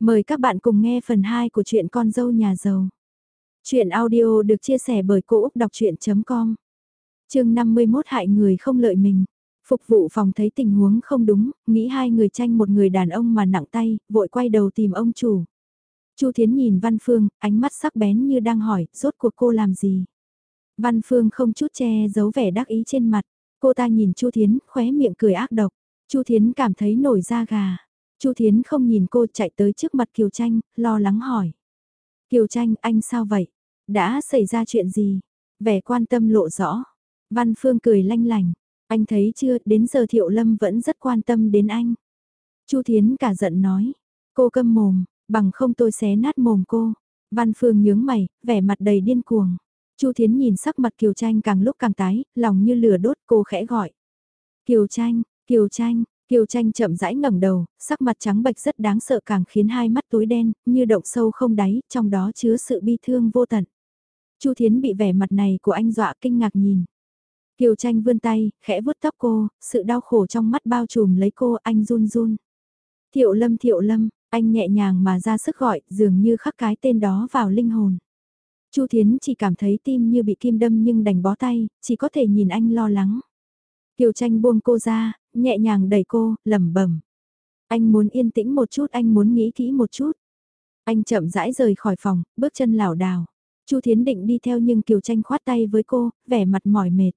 Mời các bạn cùng nghe phần 2 của truyện Con dâu nhà giàu. Chuyện audio được chia sẻ bởi Cô Úc Đọc Chuyện.com Trường 51 hại người không lợi mình. Phục vụ phòng thấy tình huống không đúng, nghĩ hai người tranh một người đàn ông mà nặng tay, vội quay đầu tìm ông chủ. Chu Thiến nhìn Văn Phương, ánh mắt sắc bén như đang hỏi, rốt cuộc cô làm gì? Văn Phương không chút che giấu vẻ đắc ý trên mặt, cô ta nhìn Chu Thiến, khóe miệng cười ác độc. Chu Thiến cảm thấy nổi da gà. Chu Thiến không nhìn cô chạy tới trước mặt Kiều Tranh, lo lắng hỏi. Kiều Tranh, anh sao vậy? Đã xảy ra chuyện gì? Vẻ quan tâm lộ rõ. Văn Phương cười lanh lành. Anh thấy chưa, đến giờ Thiệu Lâm vẫn rất quan tâm đến anh. Chu Thiến cả giận nói. Cô câm mồm, bằng không tôi xé nát mồm cô. Văn Phương nhướng mày, vẻ mặt đầy điên cuồng. Chu Thiến nhìn sắc mặt Kiều Tranh càng lúc càng tái, lòng như lửa đốt cô khẽ gọi. Kiều Tranh, Kiều Tranh, Kiều tranh chậm rãi ngẩng đầu, sắc mặt trắng bệch rất đáng sợ càng khiến hai mắt tối đen, như động sâu không đáy, trong đó chứa sự bi thương vô tận. Chu Thiến bị vẻ mặt này của anh dọa kinh ngạc nhìn. Kiều tranh vươn tay, khẽ vuốt tóc cô, sự đau khổ trong mắt bao trùm lấy cô, anh run run. Thiệu lâm thiệu lâm, anh nhẹ nhàng mà ra sức gọi, dường như khắc cái tên đó vào linh hồn. Chu Thiến chỉ cảm thấy tim như bị kim đâm nhưng đành bó tay, chỉ có thể nhìn anh lo lắng. Kiều tranh buông cô ra, nhẹ nhàng đẩy cô, lẩm bẩm. Anh muốn yên tĩnh một chút, anh muốn nghĩ kỹ một chút. Anh chậm rãi rời khỏi phòng, bước chân lảo đảo. Chu Thiến định đi theo nhưng Kiều Tranh khoát tay với cô, vẻ mặt mỏi mệt.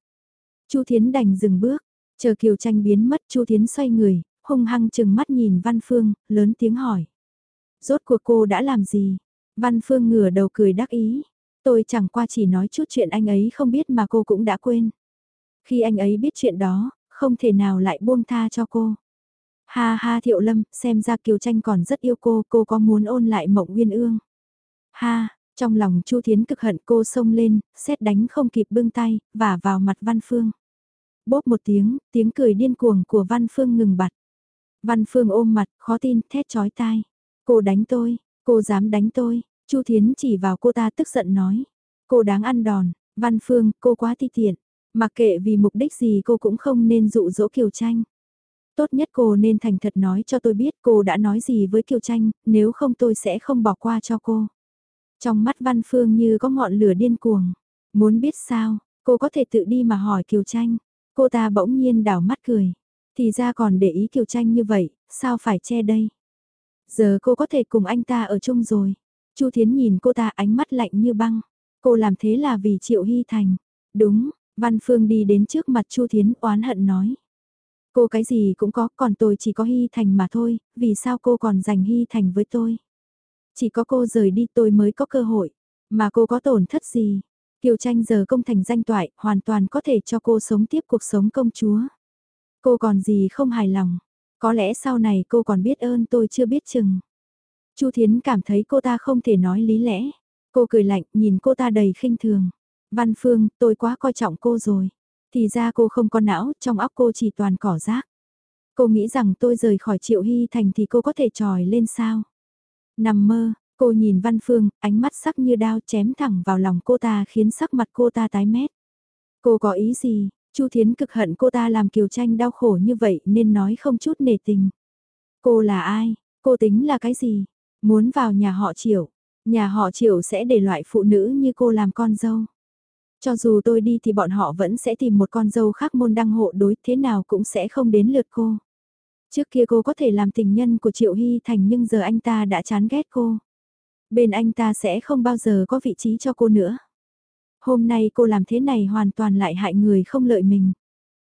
Chu Thiến đành dừng bước, chờ Kiều Tranh biến mất, Chu Thiến xoay người, hung hăng chừng mắt nhìn Văn Phương, lớn tiếng hỏi. Rốt cuộc cô đã làm gì? Văn Phương ngửa đầu cười đắc ý. Tôi chẳng qua chỉ nói chút chuyện anh ấy không biết mà cô cũng đã quên. Khi anh ấy biết chuyện đó, không thể nào lại buông tha cho cô. Ha ha Thiệu Lâm, xem ra Kiều Tranh còn rất yêu cô, cô có muốn ôn lại mộng uyên ương. Ha, trong lòng Chu Thiến cực hận cô xông lên, xét đánh không kịp bưng tay, và vào mặt Văn Phương. Bốp một tiếng, tiếng cười điên cuồng của Văn Phương ngừng bặt. Văn Phương ôm mặt, khó tin, thét chói tai. Cô đánh tôi, cô dám đánh tôi, Chu Thiến chỉ vào cô ta tức giận nói. Cô đáng ăn đòn, Văn Phương, cô quá ti tiện. Mặc kệ vì mục đích gì cô cũng không nên dụ dỗ Kiều Tranh. Tốt nhất cô nên thành thật nói cho tôi biết cô đã nói gì với Kiều Tranh, nếu không tôi sẽ không bỏ qua cho cô. Trong mắt Văn Phương như có ngọn lửa điên cuồng. Muốn biết sao, cô có thể tự đi mà hỏi Kiều Tranh. Cô ta bỗng nhiên đảo mắt cười. Thì ra còn để ý Kiều Tranh như vậy, sao phải che đây? Giờ cô có thể cùng anh ta ở chung rồi. Chu Thiến nhìn cô ta ánh mắt lạnh như băng. Cô làm thế là vì Triệu Hy Thành. Đúng, Văn Phương đi đến trước mặt Chu Thiến oán hận nói. Cô cái gì cũng có, còn tôi chỉ có Hy Thành mà thôi, vì sao cô còn giành Hy Thành với tôi? Chỉ có cô rời đi tôi mới có cơ hội, mà cô có tổn thất gì? Kiều tranh giờ công thành danh toại, hoàn toàn có thể cho cô sống tiếp cuộc sống công chúa. Cô còn gì không hài lòng, có lẽ sau này cô còn biết ơn tôi chưa biết chừng. Chu Thiến cảm thấy cô ta không thể nói lý lẽ. Cô cười lạnh nhìn cô ta đầy khinh thường. Văn Phương, tôi quá coi trọng cô rồi. Thì ra cô không có não, trong óc cô chỉ toàn cỏ rác. Cô nghĩ rằng tôi rời khỏi Triệu Hy Thành thì cô có thể tròi lên sao? Nằm mơ, cô nhìn Văn Phương, ánh mắt sắc như đao chém thẳng vào lòng cô ta khiến sắc mặt cô ta tái mét. Cô có ý gì? Chu Thiến cực hận cô ta làm Kiều Tranh đau khổ như vậy nên nói không chút nề tình. Cô là ai? Cô tính là cái gì? Muốn vào nhà họ Triệu, nhà họ Triệu sẽ để loại phụ nữ như cô làm con dâu. Cho dù tôi đi thì bọn họ vẫn sẽ tìm một con dâu khác môn đăng hộ đối thế nào cũng sẽ không đến lượt cô. Trước kia cô có thể làm tình nhân của Triệu Hy Thành nhưng giờ anh ta đã chán ghét cô. Bên anh ta sẽ không bao giờ có vị trí cho cô nữa. Hôm nay cô làm thế này hoàn toàn lại hại người không lợi mình.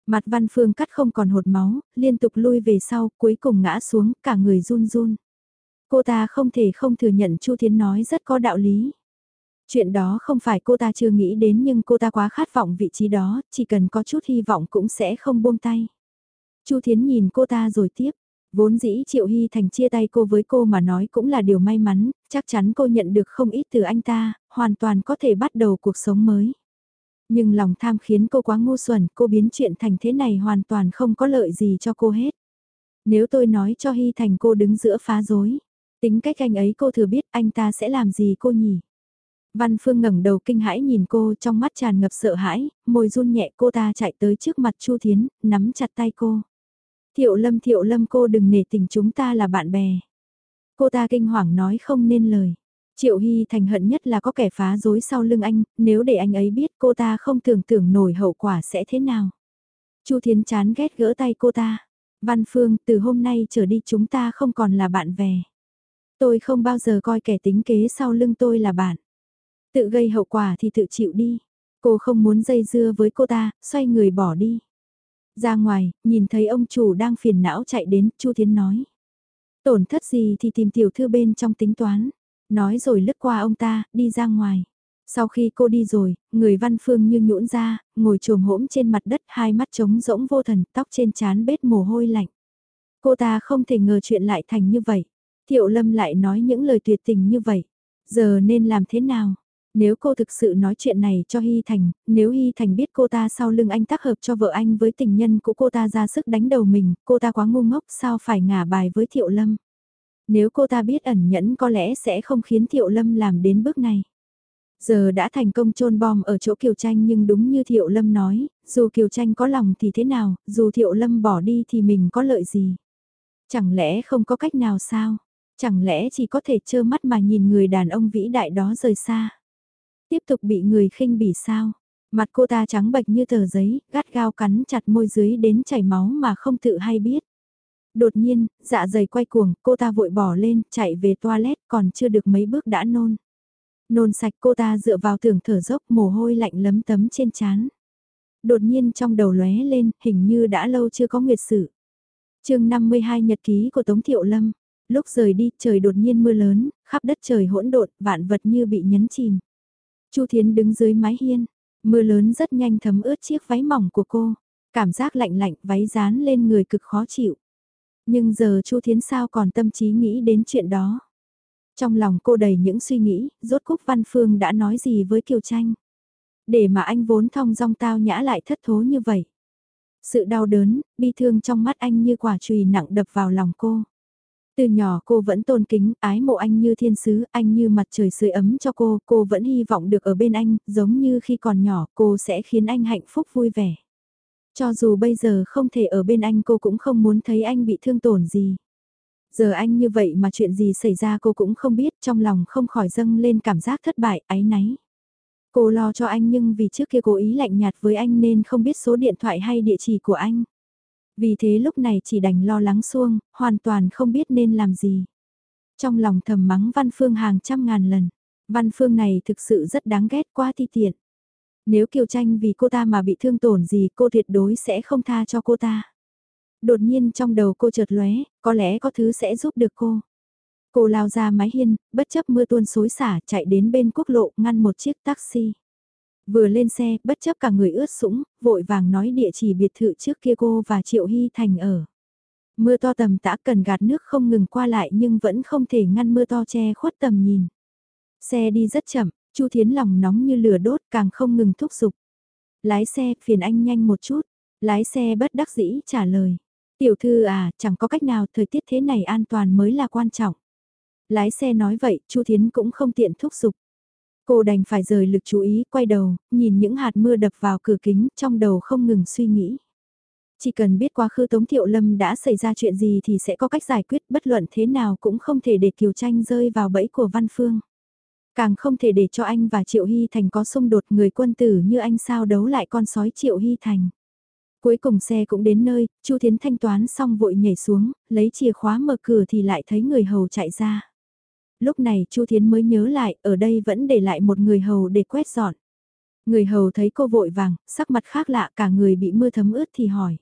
Mặt văn phương cắt không còn hột máu, liên tục lui về sau, cuối cùng ngã xuống, cả người run run. Cô ta không thể không thừa nhận Chu Thiến nói rất có đạo lý. Chuyện đó không phải cô ta chưa nghĩ đến nhưng cô ta quá khát vọng vị trí đó, chỉ cần có chút hy vọng cũng sẽ không buông tay. Chu Thiến nhìn cô ta rồi tiếp, vốn dĩ Triệu Hy Thành chia tay cô với cô mà nói cũng là điều may mắn, chắc chắn cô nhận được không ít từ anh ta, hoàn toàn có thể bắt đầu cuộc sống mới. Nhưng lòng tham khiến cô quá ngu xuẩn, cô biến chuyện thành thế này hoàn toàn không có lợi gì cho cô hết. Nếu tôi nói cho Hy Thành cô đứng giữa phá rối, tính cách anh ấy cô thừa biết anh ta sẽ làm gì cô nhỉ? Văn Phương ngẩng đầu kinh hãi nhìn cô trong mắt tràn ngập sợ hãi, môi run nhẹ cô ta chạy tới trước mặt Chu Thiến, nắm chặt tay cô. Thiệu lâm thiệu lâm cô đừng nể tình chúng ta là bạn bè. Cô ta kinh hoàng nói không nên lời. Triệu Hy thành hận nhất là có kẻ phá dối sau lưng anh, nếu để anh ấy biết cô ta không tưởng tưởng nổi hậu quả sẽ thế nào. Chu Thiến chán ghét gỡ tay cô ta. Văn Phương, từ hôm nay trở đi chúng ta không còn là bạn bè. Tôi không bao giờ coi kẻ tính kế sau lưng tôi là bạn. Tự gây hậu quả thì tự chịu đi. Cô không muốn dây dưa với cô ta, xoay người bỏ đi. Ra ngoài, nhìn thấy ông chủ đang phiền não chạy đến, Chu Thiến nói. Tổn thất gì thì tìm tiểu thư bên trong tính toán. Nói rồi lướt qua ông ta, đi ra ngoài. Sau khi cô đi rồi, người văn phương như nhũn ra, ngồi trồm hỗn trên mặt đất hai mắt trống rỗng vô thần, tóc trên trán bết mồ hôi lạnh. Cô ta không thể ngờ chuyện lại thành như vậy. Thiệu Lâm lại nói những lời tuyệt tình như vậy. Giờ nên làm thế nào? Nếu cô thực sự nói chuyện này cho Hy Thành, nếu Hy Thành biết cô ta sau lưng anh tác hợp cho vợ anh với tình nhân của cô ta ra sức đánh đầu mình, cô ta quá ngu ngốc sao phải ngả bài với Thiệu Lâm. Nếu cô ta biết ẩn nhẫn có lẽ sẽ không khiến Thiệu Lâm làm đến bước này. Giờ đã thành công trôn bom ở chỗ Kiều Tranh nhưng đúng như Thiệu Lâm nói, dù Kiều Tranh có lòng thì thế nào, dù Thiệu Lâm bỏ đi thì mình có lợi gì. Chẳng lẽ không có cách nào sao? Chẳng lẽ chỉ có thể trơ mắt mà nhìn người đàn ông vĩ đại đó rời xa? Tiếp tục bị người khinh bỉ sao? Mặt cô ta trắng bệch như tờ giấy, gắt gao cắn chặt môi dưới đến chảy máu mà không tự hay biết. Đột nhiên, dạ dày quay cuồng, cô ta vội bỏ lên, chạy về toilet, còn chưa được mấy bước đã nôn. Nôn sạch cô ta dựa vào tường thở dốc mồ hôi lạnh lấm tấm trên chán Đột nhiên trong đầu lóe lên, hình như đã lâu chưa có nguyệt sự. chương 52 nhật ký của Tống Thiệu Lâm. Lúc rời đi, trời đột nhiên mưa lớn, khắp đất trời hỗn độn, vạn vật như bị nhấn chìm. Chu Thiến đứng dưới mái hiên, mưa lớn rất nhanh thấm ướt chiếc váy mỏng của cô. Cảm giác lạnh lạnh, váy dán lên người cực khó chịu. Nhưng giờ Chu Thiến sao còn tâm trí nghĩ đến chuyện đó. Trong lòng cô đầy những suy nghĩ, rốt cúc Văn Phương đã nói gì với Kiều Tranh. Để mà anh vốn thong dong tao nhã lại thất thố như vậy. Sự đau đớn, bi thương trong mắt anh như quả chùy nặng đập vào lòng cô. Từ nhỏ cô vẫn tôn kính, ái mộ anh như thiên sứ, anh như mặt trời sưởi ấm cho cô, cô vẫn hy vọng được ở bên anh, giống như khi còn nhỏ cô sẽ khiến anh hạnh phúc vui vẻ. Cho dù bây giờ không thể ở bên anh cô cũng không muốn thấy anh bị thương tổn gì. Giờ anh như vậy mà chuyện gì xảy ra cô cũng không biết, trong lòng không khỏi dâng lên cảm giác thất bại, áy náy. Cô lo cho anh nhưng vì trước kia cố ý lạnh nhạt với anh nên không biết số điện thoại hay địa chỉ của anh. Vì thế lúc này chỉ đành lo lắng xuông, hoàn toàn không biết nên làm gì. Trong lòng thầm mắng Văn Phương hàng trăm ngàn lần. Văn Phương này thực sự rất đáng ghét quá thi tiện. Nếu Kiều Tranh vì cô ta mà bị thương tổn gì cô tuyệt đối sẽ không tha cho cô ta. Đột nhiên trong đầu cô chợt lóe, có lẽ có thứ sẽ giúp được cô. Cô lao ra mái hiên, bất chấp mưa tuôn xối xả chạy đến bên quốc lộ ngăn một chiếc taxi. Vừa lên xe, bất chấp cả người ướt sũng, vội vàng nói địa chỉ biệt thự trước kia cô và Triệu Hy Thành ở. Mưa to tầm tã cần gạt nước không ngừng qua lại nhưng vẫn không thể ngăn mưa to che khuất tầm nhìn. Xe đi rất chậm, Chu Thiến lòng nóng như lửa đốt càng không ngừng thúc giục. Lái xe, phiền anh nhanh một chút. Lái xe bất đắc dĩ trả lời. Tiểu thư à, chẳng có cách nào thời tiết thế này an toàn mới là quan trọng. Lái xe nói vậy, Chu Thiến cũng không tiện thúc giục. Cô đành phải rời lực chú ý, quay đầu, nhìn những hạt mưa đập vào cửa kính, trong đầu không ngừng suy nghĩ. Chỉ cần biết quá khứ Tống Thiệu Lâm đã xảy ra chuyện gì thì sẽ có cách giải quyết bất luận thế nào cũng không thể để Kiều Tranh rơi vào bẫy của Văn Phương. Càng không thể để cho anh và Triệu Hy Thành có xung đột người quân tử như anh sao đấu lại con sói Triệu Hy Thành. Cuối cùng xe cũng đến nơi, Chu Thiến thanh toán xong vội nhảy xuống, lấy chìa khóa mở cửa thì lại thấy người hầu chạy ra. Lúc này Chu Thiến mới nhớ lại, ở đây vẫn để lại một người hầu để quét dọn. Người hầu thấy cô vội vàng, sắc mặt khác lạ cả người bị mưa thấm ướt thì hỏi.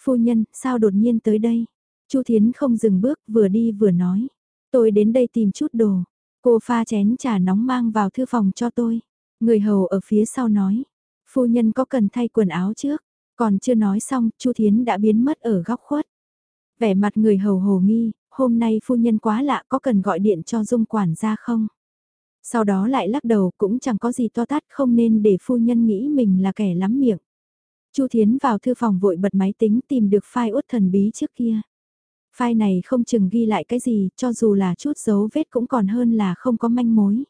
Phu nhân, sao đột nhiên tới đây? Chu Thiến không dừng bước, vừa đi vừa nói. Tôi đến đây tìm chút đồ. Cô pha chén trà nóng mang vào thư phòng cho tôi. Người hầu ở phía sau nói. Phu nhân có cần thay quần áo trước? Còn chưa nói xong, Chu Thiến đã biến mất ở góc khuất. Vẻ mặt người hầu hồ nghi, hôm nay phu nhân quá lạ có cần gọi điện cho dung quản ra không? Sau đó lại lắc đầu cũng chẳng có gì to tát không nên để phu nhân nghĩ mình là kẻ lắm miệng. Chu Thiến vào thư phòng vội bật máy tính tìm được file út thần bí trước kia. File này không chừng ghi lại cái gì, cho dù là chút dấu vết cũng còn hơn là không có manh mối.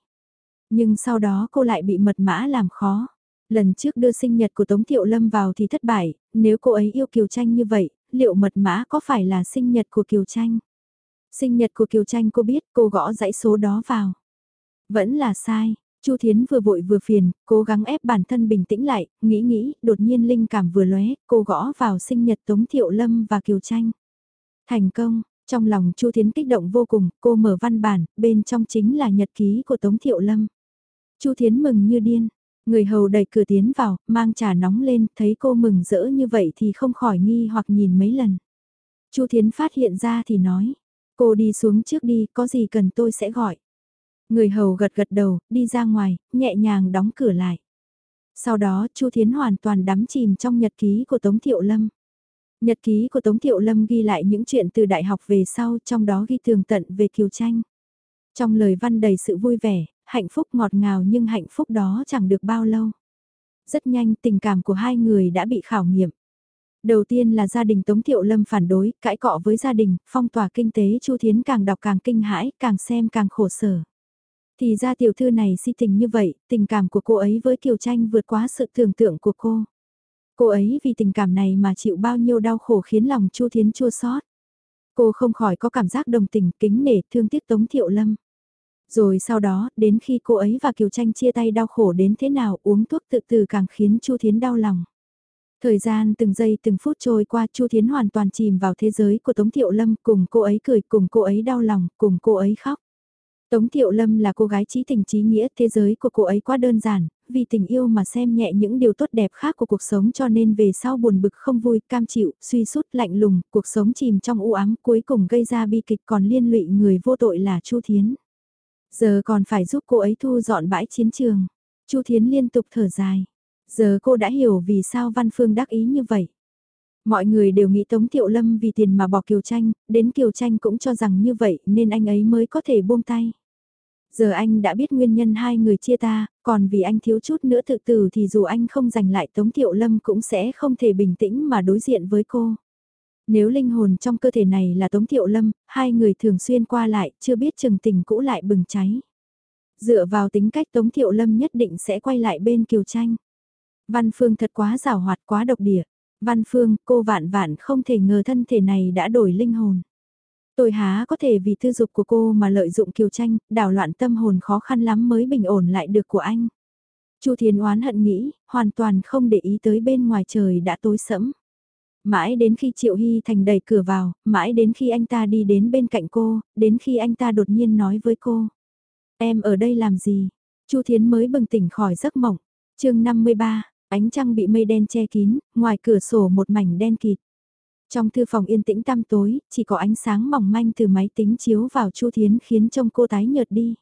Nhưng sau đó cô lại bị mật mã làm khó. Lần trước đưa sinh nhật của Tống Thiệu Lâm vào thì thất bại, nếu cô ấy yêu Kiều Tranh như vậy, liệu mật mã có phải là sinh nhật của Kiều Tranh? Sinh nhật của Kiều Tranh cô biết, cô gõ dãy số đó vào. Vẫn là sai, Chu Thiến vừa vội vừa phiền, cố gắng ép bản thân bình tĩnh lại, nghĩ nghĩ, đột nhiên linh cảm vừa lóe, cô gõ vào sinh nhật Tống Thiệu Lâm và Kiều Tranh. Thành công, trong lòng Chu Thiến kích động vô cùng, cô mở văn bản, bên trong chính là nhật ký của Tống Thiệu Lâm. Chu Thiến mừng như điên, người hầu đẩy cửa tiến vào, mang trà nóng lên, thấy cô mừng rỡ như vậy thì không khỏi nghi hoặc nhìn mấy lần. Chu Thiến phát hiện ra thì nói, cô đi xuống trước đi, có gì cần tôi sẽ gọi. Người hầu gật gật đầu, đi ra ngoài, nhẹ nhàng đóng cửa lại. Sau đó Chu Thiến hoàn toàn đắm chìm trong nhật ký của Tống Thiệu Lâm. Nhật ký của Tống Thiệu Lâm ghi lại những chuyện từ đại học về sau, trong đó ghi tường tận về Kiều Tranh. Trong lời văn đầy sự vui vẻ, hạnh phúc ngọt ngào nhưng hạnh phúc đó chẳng được bao lâu. Rất nhanh tình cảm của hai người đã bị khảo nghiệm. Đầu tiên là gia đình Tống Thiệu Lâm phản đối, cãi cọ với gia đình, phong tỏa kinh tế Chu Thiến càng đọc càng kinh hãi, càng xem càng khổ sở. Thì ra tiểu thư này si tình như vậy, tình cảm của cô ấy với Kiều Tranh vượt quá sự tưởng tượng của cô. Cô ấy vì tình cảm này mà chịu bao nhiêu đau khổ khiến lòng Chu Thiến chua xót. Cô không khỏi có cảm giác đồng tình, kính nể, thương tiếc Tống Thiệu Lâm. Rồi sau đó, đến khi cô ấy và Kiều Tranh chia tay đau khổ đến thế nào uống thuốc tự tử càng khiến Chu Thiến đau lòng. Thời gian từng giây từng phút trôi qua Chu Thiến hoàn toàn chìm vào thế giới của Tống Thiệu Lâm cùng cô ấy cười cùng cô ấy đau lòng cùng cô ấy khóc. Tống Thiệu Lâm là cô gái trí tình trí nghĩa, thế giới của cô ấy quá đơn giản, vì tình yêu mà xem nhẹ những điều tốt đẹp khác của cuộc sống cho nên về sau buồn bực không vui, cam chịu, suy sút, lạnh lùng, cuộc sống chìm trong u ám cuối cùng gây ra bi kịch còn liên lụy người vô tội là Chu Thiến. Giờ còn phải giúp cô ấy thu dọn bãi chiến trường. Chu Thiến liên tục thở dài. Giờ cô đã hiểu vì sao Văn Phương đắc ý như vậy. Mọi người đều nghĩ Tống Thiệu Lâm vì tiền mà bỏ Kiều Tranh, đến Kiều Tranh cũng cho rằng như vậy nên anh ấy mới có thể buông tay. Giờ anh đã biết nguyên nhân hai người chia ta, còn vì anh thiếu chút nữa tự tử thì dù anh không giành lại Tống Thiệu Lâm cũng sẽ không thể bình tĩnh mà đối diện với cô. Nếu linh hồn trong cơ thể này là Tống Thiệu Lâm, hai người thường xuyên qua lại, chưa biết chừng tình cũ lại bừng cháy. Dựa vào tính cách Tống Thiệu Lâm nhất định sẽ quay lại bên Kiều Tranh. Văn Phương thật quá rào hoạt quá độc địa. Văn Phương, cô vạn vạn không thể ngờ thân thể này đã đổi linh hồn. Tôi há có thể vì tư dục của cô mà lợi dụng kiều tranh, đảo loạn tâm hồn khó khăn lắm mới bình ổn lại được của anh. Chu Thiến oán hận nghĩ, hoàn toàn không để ý tới bên ngoài trời đã tối sẫm. Mãi đến khi Triệu Hy Thành đẩy cửa vào, mãi đến khi anh ta đi đến bên cạnh cô, đến khi anh ta đột nhiên nói với cô. Em ở đây làm gì? Chu Thiến mới bừng tỉnh khỏi giấc mộng. chương 53, Ánh trăng bị mây đen che kín, ngoài cửa sổ một mảnh đen kịt. Trong thư phòng yên tĩnh tăm tối, chỉ có ánh sáng mỏng manh từ máy tính chiếu vào Chu Thiến khiến trông cô tái nhợt đi.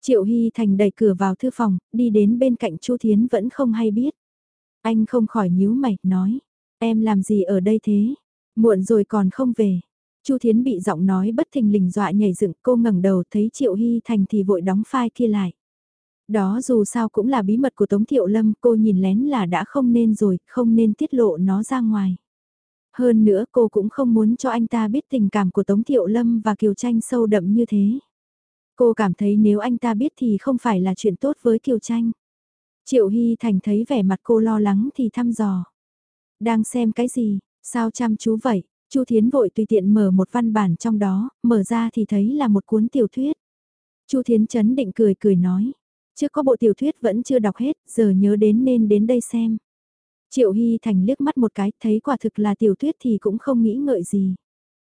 Triệu Hy Thành đẩy cửa vào thư phòng, đi đến bên cạnh Chu Thiến vẫn không hay biết. Anh không khỏi nhíu mày, nói, em làm gì ở đây thế? Muộn rồi còn không về. Chu Thiến bị giọng nói bất thình lình dọa nhảy dựng, cô ngẩng đầu thấy Triệu Hy Thành thì vội đóng file kia lại. Đó dù sao cũng là bí mật của Tống Thiệu Lâm, cô nhìn lén là đã không nên rồi, không nên tiết lộ nó ra ngoài. Hơn nữa cô cũng không muốn cho anh ta biết tình cảm của Tống Thiệu Lâm và Kiều Tranh sâu đậm như thế. Cô cảm thấy nếu anh ta biết thì không phải là chuyện tốt với Kiều Tranh. Triệu Hy Thành thấy vẻ mặt cô lo lắng thì thăm dò. Đang xem cái gì, sao chăm chú vậy? Chu Thiến vội tùy tiện mở một văn bản trong đó, mở ra thì thấy là một cuốn tiểu thuyết. Chu Thiến chấn định cười cười nói, Trước có bộ tiểu thuyết vẫn chưa đọc hết, giờ nhớ đến nên đến đây xem. Triệu Hy Thành liếc mắt một cái, thấy quả thực là tiểu thuyết thì cũng không nghĩ ngợi gì.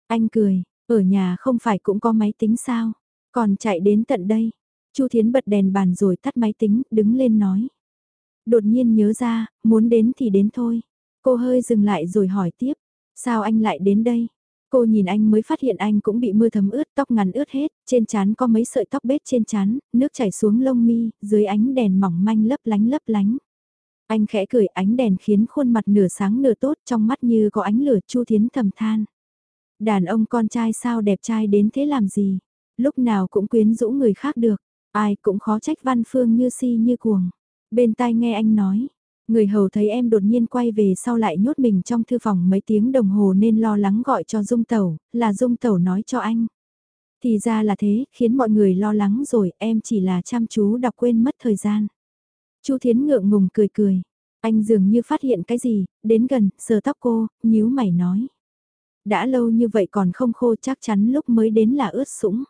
Anh cười, ở nhà không phải cũng có máy tính sao, còn chạy đến tận đây. Chu Thiến bật đèn bàn rồi tắt máy tính, đứng lên nói. Đột nhiên nhớ ra, muốn đến thì đến thôi. Cô hơi dừng lại rồi hỏi tiếp, sao anh lại đến đây? Cô nhìn anh mới phát hiện anh cũng bị mưa thấm ướt, tóc ngắn ướt hết, trên trán có mấy sợi tóc bết trên trán, nước chảy xuống lông mi, dưới ánh đèn mỏng manh lấp lánh lấp lánh. Anh khẽ cười ánh đèn khiến khuôn mặt nửa sáng nửa tốt trong mắt như có ánh lửa chu thiến thầm than. Đàn ông con trai sao đẹp trai đến thế làm gì, lúc nào cũng quyến rũ người khác được, ai cũng khó trách văn phương như si như cuồng. Bên tai nghe anh nói, Người hầu thấy em đột nhiên quay về sau lại nhốt mình trong thư phòng mấy tiếng đồng hồ nên lo lắng gọi cho Dung Tẩu, là Dung Tẩu nói cho anh. Thì ra là thế, khiến mọi người lo lắng rồi, em chỉ là chăm chú đọc quên mất thời gian. Chu Thiến ngượng ngùng cười cười. Anh dường như phát hiện cái gì, đến gần, sờ tóc cô, nhíu mày nói. Đã lâu như vậy còn không khô chắc chắn lúc mới đến là ướt sũng.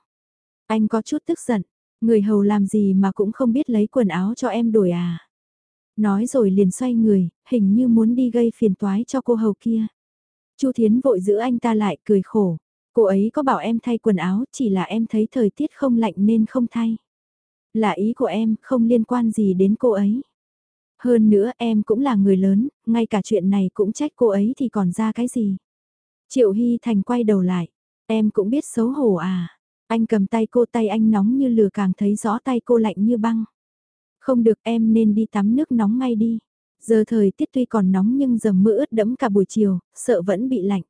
Anh có chút tức giận, người hầu làm gì mà cũng không biết lấy quần áo cho em đổi à. Nói rồi liền xoay người, hình như muốn đi gây phiền toái cho cô hầu kia. Chu Thiến vội giữ anh ta lại cười khổ. Cô ấy có bảo em thay quần áo, chỉ là em thấy thời tiết không lạnh nên không thay. Là ý của em, không liên quan gì đến cô ấy. Hơn nữa em cũng là người lớn, ngay cả chuyện này cũng trách cô ấy thì còn ra cái gì. Triệu Hy Thành quay đầu lại, em cũng biết xấu hổ à. Anh cầm tay cô tay anh nóng như lửa càng thấy rõ tay cô lạnh như băng. Không được em nên đi tắm nước nóng ngay đi. Giờ thời tiết tuy còn nóng nhưng dầm mưa ướt đẫm cả buổi chiều, sợ vẫn bị lạnh.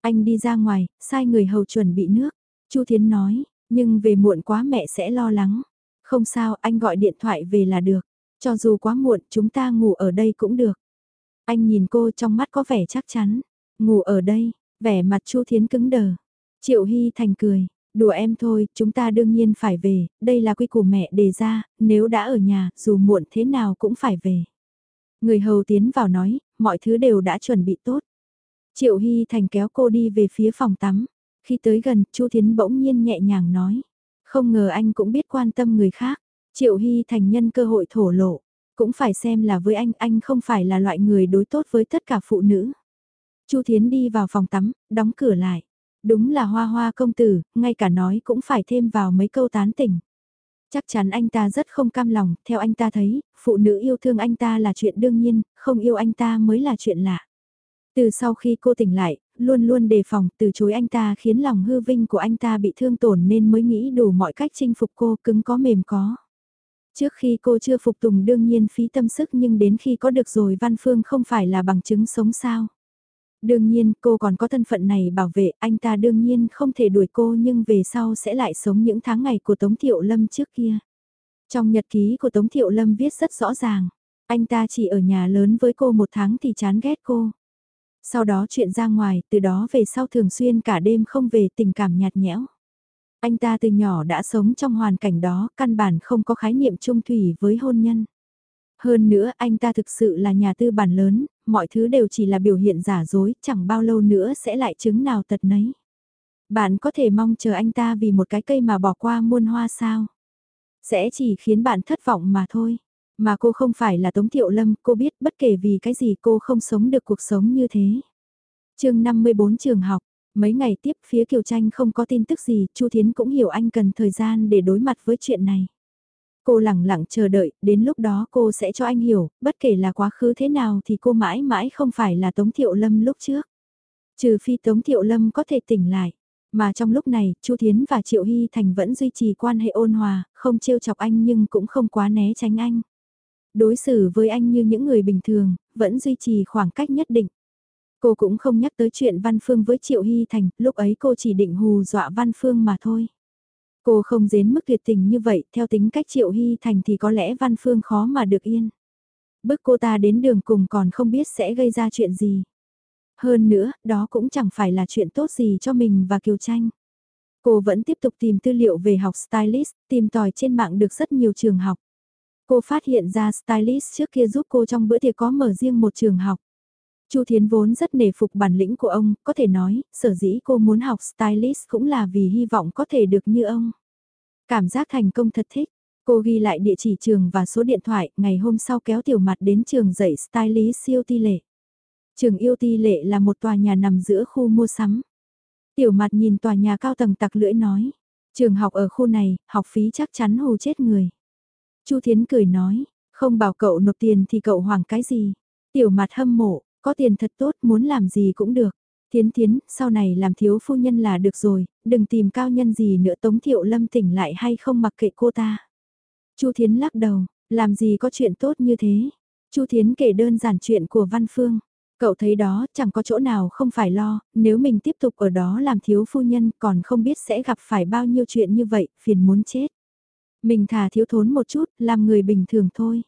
Anh đi ra ngoài, sai người hầu chuẩn bị nước. Chu Thiến nói, nhưng về muộn quá mẹ sẽ lo lắng. Không sao, anh gọi điện thoại về là được. Cho dù quá muộn, chúng ta ngủ ở đây cũng được. Anh nhìn cô trong mắt có vẻ chắc chắn. Ngủ ở đây, vẻ mặt Chu Thiến cứng đờ. Triệu Hy Thành cười, đùa em thôi, chúng ta đương nhiên phải về, đây là quy củ mẹ đề ra, nếu đã ở nhà, dù muộn thế nào cũng phải về. Người hầu tiến vào nói, mọi thứ đều đã chuẩn bị tốt. Triệu Hy Thành kéo cô đi về phía phòng tắm. Khi tới gần, Chu Thiến bỗng nhiên nhẹ nhàng nói. Không ngờ anh cũng biết quan tâm người khác. Triệu Hy Thành nhân cơ hội thổ lộ. Cũng phải xem là với anh, anh không phải là loại người đối tốt với tất cả phụ nữ. Chu Thiến đi vào phòng tắm, đóng cửa lại. Đúng là hoa hoa công tử, ngay cả nói cũng phải thêm vào mấy câu tán tỉnh. Chắc chắn anh ta rất không cam lòng, theo anh ta thấy, phụ nữ yêu thương anh ta là chuyện đương nhiên, không yêu anh ta mới là chuyện lạ. Từ sau khi cô tỉnh lại, luôn luôn đề phòng từ chối anh ta khiến lòng hư vinh của anh ta bị thương tổn nên mới nghĩ đủ mọi cách chinh phục cô cứng có mềm có. Trước khi cô chưa phục tùng đương nhiên phí tâm sức nhưng đến khi có được rồi Văn Phương không phải là bằng chứng sống sao. Đương nhiên cô còn có thân phận này bảo vệ anh ta đương nhiên không thể đuổi cô nhưng về sau sẽ lại sống những tháng ngày của Tống Thiệu Lâm trước kia. Trong nhật ký của Tống Thiệu Lâm viết rất rõ ràng, anh ta chỉ ở nhà lớn với cô một tháng thì chán ghét cô. Sau đó chuyện ra ngoài, từ đó về sau thường xuyên cả đêm không về tình cảm nhạt nhẽo. Anh ta từ nhỏ đã sống trong hoàn cảnh đó, căn bản không có khái niệm trung thủy với hôn nhân. Hơn nữa anh ta thực sự là nhà tư bản lớn, mọi thứ đều chỉ là biểu hiện giả dối, chẳng bao lâu nữa sẽ lại chứng nào tật nấy. Bạn có thể mong chờ anh ta vì một cái cây mà bỏ qua muôn hoa sao? Sẽ chỉ khiến bạn thất vọng mà thôi. Mà cô không phải là Tống Thiệu Lâm, cô biết bất kể vì cái gì cô không sống được cuộc sống như thế. chương 54 trường học, mấy ngày tiếp phía Kiều Tranh không có tin tức gì, Chu Thiến cũng hiểu anh cần thời gian để đối mặt với chuyện này. Cô lặng lặng chờ đợi, đến lúc đó cô sẽ cho anh hiểu, bất kể là quá khứ thế nào thì cô mãi mãi không phải là Tống Thiệu Lâm lúc trước. Trừ phi Tống Thiệu Lâm có thể tỉnh lại. Mà trong lúc này, Chu Thiến và Triệu Hy Thành vẫn duy trì quan hệ ôn hòa, không trêu chọc anh nhưng cũng không quá né tránh anh. Đối xử với anh như những người bình thường, vẫn duy trì khoảng cách nhất định. Cô cũng không nhắc tới chuyện Văn Phương với Triệu Hy Thành, lúc ấy cô chỉ định hù dọa Văn Phương mà thôi. Cô không dến mức tuyệt tình như vậy, theo tính cách Triệu Hy Thành thì có lẽ Văn Phương khó mà được yên. Bước cô ta đến đường cùng còn không biết sẽ gây ra chuyện gì. Hơn nữa, đó cũng chẳng phải là chuyện tốt gì cho mình và Kiều Tranh. Cô vẫn tiếp tục tìm tư liệu về học stylist, tìm tòi trên mạng được rất nhiều trường học. Cô phát hiện ra stylist trước kia giúp cô trong bữa tiệc có mở riêng một trường học. Chu Thiến vốn rất nể phục bản lĩnh của ông, có thể nói, sở dĩ cô muốn học stylist cũng là vì hy vọng có thể được như ông. Cảm giác thành công thật thích. Cô ghi lại địa chỉ trường và số điện thoại, ngày hôm sau kéo tiểu mặt đến trường dạy stylist siêu ti lệ. Trường yêu ti lệ là một tòa nhà nằm giữa khu mua sắm. Tiểu mặt nhìn tòa nhà cao tầng tặc lưỡi nói, trường học ở khu này, học phí chắc chắn hù chết người. Chu Thiến cười nói, không bảo cậu nộp tiền thì cậu hoảng cái gì. Tiểu mặt hâm mộ, có tiền thật tốt muốn làm gì cũng được. Thiến thiến, sau này làm thiếu phu nhân là được rồi, đừng tìm cao nhân gì nữa Tống Thiệu Lâm tỉnh lại hay không mặc kệ cô ta. Chu Thiến lắc đầu, làm gì có chuyện tốt như thế. Chu Thiến kể đơn giản chuyện của Văn Phương. Cậu thấy đó chẳng có chỗ nào không phải lo, nếu mình tiếp tục ở đó làm thiếu phu nhân còn không biết sẽ gặp phải bao nhiêu chuyện như vậy, phiền muốn chết. Mình thà thiếu thốn một chút, làm người bình thường thôi.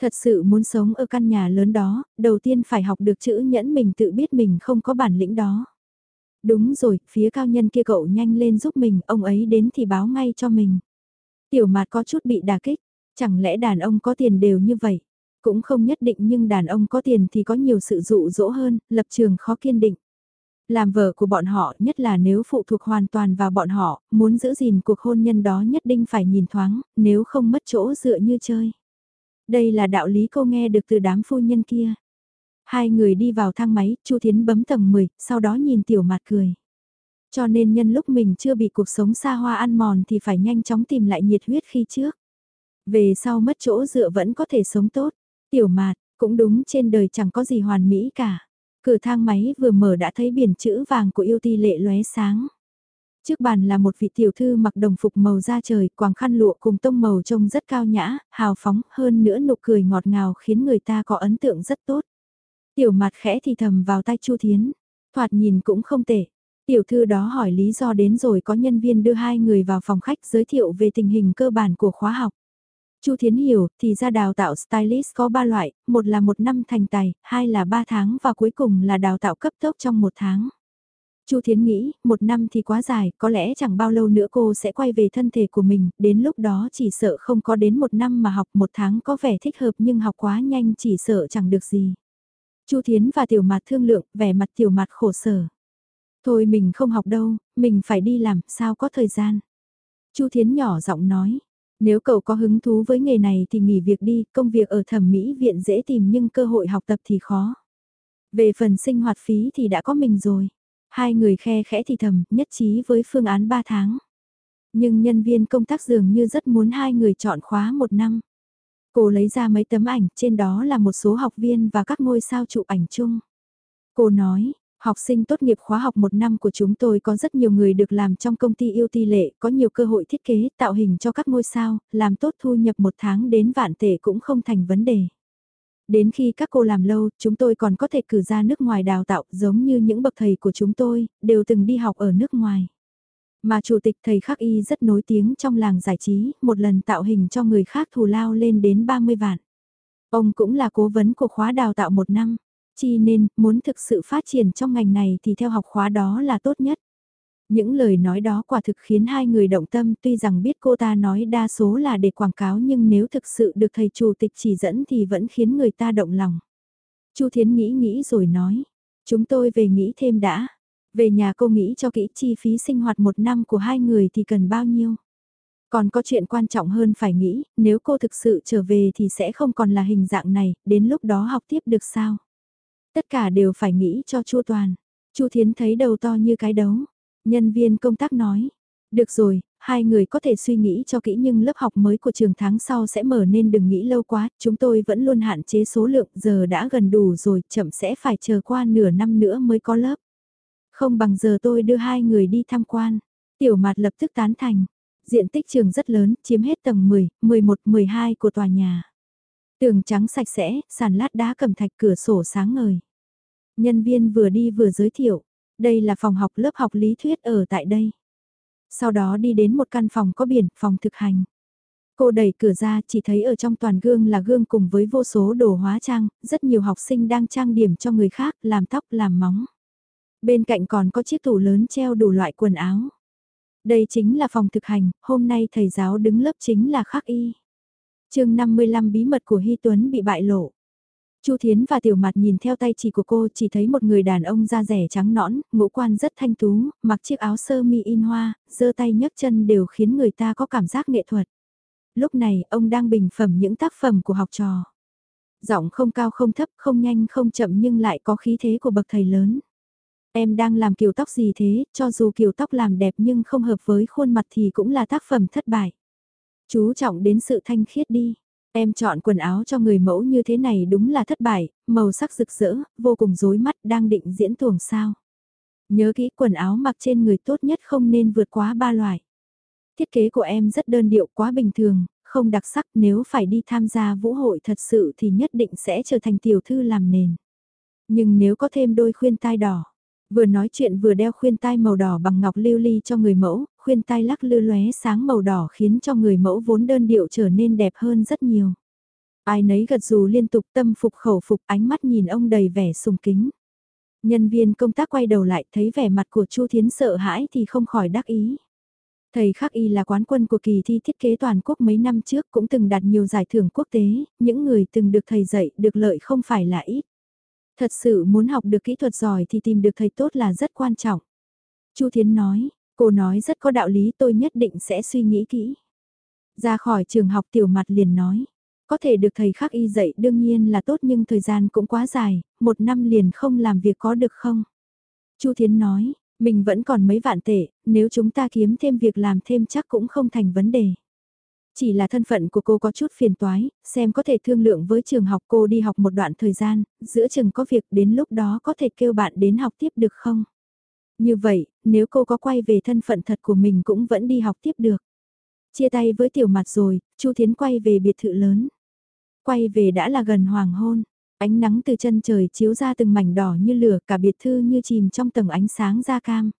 Thật sự muốn sống ở căn nhà lớn đó, đầu tiên phải học được chữ nhẫn mình tự biết mình không có bản lĩnh đó. Đúng rồi, phía cao nhân kia cậu nhanh lên giúp mình, ông ấy đến thì báo ngay cho mình. Tiểu mạt có chút bị đà kích, chẳng lẽ đàn ông có tiền đều như vậy? Cũng không nhất định nhưng đàn ông có tiền thì có nhiều sự dụ dỗ hơn, lập trường khó kiên định. Làm vợ của bọn họ, nhất là nếu phụ thuộc hoàn toàn vào bọn họ, muốn giữ gìn cuộc hôn nhân đó nhất định phải nhìn thoáng, nếu không mất chỗ dựa như chơi. Đây là đạo lý cô nghe được từ đám phu nhân kia. Hai người đi vào thang máy, Chu Thiến bấm tầng 10, sau đó nhìn tiểu mặt cười. Cho nên nhân lúc mình chưa bị cuộc sống xa hoa ăn mòn thì phải nhanh chóng tìm lại nhiệt huyết khi trước. Về sau mất chỗ dựa vẫn có thể sống tốt. Tiểu mạt, cũng đúng trên đời chẳng có gì hoàn mỹ cả. Cửa thang máy vừa mở đã thấy biển chữ vàng của yêu ti lệ lóe sáng. Trước bàn là một vị tiểu thư mặc đồng phục màu da trời, quàng khăn lụa cùng tông màu trông rất cao nhã, hào phóng, hơn nữa nụ cười ngọt ngào khiến người ta có ấn tượng rất tốt. Tiểu mặt khẽ thì thầm vào tay Chu Thiến, thoạt nhìn cũng không tệ. Tiểu thư đó hỏi lý do đến rồi có nhân viên đưa hai người vào phòng khách giới thiệu về tình hình cơ bản của khóa học. Chu Thiến hiểu, thì ra đào tạo stylist có 3 loại, một là một năm thành tài, hai là 3 tháng và cuối cùng là đào tạo cấp tốc trong một tháng. Chu Thiến nghĩ, một năm thì quá dài, có lẽ chẳng bao lâu nữa cô sẽ quay về thân thể của mình, đến lúc đó chỉ sợ không có đến một năm mà học một tháng có vẻ thích hợp nhưng học quá nhanh chỉ sợ chẳng được gì. Chu Thiến và Tiểu Mạt thương lượng, vẻ mặt Tiểu Mạt khổ sở. Thôi mình không học đâu, mình phải đi làm, sao có thời gian. Chu Thiến nhỏ giọng nói, nếu cậu có hứng thú với nghề này thì nghỉ việc đi, công việc ở thẩm mỹ viện dễ tìm nhưng cơ hội học tập thì khó. Về phần sinh hoạt phí thì đã có mình rồi. Hai người khe khẽ thì thầm, nhất trí với phương án 3 tháng. Nhưng nhân viên công tác dường như rất muốn hai người chọn khóa một năm. Cô lấy ra mấy tấm ảnh, trên đó là một số học viên và các ngôi sao chụp ảnh chung. Cô nói, Học sinh tốt nghiệp khóa học một năm của chúng tôi có rất nhiều người được làm trong công ty yêu ti lệ, có nhiều cơ hội thiết kế, tạo hình cho các ngôi sao, làm tốt thu nhập một tháng đến vạn tệ cũng không thành vấn đề. Đến khi các cô làm lâu, chúng tôi còn có thể cử ra nước ngoài đào tạo giống như những bậc thầy của chúng tôi, đều từng đi học ở nước ngoài. Mà chủ tịch thầy khắc y rất nổi tiếng trong làng giải trí, một lần tạo hình cho người khác thù lao lên đến 30 vạn. Ông cũng là cố vấn của khóa đào tạo một năm. Chi nên, muốn thực sự phát triển trong ngành này thì theo học khóa đó là tốt nhất. Những lời nói đó quả thực khiến hai người động tâm tuy rằng biết cô ta nói đa số là để quảng cáo nhưng nếu thực sự được thầy chủ tịch chỉ dẫn thì vẫn khiến người ta động lòng. Chu Thiến nghĩ nghĩ rồi nói, chúng tôi về nghĩ thêm đã. Về nhà cô nghĩ cho kỹ chi phí sinh hoạt một năm của hai người thì cần bao nhiêu. Còn có chuyện quan trọng hơn phải nghĩ, nếu cô thực sự trở về thì sẽ không còn là hình dạng này, đến lúc đó học tiếp được sao. Tất cả đều phải nghĩ cho Chu Toàn. Chu Thiến thấy đầu to như cái đấu. Nhân viên công tác nói, được rồi, hai người có thể suy nghĩ cho kỹ nhưng lớp học mới của trường tháng sau sẽ mở nên đừng nghĩ lâu quá, chúng tôi vẫn luôn hạn chế số lượng, giờ đã gần đủ rồi, chậm sẽ phải chờ qua nửa năm nữa mới có lớp. Không bằng giờ tôi đưa hai người đi tham quan. Tiểu mặt lập tức tán thành. Diện tích trường rất lớn, chiếm hết tầng 10, 11, 12 của tòa nhà. Tường trắng sạch sẽ, sàn lát đá cầm thạch cửa sổ sáng ngời. Nhân viên vừa đi vừa giới thiệu, đây là phòng học lớp học lý thuyết ở tại đây. Sau đó đi đến một căn phòng có biển, phòng thực hành. Cô đẩy cửa ra chỉ thấy ở trong toàn gương là gương cùng với vô số đồ hóa trang, rất nhiều học sinh đang trang điểm cho người khác, làm tóc, làm móng. Bên cạnh còn có chiếc tủ lớn treo đủ loại quần áo. Đây chính là phòng thực hành, hôm nay thầy giáo đứng lớp chính là khắc y. chương 55 bí mật của Hy Tuấn bị bại lộ. Chu Thiến và Tiểu Mạt nhìn theo tay chỉ của cô chỉ thấy một người đàn ông da rẻ trắng nõn, ngũ quan rất thanh tú, mặc chiếc áo sơ mi in hoa, giơ tay nhấc chân đều khiến người ta có cảm giác nghệ thuật. Lúc này ông đang bình phẩm những tác phẩm của học trò. Giọng không cao không thấp, không nhanh không chậm nhưng lại có khí thế của bậc thầy lớn. Em đang làm kiểu tóc gì thế, cho dù kiểu tóc làm đẹp nhưng không hợp với khuôn mặt thì cũng là tác phẩm thất bại. Chú trọng đến sự thanh khiết đi. Em chọn quần áo cho người mẫu như thế này đúng là thất bại, màu sắc rực rỡ, vô cùng rối mắt đang định diễn tuồng sao. Nhớ kỹ quần áo mặc trên người tốt nhất không nên vượt quá ba loại. Thiết kế của em rất đơn điệu quá bình thường, không đặc sắc nếu phải đi tham gia vũ hội thật sự thì nhất định sẽ trở thành tiểu thư làm nền. Nhưng nếu có thêm đôi khuyên tai đỏ, vừa nói chuyện vừa đeo khuyên tai màu đỏ bằng ngọc lưu ly cho người mẫu, khuyên tai lắc lư lóe sáng màu đỏ khiến cho người mẫu vốn đơn điệu trở nên đẹp hơn rất nhiều. Ai nấy gật dù liên tục tâm phục khẩu phục ánh mắt nhìn ông đầy vẻ sùng kính. Nhân viên công tác quay đầu lại thấy vẻ mặt của Chu Thiến sợ hãi thì không khỏi đắc ý. Thầy Khắc Y là quán quân của kỳ thi thiết kế toàn quốc mấy năm trước cũng từng đạt nhiều giải thưởng quốc tế, những người từng được thầy dạy được lợi không phải là ít. Thật sự muốn học được kỹ thuật giỏi thì tìm được thầy tốt là rất quan trọng. Chu Thiến nói, cô nói rất có đạo lý tôi nhất định sẽ suy nghĩ kỹ. Ra khỏi trường học tiểu mặt liền nói, có thể được thầy khác y dạy đương nhiên là tốt nhưng thời gian cũng quá dài, một năm liền không làm việc có được không? Chu Thiến nói, mình vẫn còn mấy vạn tệ, nếu chúng ta kiếm thêm việc làm thêm chắc cũng không thành vấn đề. Chỉ là thân phận của cô có chút phiền toái, xem có thể thương lượng với trường học cô đi học một đoạn thời gian, giữa chừng có việc đến lúc đó có thể kêu bạn đến học tiếp được không? Như vậy, nếu cô có quay về thân phận thật của mình cũng vẫn đi học tiếp được. Chia tay với tiểu mặt rồi, Chu Thiến quay về biệt thự lớn. Quay về đã là gần hoàng hôn, ánh nắng từ chân trời chiếu ra từng mảnh đỏ như lửa cả biệt thư như chìm trong tầng ánh sáng da cam.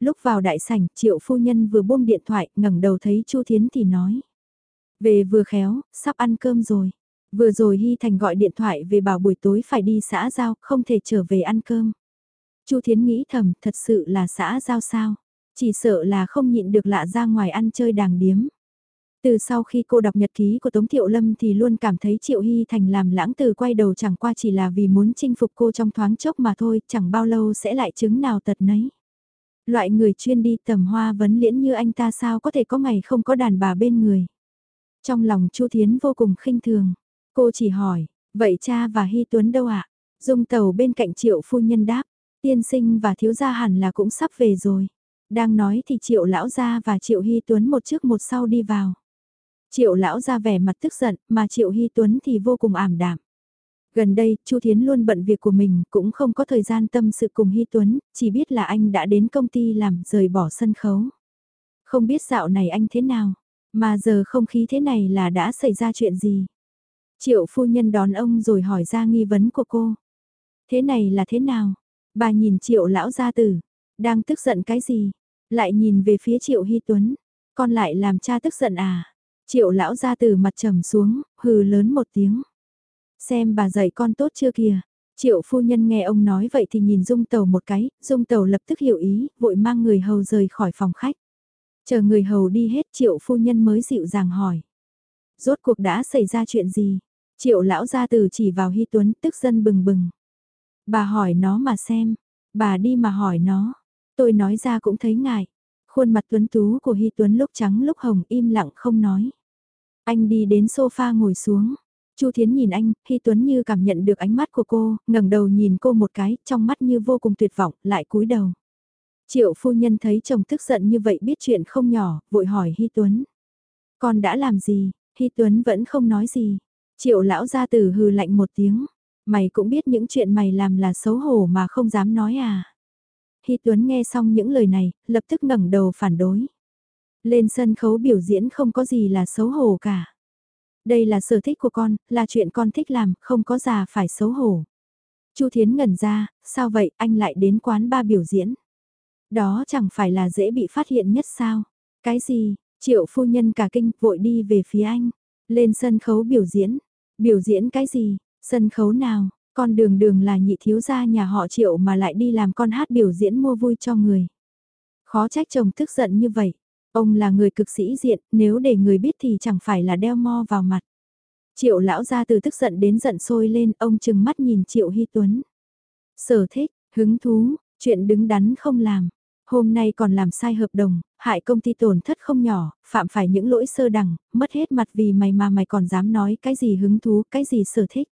Lúc vào đại sảnh, triệu phu nhân vừa buông điện thoại, ngẩng đầu thấy Chu Thiến thì nói. Về vừa khéo, sắp ăn cơm rồi. Vừa rồi Hy Thành gọi điện thoại về bảo buổi tối phải đi xã giao, không thể trở về ăn cơm. Chu Thiến nghĩ thầm, thật sự là xã giao sao? Chỉ sợ là không nhịn được lạ ra ngoài ăn chơi đàng điếm. Từ sau khi cô đọc nhật ký của Tống Thiệu Lâm thì luôn cảm thấy Triệu Hy Thành làm lãng từ quay đầu chẳng qua chỉ là vì muốn chinh phục cô trong thoáng chốc mà thôi, chẳng bao lâu sẽ lại chứng nào tật nấy. Loại người chuyên đi tầm hoa vấn liễn như anh ta sao có thể có ngày không có đàn bà bên người. Trong lòng Chu Thiến vô cùng khinh thường, cô chỉ hỏi, vậy cha và Hy Tuấn đâu ạ? Dung tàu bên cạnh Triệu phu nhân đáp, tiên sinh và thiếu gia hẳn là cũng sắp về rồi. Đang nói thì Triệu lão gia và Triệu Hy Tuấn một trước một sau đi vào. Triệu lão ra vẻ mặt tức giận, mà Triệu Hy Tuấn thì vô cùng ảm đạm. Gần đây, Chu Thiến luôn bận việc của mình, cũng không có thời gian tâm sự cùng Hy Tuấn, chỉ biết là anh đã đến công ty làm, rời bỏ sân khấu. Không biết dạo này anh thế nào, mà giờ không khí thế này là đã xảy ra chuyện gì. Triệu phu nhân đón ông rồi hỏi ra nghi vấn của cô. Thế này là thế nào? Bà nhìn triệu lão gia tử, đang tức giận cái gì? Lại nhìn về phía triệu hy tuấn, con lại làm cha tức giận à? Triệu lão gia tử mặt trầm xuống, hừ lớn một tiếng. Xem bà dạy con tốt chưa kìa. Triệu phu nhân nghe ông nói vậy thì nhìn Dung Tàu một cái, Dung Tàu lập tức hiểu ý, vội mang người hầu rời khỏi phòng khách. Chờ người hầu đi hết triệu phu nhân mới dịu dàng hỏi. Rốt cuộc đã xảy ra chuyện gì? Triệu lão gia từ chỉ vào Hy Tuấn tức dân bừng bừng. Bà hỏi nó mà xem, bà đi mà hỏi nó. Tôi nói ra cũng thấy ngại. Khuôn mặt tuấn tú của Hy Tuấn lúc trắng lúc hồng im lặng không nói. Anh đi đến sofa ngồi xuống. Chu Thiến nhìn anh, Hy Tuấn như cảm nhận được ánh mắt của cô, ngẩng đầu nhìn cô một cái, trong mắt như vô cùng tuyệt vọng, lại cúi đầu. Triệu phu nhân thấy chồng tức giận như vậy biết chuyện không nhỏ, vội hỏi Hy Tuấn. Con đã làm gì? Hy Tuấn vẫn không nói gì. Triệu lão gia tử hừ lạnh một tiếng. Mày cũng biết những chuyện mày làm là xấu hổ mà không dám nói à. Hy Tuấn nghe xong những lời này, lập tức ngẩng đầu phản đối. Lên sân khấu biểu diễn không có gì là xấu hổ cả. Đây là sở thích của con, là chuyện con thích làm, không có già phải xấu hổ. Chu Thiến ngẩn ra, sao vậy anh lại đến quán ba biểu diễn? Đó chẳng phải là dễ bị phát hiện nhất sao? Cái gì? Triệu phu nhân cả kinh vội đi về phía anh. Lên sân khấu biểu diễn. Biểu diễn cái gì? Sân khấu nào? Con đường đường là nhị thiếu gia nhà họ triệu mà lại đi làm con hát biểu diễn mua vui cho người. Khó trách chồng tức giận như vậy. Ông là người cực sĩ diện, nếu để người biết thì chẳng phải là đeo mo vào mặt. Triệu lão ra từ tức giận đến giận sôi lên, ông chừng mắt nhìn Triệu Hy Tuấn. Sở thích, hứng thú, chuyện đứng đắn không làm. Hôm nay còn làm sai hợp đồng, hại công ty tổn thất không nhỏ, phạm phải những lỗi sơ đẳng, mất hết mặt vì mày mà mày còn dám nói cái gì hứng thú, cái gì sở thích.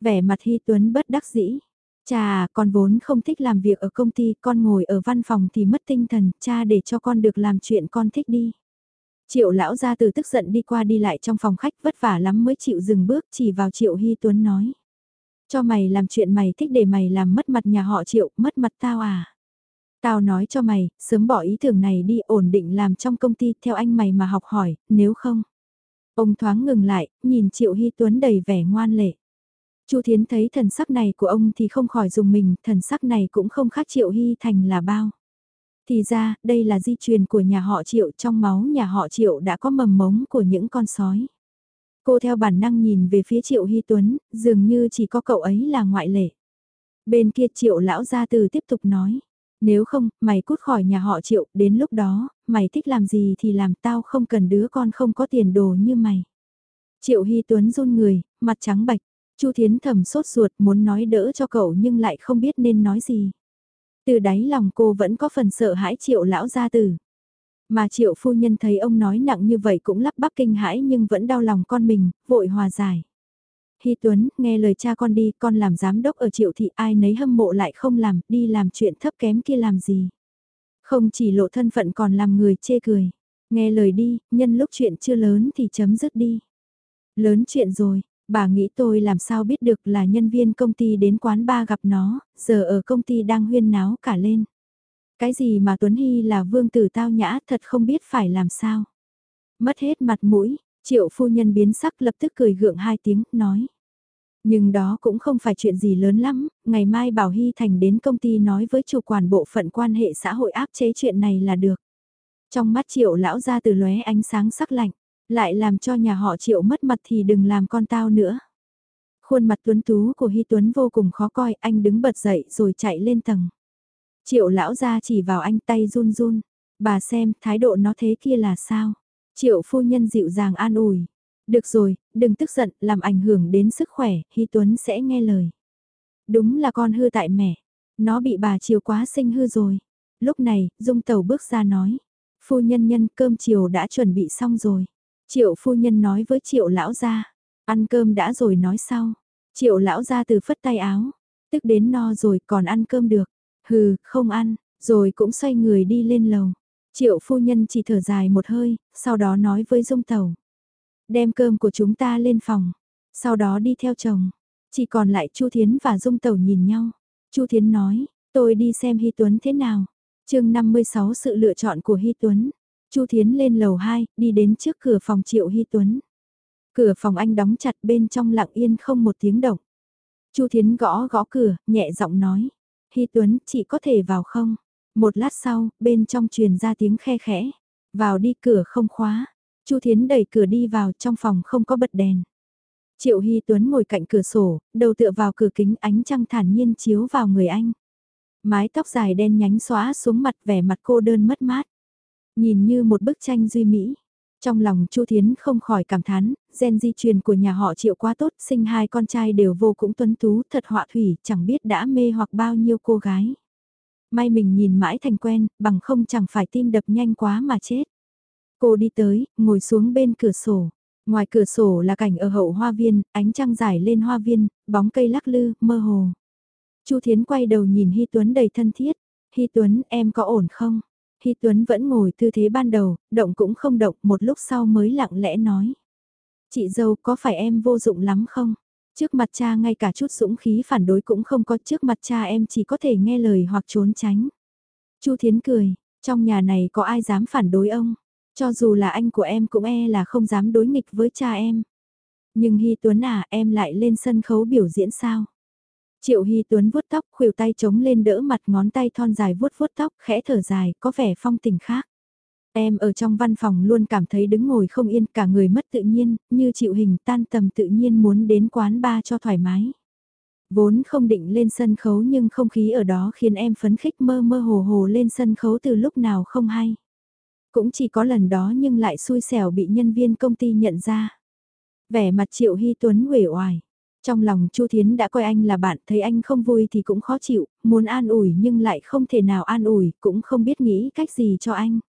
Vẻ mặt Hy Tuấn bất đắc dĩ. Cha, con vốn không thích làm việc ở công ty, con ngồi ở văn phòng thì mất tinh thần, cha để cho con được làm chuyện con thích đi. Triệu lão ra từ tức giận đi qua đi lại trong phòng khách vất vả lắm mới chịu dừng bước chỉ vào Triệu Hy Tuấn nói. Cho mày làm chuyện mày thích để mày làm mất mặt nhà họ Triệu, mất mặt tao à. Tao nói cho mày, sớm bỏ ý tưởng này đi ổn định làm trong công ty theo anh mày mà học hỏi, nếu không. Ông thoáng ngừng lại, nhìn Triệu Hy Tuấn đầy vẻ ngoan lệ. Chu Thiến thấy thần sắc này của ông thì không khỏi dùng mình, thần sắc này cũng không khác Triệu Hy Thành là bao. Thì ra, đây là di truyền của nhà họ Triệu, trong máu nhà họ Triệu đã có mầm mống của những con sói. Cô theo bản năng nhìn về phía Triệu Hy Tuấn, dường như chỉ có cậu ấy là ngoại lệ. Bên kia Triệu lão gia từ tiếp tục nói, nếu không, mày cút khỏi nhà họ Triệu, đến lúc đó, mày thích làm gì thì làm tao không cần đứa con không có tiền đồ như mày. Triệu Hy Tuấn run người, mặt trắng bạch, Chu Thiến thầm sốt ruột muốn nói đỡ cho cậu nhưng lại không biết nên nói gì. Từ đáy lòng cô vẫn có phần sợ hãi triệu lão gia tử. Mà triệu phu nhân thấy ông nói nặng như vậy cũng lắp bắp kinh hãi nhưng vẫn đau lòng con mình, vội hòa giải. Hy Tuấn, nghe lời cha con đi, con làm giám đốc ở triệu thị ai nấy hâm mộ lại không làm, đi làm chuyện thấp kém kia làm gì. Không chỉ lộ thân phận còn làm người chê cười. Nghe lời đi, nhân lúc chuyện chưa lớn thì chấm dứt đi. Lớn chuyện rồi, bà nghĩ tôi làm sao biết được là nhân viên công ty đến quán ba gặp nó, giờ ở công ty đang huyên náo cả lên. Cái gì mà Tuấn Hy là vương tử tao nhã thật không biết phải làm sao. Mất hết mặt mũi, triệu phu nhân biến sắc lập tức cười gượng hai tiếng, nói. Nhưng đó cũng không phải chuyện gì lớn lắm, ngày mai Bảo Hy Thành đến công ty nói với chủ quản bộ phận quan hệ xã hội áp chế chuyện này là được. Trong mắt triệu lão ra từ lóe ánh sáng sắc lạnh, lại làm cho nhà họ triệu mất mặt thì đừng làm con tao nữa. Khuôn mặt tuấn tú của Hy Tuấn vô cùng khó coi, anh đứng bật dậy rồi chạy lên tầng. Triệu lão ra chỉ vào anh tay run run, bà xem thái độ nó thế kia là sao. Triệu phu nhân dịu dàng an ủi, được rồi, đừng tức giận, làm ảnh hưởng đến sức khỏe, Hy Tuấn sẽ nghe lời. Đúng là con hư tại mẹ, nó bị bà chiều quá sinh hư rồi. Lúc này, Dung Tàu bước ra nói, phu nhân nhân cơm chiều đã chuẩn bị xong rồi. Triệu phu nhân nói với triệu lão gia, ăn cơm đã rồi nói sau. Triệu lão gia từ phất tay áo, tức đến no rồi còn ăn cơm được. Hừ, không ăn, rồi cũng xoay người đi lên lầu. Triệu phu nhân chỉ thở dài một hơi, sau đó nói với Dung Tàu. Đem cơm của chúng ta lên phòng, sau đó đi theo chồng. Chỉ còn lại Chu Thiến và Dung Tàu nhìn nhau. Chu Thiến nói, tôi đi xem Hy Tuấn thế nào. chương 56 sự lựa chọn của Hy Tuấn. Chu Thiến lên lầu 2, đi đến trước cửa phòng Triệu Hy Tuấn. Cửa phòng anh đóng chặt bên trong lặng yên không một tiếng động. Chu Thiến gõ gõ cửa, nhẹ giọng nói. Hy Tuấn, chị có thể vào không? Một lát sau, bên trong truyền ra tiếng khe khẽ. Vào đi cửa không khóa. Chu Thiến đẩy cửa đi vào trong phòng không có bật đèn. Triệu Hy Tuấn ngồi cạnh cửa sổ, đầu tựa vào cửa kính ánh trăng thản nhiên chiếu vào người anh. Mái tóc dài đen nhánh xóa xuống mặt vẻ mặt cô đơn mất mát. Nhìn như một bức tranh duy mỹ. Trong lòng Chu Thiến không khỏi cảm thán, gen di truyền của nhà họ Triệu quá tốt, sinh hai con trai đều vô cũng tuấn tú, thật họa thủy, chẳng biết đã mê hoặc bao nhiêu cô gái. May mình nhìn mãi thành quen, bằng không chẳng phải tim đập nhanh quá mà chết. Cô đi tới, ngồi xuống bên cửa sổ. Ngoài cửa sổ là cảnh ở hậu hoa viên, ánh trăng dài lên hoa viên, bóng cây lắc lư, mơ hồ. Chu Thiến quay đầu nhìn Hy Tuấn đầy thân thiết. Hy Tuấn, em có ổn không? Hy Tuấn vẫn ngồi tư thế ban đầu, động cũng không động, một lúc sau mới lặng lẽ nói. Chị dâu có phải em vô dụng lắm không? Trước mặt cha ngay cả chút dũng khí phản đối cũng không có trước mặt cha em chỉ có thể nghe lời hoặc trốn tránh. Chu Thiến cười, trong nhà này có ai dám phản đối ông? Cho dù là anh của em cũng e là không dám đối nghịch với cha em. Nhưng Hy Tuấn à, em lại lên sân khấu biểu diễn sao? Triệu Hy Tuấn vuốt tóc, khuỷu tay chống lên đỡ mặt ngón tay thon dài vuốt vuốt tóc, khẽ thở dài, có vẻ phong tình khác. Em ở trong văn phòng luôn cảm thấy đứng ngồi không yên, cả người mất tự nhiên, như chịu hình tan tầm tự nhiên muốn đến quán bar cho thoải mái. Vốn không định lên sân khấu nhưng không khí ở đó khiến em phấn khích mơ mơ hồ hồ lên sân khấu từ lúc nào không hay. Cũng chỉ có lần đó nhưng lại xui xẻo bị nhân viên công ty nhận ra. Vẻ mặt Triệu Hy Tuấn uể oải. Trong lòng Chu Thiến đã coi anh là bạn, thấy anh không vui thì cũng khó chịu, muốn an ủi nhưng lại không thể nào an ủi, cũng không biết nghĩ cách gì cho anh.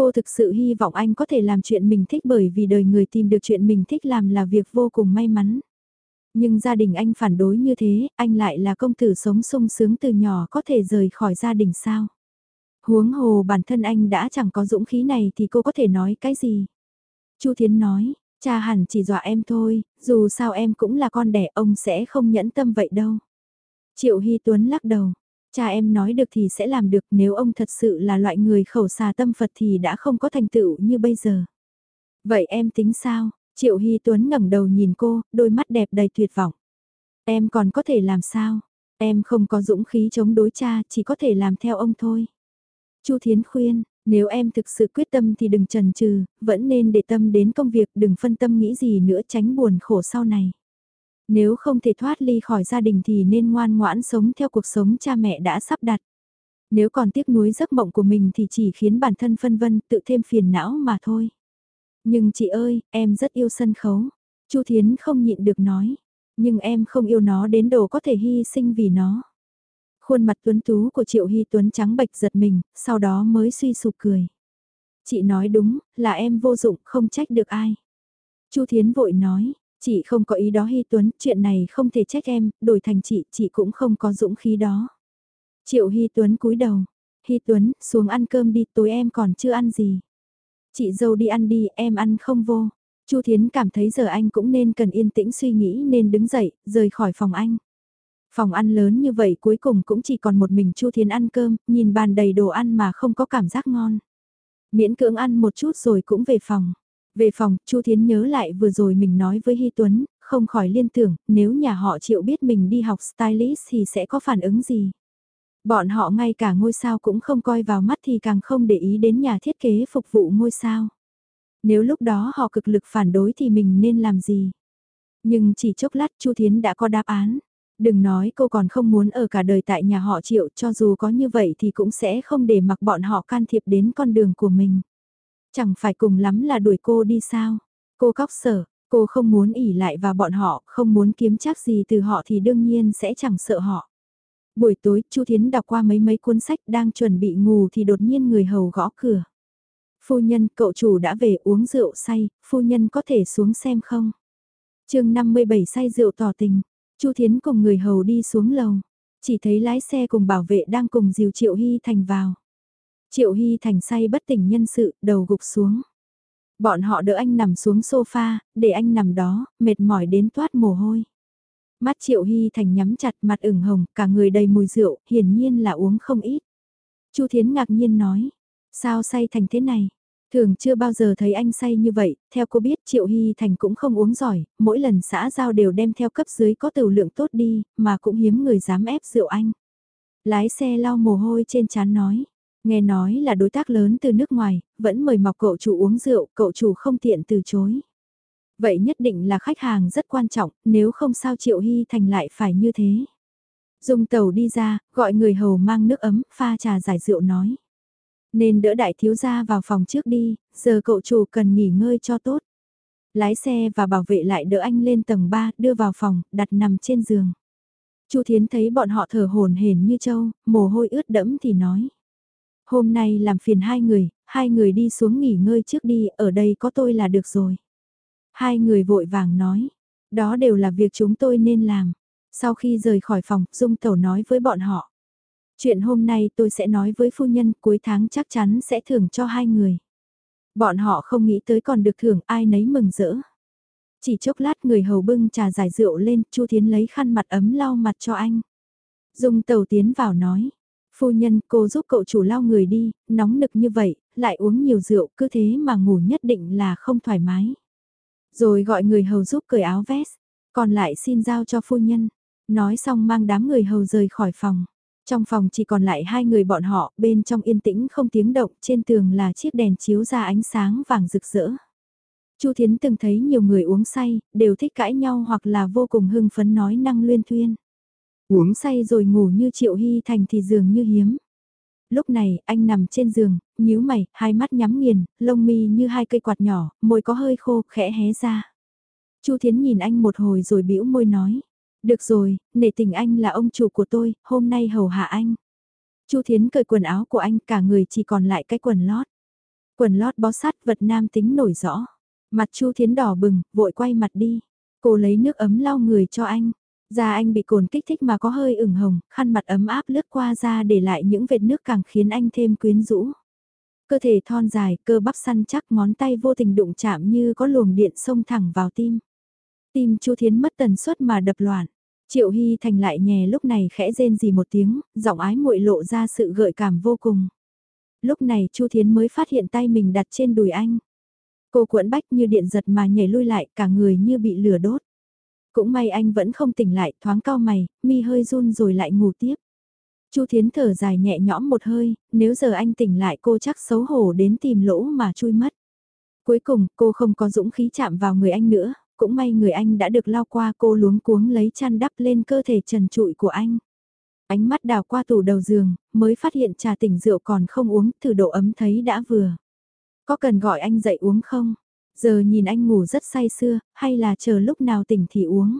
Cô thực sự hy vọng anh có thể làm chuyện mình thích bởi vì đời người tìm được chuyện mình thích làm là việc vô cùng may mắn. Nhưng gia đình anh phản đối như thế, anh lại là công tử sống sung sướng từ nhỏ có thể rời khỏi gia đình sao? Huống hồ bản thân anh đã chẳng có dũng khí này thì cô có thể nói cái gì? Chu Thiến nói, cha hẳn chỉ dọa em thôi, dù sao em cũng là con đẻ ông sẽ không nhẫn tâm vậy đâu. Triệu Hy Tuấn lắc đầu, cha em nói được thì sẽ làm được nếu ông thật sự là loại người khẩu xà tâm Phật thì đã không có thành tựu như bây giờ. Vậy em tính sao? Triệu Hy Tuấn ngẩng đầu nhìn cô, đôi mắt đẹp đầy tuyệt vọng. Em còn có thể làm sao? Em không có dũng khí chống đối cha, chỉ có thể làm theo ông thôi. Chu Thiến khuyên, nếu em thực sự quyết tâm thì đừng chần chừ, vẫn nên để tâm đến công việc, đừng phân tâm nghĩ gì nữa tránh buồn khổ sau này. Nếu không thể thoát ly khỏi gia đình thì nên ngoan ngoãn sống theo cuộc sống cha mẹ đã sắp đặt. Nếu còn tiếc nuối giấc mộng của mình thì chỉ khiến bản thân phân vân tự thêm phiền não mà thôi. Nhưng chị ơi, em rất yêu sân khấu. Chu Thiến không nhịn được nói. Nhưng em không yêu nó đến độ có thể hy sinh vì nó. Khuôn mặt tuấn tú của Triệu Hy Tuấn trắng bệch giật mình, sau đó mới suy sụp cười. Chị nói đúng, là em vô dụng, không trách được ai. Chu Thiến vội nói, chị không có ý đó Hy Tuấn, chuyện này không thể trách em, đổi thành chị, chị cũng không có dũng khí đó. Triệu Hy Tuấn cúi đầu, Hy Tuấn, xuống ăn cơm đi, tối em còn chưa ăn gì. Chị dâu đi ăn đi, em ăn không vô. Chu Thiến cảm thấy giờ anh cũng nên cần yên tĩnh suy nghĩ nên đứng dậy, rời khỏi phòng anh. Phòng ăn lớn như vậy cuối cùng cũng chỉ còn một mình Chu Thiến ăn cơm, nhìn bàn đầy đồ ăn mà không có cảm giác ngon. Miễn cưỡng ăn một chút rồi cũng về phòng. Về phòng, Chu Thiến nhớ lại vừa rồi mình nói với Hy Tuấn, không khỏi liên tưởng, nếu nhà họ chịu biết mình đi học stylist thì sẽ có phản ứng gì. Bọn họ ngay cả ngôi sao cũng không coi vào mắt thì càng không để ý đến nhà thiết kế phục vụ ngôi sao. Nếu lúc đó họ cực lực phản đối thì mình nên làm gì? Nhưng chỉ chốc lát Chu Thiến đã có đáp án. Đừng nói cô còn không muốn ở cả đời tại nhà họ triệu cho dù có như vậy thì cũng sẽ không để mặc bọn họ can thiệp đến con đường của mình. Chẳng phải cùng lắm là đuổi cô đi sao? Cô khóc sở, cô không muốn ỉ lại vào bọn họ, không muốn kiếm chắc gì từ họ thì đương nhiên sẽ chẳng sợ họ. Buổi tối, Chu Thiến đọc qua mấy mấy cuốn sách đang chuẩn bị ngủ thì đột nhiên người hầu gõ cửa. Phu nhân, cậu chủ đã về uống rượu say, phu nhân có thể xuống xem không? chương 57 say rượu tỏ tình, Chu Thiến cùng người hầu đi xuống lầu, chỉ thấy lái xe cùng bảo vệ đang cùng diều Triệu Hy Thành vào. Triệu Hy Thành say bất tỉnh nhân sự, đầu gục xuống. Bọn họ đỡ anh nằm xuống sofa, để anh nằm đó, mệt mỏi đến toát mồ hôi. Mắt Triệu Hy Thành nhắm chặt mặt ửng hồng, cả người đầy mùi rượu, hiển nhiên là uống không ít. Chu Thiến ngạc nhiên nói, sao say thành thế này? Thường chưa bao giờ thấy anh say như vậy, theo cô biết Triệu Hy Thành cũng không uống giỏi, mỗi lần xã giao đều đem theo cấp dưới có tửu lượng tốt đi, mà cũng hiếm người dám ép rượu anh. Lái xe lau mồ hôi trên chán nói, nghe nói là đối tác lớn từ nước ngoài, vẫn mời mọc cậu chủ uống rượu, cậu chủ không tiện từ chối. Vậy nhất định là khách hàng rất quan trọng, nếu không sao Triệu Hy Thành lại phải như thế. Dùng tàu đi ra, gọi người hầu mang nước ấm, pha trà giải rượu nói. Nên đỡ đại thiếu gia vào phòng trước đi, giờ cậu chủ cần nghỉ ngơi cho tốt. Lái xe và bảo vệ lại đỡ anh lên tầng 3, đưa vào phòng, đặt nằm trên giường. Chu Thiến thấy bọn họ thở hồn hển như trâu, mồ hôi ướt đẫm thì nói. Hôm nay làm phiền hai người, hai người đi xuống nghỉ ngơi trước đi, ở đây có tôi là được rồi. Hai người vội vàng nói, đó đều là việc chúng tôi nên làm. Sau khi rời khỏi phòng, Dung Tẩu nói với bọn họ. Chuyện hôm nay tôi sẽ nói với phu nhân cuối tháng chắc chắn sẽ thưởng cho hai người. Bọn họ không nghĩ tới còn được thưởng ai nấy mừng rỡ. Chỉ chốc lát người hầu bưng trà giải rượu lên, Chu Thiến lấy khăn mặt ấm lau mặt cho anh. Dung tẩu tiến vào nói, phu nhân cô giúp cậu chủ lau người đi, nóng nực như vậy, lại uống nhiều rượu cứ thế mà ngủ nhất định là không thoải mái. Rồi gọi người hầu giúp cởi áo vest, còn lại xin giao cho phu nhân. Nói xong mang đám người hầu rời khỏi phòng. Trong phòng chỉ còn lại hai người bọn họ, bên trong yên tĩnh không tiếng động, trên tường là chiếc đèn chiếu ra ánh sáng vàng rực rỡ. Chu Thiến từng thấy nhiều người uống say, đều thích cãi nhau hoặc là vô cùng hưng phấn nói năng luyên thuyên. Uống say rồi ngủ như Triệu Hy Thành thì dường như hiếm. Lúc này, anh nằm trên giường, nhíu mày, hai mắt nhắm nghiền, lông mi như hai cây quạt nhỏ, môi có hơi khô, khẽ hé ra. Chu Thiến nhìn anh một hồi rồi bĩu môi nói. Được rồi, nể tình anh là ông chủ của tôi, hôm nay hầu hạ anh. Chu Thiến cởi quần áo của anh, cả người chỉ còn lại cái quần lót. Quần lót bó sát vật nam tính nổi rõ. Mặt Chu Thiến đỏ bừng, vội quay mặt đi. Cô lấy nước ấm lau người cho anh. Da anh bị cồn kích thích mà có hơi ửng hồng, khăn mặt ấm áp lướt qua da để lại những vệt nước càng khiến anh thêm quyến rũ. Cơ thể thon dài, cơ bắp săn chắc ngón tay vô tình đụng chạm như có luồng điện xông thẳng vào tim. Tim Chu Thiến mất tần suất mà đập loạn. Triệu Hy Thành lại nhè lúc này khẽ rên gì một tiếng, giọng ái muội lộ ra sự gợi cảm vô cùng. Lúc này Chu Thiến mới phát hiện tay mình đặt trên đùi anh. Cô cuộn bách như điện giật mà nhảy lui lại cả người như bị lửa đốt. Cũng may anh vẫn không tỉnh lại, thoáng cao mày, mi hơi run rồi lại ngủ tiếp. Chu Thiến thở dài nhẹ nhõm một hơi, nếu giờ anh tỉnh lại cô chắc xấu hổ đến tìm lỗ mà chui mất. Cuối cùng, cô không có dũng khí chạm vào người anh nữa, cũng may người anh đã được lao qua cô luống cuống lấy chăn đắp lên cơ thể trần trụi của anh. Ánh mắt đào qua tủ đầu giường, mới phát hiện trà tỉnh rượu còn không uống, thử độ ấm thấy đã vừa. Có cần gọi anh dậy uống không? Giờ nhìn anh ngủ rất say sưa, hay là chờ lúc nào tỉnh thì uống?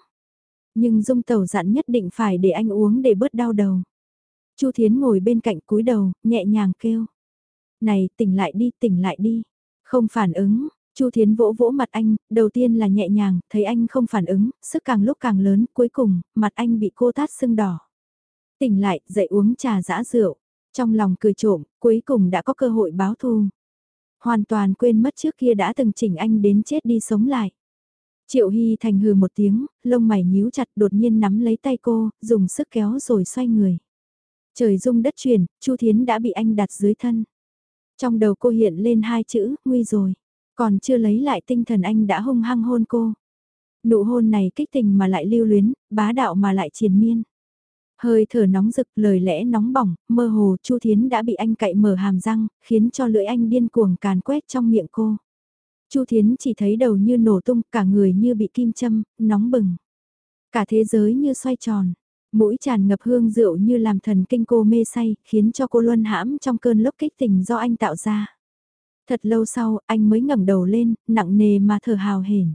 Nhưng Dung Tẩu dặn nhất định phải để anh uống để bớt đau đầu. Chu Thiến ngồi bên cạnh cúi đầu, nhẹ nhàng kêu. Này, tỉnh lại đi, tỉnh lại đi. Không phản ứng, Chu Thiến vỗ vỗ mặt anh, đầu tiên là nhẹ nhàng, thấy anh không phản ứng, sức càng lúc càng lớn, cuối cùng, mặt anh bị cô tát sưng đỏ. Tỉnh lại, dậy uống trà dã rượu. Trong lòng cười trộm, cuối cùng đã có cơ hội báo thù. Hoàn toàn quên mất trước kia đã từng chỉnh anh đến chết đi sống lại. Triệu Hy Thành hừ một tiếng, lông mày nhíu chặt đột nhiên nắm lấy tay cô, dùng sức kéo rồi xoay người. Trời rung đất chuyển, Chu Thiến đã bị anh đặt dưới thân. Trong đầu cô hiện lên hai chữ, nguy rồi. Còn chưa lấy lại tinh thần anh đã hung hăng hôn cô. Nụ hôn này kích tình mà lại lưu luyến, bá đạo mà lại triền miên. Hơi thở nóng rực, lời lẽ nóng bỏng, mơ hồ Chu Thiến đã bị anh cậy mở hàm răng, khiến cho lưỡi anh điên cuồng càn quét trong miệng cô. Chu Thiến chỉ thấy đầu như nổ tung, cả người như bị kim châm, nóng bừng. Cả thế giới như xoay tròn, mũi tràn ngập hương rượu như làm thần kinh cô mê say, khiến cho cô luân hãm trong cơn lốc kích tình do anh tạo ra. Thật lâu sau, anh mới ngẩng đầu lên, nặng nề mà thở hào hển.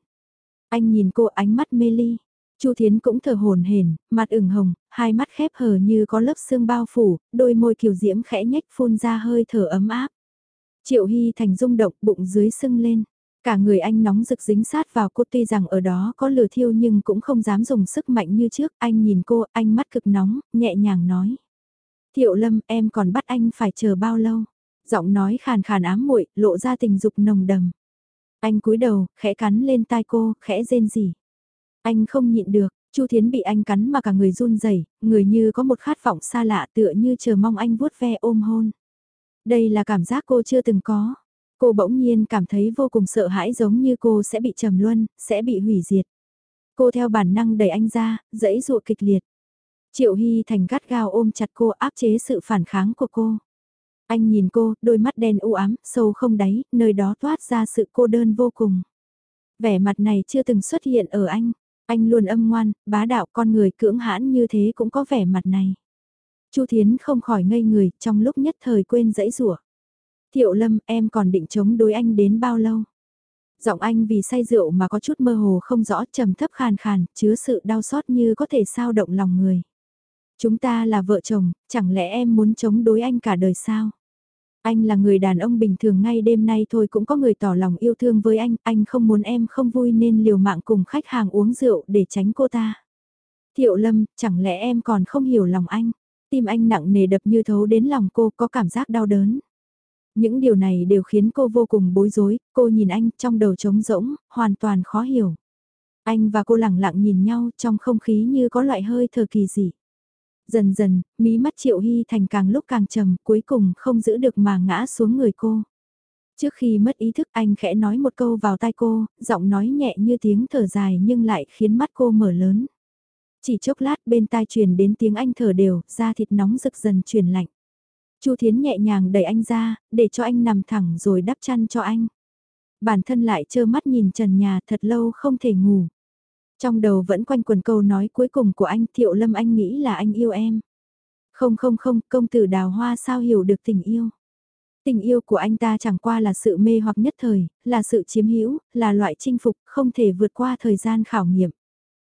Anh nhìn cô ánh mắt mê ly. Chu Thiến cũng thở hồn hển, mặt ửng hồng, hai mắt khép hờ như có lớp xương bao phủ, đôi môi kiều diễm khẽ nhếch phun ra hơi thở ấm áp. Triệu Hy Thành rung động bụng dưới sưng lên. Cả người anh nóng rực dính sát vào cô tuy rằng ở đó có lửa thiêu nhưng cũng không dám dùng sức mạnh như trước. Anh nhìn cô, anh mắt cực nóng, nhẹ nhàng nói. Thiệu Lâm, em còn bắt anh phải chờ bao lâu? Giọng nói khàn khàn ám muội lộ ra tình dục nồng đầm. Anh cúi đầu, khẽ cắn lên tai cô, khẽ rên rỉ. Anh không nhịn được, Chu Thiến bị anh cắn mà cả người run rẩy, người như có một khát vọng xa lạ tựa như chờ mong anh vuốt ve ôm hôn. Đây là cảm giác cô chưa từng có. Cô bỗng nhiên cảm thấy vô cùng sợ hãi giống như cô sẽ bị trầm luân, sẽ bị hủy diệt. Cô theo bản năng đẩy anh ra, dẫy dụa kịch liệt. Triệu Hy Thành gắt gao ôm chặt cô áp chế sự phản kháng của cô. Anh nhìn cô, đôi mắt đen u ám, sâu không đáy, nơi đó toát ra sự cô đơn vô cùng. Vẻ mặt này chưa từng xuất hiện ở anh. Anh luôn âm ngoan, bá đạo con người cưỡng hãn như thế cũng có vẻ mặt này. Chu Thiến không khỏi ngây người, trong lúc nhất thời quên dãy rủa. Thiệu Lâm, em còn định chống đối anh đến bao lâu? Giọng anh vì say rượu mà có chút mơ hồ không rõ trầm thấp khàn khàn, chứa sự đau xót như có thể sao động lòng người. Chúng ta là vợ chồng, chẳng lẽ em muốn chống đối anh cả đời sao? Anh là người đàn ông bình thường ngay đêm nay thôi cũng có người tỏ lòng yêu thương với anh, anh không muốn em không vui nên liều mạng cùng khách hàng uống rượu để tránh cô ta. Thiệu Lâm, chẳng lẽ em còn không hiểu lòng anh? Tim anh nặng nề đập như thấu đến lòng cô có cảm giác đau đớn. Những điều này đều khiến cô vô cùng bối rối, cô nhìn anh trong đầu trống rỗng, hoàn toàn khó hiểu. Anh và cô lặng lặng nhìn nhau trong không khí như có loại hơi thở kỳ dị. Dần dần, mí mắt Triệu Hy Thành càng lúc càng trầm, cuối cùng không giữ được mà ngã xuống người cô. Trước khi mất ý thức anh khẽ nói một câu vào tai cô, giọng nói nhẹ như tiếng thở dài nhưng lại khiến mắt cô mở lớn. Chỉ chốc lát bên tai truyền đến tiếng anh thở đều, da thịt nóng rực dần chuyển lạnh. Chu Thiến nhẹ nhàng đẩy anh ra, để cho anh nằm thẳng rồi đắp chăn cho anh. Bản thân lại trơ mắt nhìn trần nhà thật lâu không thể ngủ. Trong đầu vẫn quanh quần câu nói cuối cùng của anh Thiệu Lâm anh nghĩ là anh yêu em. Không không không, công tử đào hoa sao hiểu được tình yêu. Tình yêu của anh ta chẳng qua là sự mê hoặc nhất thời, là sự chiếm hữu, là loại chinh phục, không thể vượt qua thời gian khảo nghiệm.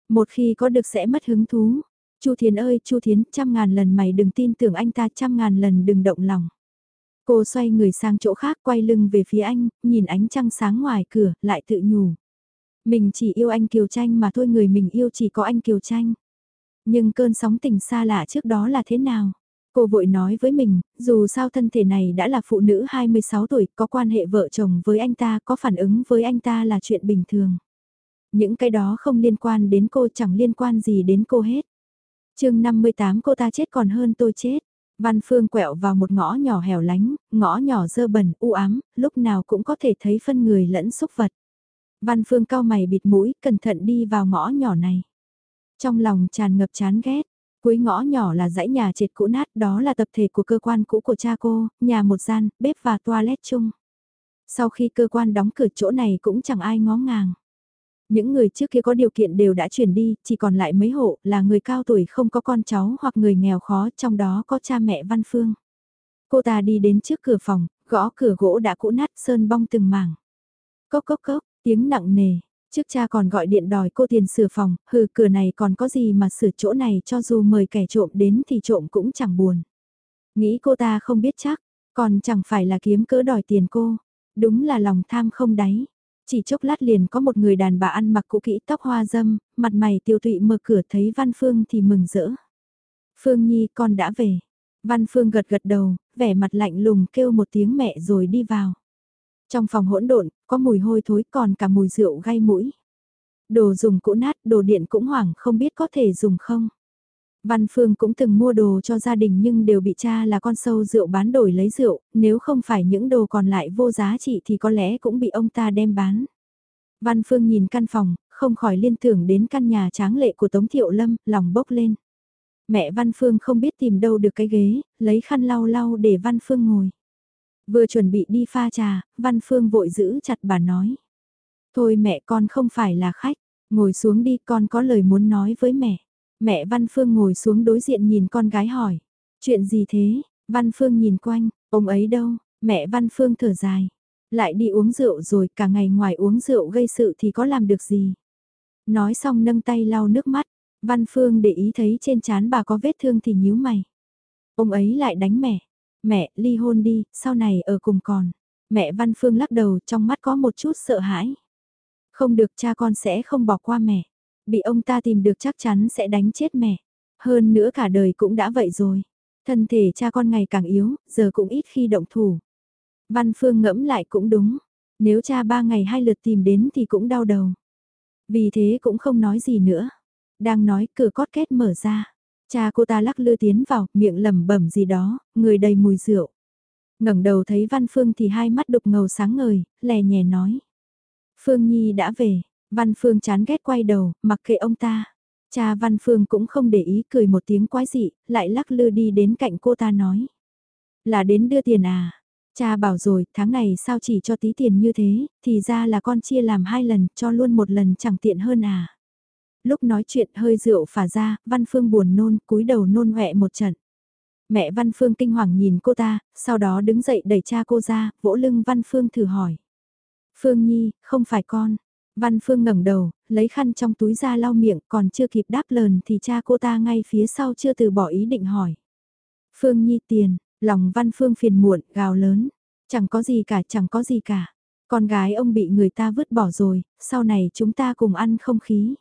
Một khi có được sẽ mất hứng thú. Chu Thiến ơi, Chu Thiến, trăm ngàn lần mày đừng tin tưởng anh ta, trăm ngàn lần đừng động lòng. Cô xoay người sang chỗ khác quay lưng về phía anh, nhìn ánh trăng sáng ngoài cửa, lại tự nhủ. Mình chỉ yêu anh Kiều Tranh mà thôi người mình yêu chỉ có anh Kiều Tranh. Nhưng cơn sóng tình xa lạ trước đó là thế nào? Cô vội nói với mình, dù sao thân thể này đã là phụ nữ 26 tuổi, có quan hệ vợ chồng với anh ta, có phản ứng với anh ta là chuyện bình thường. Những cái đó không liên quan đến cô chẳng liên quan gì đến cô hết. chương 58 cô ta chết còn hơn tôi chết. Văn Phương quẹo vào một ngõ nhỏ hẻo lánh, ngõ nhỏ dơ bẩn, u ám, lúc nào cũng có thể thấy phân người lẫn xúc vật. Văn Phương cao mày bịt mũi, cẩn thận đi vào ngõ nhỏ này. Trong lòng tràn ngập chán ghét, cuối ngõ nhỏ là dãy nhà trệt cũ nát, đó là tập thể của cơ quan cũ của cha cô, nhà một gian, bếp và toilet chung. Sau khi cơ quan đóng cửa chỗ này cũng chẳng ai ngó ngàng. Những người trước kia có điều kiện đều đã chuyển đi, chỉ còn lại mấy hộ là người cao tuổi không có con cháu hoặc người nghèo khó, trong đó có cha mẹ Văn Phương. Cô ta đi đến trước cửa phòng, gõ cửa gỗ đã cũ nát sơn bong từng mảng. Cốc cốc cốc, Tiếng nặng nề, Trước cha còn gọi điện đòi cô tiền sửa phòng, hừ cửa này còn có gì mà sửa chỗ này cho dù mời kẻ trộm đến thì trộm cũng chẳng buồn. Nghĩ cô ta không biết chắc, còn chẳng phải là kiếm cỡ đòi tiền cô. Đúng là lòng tham không đáy. Chỉ chốc lát liền có một người đàn bà ăn mặc cũ kỹ tóc hoa dâm, mặt mày tiêu tụy mở cửa thấy Văn Phương thì mừng rỡ. Phương Nhi con đã về. Văn Phương gật gật đầu, vẻ mặt lạnh lùng kêu một tiếng mẹ rồi đi vào. Trong phòng hỗn độn, có mùi hôi thối còn cả mùi rượu gây mũi. Đồ dùng cũ nát, đồ điện cũng hoảng không biết có thể dùng không. Văn Phương cũng từng mua đồ cho gia đình nhưng đều bị cha là con sâu rượu bán đổi lấy rượu, nếu không phải những đồ còn lại vô giá trị thì có lẽ cũng bị ông ta đem bán. Văn Phương nhìn căn phòng, không khỏi liên tưởng đến căn nhà tráng lệ của Tống Thiệu Lâm, lòng bốc lên. Mẹ Văn Phương không biết tìm đâu được cái ghế, lấy khăn lau lau để Văn Phương ngồi. Vừa chuẩn bị đi pha trà, Văn Phương vội giữ chặt bà nói. Thôi mẹ con không phải là khách, ngồi xuống đi con có lời muốn nói với mẹ. Mẹ Văn Phương ngồi xuống đối diện nhìn con gái hỏi. Chuyện gì thế? Văn Phương nhìn quanh, ông ấy đâu? Mẹ Văn Phương thở dài. Lại đi uống rượu rồi cả ngày ngoài uống rượu gây sự thì có làm được gì? Nói xong nâng tay lau nước mắt. Văn Phương để ý thấy trên trán bà có vết thương thì nhíu mày. Ông ấy lại đánh mẹ. Mẹ, ly hôn đi, sau này ở cùng còn. Mẹ Văn Phương lắc đầu trong mắt có một chút sợ hãi. Không được cha con sẽ không bỏ qua mẹ. Bị ông ta tìm được chắc chắn sẽ đánh chết mẹ. Hơn nữa cả đời cũng đã vậy rồi. Thân thể cha con ngày càng yếu, giờ cũng ít khi động thủ. Văn Phương ngẫm lại cũng đúng. Nếu cha ba ngày hai lượt tìm đến thì cũng đau đầu. Vì thế cũng không nói gì nữa. Đang nói cửa cót két mở ra. Cha cô ta lắc lư tiến vào, miệng lẩm bẩm gì đó, người đầy mùi rượu. ngẩng đầu thấy Văn Phương thì hai mắt đục ngầu sáng ngời, lè nhẹ nói. Phương Nhi đã về, Văn Phương chán ghét quay đầu, mặc kệ ông ta. Cha Văn Phương cũng không để ý cười một tiếng quái dị, lại lắc lư đi đến cạnh cô ta nói. Là đến đưa tiền à? Cha bảo rồi, tháng này sao chỉ cho tí tiền như thế, thì ra là con chia làm hai lần, cho luôn một lần chẳng tiện hơn à? Lúc nói chuyện hơi rượu phả ra, Văn Phương buồn nôn, cúi đầu nôn hẹ một trận. Mẹ Văn Phương kinh hoàng nhìn cô ta, sau đó đứng dậy đẩy cha cô ra, vỗ lưng Văn Phương thử hỏi. Phương Nhi, không phải con. Văn Phương ngẩng đầu, lấy khăn trong túi ra lau miệng, còn chưa kịp đáp lờn thì cha cô ta ngay phía sau chưa từ bỏ ý định hỏi. Phương Nhi tiền, lòng Văn Phương phiền muộn, gào lớn. Chẳng có gì cả, chẳng có gì cả. Con gái ông bị người ta vứt bỏ rồi, sau này chúng ta cùng ăn không khí.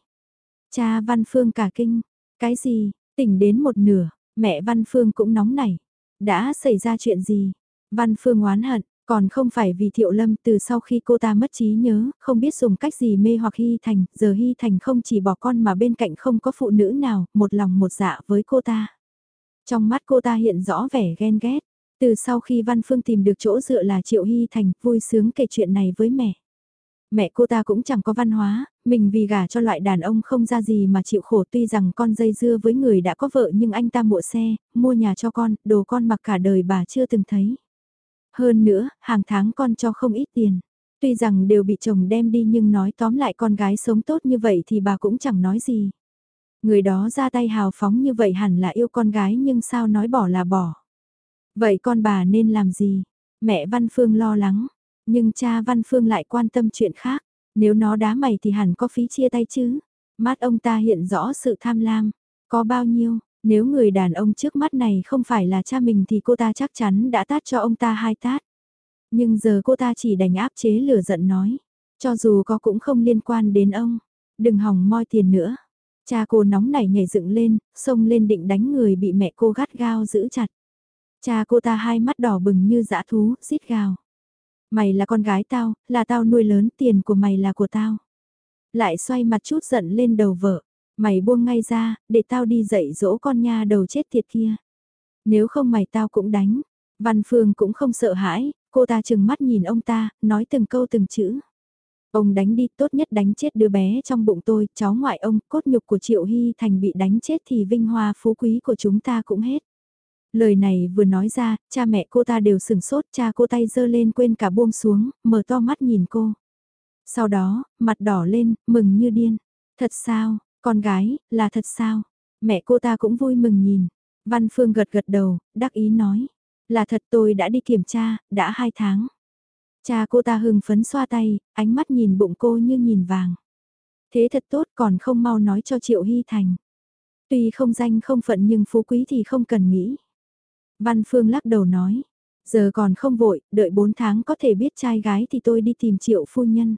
Cha Văn Phương cả kinh, cái gì, tỉnh đến một nửa, mẹ Văn Phương cũng nóng nảy. Đã xảy ra chuyện gì? Văn Phương oán hận, còn không phải vì Thiệu Lâm từ sau khi cô ta mất trí nhớ, không biết dùng cách gì mê hoặc Hy Thành, giờ Hy Thành không chỉ bỏ con mà bên cạnh không có phụ nữ nào, một lòng một dạ với cô ta. Trong mắt cô ta hiện rõ vẻ ghen ghét, từ sau khi Văn Phương tìm được chỗ dựa là Triệu Hy Thành, vui sướng kể chuyện này với mẹ. Mẹ cô ta cũng chẳng có văn hóa, mình vì gả cho loại đàn ông không ra gì mà chịu khổ tuy rằng con dây dưa với người đã có vợ nhưng anh ta mua xe, mua nhà cho con, đồ con mặc cả đời bà chưa từng thấy. Hơn nữa, hàng tháng con cho không ít tiền. Tuy rằng đều bị chồng đem đi nhưng nói tóm lại con gái sống tốt như vậy thì bà cũng chẳng nói gì. Người đó ra tay hào phóng như vậy hẳn là yêu con gái nhưng sao nói bỏ là bỏ. Vậy con bà nên làm gì? Mẹ Văn Phương lo lắng, nhưng cha Văn Phương lại quan tâm chuyện khác. Nếu nó đá mày thì hẳn có phí chia tay chứ. Mắt ông ta hiện rõ sự tham lam. Có bao nhiêu, nếu người đàn ông trước mắt này không phải là cha mình thì cô ta chắc chắn đã tát cho ông ta hai tát. Nhưng giờ cô ta chỉ đành áp chế lửa giận nói. Cho dù có cũng không liên quan đến ông. Đừng hòng moi tiền nữa. Cha cô nóng nảy nhảy dựng lên, xông lên định đánh người bị mẹ cô gắt gao giữ chặt. Cha cô ta hai mắt đỏ bừng như dã thú, rít gào. Mày là con gái tao, là tao nuôi lớn tiền của mày là của tao. Lại xoay mặt chút giận lên đầu vợ. Mày buông ngay ra, để tao đi dạy dỗ con nha đầu chết tiệt kia. Nếu không mày tao cũng đánh. Văn Phương cũng không sợ hãi, cô ta chừng mắt nhìn ông ta, nói từng câu từng chữ. Ông đánh đi tốt nhất đánh chết đứa bé trong bụng tôi, cháu ngoại ông, cốt nhục của Triệu Hy Thành bị đánh chết thì vinh hoa phú quý của chúng ta cũng hết. Lời này vừa nói ra, cha mẹ cô ta đều sừng sốt, cha cô tay giơ lên quên cả buông xuống, mở to mắt nhìn cô. Sau đó, mặt đỏ lên, mừng như điên. Thật sao, con gái, là thật sao? Mẹ cô ta cũng vui mừng nhìn. Văn Phương gật gật đầu, đắc ý nói. Là thật tôi đã đi kiểm tra, đã hai tháng. Cha cô ta hưng phấn xoa tay, ánh mắt nhìn bụng cô như nhìn vàng. Thế thật tốt còn không mau nói cho Triệu Hy Thành. Tuy không danh không phận nhưng phú quý thì không cần nghĩ. Văn Phương lắc đầu nói, giờ còn không vội, đợi 4 tháng có thể biết trai gái thì tôi đi tìm Triệu phu nhân.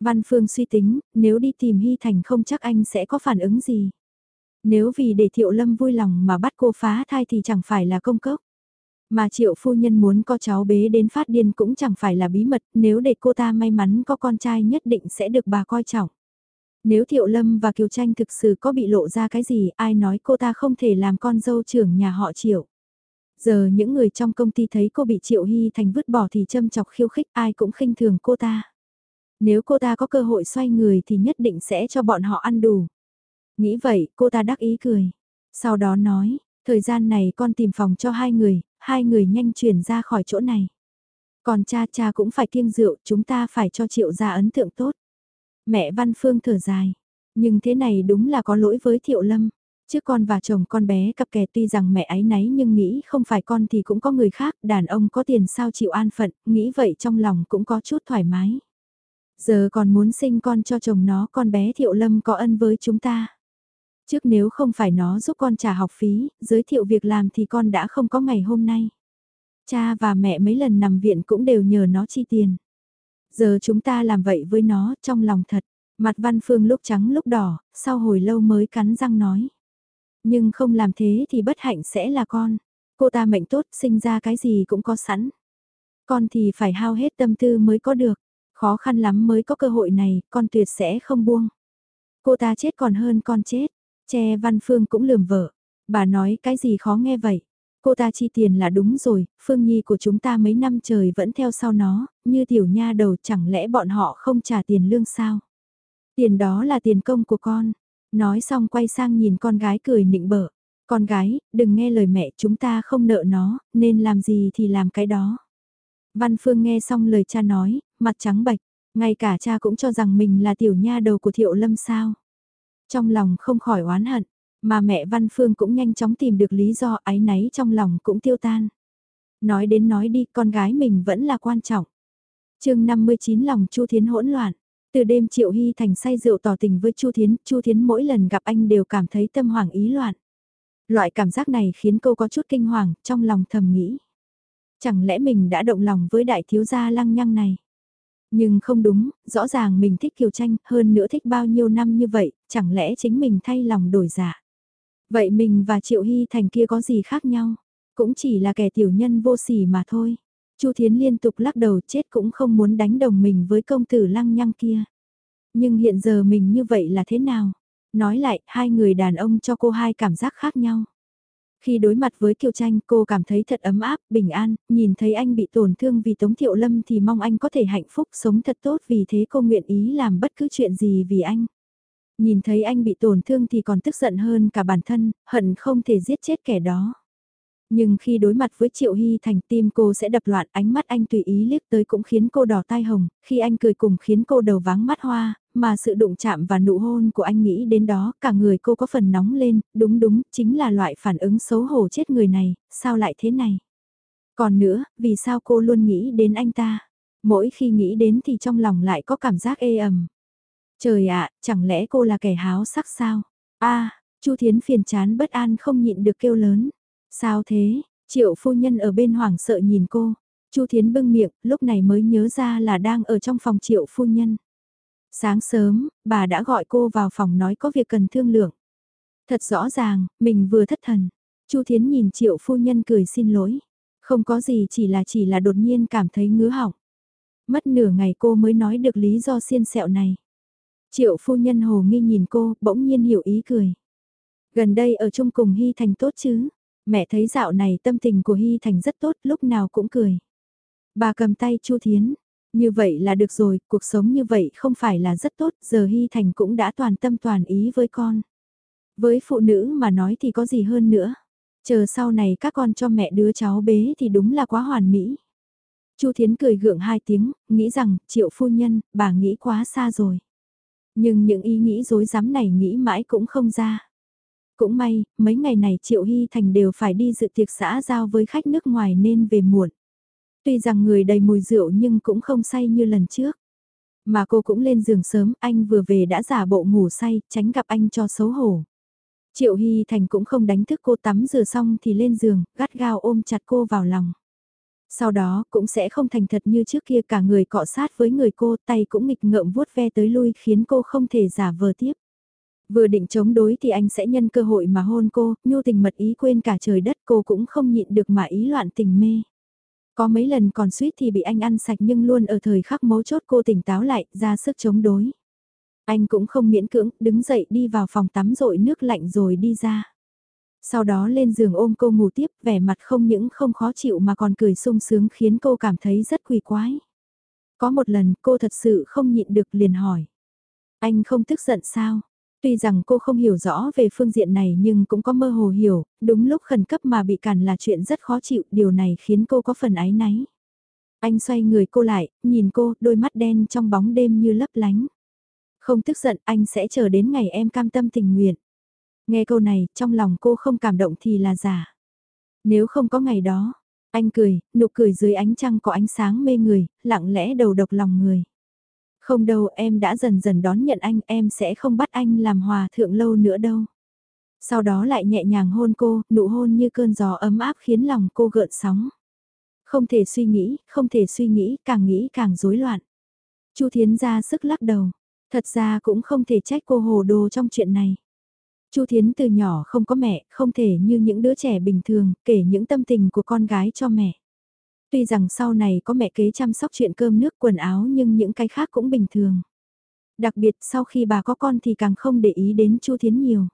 Văn Phương suy tính, nếu đi tìm Hy Thành không chắc anh sẽ có phản ứng gì. Nếu vì để Thiệu Lâm vui lòng mà bắt cô phá thai thì chẳng phải là công cốc. Mà triệu phu nhân muốn có cháu bế đến phát điên cũng chẳng phải là bí mật, nếu để cô ta may mắn có con trai nhất định sẽ được bà coi trọng. Nếu Thiệu Lâm và Kiều Tranh thực sự có bị lộ ra cái gì, ai nói cô ta không thể làm con dâu trưởng nhà họ Triệu. Giờ những người trong công ty thấy cô bị Triệu Hy Thành vứt bỏ thì châm chọc khiêu khích ai cũng khinh thường cô ta. Nếu cô ta có cơ hội xoay người thì nhất định sẽ cho bọn họ ăn đủ. Nghĩ vậy, cô ta đắc ý cười. Sau đó nói, thời gian này con tìm phòng cho hai người, hai người nhanh chuyển ra khỏi chỗ này. Còn cha cha cũng phải kiêng rượu, chúng ta phải cho triệu gia ấn tượng tốt. Mẹ Văn Phương thở dài, nhưng thế này đúng là có lỗi với Thiệu Lâm. Trước con và chồng con bé cặp kè tuy rằng mẹ ấy náy nhưng nghĩ không phải con thì cũng có người khác, đàn ông có tiền sao chịu an phận, nghĩ vậy trong lòng cũng có chút thoải mái. Giờ còn muốn sinh con cho chồng nó con bé Thiệu Lâm có ân với chúng ta. Trước nếu không phải nó giúp con trả học phí, giới thiệu việc làm thì con đã không có ngày hôm nay. Cha và mẹ mấy lần nằm viện cũng đều nhờ nó chi tiền. Giờ chúng ta làm vậy với nó trong lòng thật. Mặt Văn Phương lúc trắng lúc đỏ, sau hồi lâu mới cắn răng nói. Nhưng không làm thế thì bất hạnh sẽ là con. Cô ta mệnh tốt, sinh ra cái gì cũng có sẵn. Con thì phải hao hết tâm tư mới có được. Khó khăn lắm mới có cơ hội này, con tuyệt sẽ không buông. Cô ta chết còn hơn con chết. Che Văn Phương cũng lườm vợ. Bà nói cái gì khó nghe vậy. Cô ta chi tiền là đúng rồi, Phương Nhi của chúng ta mấy năm trời vẫn theo sau nó, như tiểu nha đầu chẳng lẽ bọn họ không trả tiền lương sao? Tiền đó là tiền công của con. Nói xong quay sang nhìn con gái cười nịnh bợ. Con gái, đừng nghe lời mẹ chúng ta không nợ nó, nên làm gì thì làm cái đó. Văn Phương nghe xong lời cha nói, mặt trắng bệch, ngay cả cha cũng cho rằng mình là tiểu nha đầu của Thiệu Lâm sao. Trong lòng không khỏi oán hận, mà mẹ Văn Phương cũng nhanh chóng tìm được lý do ái náy trong lòng cũng tiêu tan. Nói đến nói đi, con gái mình vẫn là quan trọng. chương 59 lòng Chu Thiến hỗn loạn. Từ đêm Triệu Hy Thành say rượu tỏ tình với Chu Thiến, Chu Thiến mỗi lần gặp anh đều cảm thấy tâm hoảng ý loạn. Loại cảm giác này khiến cô có chút kinh hoàng, trong lòng thầm nghĩ. Chẳng lẽ mình đã động lòng với đại thiếu gia lăng nhăng này? Nhưng không đúng, rõ ràng mình thích Kiều Tranh, hơn nữa thích bao nhiêu năm như vậy, chẳng lẽ chính mình thay lòng đổi giả. Dạ? Vậy mình và Triệu Hy Thành kia có gì khác nhau? Cũng chỉ là kẻ tiểu nhân vô sỉ mà thôi. Chu Thiến liên tục lắc đầu chết cũng không muốn đánh đồng mình với công tử lăng nhăng kia. Nhưng hiện giờ mình như vậy là thế nào? Nói lại, hai người đàn ông cho cô hai cảm giác khác nhau. Khi đối mặt với Kiều Tranh cô cảm thấy thật ấm áp, bình an, nhìn thấy anh bị tổn thương vì Tống Thiệu Lâm thì mong anh có thể hạnh phúc sống thật tốt vì thế cô nguyện ý làm bất cứ chuyện gì vì anh. Nhìn thấy anh bị tổn thương thì còn tức giận hơn cả bản thân, hận không thể giết chết kẻ đó. Nhưng khi đối mặt với Triệu Hy Thành tim cô sẽ đập loạn ánh mắt anh tùy ý liếc tới cũng khiến cô đỏ tai hồng, khi anh cười cùng khiến cô đầu váng mắt hoa, mà sự đụng chạm và nụ hôn của anh nghĩ đến đó cả người cô có phần nóng lên, đúng đúng, chính là loại phản ứng xấu hổ chết người này, sao lại thế này? Còn nữa, vì sao cô luôn nghĩ đến anh ta? Mỗi khi nghĩ đến thì trong lòng lại có cảm giác ê ẩm. Trời ạ, chẳng lẽ cô là kẻ háo sắc sao? a Chu Thiến phiền chán bất an không nhịn được kêu lớn. Sao thế? Triệu phu nhân ở bên hoảng sợ nhìn cô. Chu Thiến bưng miệng, lúc này mới nhớ ra là đang ở trong phòng triệu phu nhân. Sáng sớm, bà đã gọi cô vào phòng nói có việc cần thương lượng. Thật rõ ràng, mình vừa thất thần. Chu Thiến nhìn triệu phu nhân cười xin lỗi. Không có gì chỉ là chỉ là đột nhiên cảm thấy ngứa họng. Mất nửa ngày cô mới nói được lý do xiên sẹo này. Triệu phu nhân hồ nghi nhìn cô, bỗng nhiên hiểu ý cười. Gần đây ở chung cùng Hy Thành tốt chứ? Mẹ thấy dạo này tâm tình của Hy Thành rất tốt, lúc nào cũng cười. Bà cầm tay Chu Thiến, như vậy là được rồi, cuộc sống như vậy không phải là rất tốt, giờ Hy Thành cũng đã toàn tâm toàn ý với con. Với phụ nữ mà nói thì có gì hơn nữa. Chờ sau này các con cho mẹ đứa cháu bế thì đúng là quá hoàn mỹ. Chu Thiến cười gượng hai tiếng, nghĩ rằng, triệu phu nhân, bà nghĩ quá xa rồi. Nhưng những ý nghĩ dối rắm này nghĩ mãi cũng không ra. Cũng may, mấy ngày này Triệu Hy Thành đều phải đi dự tiệc xã giao với khách nước ngoài nên về muộn. Tuy rằng người đầy mùi rượu nhưng cũng không say như lần trước. Mà cô cũng lên giường sớm, anh vừa về đã giả bộ ngủ say, tránh gặp anh cho xấu hổ. Triệu Hy Thành cũng không đánh thức cô tắm rửa xong thì lên giường, gắt gao ôm chặt cô vào lòng. Sau đó cũng sẽ không thành thật như trước kia cả người cọ sát với người cô tay cũng nghịch ngợm vuốt ve tới lui khiến cô không thể giả vờ tiếp. Vừa định chống đối thì anh sẽ nhân cơ hội mà hôn cô, nhu tình mật ý quên cả trời đất cô cũng không nhịn được mà ý loạn tình mê. Có mấy lần còn suýt thì bị anh ăn sạch nhưng luôn ở thời khắc mấu chốt cô tỉnh táo lại, ra sức chống đối. Anh cũng không miễn cưỡng, đứng dậy đi vào phòng tắm rội nước lạnh rồi đi ra. Sau đó lên giường ôm cô ngủ tiếp, vẻ mặt không những không khó chịu mà còn cười sung sướng khiến cô cảm thấy rất quỳ quái. Có một lần cô thật sự không nhịn được liền hỏi. Anh không tức giận sao? Tuy rằng cô không hiểu rõ về phương diện này nhưng cũng có mơ hồ hiểu, đúng lúc khẩn cấp mà bị cản là chuyện rất khó chịu, điều này khiến cô có phần ái náy. Anh xoay người cô lại, nhìn cô, đôi mắt đen trong bóng đêm như lấp lánh. Không tức giận, anh sẽ chờ đến ngày em cam tâm tình nguyện. Nghe câu này, trong lòng cô không cảm động thì là giả. Nếu không có ngày đó, anh cười, nụ cười dưới ánh trăng có ánh sáng mê người, lặng lẽ đầu độc lòng người. Không đâu em đã dần dần đón nhận anh, em sẽ không bắt anh làm hòa thượng lâu nữa đâu. Sau đó lại nhẹ nhàng hôn cô, nụ hôn như cơn gió ấm áp khiến lòng cô gợn sóng. Không thể suy nghĩ, không thể suy nghĩ, càng nghĩ càng rối loạn. Chu Thiến ra sức lắc đầu, thật ra cũng không thể trách cô hồ đồ trong chuyện này. Chu Thiến từ nhỏ không có mẹ, không thể như những đứa trẻ bình thường, kể những tâm tình của con gái cho mẹ. Tuy rằng sau này có mẹ kế chăm sóc chuyện cơm nước quần áo nhưng những cái khác cũng bình thường. Đặc biệt, sau khi bà có con thì càng không để ý đến Chu Thiến nhiều.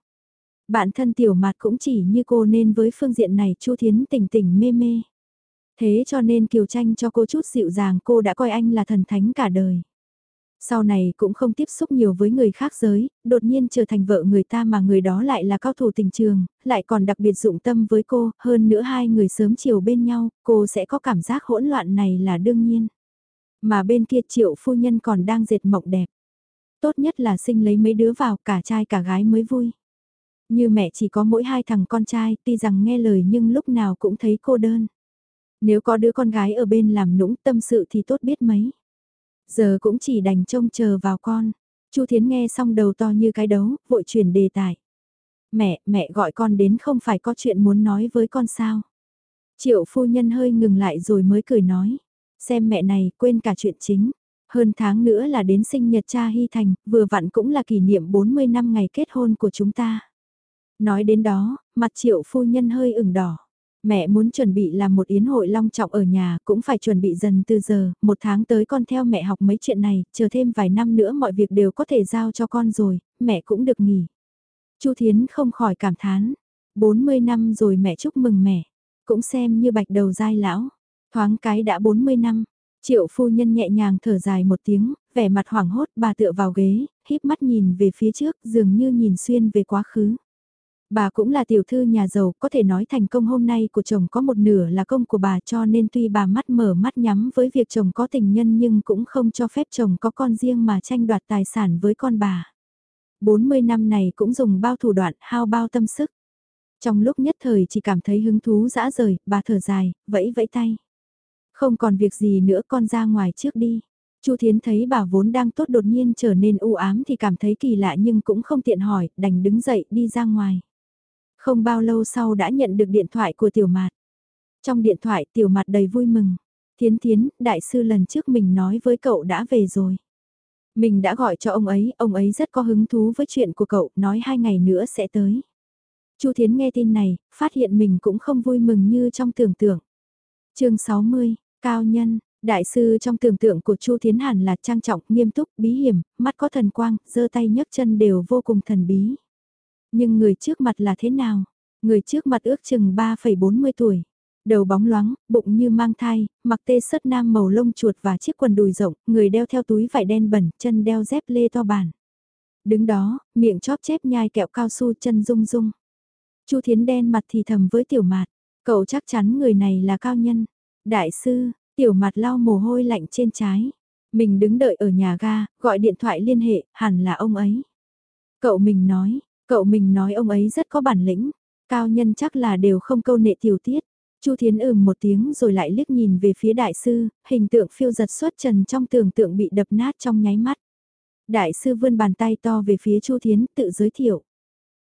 Bạn thân tiểu mạt cũng chỉ như cô nên với phương diện này Chu Thiến tỉnh tỉnh mê mê. Thế cho nên Kiều Tranh cho cô chút dịu dàng cô đã coi anh là thần thánh cả đời. Sau này cũng không tiếp xúc nhiều với người khác giới, đột nhiên trở thành vợ người ta mà người đó lại là cao thủ tình trường, lại còn đặc biệt dụng tâm với cô, hơn nữa hai người sớm chiều bên nhau, cô sẽ có cảm giác hỗn loạn này là đương nhiên. Mà bên kia triệu phu nhân còn đang dệt mộng đẹp. Tốt nhất là sinh lấy mấy đứa vào cả trai cả gái mới vui. Như mẹ chỉ có mỗi hai thằng con trai, tuy rằng nghe lời nhưng lúc nào cũng thấy cô đơn. Nếu có đứa con gái ở bên làm nũng tâm sự thì tốt biết mấy. Giờ cũng chỉ đành trông chờ vào con. Chu Thiến nghe xong đầu to như cái đấu, vội chuyển đề tài. Mẹ, mẹ gọi con đến không phải có chuyện muốn nói với con sao. Triệu phu nhân hơi ngừng lại rồi mới cười nói. Xem mẹ này quên cả chuyện chính. Hơn tháng nữa là đến sinh nhật cha Hy Thành, vừa vặn cũng là kỷ niệm 40 năm ngày kết hôn của chúng ta. Nói đến đó, mặt triệu phu nhân hơi ửng đỏ. Mẹ muốn chuẩn bị làm một yến hội long trọng ở nhà, cũng phải chuẩn bị dần từ giờ, một tháng tới con theo mẹ học mấy chuyện này, chờ thêm vài năm nữa mọi việc đều có thể giao cho con rồi, mẹ cũng được nghỉ. Chu Thiến không khỏi cảm thán, 40 năm rồi mẹ chúc mừng mẹ, cũng xem như bạch đầu dai lão, thoáng cái đã 40 năm. Triệu phu nhân nhẹ nhàng thở dài một tiếng, vẻ mặt hoảng hốt bà tựa vào ghế, híp mắt nhìn về phía trước dường như nhìn xuyên về quá khứ. Bà cũng là tiểu thư nhà giàu, có thể nói thành công hôm nay của chồng có một nửa là công của bà cho nên tuy bà mắt mở mắt nhắm với việc chồng có tình nhân nhưng cũng không cho phép chồng có con riêng mà tranh đoạt tài sản với con bà. 40 năm này cũng dùng bao thủ đoạn, hao bao tâm sức. Trong lúc nhất thời chỉ cảm thấy hứng thú dã rời, bà thở dài, vẫy vẫy tay. Không còn việc gì nữa con ra ngoài trước đi. Chu Thiến thấy bà vốn đang tốt đột nhiên trở nên u ám thì cảm thấy kỳ lạ nhưng cũng không tiện hỏi, đành đứng dậy đi ra ngoài. Không bao lâu sau đã nhận được điện thoại của Tiểu Mạt. Trong điện thoại Tiểu Mạt đầy vui mừng. Thiến Thiến, đại sư lần trước mình nói với cậu đã về rồi. Mình đã gọi cho ông ấy, ông ấy rất có hứng thú với chuyện của cậu, nói hai ngày nữa sẽ tới. Chu Thiến nghe tin này, phát hiện mình cũng không vui mừng như trong tưởng tượng. chương 60, Cao Nhân, đại sư trong tưởng tượng của Chu Thiến hẳn là trang trọng, nghiêm túc, bí hiểm, mắt có thần quang, giơ tay nhấc chân đều vô cùng thần bí. Nhưng người trước mặt là thế nào? Người trước mặt ước chừng 3,40 tuổi. Đầu bóng loáng, bụng như mang thai, mặc tê sất nam màu lông chuột và chiếc quần đùi rộng, người đeo theo túi vải đen bẩn, chân đeo dép lê to bản. Đứng đó, miệng chóp chép nhai kẹo cao su chân rung rung. Chu Thiến đen mặt thì thầm với tiểu mạt, cậu chắc chắn người này là cao nhân. Đại sư, tiểu mặt lau mồ hôi lạnh trên trái. Mình đứng đợi ở nhà ga, gọi điện thoại liên hệ, hẳn là ông ấy. Cậu mình nói, Cậu mình nói ông ấy rất có bản lĩnh, cao nhân chắc là đều không câu nệ tiểu tiết. Chu Thiến ừm một tiếng rồi lại liếc nhìn về phía đại sư, hình tượng phiêu giật xuất trần trong tưởng tượng bị đập nát trong nháy mắt. Đại sư vươn bàn tay to về phía Chu Thiến tự giới thiệu.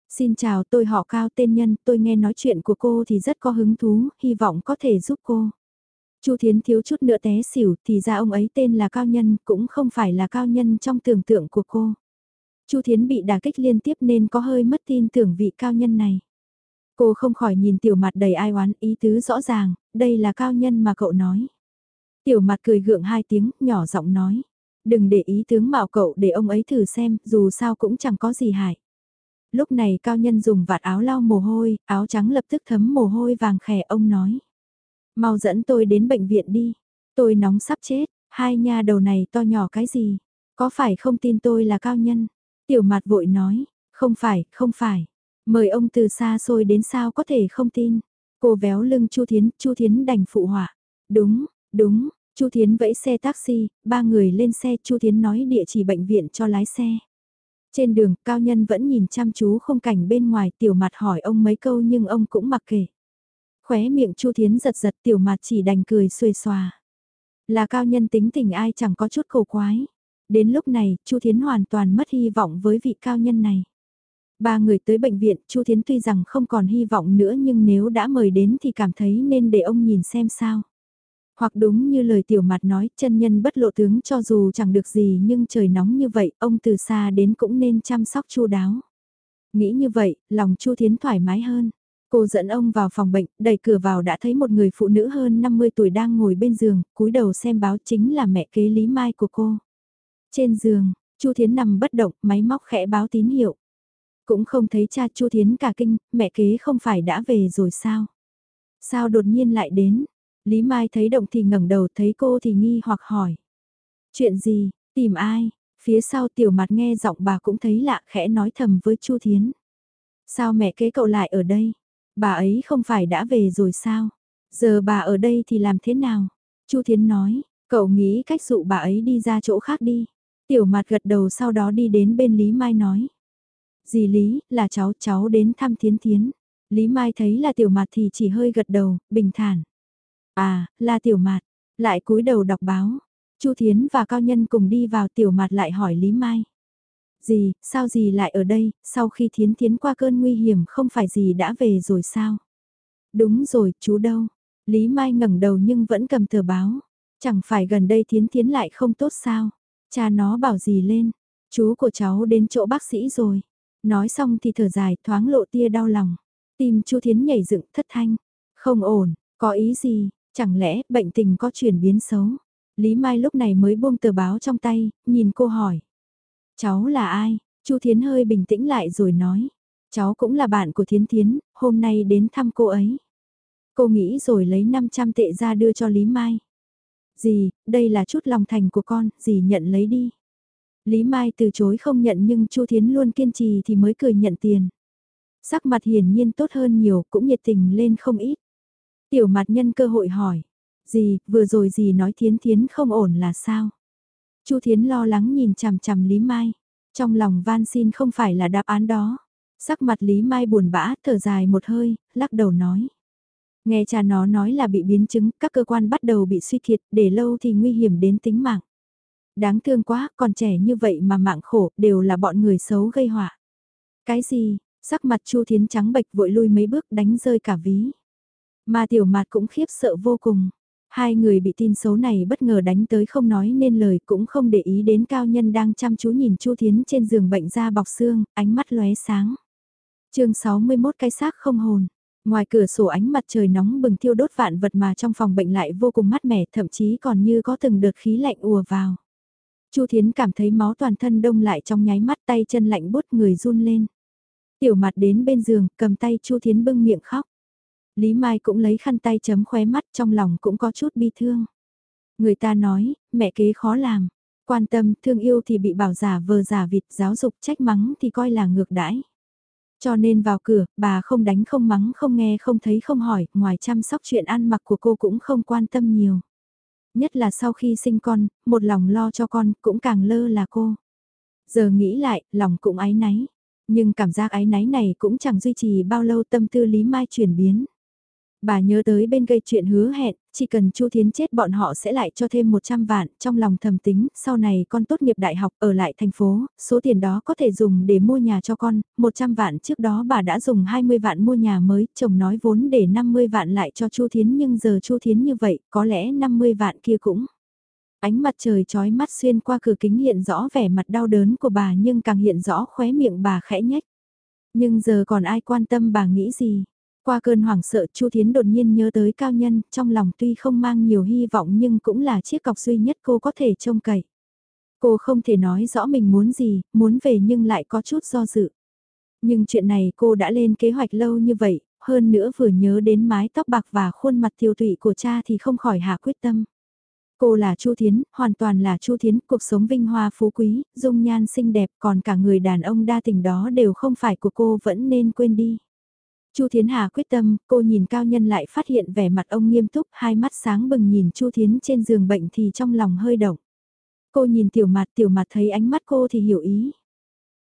Xin chào tôi họ Cao tên nhân, tôi nghe nói chuyện của cô thì rất có hứng thú, hy vọng có thể giúp cô. Chu Thiến thiếu chút nữa té xỉu thì ra ông ấy tên là Cao Nhân, cũng không phải là Cao Nhân trong tưởng tượng của cô. Chu Thiến bị đả kích liên tiếp nên có hơi mất tin tưởng vị Cao Nhân này. Cô không khỏi nhìn tiểu mặt đầy ai oán ý tứ rõ ràng, đây là Cao Nhân mà cậu nói. Tiểu mặt cười gượng hai tiếng, nhỏ giọng nói. Đừng để ý tướng mạo cậu để ông ấy thử xem, dù sao cũng chẳng có gì hại. Lúc này cao nhân dùng vạt áo lau mồ hôi, áo trắng lập tức thấm mồ hôi vàng khẻ ông nói. Mau dẫn tôi đến bệnh viện đi, tôi nóng sắp chết, hai nha đầu này to nhỏ cái gì, có phải không tin tôi là cao nhân? Tiểu mặt vội nói, không phải, không phải, mời ông từ xa xôi đến sao có thể không tin. Cô véo lưng Chu Thiến, Chu Thiến đành phụ họa. Đúng, đúng, Chu Thiến vẫy xe taxi, ba người lên xe, Chu Thiến nói địa chỉ bệnh viện cho lái xe. Trên đường, cao nhân vẫn nhìn chăm chú không cảnh bên ngoài, tiểu mặt hỏi ông mấy câu nhưng ông cũng mặc kệ. Khóe miệng Chu Thiến giật giật tiểu mặt chỉ đành cười xuề xòa. Là cao nhân tính tình ai chẳng có chút cổ quái. Đến lúc này, Chu Thiến hoàn toàn mất hy vọng với vị cao nhân này. Ba người tới bệnh viện, Chu Thiến tuy rằng không còn hy vọng nữa nhưng nếu đã mời đến thì cảm thấy nên để ông nhìn xem sao. Hoặc đúng như lời tiểu mặt nói, chân nhân bất lộ tướng cho dù chẳng được gì nhưng trời nóng như vậy, ông từ xa đến cũng nên chăm sóc chu đáo. Nghĩ như vậy, lòng chu thiến thoải mái hơn. Cô dẫn ông vào phòng bệnh, đẩy cửa vào đã thấy một người phụ nữ hơn 50 tuổi đang ngồi bên giường, cúi đầu xem báo chính là mẹ kế Lý Mai của cô. Trên giường, Chu Thiến nằm bất động, máy móc khẽ báo tín hiệu. Cũng không thấy cha Chu Thiến cả kinh, mẹ kế không phải đã về rồi sao? Sao đột nhiên lại đến? Lý Mai thấy động thì ngẩng đầu thấy cô thì nghi hoặc hỏi. Chuyện gì, tìm ai? Phía sau tiểu mặt nghe giọng bà cũng thấy lạ khẽ nói thầm với Chu Thiến. Sao mẹ kế cậu lại ở đây? Bà ấy không phải đã về rồi sao? Giờ bà ở đây thì làm thế nào? Chu Thiến nói, cậu nghĩ cách dụ bà ấy đi ra chỗ khác đi. Tiểu mặt gật đầu sau đó đi đến bên Lý Mai nói. Dì Lý, là cháu, cháu đến thăm Thiến Thiến. Lý Mai thấy là tiểu mặt thì chỉ hơi gật đầu, bình thản. À, là tiểu mạt, lại cúi đầu đọc báo. Chu Thiến và Cao Nhân cùng đi vào tiểu mạt lại hỏi Lý Mai. Dì, sao dì lại ở đây, sau khi Thiến Thiến qua cơn nguy hiểm không phải dì đã về rồi sao? Đúng rồi, chú đâu? Lý Mai ngẩng đầu nhưng vẫn cầm tờ báo. Chẳng phải gần đây Thiến Thiến lại không tốt sao? Cha nó bảo gì lên? Chú của cháu đến chỗ bác sĩ rồi. Nói xong thì thở dài thoáng lộ tia đau lòng. Tim Chu Thiến nhảy dựng thất thanh. Không ổn, có ý gì? Chẳng lẽ bệnh tình có chuyển biến xấu? Lý Mai lúc này mới buông tờ báo trong tay, nhìn cô hỏi. Cháu là ai? Chu Thiến hơi bình tĩnh lại rồi nói. Cháu cũng là bạn của Thiến Thiến, hôm nay đến thăm cô ấy. Cô nghĩ rồi lấy 500 tệ ra đưa cho Lý Mai. Dì, đây là chút lòng thành của con, dì nhận lấy đi. Lý Mai từ chối không nhận nhưng Chu Thiến luôn kiên trì thì mới cười nhận tiền. Sắc mặt hiển nhiên tốt hơn nhiều, cũng nhiệt tình lên không ít. Tiểu mặt nhân cơ hội hỏi, gì, vừa rồi gì nói thiến thiến không ổn là sao? Chu Thiến lo lắng nhìn chằm chằm Lý Mai, trong lòng van xin không phải là đáp án đó. Sắc mặt Lý Mai buồn bã, thở dài một hơi, lắc đầu nói. Nghe cha nó nói là bị biến chứng, các cơ quan bắt đầu bị suy kiệt, để lâu thì nguy hiểm đến tính mạng. Đáng thương quá, còn trẻ như vậy mà mạng khổ, đều là bọn người xấu gây họa. Cái gì, sắc mặt Chu Thiến trắng bệch vội lui mấy bước đánh rơi cả ví. Mà tiểu mặt cũng khiếp sợ vô cùng. Hai người bị tin xấu này bất ngờ đánh tới không nói nên lời cũng không để ý đến cao nhân đang chăm chú nhìn Chu Thiến trên giường bệnh da bọc xương, ánh mắt lóe sáng. chương 61 cái xác không hồn. Ngoài cửa sổ ánh mặt trời nóng bừng thiêu đốt vạn vật mà trong phòng bệnh lại vô cùng mát mẻ thậm chí còn như có từng đợt khí lạnh ùa vào. Chu Thiến cảm thấy máu toàn thân đông lại trong nháy mắt tay chân lạnh bút người run lên. Tiểu mặt đến bên giường cầm tay Chu Thiến bưng miệng khóc. Lý Mai cũng lấy khăn tay chấm khóe mắt trong lòng cũng có chút bi thương. Người ta nói, mẹ kế khó làm, quan tâm, thương yêu thì bị bảo giả vờ giả vịt, giáo dục trách mắng thì coi là ngược đãi. Cho nên vào cửa, bà không đánh không mắng không nghe không thấy không hỏi, ngoài chăm sóc chuyện ăn mặc của cô cũng không quan tâm nhiều. Nhất là sau khi sinh con, một lòng lo cho con cũng càng lơ là cô. Giờ nghĩ lại, lòng cũng ái náy. Nhưng cảm giác ái náy này cũng chẳng duy trì bao lâu tâm tư Lý Mai chuyển biến. Bà nhớ tới bên gây chuyện hứa hẹn, chỉ cần Chu Thiến chết bọn họ sẽ lại cho thêm 100 vạn, trong lòng thầm tính, sau này con tốt nghiệp đại học ở lại thành phố, số tiền đó có thể dùng để mua nhà cho con, 100 vạn trước đó bà đã dùng 20 vạn mua nhà mới, chồng nói vốn để 50 vạn lại cho Chu Thiến nhưng giờ Chu Thiến như vậy, có lẽ 50 vạn kia cũng. Ánh mặt trời chói mắt xuyên qua cửa kính hiện rõ vẻ mặt đau đớn của bà nhưng càng hiện rõ khóe miệng bà khẽ nhách. Nhưng giờ còn ai quan tâm bà nghĩ gì? Qua cơn hoảng sợ Chu Thiến đột nhiên nhớ tới cao nhân, trong lòng tuy không mang nhiều hy vọng nhưng cũng là chiếc cọc duy nhất cô có thể trông cậy. Cô không thể nói rõ mình muốn gì, muốn về nhưng lại có chút do dự. Nhưng chuyện này cô đã lên kế hoạch lâu như vậy, hơn nữa vừa nhớ đến mái tóc bạc và khuôn mặt tiêu tụy của cha thì không khỏi hạ quyết tâm. Cô là Chu Thiến, hoàn toàn là Chu Thiến, cuộc sống vinh hoa phú quý, dung nhan xinh đẹp, còn cả người đàn ông đa tình đó đều không phải của cô vẫn nên quên đi. Chu Thiến Hà quyết tâm, cô nhìn cao nhân lại phát hiện vẻ mặt ông nghiêm túc, hai mắt sáng bừng nhìn Chu Thiến trên giường bệnh thì trong lòng hơi động. Cô nhìn tiểu mặt, tiểu mặt thấy ánh mắt cô thì hiểu ý.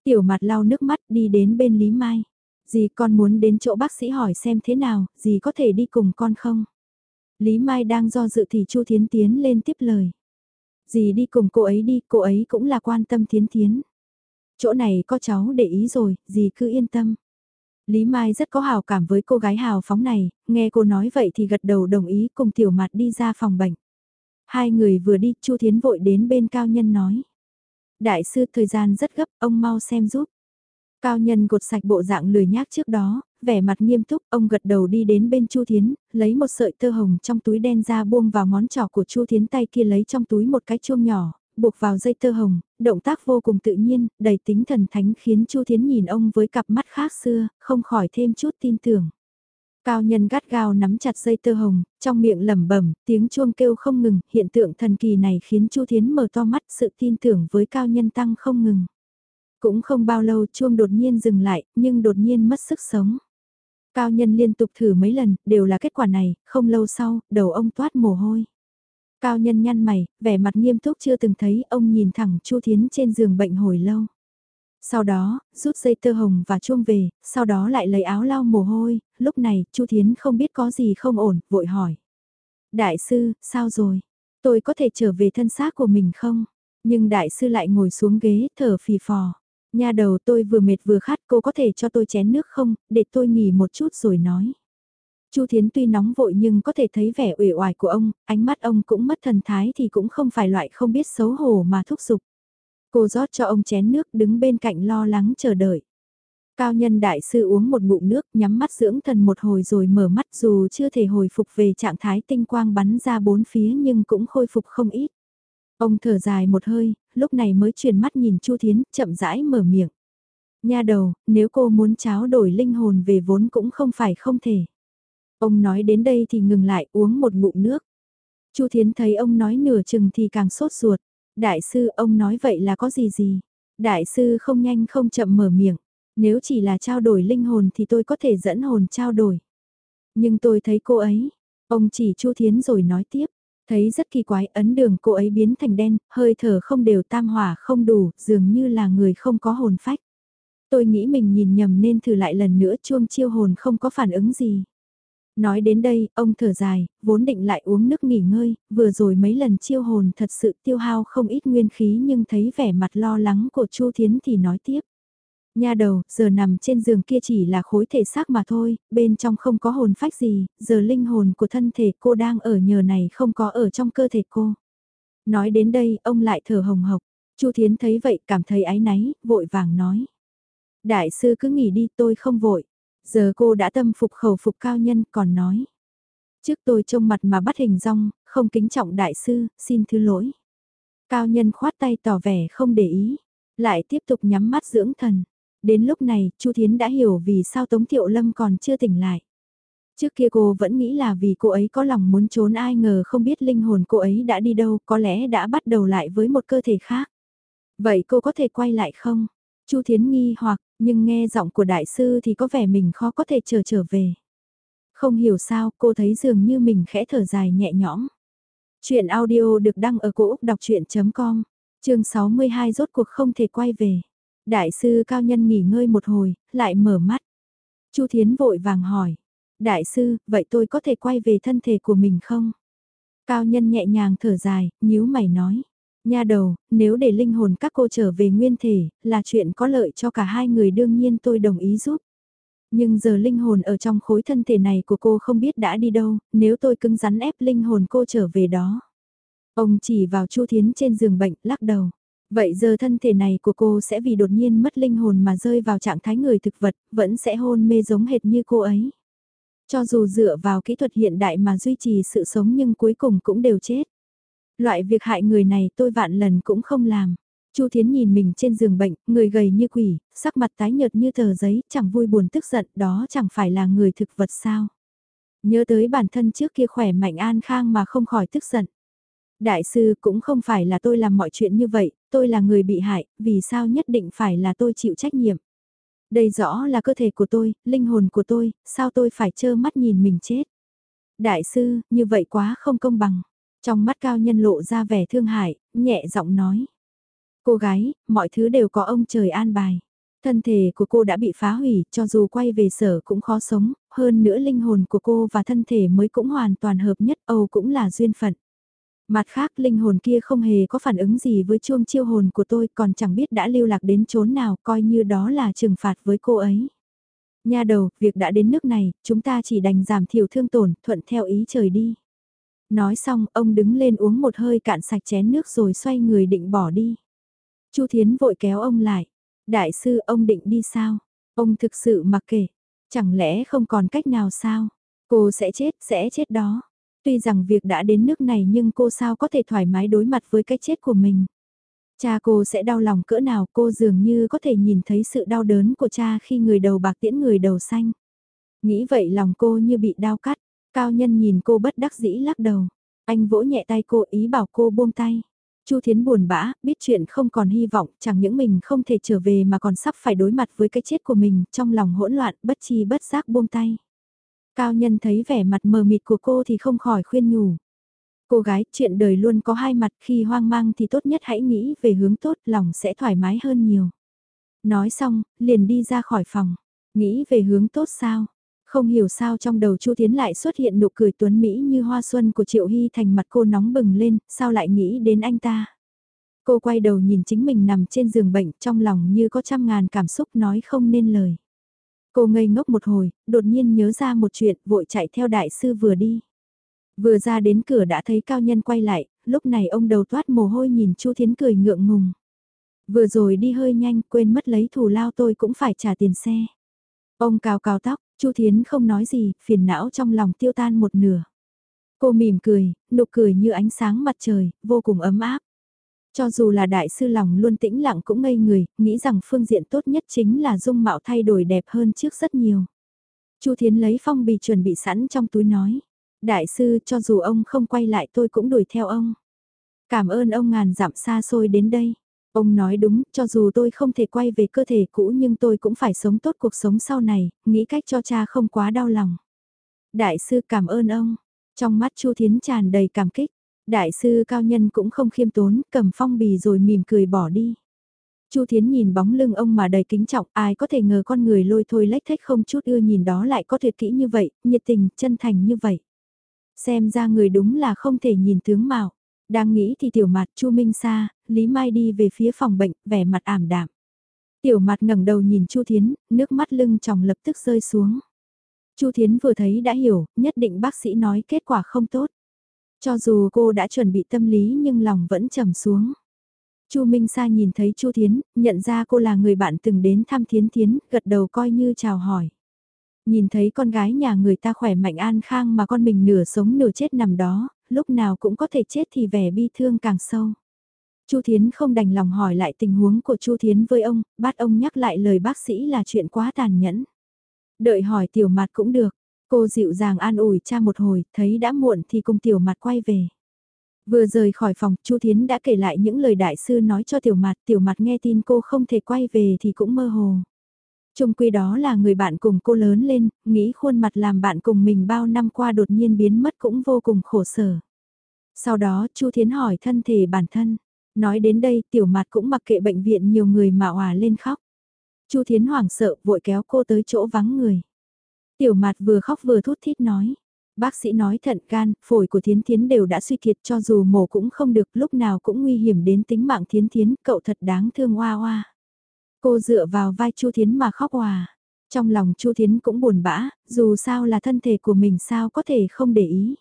Tiểu mặt lau nước mắt đi đến bên Lý Mai. Dì con muốn đến chỗ bác sĩ hỏi xem thế nào, dì có thể đi cùng con không? Lý Mai đang do dự thì Chu Thiến tiến lên tiếp lời. Dì đi cùng cô ấy đi, cô ấy cũng là quan tâm Thiến Thiến. Chỗ này có cháu để ý rồi, dì cứ yên tâm. Lý Mai rất có hào cảm với cô gái hào phóng này, nghe cô nói vậy thì gật đầu đồng ý cùng tiểu mặt đi ra phòng bệnh. Hai người vừa đi, Chu Thiến vội đến bên cao nhân nói. Đại sư thời gian rất gấp, ông mau xem giúp. Cao nhân gột sạch bộ dạng lười nhác trước đó, vẻ mặt nghiêm túc, ông gật đầu đi đến bên Chu Thiến, lấy một sợi tơ hồng trong túi đen ra buông vào ngón trỏ của Chu Thiến tay kia lấy trong túi một cái chuông nhỏ, buộc vào dây tơ hồng, động tác vô cùng tự nhiên, đầy tính thần thánh khiến Chu Thiến nhìn ông với cặp mắt khác xưa, không khỏi thêm chút tin tưởng. Cao nhân gắt gao nắm chặt dây tơ hồng, trong miệng lẩm bẩm, tiếng chuông kêu không ngừng, hiện tượng thần kỳ này khiến Chu Thiến mở to mắt, sự tin tưởng với cao nhân tăng không ngừng. Cũng không bao lâu chuông đột nhiên dừng lại, nhưng đột nhiên mất sức sống. Cao nhân liên tục thử mấy lần, đều là kết quả này, không lâu sau, đầu ông toát mồ hôi. Cao nhân nhăn mày, vẻ mặt nghiêm túc chưa từng thấy, ông nhìn thẳng Chu Thiến trên giường bệnh hồi lâu. Sau đó, rút dây tơ hồng và chuông về, sau đó lại lấy áo lau mồ hôi, lúc này, Chu Thiến không biết có gì không ổn, vội hỏi. Đại sư, sao rồi? Tôi có thể trở về thân xác của mình không? Nhưng đại sư lại ngồi xuống ghế, thở phì phò. Nhà đầu tôi vừa mệt vừa khát, cô có thể cho tôi chén nước không, để tôi nghỉ một chút rồi nói. Chu Thiến tuy nóng vội nhưng có thể thấy vẻ uể oải của ông, ánh mắt ông cũng mất thần thái thì cũng không phải loại không biết xấu hổ mà thúc giục. Cô rót cho ông chén nước đứng bên cạnh lo lắng chờ đợi. Cao nhân đại sư uống một ngụm nước nhắm mắt dưỡng thần một hồi rồi mở mắt dù chưa thể hồi phục về trạng thái tinh quang bắn ra bốn phía nhưng cũng khôi phục không ít. Ông thở dài một hơi, lúc này mới chuyển mắt nhìn Chu Thiến, chậm rãi mở miệng. Nha đầu, nếu cô muốn cháo đổi linh hồn về vốn cũng không phải không thể. Ông nói đến đây thì ngừng lại uống một ngụm nước. Chu Thiến thấy ông nói nửa chừng thì càng sốt ruột. Đại sư ông nói vậy là có gì gì? Đại sư không nhanh không chậm mở miệng. Nếu chỉ là trao đổi linh hồn thì tôi có thể dẫn hồn trao đổi. Nhưng tôi thấy cô ấy. Ông chỉ Chu Thiến rồi nói tiếp. Thấy rất kỳ quái ấn đường cô ấy biến thành đen, hơi thở không đều tam hỏa không đủ, dường như là người không có hồn phách. Tôi nghĩ mình nhìn nhầm nên thử lại lần nữa chuông chiêu hồn không có phản ứng gì. Nói đến đây, ông thở dài, vốn định lại uống nước nghỉ ngơi, vừa rồi mấy lần chiêu hồn thật sự tiêu hao không ít nguyên khí nhưng thấy vẻ mặt lo lắng của Chu Thiến thì nói tiếp. Nha đầu, giờ nằm trên giường kia chỉ là khối thể xác mà thôi, bên trong không có hồn phách gì, giờ linh hồn của thân thể cô đang ở nhờ này không có ở trong cơ thể cô. Nói đến đây, ông lại thở hồng hộc. Chu Thiến thấy vậy cảm thấy áy náy, vội vàng nói. Đại sư cứ nghỉ đi tôi không vội. Giờ cô đã tâm phục khẩu phục cao nhân còn nói. Trước tôi trông mặt mà bắt hình rong, không kính trọng đại sư, xin thứ lỗi. Cao nhân khoát tay tỏ vẻ không để ý, lại tiếp tục nhắm mắt dưỡng thần. Đến lúc này, Chu Thiến đã hiểu vì sao Tống Thiệu Lâm còn chưa tỉnh lại. Trước kia cô vẫn nghĩ là vì cô ấy có lòng muốn trốn ai ngờ không biết linh hồn cô ấy đã đi đâu, có lẽ đã bắt đầu lại với một cơ thể khác. Vậy cô có thể quay lại không? Chu Thiến nghi hoặc, nhưng nghe giọng của đại sư thì có vẻ mình khó có thể chờ trở về. Không hiểu sao cô thấy dường như mình khẽ thở dài nhẹ nhõm. Chuyện audio được đăng ở cổ Úc đọc chuyện.com, chương 62 rốt cuộc không thể quay về. Đại sư cao nhân nghỉ ngơi một hồi, lại mở mắt. Chu Thiến vội vàng hỏi. Đại sư, vậy tôi có thể quay về thân thể của mình không? Cao nhân nhẹ nhàng thở dài, nhíu mày nói. Nha đầu, nếu để linh hồn các cô trở về nguyên thể, là chuyện có lợi cho cả hai người đương nhiên tôi đồng ý giúp. Nhưng giờ linh hồn ở trong khối thân thể này của cô không biết đã đi đâu, nếu tôi cứng rắn ép linh hồn cô trở về đó. Ông chỉ vào Chu Thiến trên giường bệnh, lắc đầu. Vậy giờ thân thể này của cô sẽ vì đột nhiên mất linh hồn mà rơi vào trạng thái người thực vật, vẫn sẽ hôn mê giống hệt như cô ấy. Cho dù dựa vào kỹ thuật hiện đại mà duy trì sự sống nhưng cuối cùng cũng đều chết. Loại việc hại người này tôi vạn lần cũng không làm. Chu Thiến nhìn mình trên giường bệnh, người gầy như quỷ, sắc mặt tái nhợt như tờ giấy, chẳng vui buồn tức giận, đó chẳng phải là người thực vật sao. Nhớ tới bản thân trước kia khỏe mạnh an khang mà không khỏi tức giận. Đại sư cũng không phải là tôi làm mọi chuyện như vậy, tôi là người bị hại, vì sao nhất định phải là tôi chịu trách nhiệm. Đây rõ là cơ thể của tôi, linh hồn của tôi, sao tôi phải trơ mắt nhìn mình chết. Đại sư, như vậy quá không công bằng. Trong mắt cao nhân lộ ra vẻ thương hại, nhẹ giọng nói. Cô gái, mọi thứ đều có ông trời an bài. Thân thể của cô đã bị phá hủy, cho dù quay về sở cũng khó sống, hơn nữa linh hồn của cô và thân thể mới cũng hoàn toàn hợp nhất, Âu cũng là duyên phận. Mặt khác linh hồn kia không hề có phản ứng gì với chuông chiêu hồn của tôi còn chẳng biết đã lưu lạc đến chốn nào coi như đó là trừng phạt với cô ấy. Nha đầu, việc đã đến nước này, chúng ta chỉ đành giảm thiểu thương tổn, thuận theo ý trời đi. Nói xong, ông đứng lên uống một hơi cạn sạch chén nước rồi xoay người định bỏ đi. Chu Thiến vội kéo ông lại. Đại sư, ông định đi sao? Ông thực sự mặc kệ. Chẳng lẽ không còn cách nào sao? Cô sẽ chết, sẽ chết đó. Tuy rằng việc đã đến nước này nhưng cô sao có thể thoải mái đối mặt với cái chết của mình. Cha cô sẽ đau lòng cỡ nào cô dường như có thể nhìn thấy sự đau đớn của cha khi người đầu bạc tiễn người đầu xanh. Nghĩ vậy lòng cô như bị đau cắt, cao nhân nhìn cô bất đắc dĩ lắc đầu. Anh vỗ nhẹ tay cô ý bảo cô buông tay. Chu Thiến buồn bã, biết chuyện không còn hy vọng, chẳng những mình không thể trở về mà còn sắp phải đối mặt với cái chết của mình, trong lòng hỗn loạn, bất chi bất giác buông tay. Cao nhân thấy vẻ mặt mờ mịt của cô thì không khỏi khuyên nhủ. Cô gái, chuyện đời luôn có hai mặt khi hoang mang thì tốt nhất hãy nghĩ về hướng tốt, lòng sẽ thoải mái hơn nhiều. Nói xong, liền đi ra khỏi phòng. Nghĩ về hướng tốt sao? Không hiểu sao trong đầu Chu Thiến lại xuất hiện nụ cười tuấn Mỹ như hoa xuân của Triệu Hy thành mặt cô nóng bừng lên, sao lại nghĩ đến anh ta? Cô quay đầu nhìn chính mình nằm trên giường bệnh trong lòng như có trăm ngàn cảm xúc nói không nên lời. Cô ngây ngốc một hồi, đột nhiên nhớ ra một chuyện, vội chạy theo đại sư vừa đi. Vừa ra đến cửa đã thấy cao nhân quay lại, lúc này ông đầu toát mồ hôi nhìn Chu Thiến cười ngượng ngùng. Vừa rồi đi hơi nhanh, quên mất lấy thù lao tôi cũng phải trả tiền xe. Ông cào cào tóc, Chu Thiến không nói gì, phiền não trong lòng tiêu tan một nửa. Cô mỉm cười, nụ cười như ánh sáng mặt trời, vô cùng ấm áp. Cho dù là đại sư lòng luôn tĩnh lặng cũng ngây người, nghĩ rằng phương diện tốt nhất chính là dung mạo thay đổi đẹp hơn trước rất nhiều. Chu Thiến lấy phong bì chuẩn bị sẵn trong túi nói. Đại sư cho dù ông không quay lại tôi cũng đuổi theo ông. Cảm ơn ông ngàn dặm xa xôi đến đây. Ông nói đúng, cho dù tôi không thể quay về cơ thể cũ nhưng tôi cũng phải sống tốt cuộc sống sau này, nghĩ cách cho cha không quá đau lòng. Đại sư cảm ơn ông. Trong mắt Chu Thiến tràn đầy cảm kích. Đại sư cao nhân cũng không khiêm tốn, cầm phong bì rồi mỉm cười bỏ đi. Chu Thiến nhìn bóng lưng ông mà đầy kính trọng, ai có thể ngờ con người lôi thôi lách thách không chút ưa nhìn đó lại có tuyệt kỹ như vậy, nhiệt tình, chân thành như vậy. Xem ra người đúng là không thể nhìn tướng mạo. Đang nghĩ thì tiểu mặt Chu Minh Sa, Lý Mai đi về phía phòng bệnh, vẻ mặt ảm đạm. Tiểu mặt ngẩng đầu nhìn Chu Thiến, nước mắt lưng tròng lập tức rơi xuống. Chu Thiến vừa thấy đã hiểu, nhất định bác sĩ nói kết quả không tốt. Cho dù cô đã chuẩn bị tâm lý nhưng lòng vẫn trầm xuống. Chu Minh Sa nhìn thấy Chu Thiến, nhận ra cô là người bạn từng đến thăm Thiến Thiến, gật đầu coi như chào hỏi. Nhìn thấy con gái nhà người ta khỏe mạnh an khang mà con mình nửa sống nửa chết nằm đó, lúc nào cũng có thể chết thì vẻ bi thương càng sâu. Chu Thiến không đành lòng hỏi lại tình huống của Chu Thiến với ông, bắt ông nhắc lại lời bác sĩ là chuyện quá tàn nhẫn. Đợi hỏi tiểu mặt cũng được, Cô dịu dàng an ủi cha một hồi, thấy đã muộn thì cùng tiểu mặt quay về. Vừa rời khỏi phòng, Chu Thiến đã kể lại những lời đại sư nói cho tiểu mặt, tiểu mặt nghe tin cô không thể quay về thì cũng mơ hồ. Trung quy đó là người bạn cùng cô lớn lên, nghĩ khuôn mặt làm bạn cùng mình bao năm qua đột nhiên biến mất cũng vô cùng khổ sở. Sau đó Chu Thiến hỏi thân thể bản thân. Nói đến đây tiểu mặt cũng mặc kệ bệnh viện nhiều người mà hòa lên khóc. Chu Thiến hoảng sợ vội kéo cô tới chỗ vắng người. Tiểu mặt vừa khóc vừa thút thít nói. Bác sĩ nói thận gan, phổi của Thiến Thiến đều đã suy kiệt cho dù mổ cũng không được lúc nào cũng nguy hiểm đến tính mạng Thiến Thiến, cậu thật đáng thương hoa hoa. Cô dựa vào vai Chu Thiến mà khóc hòa. Trong lòng Chu Thiến cũng buồn bã, dù sao là thân thể của mình sao có thể không để ý.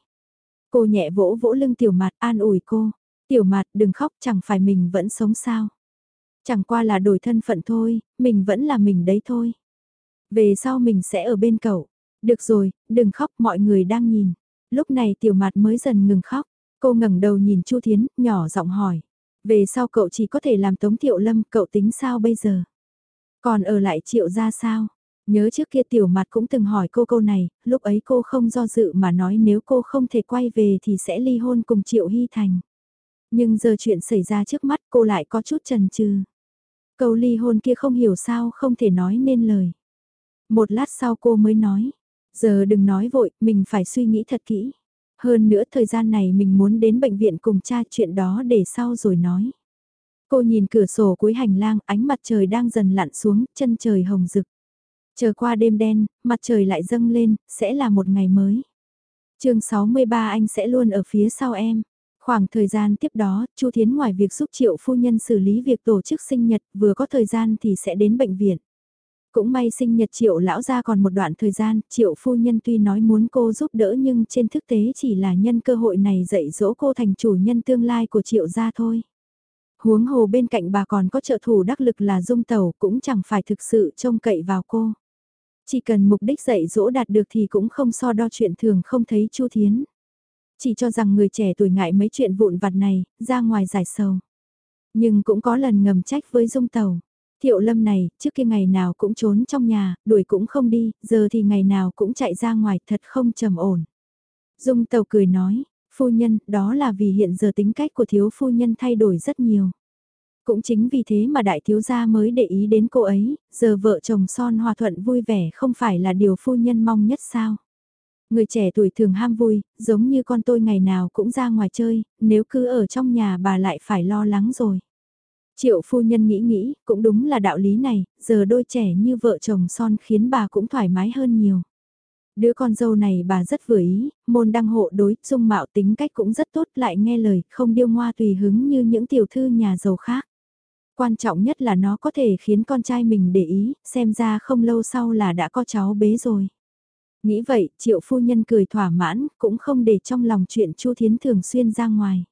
Cô nhẹ vỗ vỗ lưng tiểu mặt an ủi cô. Tiểu mặt đừng khóc chẳng phải mình vẫn sống sao. Chẳng qua là đổi thân phận thôi, mình vẫn là mình đấy thôi. Về sau mình sẽ ở bên cậu. Được rồi, đừng khóc mọi người đang nhìn. Lúc này tiểu mặt mới dần ngừng khóc. Cô ngẩng đầu nhìn Chu Thiến, nhỏ giọng hỏi. Về sau cậu chỉ có thể làm tống tiểu lâm, cậu tính sao bây giờ? Còn ở lại triệu ra sao? Nhớ trước kia tiểu mặt cũng từng hỏi cô câu này, lúc ấy cô không do dự mà nói nếu cô không thể quay về thì sẽ ly hôn cùng triệu hy thành. Nhưng giờ chuyện xảy ra trước mắt cô lại có chút chần chừ. Câu ly hôn kia không hiểu sao không thể nói nên lời. Một lát sau cô mới nói, giờ đừng nói vội, mình phải suy nghĩ thật kỹ. Hơn nữa thời gian này mình muốn đến bệnh viện cùng cha chuyện đó để sau rồi nói. Cô nhìn cửa sổ cuối hành lang, ánh mặt trời đang dần lặn xuống, chân trời hồng rực. Chờ qua đêm đen, mặt trời lại dâng lên, sẽ là một ngày mới. chương 63 anh sẽ luôn ở phía sau em. Khoảng thời gian tiếp đó, Chu Thiến ngoài việc giúp triệu phu nhân xử lý việc tổ chức sinh nhật, vừa có thời gian thì sẽ đến bệnh viện. Cũng may sinh nhật triệu lão ra còn một đoạn thời gian, triệu phu nhân tuy nói muốn cô giúp đỡ nhưng trên thực tế chỉ là nhân cơ hội này dạy dỗ cô thành chủ nhân tương lai của triệu gia thôi. Huống hồ bên cạnh bà còn có trợ thủ đắc lực là dung Tẩu cũng chẳng phải thực sự trông cậy vào cô. Chỉ cần mục đích dạy dỗ đạt được thì cũng không so đo chuyện thường không thấy Chu Thiến. Chỉ cho rằng người trẻ tuổi ngại mấy chuyện vụn vặt này, ra ngoài giải sầu. Nhưng cũng có lần ngầm trách với dung tàu. Thiệu lâm này, trước kia ngày nào cũng trốn trong nhà, đuổi cũng không đi, giờ thì ngày nào cũng chạy ra ngoài thật không trầm ổn. Dung tàu cười nói, phu nhân, đó là vì hiện giờ tính cách của thiếu phu nhân thay đổi rất nhiều. Cũng chính vì thế mà đại thiếu gia mới để ý đến cô ấy, giờ vợ chồng son hòa thuận vui vẻ không phải là điều phu nhân mong nhất sao. Người trẻ tuổi thường ham vui, giống như con tôi ngày nào cũng ra ngoài chơi, nếu cứ ở trong nhà bà lại phải lo lắng rồi. Triệu phu nhân nghĩ nghĩ, cũng đúng là đạo lý này, giờ đôi trẻ như vợ chồng son khiến bà cũng thoải mái hơn nhiều. Đứa con dâu này bà rất vừa ý, môn đăng hộ đối, dung mạo tính cách cũng rất tốt lại nghe lời, không điêu ngoa tùy hứng như những tiểu thư nhà giàu khác. Quan trọng nhất là nó có thể khiến con trai mình để ý, xem ra không lâu sau là đã có cháu bế rồi. Nghĩ vậy, triệu phu nhân cười thỏa mãn, cũng không để trong lòng chuyện Chu Thiến thường xuyên ra ngoài.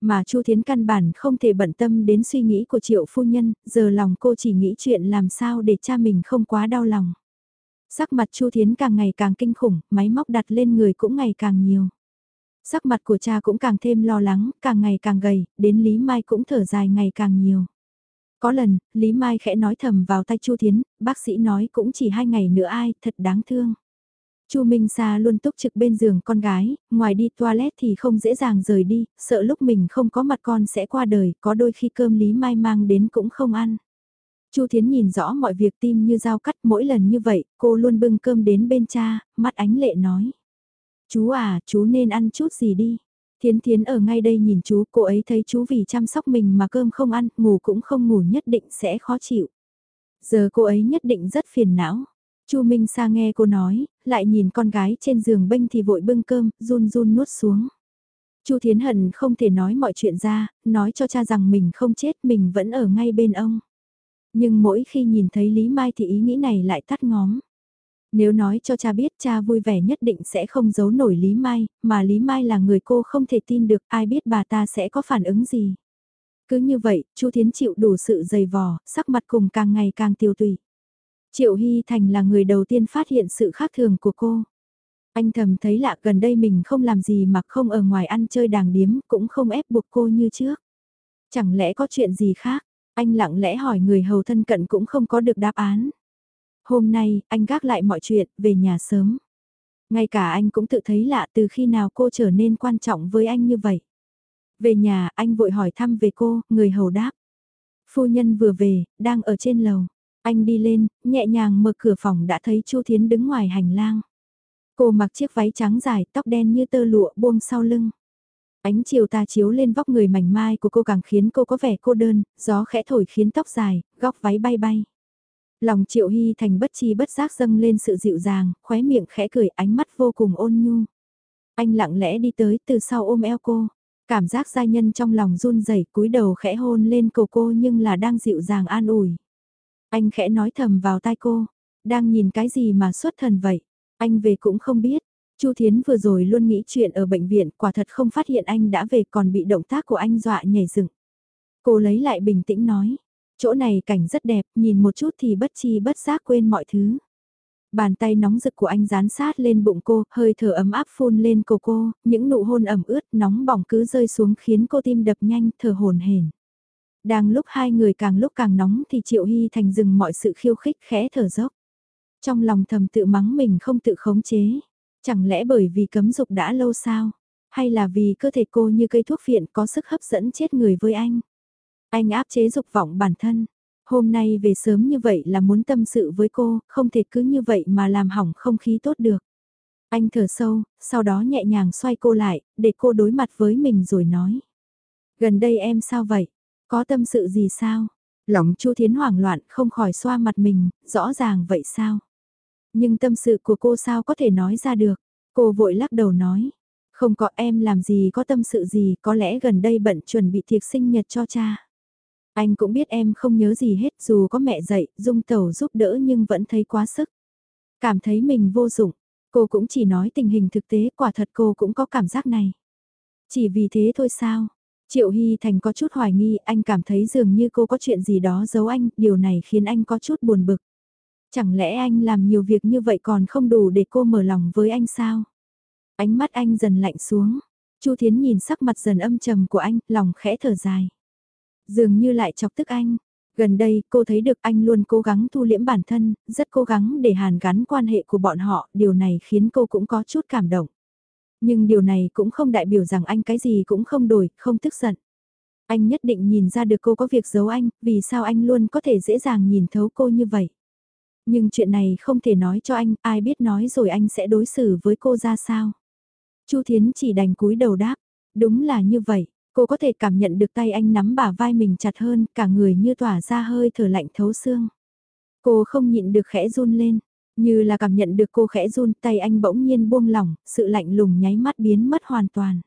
Mà Chu Thiến căn bản không thể bận tâm đến suy nghĩ của triệu phu nhân, giờ lòng cô chỉ nghĩ chuyện làm sao để cha mình không quá đau lòng. Sắc mặt Chu Thiến càng ngày càng kinh khủng, máy móc đặt lên người cũng ngày càng nhiều. Sắc mặt của cha cũng càng thêm lo lắng, càng ngày càng gầy, đến Lý Mai cũng thở dài ngày càng nhiều. Có lần, Lý Mai khẽ nói thầm vào tay Chu Thiến, bác sĩ nói cũng chỉ hai ngày nữa ai, thật đáng thương. Chu Minh Sa luôn túc trực bên giường con gái, ngoài đi toilet thì không dễ dàng rời đi, sợ lúc mình không có mặt con sẽ qua đời, có đôi khi cơm Lý Mai mang đến cũng không ăn. Chu Thiến nhìn rõ mọi việc tim như dao cắt mỗi lần như vậy, cô luôn bưng cơm đến bên cha, mắt ánh lệ nói. Chú à, chú nên ăn chút gì đi. Thiến Thiến ở ngay đây nhìn chú, cô ấy thấy chú vì chăm sóc mình mà cơm không ăn, ngủ cũng không ngủ nhất định sẽ khó chịu. Giờ cô ấy nhất định rất phiền não. Chu Minh Sa nghe cô nói, lại nhìn con gái trên giường bênh thì vội bưng cơm, run run nuốt xuống. Chu Thiến Hận không thể nói mọi chuyện ra, nói cho cha rằng mình không chết, mình vẫn ở ngay bên ông. Nhưng mỗi khi nhìn thấy Lý Mai thì ý nghĩ này lại tắt ngóm. Nếu nói cho cha biết cha vui vẻ nhất định sẽ không giấu nổi Lý Mai, mà Lý Mai là người cô không thể tin được ai biết bà ta sẽ có phản ứng gì. Cứ như vậy, Chu Thiến chịu đủ sự dày vò, sắc mặt cùng càng ngày càng tiêu tùy. Triệu Hy Thành là người đầu tiên phát hiện sự khác thường của cô. Anh thầm thấy lạ gần đây mình không làm gì mà không ở ngoài ăn chơi đàng điếm cũng không ép buộc cô như trước. Chẳng lẽ có chuyện gì khác? Anh lặng lẽ hỏi người hầu thân cận cũng không có được đáp án. Hôm nay, anh gác lại mọi chuyện, về nhà sớm. Ngay cả anh cũng tự thấy lạ từ khi nào cô trở nên quan trọng với anh như vậy. Về nhà, anh vội hỏi thăm về cô, người hầu đáp. Phu nhân vừa về, đang ở trên lầu. Anh đi lên, nhẹ nhàng mở cửa phòng đã thấy Chu Thiến đứng ngoài hành lang. Cô mặc chiếc váy trắng dài, tóc đen như tơ lụa buông sau lưng. Ánh chiều ta chiếu lên vóc người mảnh mai của cô càng khiến cô có vẻ cô đơn, gió khẽ thổi khiến tóc dài, góc váy bay bay. Lòng Triệu Hy Thành bất chi bất giác dâng lên sự dịu dàng, khóe miệng khẽ cười ánh mắt vô cùng ôn nhu. Anh lặng lẽ đi tới từ sau ôm eo cô, cảm giác gia nhân trong lòng run rẩy cúi đầu khẽ hôn lên cổ cô nhưng là đang dịu dàng an ủi. Anh khẽ nói thầm vào tai cô, đang nhìn cái gì mà xuất thần vậy, anh về cũng không biết. Chu Thiến vừa rồi luôn nghĩ chuyện ở bệnh viện, quả thật không phát hiện anh đã về còn bị động tác của anh dọa nhảy dựng. Cô lấy lại bình tĩnh nói, chỗ này cảnh rất đẹp, nhìn một chút thì bất chi bất giác quên mọi thứ. Bàn tay nóng rực của anh dán sát lên bụng cô, hơi thở ấm áp phun lên cổ cô, những nụ hôn ẩm ướt nóng bỏng cứ rơi xuống khiến cô tim đập nhanh, thở hồn hển. Đang lúc hai người càng lúc càng nóng thì Triệu Hy Thành dừng mọi sự khiêu khích khẽ thở dốc. Trong lòng thầm tự mắng mình không tự khống chế. Chẳng lẽ bởi vì cấm dục đã lâu sao? Hay là vì cơ thể cô như cây thuốc phiện có sức hấp dẫn chết người với anh? Anh áp chế dục vọng bản thân. Hôm nay về sớm như vậy là muốn tâm sự với cô, không thể cứ như vậy mà làm hỏng không khí tốt được. Anh thở sâu, sau đó nhẹ nhàng xoay cô lại, để cô đối mặt với mình rồi nói. Gần đây em sao vậy? Có tâm sự gì sao? Lòng Chu Thiến hoảng loạn không khỏi xoa mặt mình, rõ ràng vậy sao? Nhưng tâm sự của cô sao có thể nói ra được? Cô vội lắc đầu nói. Không có em làm gì có tâm sự gì, có lẽ gần đây bận chuẩn bị tiệc sinh nhật cho cha. Anh cũng biết em không nhớ gì hết dù có mẹ dạy, dung tẩu giúp đỡ nhưng vẫn thấy quá sức. Cảm thấy mình vô dụng, cô cũng chỉ nói tình hình thực tế quả thật cô cũng có cảm giác này. Chỉ vì thế thôi sao? Triệu Hy Thành có chút hoài nghi, anh cảm thấy dường như cô có chuyện gì đó giấu anh, điều này khiến anh có chút buồn bực. Chẳng lẽ anh làm nhiều việc như vậy còn không đủ để cô mở lòng với anh sao? Ánh mắt anh dần lạnh xuống. Chu Thiến nhìn sắc mặt dần âm trầm của anh, lòng khẽ thở dài. Dường như lại chọc tức anh. Gần đây, cô thấy được anh luôn cố gắng thu liễm bản thân, rất cố gắng để hàn gắn quan hệ của bọn họ, điều này khiến cô cũng có chút cảm động. Nhưng điều này cũng không đại biểu rằng anh cái gì cũng không đổi, không tức giận. Anh nhất định nhìn ra được cô có việc giấu anh, vì sao anh luôn có thể dễ dàng nhìn thấu cô như vậy. Nhưng chuyện này không thể nói cho anh, ai biết nói rồi anh sẽ đối xử với cô ra sao. Chu Thiến chỉ đành cúi đầu đáp, đúng là như vậy, cô có thể cảm nhận được tay anh nắm bả vai mình chặt hơn, cả người như tỏa ra hơi thở lạnh thấu xương. Cô không nhịn được khẽ run lên, như là cảm nhận được cô khẽ run tay anh bỗng nhiên buông lỏng, sự lạnh lùng nháy mắt biến mất hoàn toàn.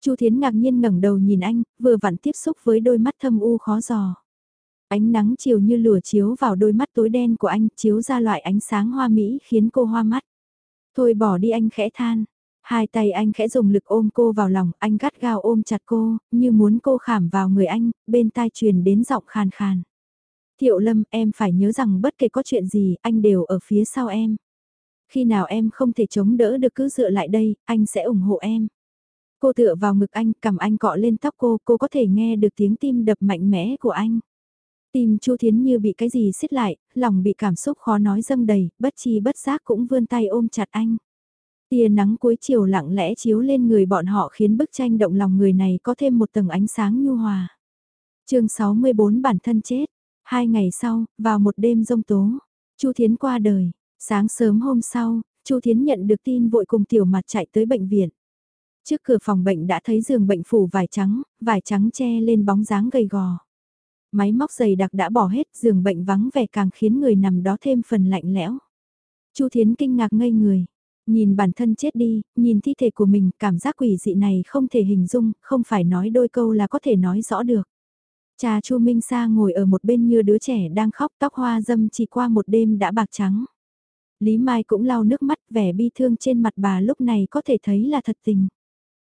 Chu Thiến ngạc nhiên ngẩng đầu nhìn anh, vừa vặn tiếp xúc với đôi mắt thâm u khó giò. Ánh nắng chiều như lửa chiếu vào đôi mắt tối đen của anh, chiếu ra loại ánh sáng hoa mỹ khiến cô hoa mắt. Thôi bỏ đi anh khẽ than. Hai tay anh khẽ dùng lực ôm cô vào lòng, anh gắt gao ôm chặt cô, như muốn cô khảm vào người anh, bên tai truyền đến giọng khàn khàn. Thiệu Lâm, em phải nhớ rằng bất kể có chuyện gì, anh đều ở phía sau em. Khi nào em không thể chống đỡ được cứ dựa lại đây, anh sẽ ủng hộ em. Cô tựa vào ngực anh, cầm anh cọ lên tóc cô, cô có thể nghe được tiếng tim đập mạnh mẽ của anh. Tim Chu Thiến như bị cái gì xiết lại, lòng bị cảm xúc khó nói dâng đầy, bất chi bất giác cũng vươn tay ôm chặt anh. Tia nắng cuối chiều lặng lẽ chiếu lên người bọn họ khiến bức tranh động lòng người này có thêm một tầng ánh sáng nhu hòa. chương 64 bản thân chết. Hai ngày sau, vào một đêm rông tố, Chu Thiến qua đời. Sáng sớm hôm sau, Chu Thiến nhận được tin vội cùng tiểu mặt chạy tới bệnh viện. Trước cửa phòng bệnh đã thấy giường bệnh phủ vải trắng, vải trắng che lên bóng dáng gầy gò. Máy móc dày đặc đã bỏ hết, giường bệnh vắng vẻ càng khiến người nằm đó thêm phần lạnh lẽo. Chu Thiến kinh ngạc ngây người, nhìn bản thân chết đi, nhìn thi thể của mình, cảm giác quỷ dị này không thể hình dung, không phải nói đôi câu là có thể nói rõ được. Cha Chu Minh Sa ngồi ở một bên như đứa trẻ đang khóc tóc hoa dâm chỉ qua một đêm đã bạc trắng. Lý Mai cũng lau nước mắt vẻ bi thương trên mặt bà lúc này có thể thấy là thật tình.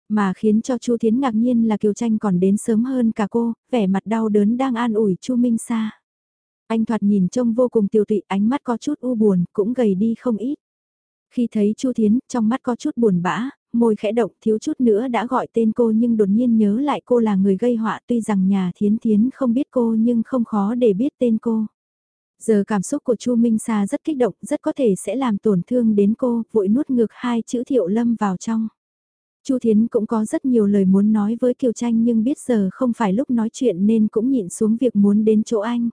Mà khiến cho Chu Thiến ngạc nhiên là Kiều Tranh còn đến sớm hơn cả cô, vẻ mặt đau đớn đang an ủi Chu Minh Sa. Anh thoạt nhìn trông vô cùng tiêu tụy, ánh mắt có chút u buồn, cũng gầy đi không ít. Khi thấy Chu Thiến, trong mắt có chút buồn bã, môi khẽ động thiếu chút nữa đã gọi tên cô nhưng đột nhiên nhớ lại cô là người gây họa tuy rằng nhà Thiến Thiến không biết cô nhưng không khó để biết tên cô. Giờ cảm xúc của Chu Minh Sa rất kích động, rất có thể sẽ làm tổn thương đến cô, vội nuốt ngược hai chữ Thiệu Lâm vào trong. Chu Thiến cũng có rất nhiều lời muốn nói với Kiều Tranh nhưng biết giờ không phải lúc nói chuyện nên cũng nhịn xuống việc muốn đến chỗ anh.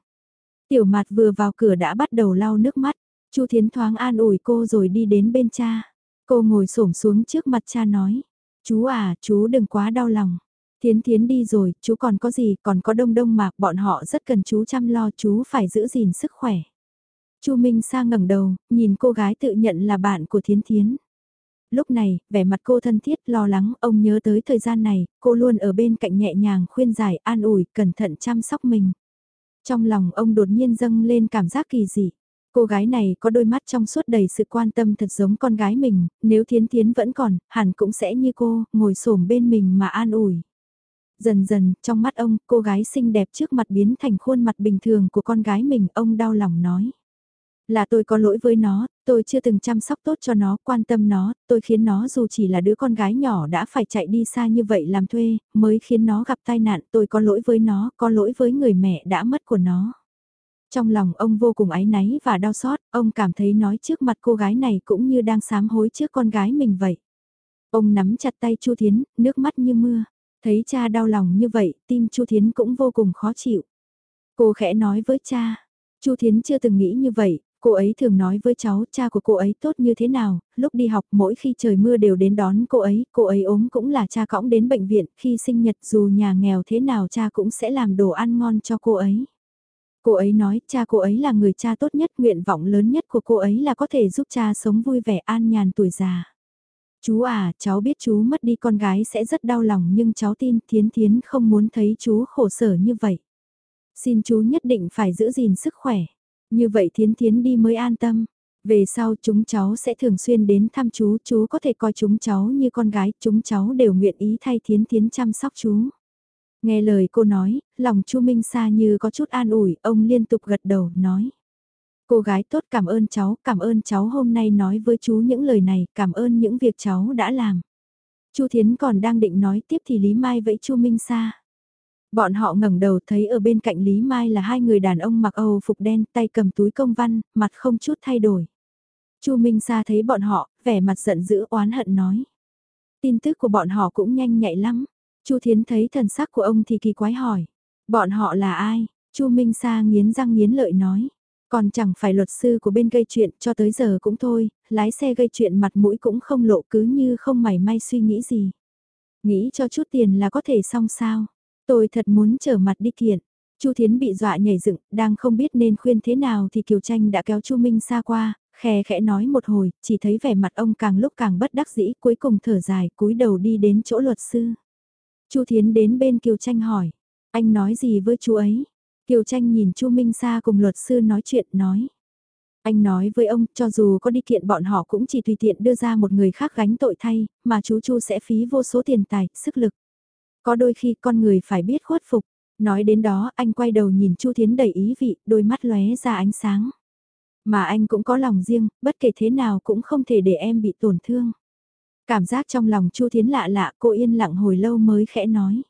Tiểu Mạt vừa vào cửa đã bắt đầu lau nước mắt, Chu Thiến thoáng an ủi cô rồi đi đến bên cha. Cô ngồi xổm xuống trước mặt cha nói, chú à, chú đừng quá đau lòng. Thiến Thiến đi rồi, chú còn có gì, còn có đông đông mà, bọn họ rất cần chú chăm lo, chú phải giữ gìn sức khỏe. Chu Minh Sa ngẩng đầu, nhìn cô gái tự nhận là bạn của Thiến Thiến. Lúc này, vẻ mặt cô thân thiết lo lắng, ông nhớ tới thời gian này, cô luôn ở bên cạnh nhẹ nhàng khuyên giải, an ủi, cẩn thận chăm sóc mình. Trong lòng ông đột nhiên dâng lên cảm giác kỳ dị. Cô gái này có đôi mắt trong suốt đầy sự quan tâm thật giống con gái mình, nếu Thiến Thiến vẫn còn, hẳn cũng sẽ như cô, ngồi xổm bên mình mà an ủi. Dần dần, trong mắt ông, cô gái xinh đẹp trước mặt biến thành khuôn mặt bình thường của con gái mình, ông đau lòng nói. Là tôi có lỗi với nó, tôi chưa từng chăm sóc tốt cho nó, quan tâm nó, tôi khiến nó dù chỉ là đứa con gái nhỏ đã phải chạy đi xa như vậy làm thuê, mới khiến nó gặp tai nạn, tôi có lỗi với nó, có lỗi với người mẹ đã mất của nó. Trong lòng ông vô cùng áy náy và đau xót, ông cảm thấy nói trước mặt cô gái này cũng như đang sám hối trước con gái mình vậy. Ông nắm chặt tay Chu Thiến, nước mắt như mưa. Thấy cha đau lòng như vậy, tim Chu Thiến cũng vô cùng khó chịu. Cô khẽ nói với cha, Chu Thiến chưa từng nghĩ như vậy, cô ấy thường nói với cháu cha của cô ấy tốt như thế nào, lúc đi học mỗi khi trời mưa đều đến đón cô ấy, cô ấy ốm cũng là cha cõng đến bệnh viện, khi sinh nhật dù nhà nghèo thế nào cha cũng sẽ làm đồ ăn ngon cho cô ấy. Cô ấy nói cha cô ấy là người cha tốt nhất, nguyện vọng lớn nhất của cô ấy là có thể giúp cha sống vui vẻ an nhàn tuổi già. Chú à, cháu biết chú mất đi con gái sẽ rất đau lòng nhưng cháu tin Thiến Thiến không muốn thấy chú khổ sở như vậy. Xin chú nhất định phải giữ gìn sức khỏe. Như vậy Thiến Thiến đi mới an tâm. Về sau chúng cháu sẽ thường xuyên đến thăm chú, chú có thể coi chúng cháu như con gái, chúng cháu đều nguyện ý thay Thiến Thiến chăm sóc chú. Nghe lời cô nói, lòng Chu Minh Sa như có chút an ủi, ông liên tục gật đầu, nói. Cô gái tốt cảm ơn cháu, cảm ơn cháu hôm nay nói với chú những lời này, cảm ơn những việc cháu đã làm. Chu Thiến còn đang định nói tiếp thì Lý Mai vẫy Chu Minh Sa. Bọn họ ngẩng đầu thấy ở bên cạnh Lý Mai là hai người đàn ông mặc Âu phục đen, tay cầm túi công văn, mặt không chút thay đổi. Chu Minh Sa thấy bọn họ, vẻ mặt giận dữ oán hận nói. Tin tức của bọn họ cũng nhanh nhạy lắm. Chu Thiến thấy thần sắc của ông thì kỳ quái hỏi. Bọn họ là ai? Chu Minh Sa nghiến răng nghiến lợi nói. Còn chẳng phải luật sư của bên gây chuyện cho tới giờ cũng thôi, lái xe gây chuyện mặt mũi cũng không lộ cứ như không mảy may suy nghĩ gì. Nghĩ cho chút tiền là có thể xong sao. Tôi thật muốn trở mặt đi kiện. Chu Thiến bị dọa nhảy dựng, đang không biết nên khuyên thế nào thì Kiều Tranh đã kéo Chu Minh xa qua, khe khẽ nói một hồi, chỉ thấy vẻ mặt ông càng lúc càng bất đắc dĩ, cuối cùng thở dài, cúi đầu đi đến chỗ luật sư. Chu Thiến đến bên Kiều Tranh hỏi, anh nói gì với chú ấy? Kiều Tranh nhìn Chu Minh Sa cùng luật sư nói chuyện nói. Anh nói với ông, cho dù có đi kiện bọn họ cũng chỉ tùy tiện đưa ra một người khác gánh tội thay, mà chú Chu sẽ phí vô số tiền tài, sức lực. Có đôi khi con người phải biết khuất phục. Nói đến đó, anh quay đầu nhìn Chu Thiến đầy ý vị, đôi mắt lóe ra ánh sáng. Mà anh cũng có lòng riêng, bất kể thế nào cũng không thể để em bị tổn thương. Cảm giác trong lòng Chu Thiến lạ lạ, cô yên lặng hồi lâu mới khẽ nói.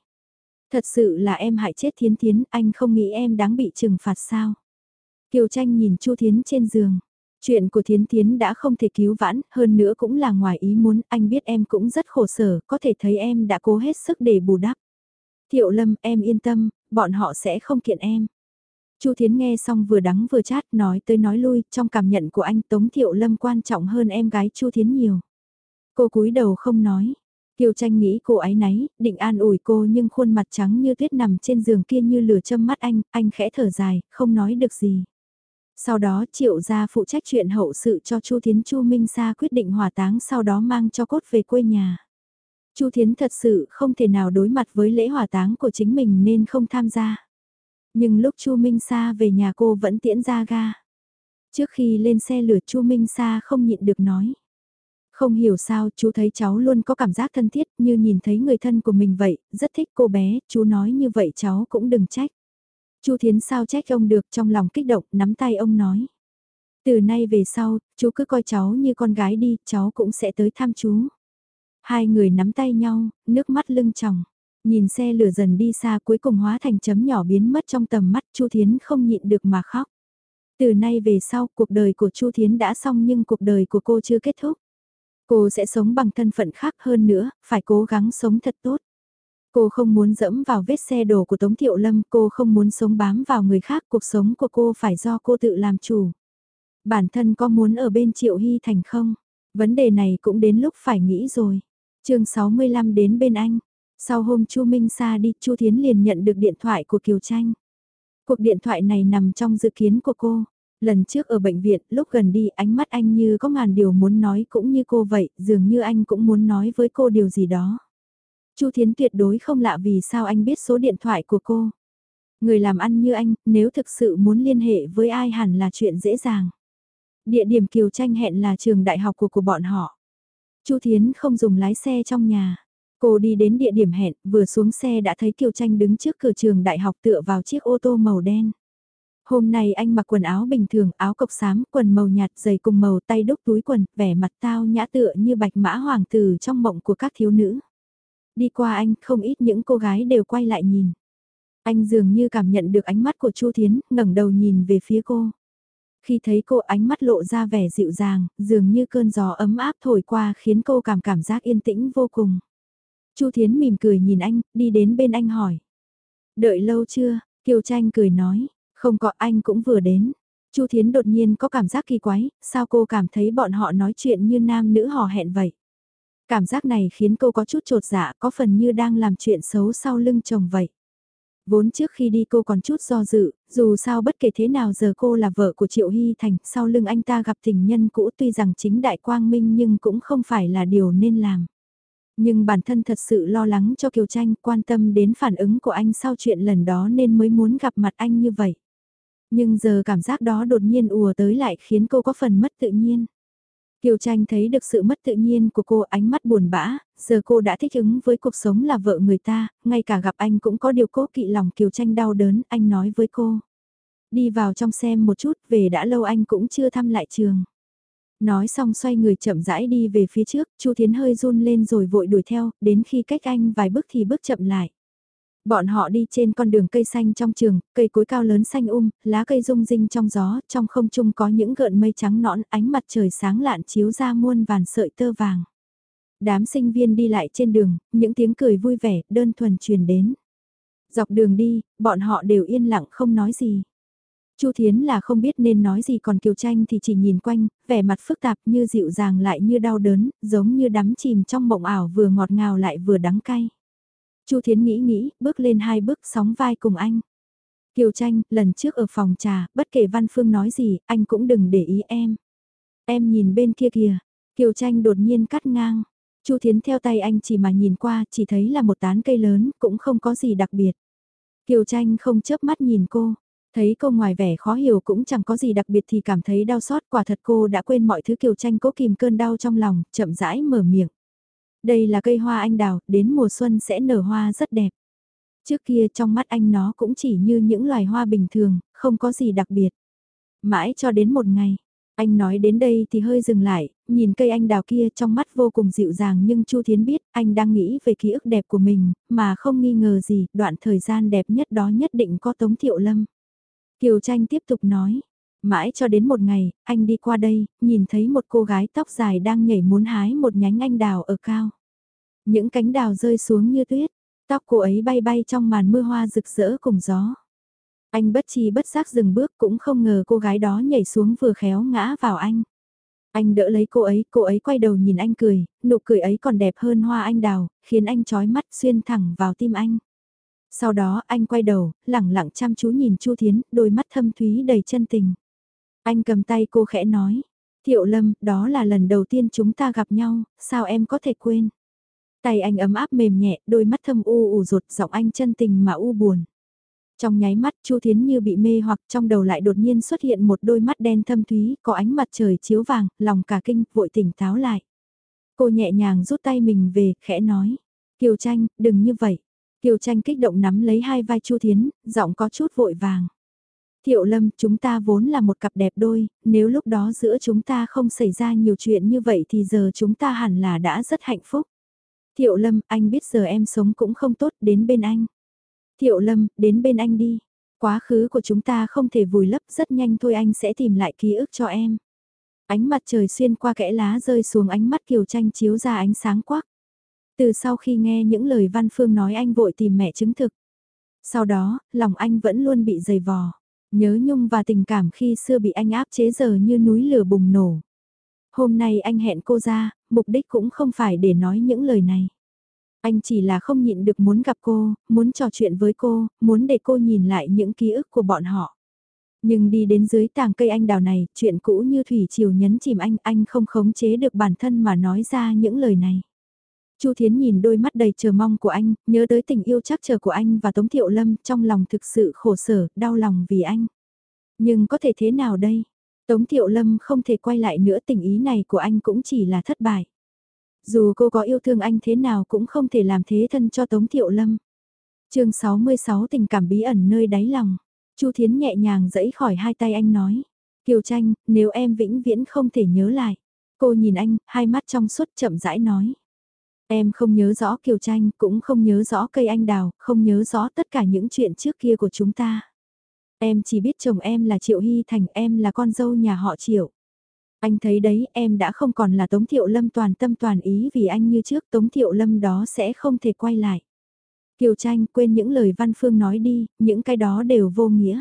Thật sự là em hại chết Thiến Thiến, anh không nghĩ em đáng bị trừng phạt sao. Kiều Tranh nhìn Chu Thiến trên giường. Chuyện của Thiến Thiến đã không thể cứu vãn, hơn nữa cũng là ngoài ý muốn, anh biết em cũng rất khổ sở, có thể thấy em đã cố hết sức để bù đắp. Thiệu Lâm, em yên tâm, bọn họ sẽ không kiện em. Chu Thiến nghe xong vừa đắng vừa chát nói tới nói lui, trong cảm nhận của anh Tống Thiệu Lâm quan trọng hơn em gái Chu Thiến nhiều. Cô cúi đầu không nói. Kiều tranh nghĩ cô ấy náy, định an ủi cô nhưng khuôn mặt trắng như tuyết nằm trên giường kia như lửa châm mắt anh, anh khẽ thở dài, không nói được gì. Sau đó triệu gia phụ trách chuyện hậu sự cho Chu Thiến Chu Minh Sa quyết định hỏa táng sau đó mang cho cốt về quê nhà. Chu Thiến thật sự không thể nào đối mặt với lễ hỏa táng của chính mình nên không tham gia. Nhưng lúc Chu Minh Sa về nhà cô vẫn tiễn ra ga. Trước khi lên xe lửa Chu Minh Sa không nhịn được nói. Không hiểu sao chú thấy cháu luôn có cảm giác thân thiết như nhìn thấy người thân của mình vậy, rất thích cô bé, chú nói như vậy cháu cũng đừng trách. Chu Thiến sao trách ông được trong lòng kích động, nắm tay ông nói. Từ nay về sau, chú cứ coi cháu như con gái đi, cháu cũng sẽ tới thăm chú. Hai người nắm tay nhau, nước mắt lưng tròng. Nhìn xe lửa dần đi xa cuối cùng hóa thành chấm nhỏ biến mất trong tầm mắt Chu Thiến không nhịn được mà khóc. Từ nay về sau, cuộc đời của Chu Thiến đã xong nhưng cuộc đời của cô chưa kết thúc. Cô sẽ sống bằng thân phận khác hơn nữa, phải cố gắng sống thật tốt. Cô không muốn dẫm vào vết xe đổ của Tống Thiệu Lâm, cô không muốn sống bám vào người khác, cuộc sống của cô phải do cô tự làm chủ. Bản thân có muốn ở bên Triệu Hy Thành không? Vấn đề này cũng đến lúc phải nghĩ rồi. chương 65 đến bên anh. Sau hôm Chu Minh Sa đi, Chu Thiến liền nhận được điện thoại của Kiều Tranh. Cuộc điện thoại này nằm trong dự kiến của cô. Lần trước ở bệnh viện, lúc gần đi, ánh mắt anh như có ngàn điều muốn nói cũng như cô vậy, dường như anh cũng muốn nói với cô điều gì đó. Chu Thiến tuyệt đối không lạ vì sao anh biết số điện thoại của cô. Người làm ăn như anh, nếu thực sự muốn liên hệ với ai hẳn là chuyện dễ dàng. Địa điểm Kiều Tranh hẹn là trường đại học của của bọn họ. Chu Thiến không dùng lái xe trong nhà. Cô đi đến địa điểm hẹn, vừa xuống xe đã thấy Kiều Tranh đứng trước cửa trường đại học tựa vào chiếc ô tô màu đen. Hôm nay anh mặc quần áo bình thường, áo cộc xám, quần màu nhạt, giày cùng màu tay đúc túi quần, vẻ mặt tao nhã tựa như bạch mã hoàng tử trong mộng của các thiếu nữ. Đi qua anh, không ít những cô gái đều quay lại nhìn. Anh dường như cảm nhận được ánh mắt của Chu Thiến, ngẩng đầu nhìn về phía cô. Khi thấy cô ánh mắt lộ ra vẻ dịu dàng, dường như cơn gió ấm áp thổi qua khiến cô cảm cảm giác yên tĩnh vô cùng. Chu Thiến mỉm cười nhìn anh, đi đến bên anh hỏi. Đợi lâu chưa? Kiều Tranh cười nói, không có anh cũng vừa đến. Chu Thiến đột nhiên có cảm giác kỳ quái, sao cô cảm thấy bọn họ nói chuyện như nam nữ hò hẹn vậy? Cảm giác này khiến cô có chút trột dạ, có phần như đang làm chuyện xấu sau lưng chồng vậy. Vốn trước khi đi cô còn chút do dự, dù sao bất kể thế nào giờ cô là vợ của Triệu Hy Thành, sau lưng anh ta gặp tình nhân cũ tuy rằng chính đại quang minh nhưng cũng không phải là điều nên làm. Nhưng bản thân thật sự lo lắng cho Kiều Tranh, quan tâm đến phản ứng của anh sau chuyện lần đó nên mới muốn gặp mặt anh như vậy. Nhưng giờ cảm giác đó đột nhiên ùa tới lại khiến cô có phần mất tự nhiên. Kiều Tranh thấy được sự mất tự nhiên của cô ánh mắt buồn bã, giờ cô đã thích ứng với cuộc sống là vợ người ta, ngay cả gặp anh cũng có điều cố kỵ lòng Kiều Tranh đau đớn, anh nói với cô. Đi vào trong xem một chút, về đã lâu anh cũng chưa thăm lại trường. Nói xong xoay người chậm rãi đi về phía trước, Chu Thiến hơi run lên rồi vội đuổi theo, đến khi cách anh vài bước thì bước chậm lại. Bọn họ đi trên con đường cây xanh trong trường, cây cối cao lớn xanh um, lá cây rung rinh trong gió, trong không trung có những gợn mây trắng nõn, ánh mặt trời sáng lạn chiếu ra muôn vàn sợi tơ vàng. Đám sinh viên đi lại trên đường, những tiếng cười vui vẻ, đơn thuần truyền đến. Dọc đường đi, bọn họ đều yên lặng không nói gì. Chu Thiến là không biết nên nói gì còn Kiều Tranh thì chỉ nhìn quanh, vẻ mặt phức tạp như dịu dàng lại như đau đớn, giống như đắm chìm trong mộng ảo vừa ngọt ngào lại vừa đắng cay. Chu Thiến nghĩ nghĩ, bước lên hai bước sóng vai cùng anh. Kiều Tranh, lần trước ở phòng trà, bất kể Văn Phương nói gì, anh cũng đừng để ý em. Em nhìn bên kia kìa, Kiều Tranh đột nhiên cắt ngang. Chu Thiến theo tay anh chỉ mà nhìn qua, chỉ thấy là một tán cây lớn, cũng không có gì đặc biệt. Kiều Tranh không chớp mắt nhìn cô, thấy cô ngoài vẻ khó hiểu cũng chẳng có gì đặc biệt thì cảm thấy đau xót, quả thật cô đã quên mọi thứ Kiều Tranh cố kìm cơn đau trong lòng, chậm rãi mở miệng. Đây là cây hoa anh đào, đến mùa xuân sẽ nở hoa rất đẹp. Trước kia trong mắt anh nó cũng chỉ như những loài hoa bình thường, không có gì đặc biệt. Mãi cho đến một ngày, anh nói đến đây thì hơi dừng lại, nhìn cây anh đào kia trong mắt vô cùng dịu dàng nhưng Chu Thiến biết anh đang nghĩ về ký ức đẹp của mình, mà không nghi ngờ gì, đoạn thời gian đẹp nhất đó nhất định có Tống Thiệu Lâm. Kiều Tranh tiếp tục nói, mãi cho đến một ngày, anh đi qua đây, nhìn thấy một cô gái tóc dài đang nhảy muốn hái một nhánh anh đào ở cao. Những cánh đào rơi xuống như tuyết, tóc cô ấy bay bay trong màn mưa hoa rực rỡ cùng gió. Anh bất chi bất giác dừng bước cũng không ngờ cô gái đó nhảy xuống vừa khéo ngã vào anh. Anh đỡ lấy cô ấy, cô ấy quay đầu nhìn anh cười, nụ cười ấy còn đẹp hơn hoa anh đào, khiến anh chói mắt xuyên thẳng vào tim anh. Sau đó anh quay đầu, lẳng lặng chăm chú nhìn Chu Thiến, đôi mắt thâm thúy đầy chân tình. Anh cầm tay cô khẽ nói, Thiệu Lâm, đó là lần đầu tiên chúng ta gặp nhau, sao em có thể quên? Tay anh ấm áp mềm nhẹ, đôi mắt thâm u ủ rột giọng anh chân tình mà u buồn. Trong nháy mắt Chu Thiến như bị mê hoặc trong đầu lại đột nhiên xuất hiện một đôi mắt đen thâm thúy, có ánh mặt trời chiếu vàng, lòng cả kinh, vội tỉnh táo lại. Cô nhẹ nhàng rút tay mình về, khẽ nói. Kiều Tranh, đừng như vậy. Kiều Tranh kích động nắm lấy hai vai Chu Thiến, giọng có chút vội vàng. Thiệu Lâm, chúng ta vốn là một cặp đẹp đôi, nếu lúc đó giữa chúng ta không xảy ra nhiều chuyện như vậy thì giờ chúng ta hẳn là đã rất hạnh phúc. Thiệu Lâm, anh biết giờ em sống cũng không tốt, đến bên anh. Thiệu Lâm, đến bên anh đi. Quá khứ của chúng ta không thể vùi lấp rất nhanh thôi anh sẽ tìm lại ký ức cho em. Ánh mặt trời xuyên qua kẽ lá rơi xuống ánh mắt Kiều Tranh chiếu ra ánh sáng quắc. Từ sau khi nghe những lời Văn Phương nói anh vội tìm mẹ chứng thực. Sau đó, lòng anh vẫn luôn bị dày vò. Nhớ nhung và tình cảm khi xưa bị anh áp chế giờ như núi lửa bùng nổ. Hôm nay anh hẹn cô ra, mục đích cũng không phải để nói những lời này. Anh chỉ là không nhịn được muốn gặp cô, muốn trò chuyện với cô, muốn để cô nhìn lại những ký ức của bọn họ. Nhưng đi đến dưới tàng cây anh đào này, chuyện cũ như thủy triều nhấn chìm anh, anh không khống chế được bản thân mà nói ra những lời này. Chu Thiến nhìn đôi mắt đầy chờ mong của anh, nhớ tới tình yêu chắc chờ của anh và Tống Thiệu Lâm, trong lòng thực sự khổ sở, đau lòng vì anh. Nhưng có thể thế nào đây? Tống Thiệu Lâm không thể quay lại nữa tình ý này của anh cũng chỉ là thất bại. Dù cô có yêu thương anh thế nào cũng không thể làm thế thân cho Tống Thiệu Lâm. chương 66 tình cảm bí ẩn nơi đáy lòng. Chu Thiến nhẹ nhàng dẫy khỏi hai tay anh nói. Kiều Tranh, nếu em vĩnh viễn không thể nhớ lại. Cô nhìn anh, hai mắt trong suốt chậm rãi nói. Em không nhớ rõ Kiều Tranh, cũng không nhớ rõ cây anh đào, không nhớ rõ tất cả những chuyện trước kia của chúng ta. Em chỉ biết chồng em là Triệu Hy Thành, em là con dâu nhà họ Triệu. Anh thấy đấy, em đã không còn là Tống Thiệu Lâm toàn tâm toàn ý vì anh như trước, Tống Thiệu Lâm đó sẽ không thể quay lại. Kiều Tranh quên những lời Văn Phương nói đi, những cái đó đều vô nghĩa.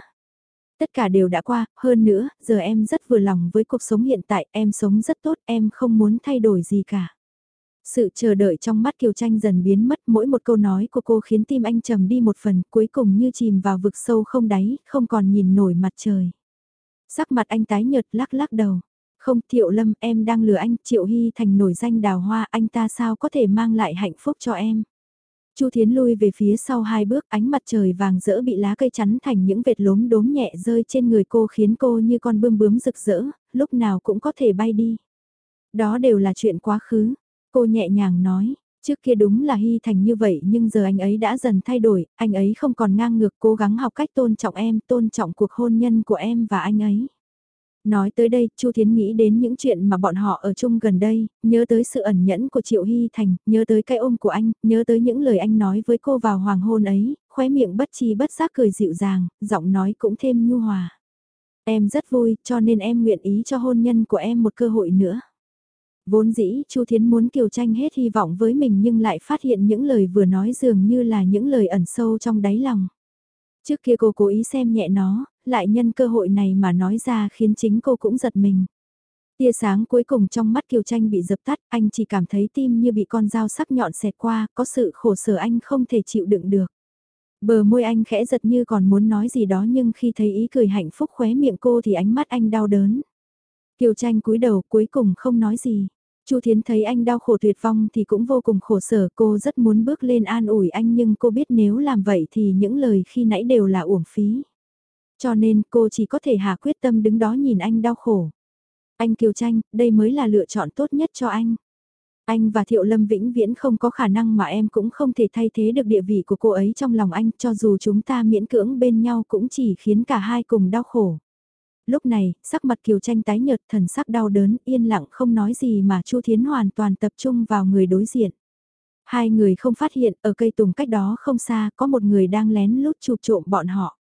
Tất cả đều đã qua, hơn nữa, giờ em rất vừa lòng với cuộc sống hiện tại, em sống rất tốt, em không muốn thay đổi gì cả. Sự chờ đợi trong mắt Kiều Tranh dần biến mất mỗi một câu nói của cô khiến tim anh trầm đi một phần cuối cùng như chìm vào vực sâu không đáy, không còn nhìn nổi mặt trời. Sắc mặt anh tái nhợt lắc lắc đầu. Không Thiệu Lâm em đang lừa anh Triệu Hy thành nổi danh đào hoa anh ta sao có thể mang lại hạnh phúc cho em. Chu Thiến lui về phía sau hai bước ánh mặt trời vàng rỡ bị lá cây chắn thành những vệt lốm đốm nhẹ rơi trên người cô khiến cô như con bươm bướm rực rỡ, lúc nào cũng có thể bay đi. Đó đều là chuyện quá khứ, Cô nhẹ nhàng nói, trước kia đúng là hy thành như vậy nhưng giờ anh ấy đã dần thay đổi, anh ấy không còn ngang ngược cố gắng học cách tôn trọng em, tôn trọng cuộc hôn nhân của em và anh ấy. Nói tới đây, Chu Thiến nghĩ đến những chuyện mà bọn họ ở chung gần đây, nhớ tới sự ẩn nhẫn của Triệu Hy Thành, nhớ tới cái ôm của anh, nhớ tới những lời anh nói với cô vào hoàng hôn ấy, khóe miệng bất chi bất giác cười dịu dàng, giọng nói cũng thêm nhu hòa. Em rất vui, cho nên em nguyện ý cho hôn nhân của em một cơ hội nữa. Vốn dĩ Chu Thiến muốn Kiều Tranh hết hy vọng với mình nhưng lại phát hiện những lời vừa nói dường như là những lời ẩn sâu trong đáy lòng. Trước kia cô cố ý xem nhẹ nó, lại nhân cơ hội này mà nói ra khiến chính cô cũng giật mình. Tia sáng cuối cùng trong mắt Kiều Tranh bị dập tắt, anh chỉ cảm thấy tim như bị con dao sắc nhọn xẹt qua, có sự khổ sở anh không thể chịu đựng được. Bờ môi anh khẽ giật như còn muốn nói gì đó nhưng khi thấy ý cười hạnh phúc khóe miệng cô thì ánh mắt anh đau đớn. Kiều Tranh cúi đầu cuối cùng không nói gì. Chu Thiến thấy anh đau khổ tuyệt vong thì cũng vô cùng khổ sở, cô rất muốn bước lên an ủi anh nhưng cô biết nếu làm vậy thì những lời khi nãy đều là uổng phí. Cho nên cô chỉ có thể hạ quyết tâm đứng đó nhìn anh đau khổ. Anh Kiều Tranh, đây mới là lựa chọn tốt nhất cho anh. Anh và Thiệu Lâm vĩnh viễn không có khả năng mà em cũng không thể thay thế được địa vị của cô ấy trong lòng anh cho dù chúng ta miễn cưỡng bên nhau cũng chỉ khiến cả hai cùng đau khổ lúc này, sắc mặt Kiều Tranh tái nhợt thần sắc đau đớn, yên lặng không nói gì mà Chu Thiến hoàn toàn tập trung vào người đối diện. Hai người không phát hiện, ở cây tùng cách đó không xa, có một người đang lén lút chụp trộm bọn họ.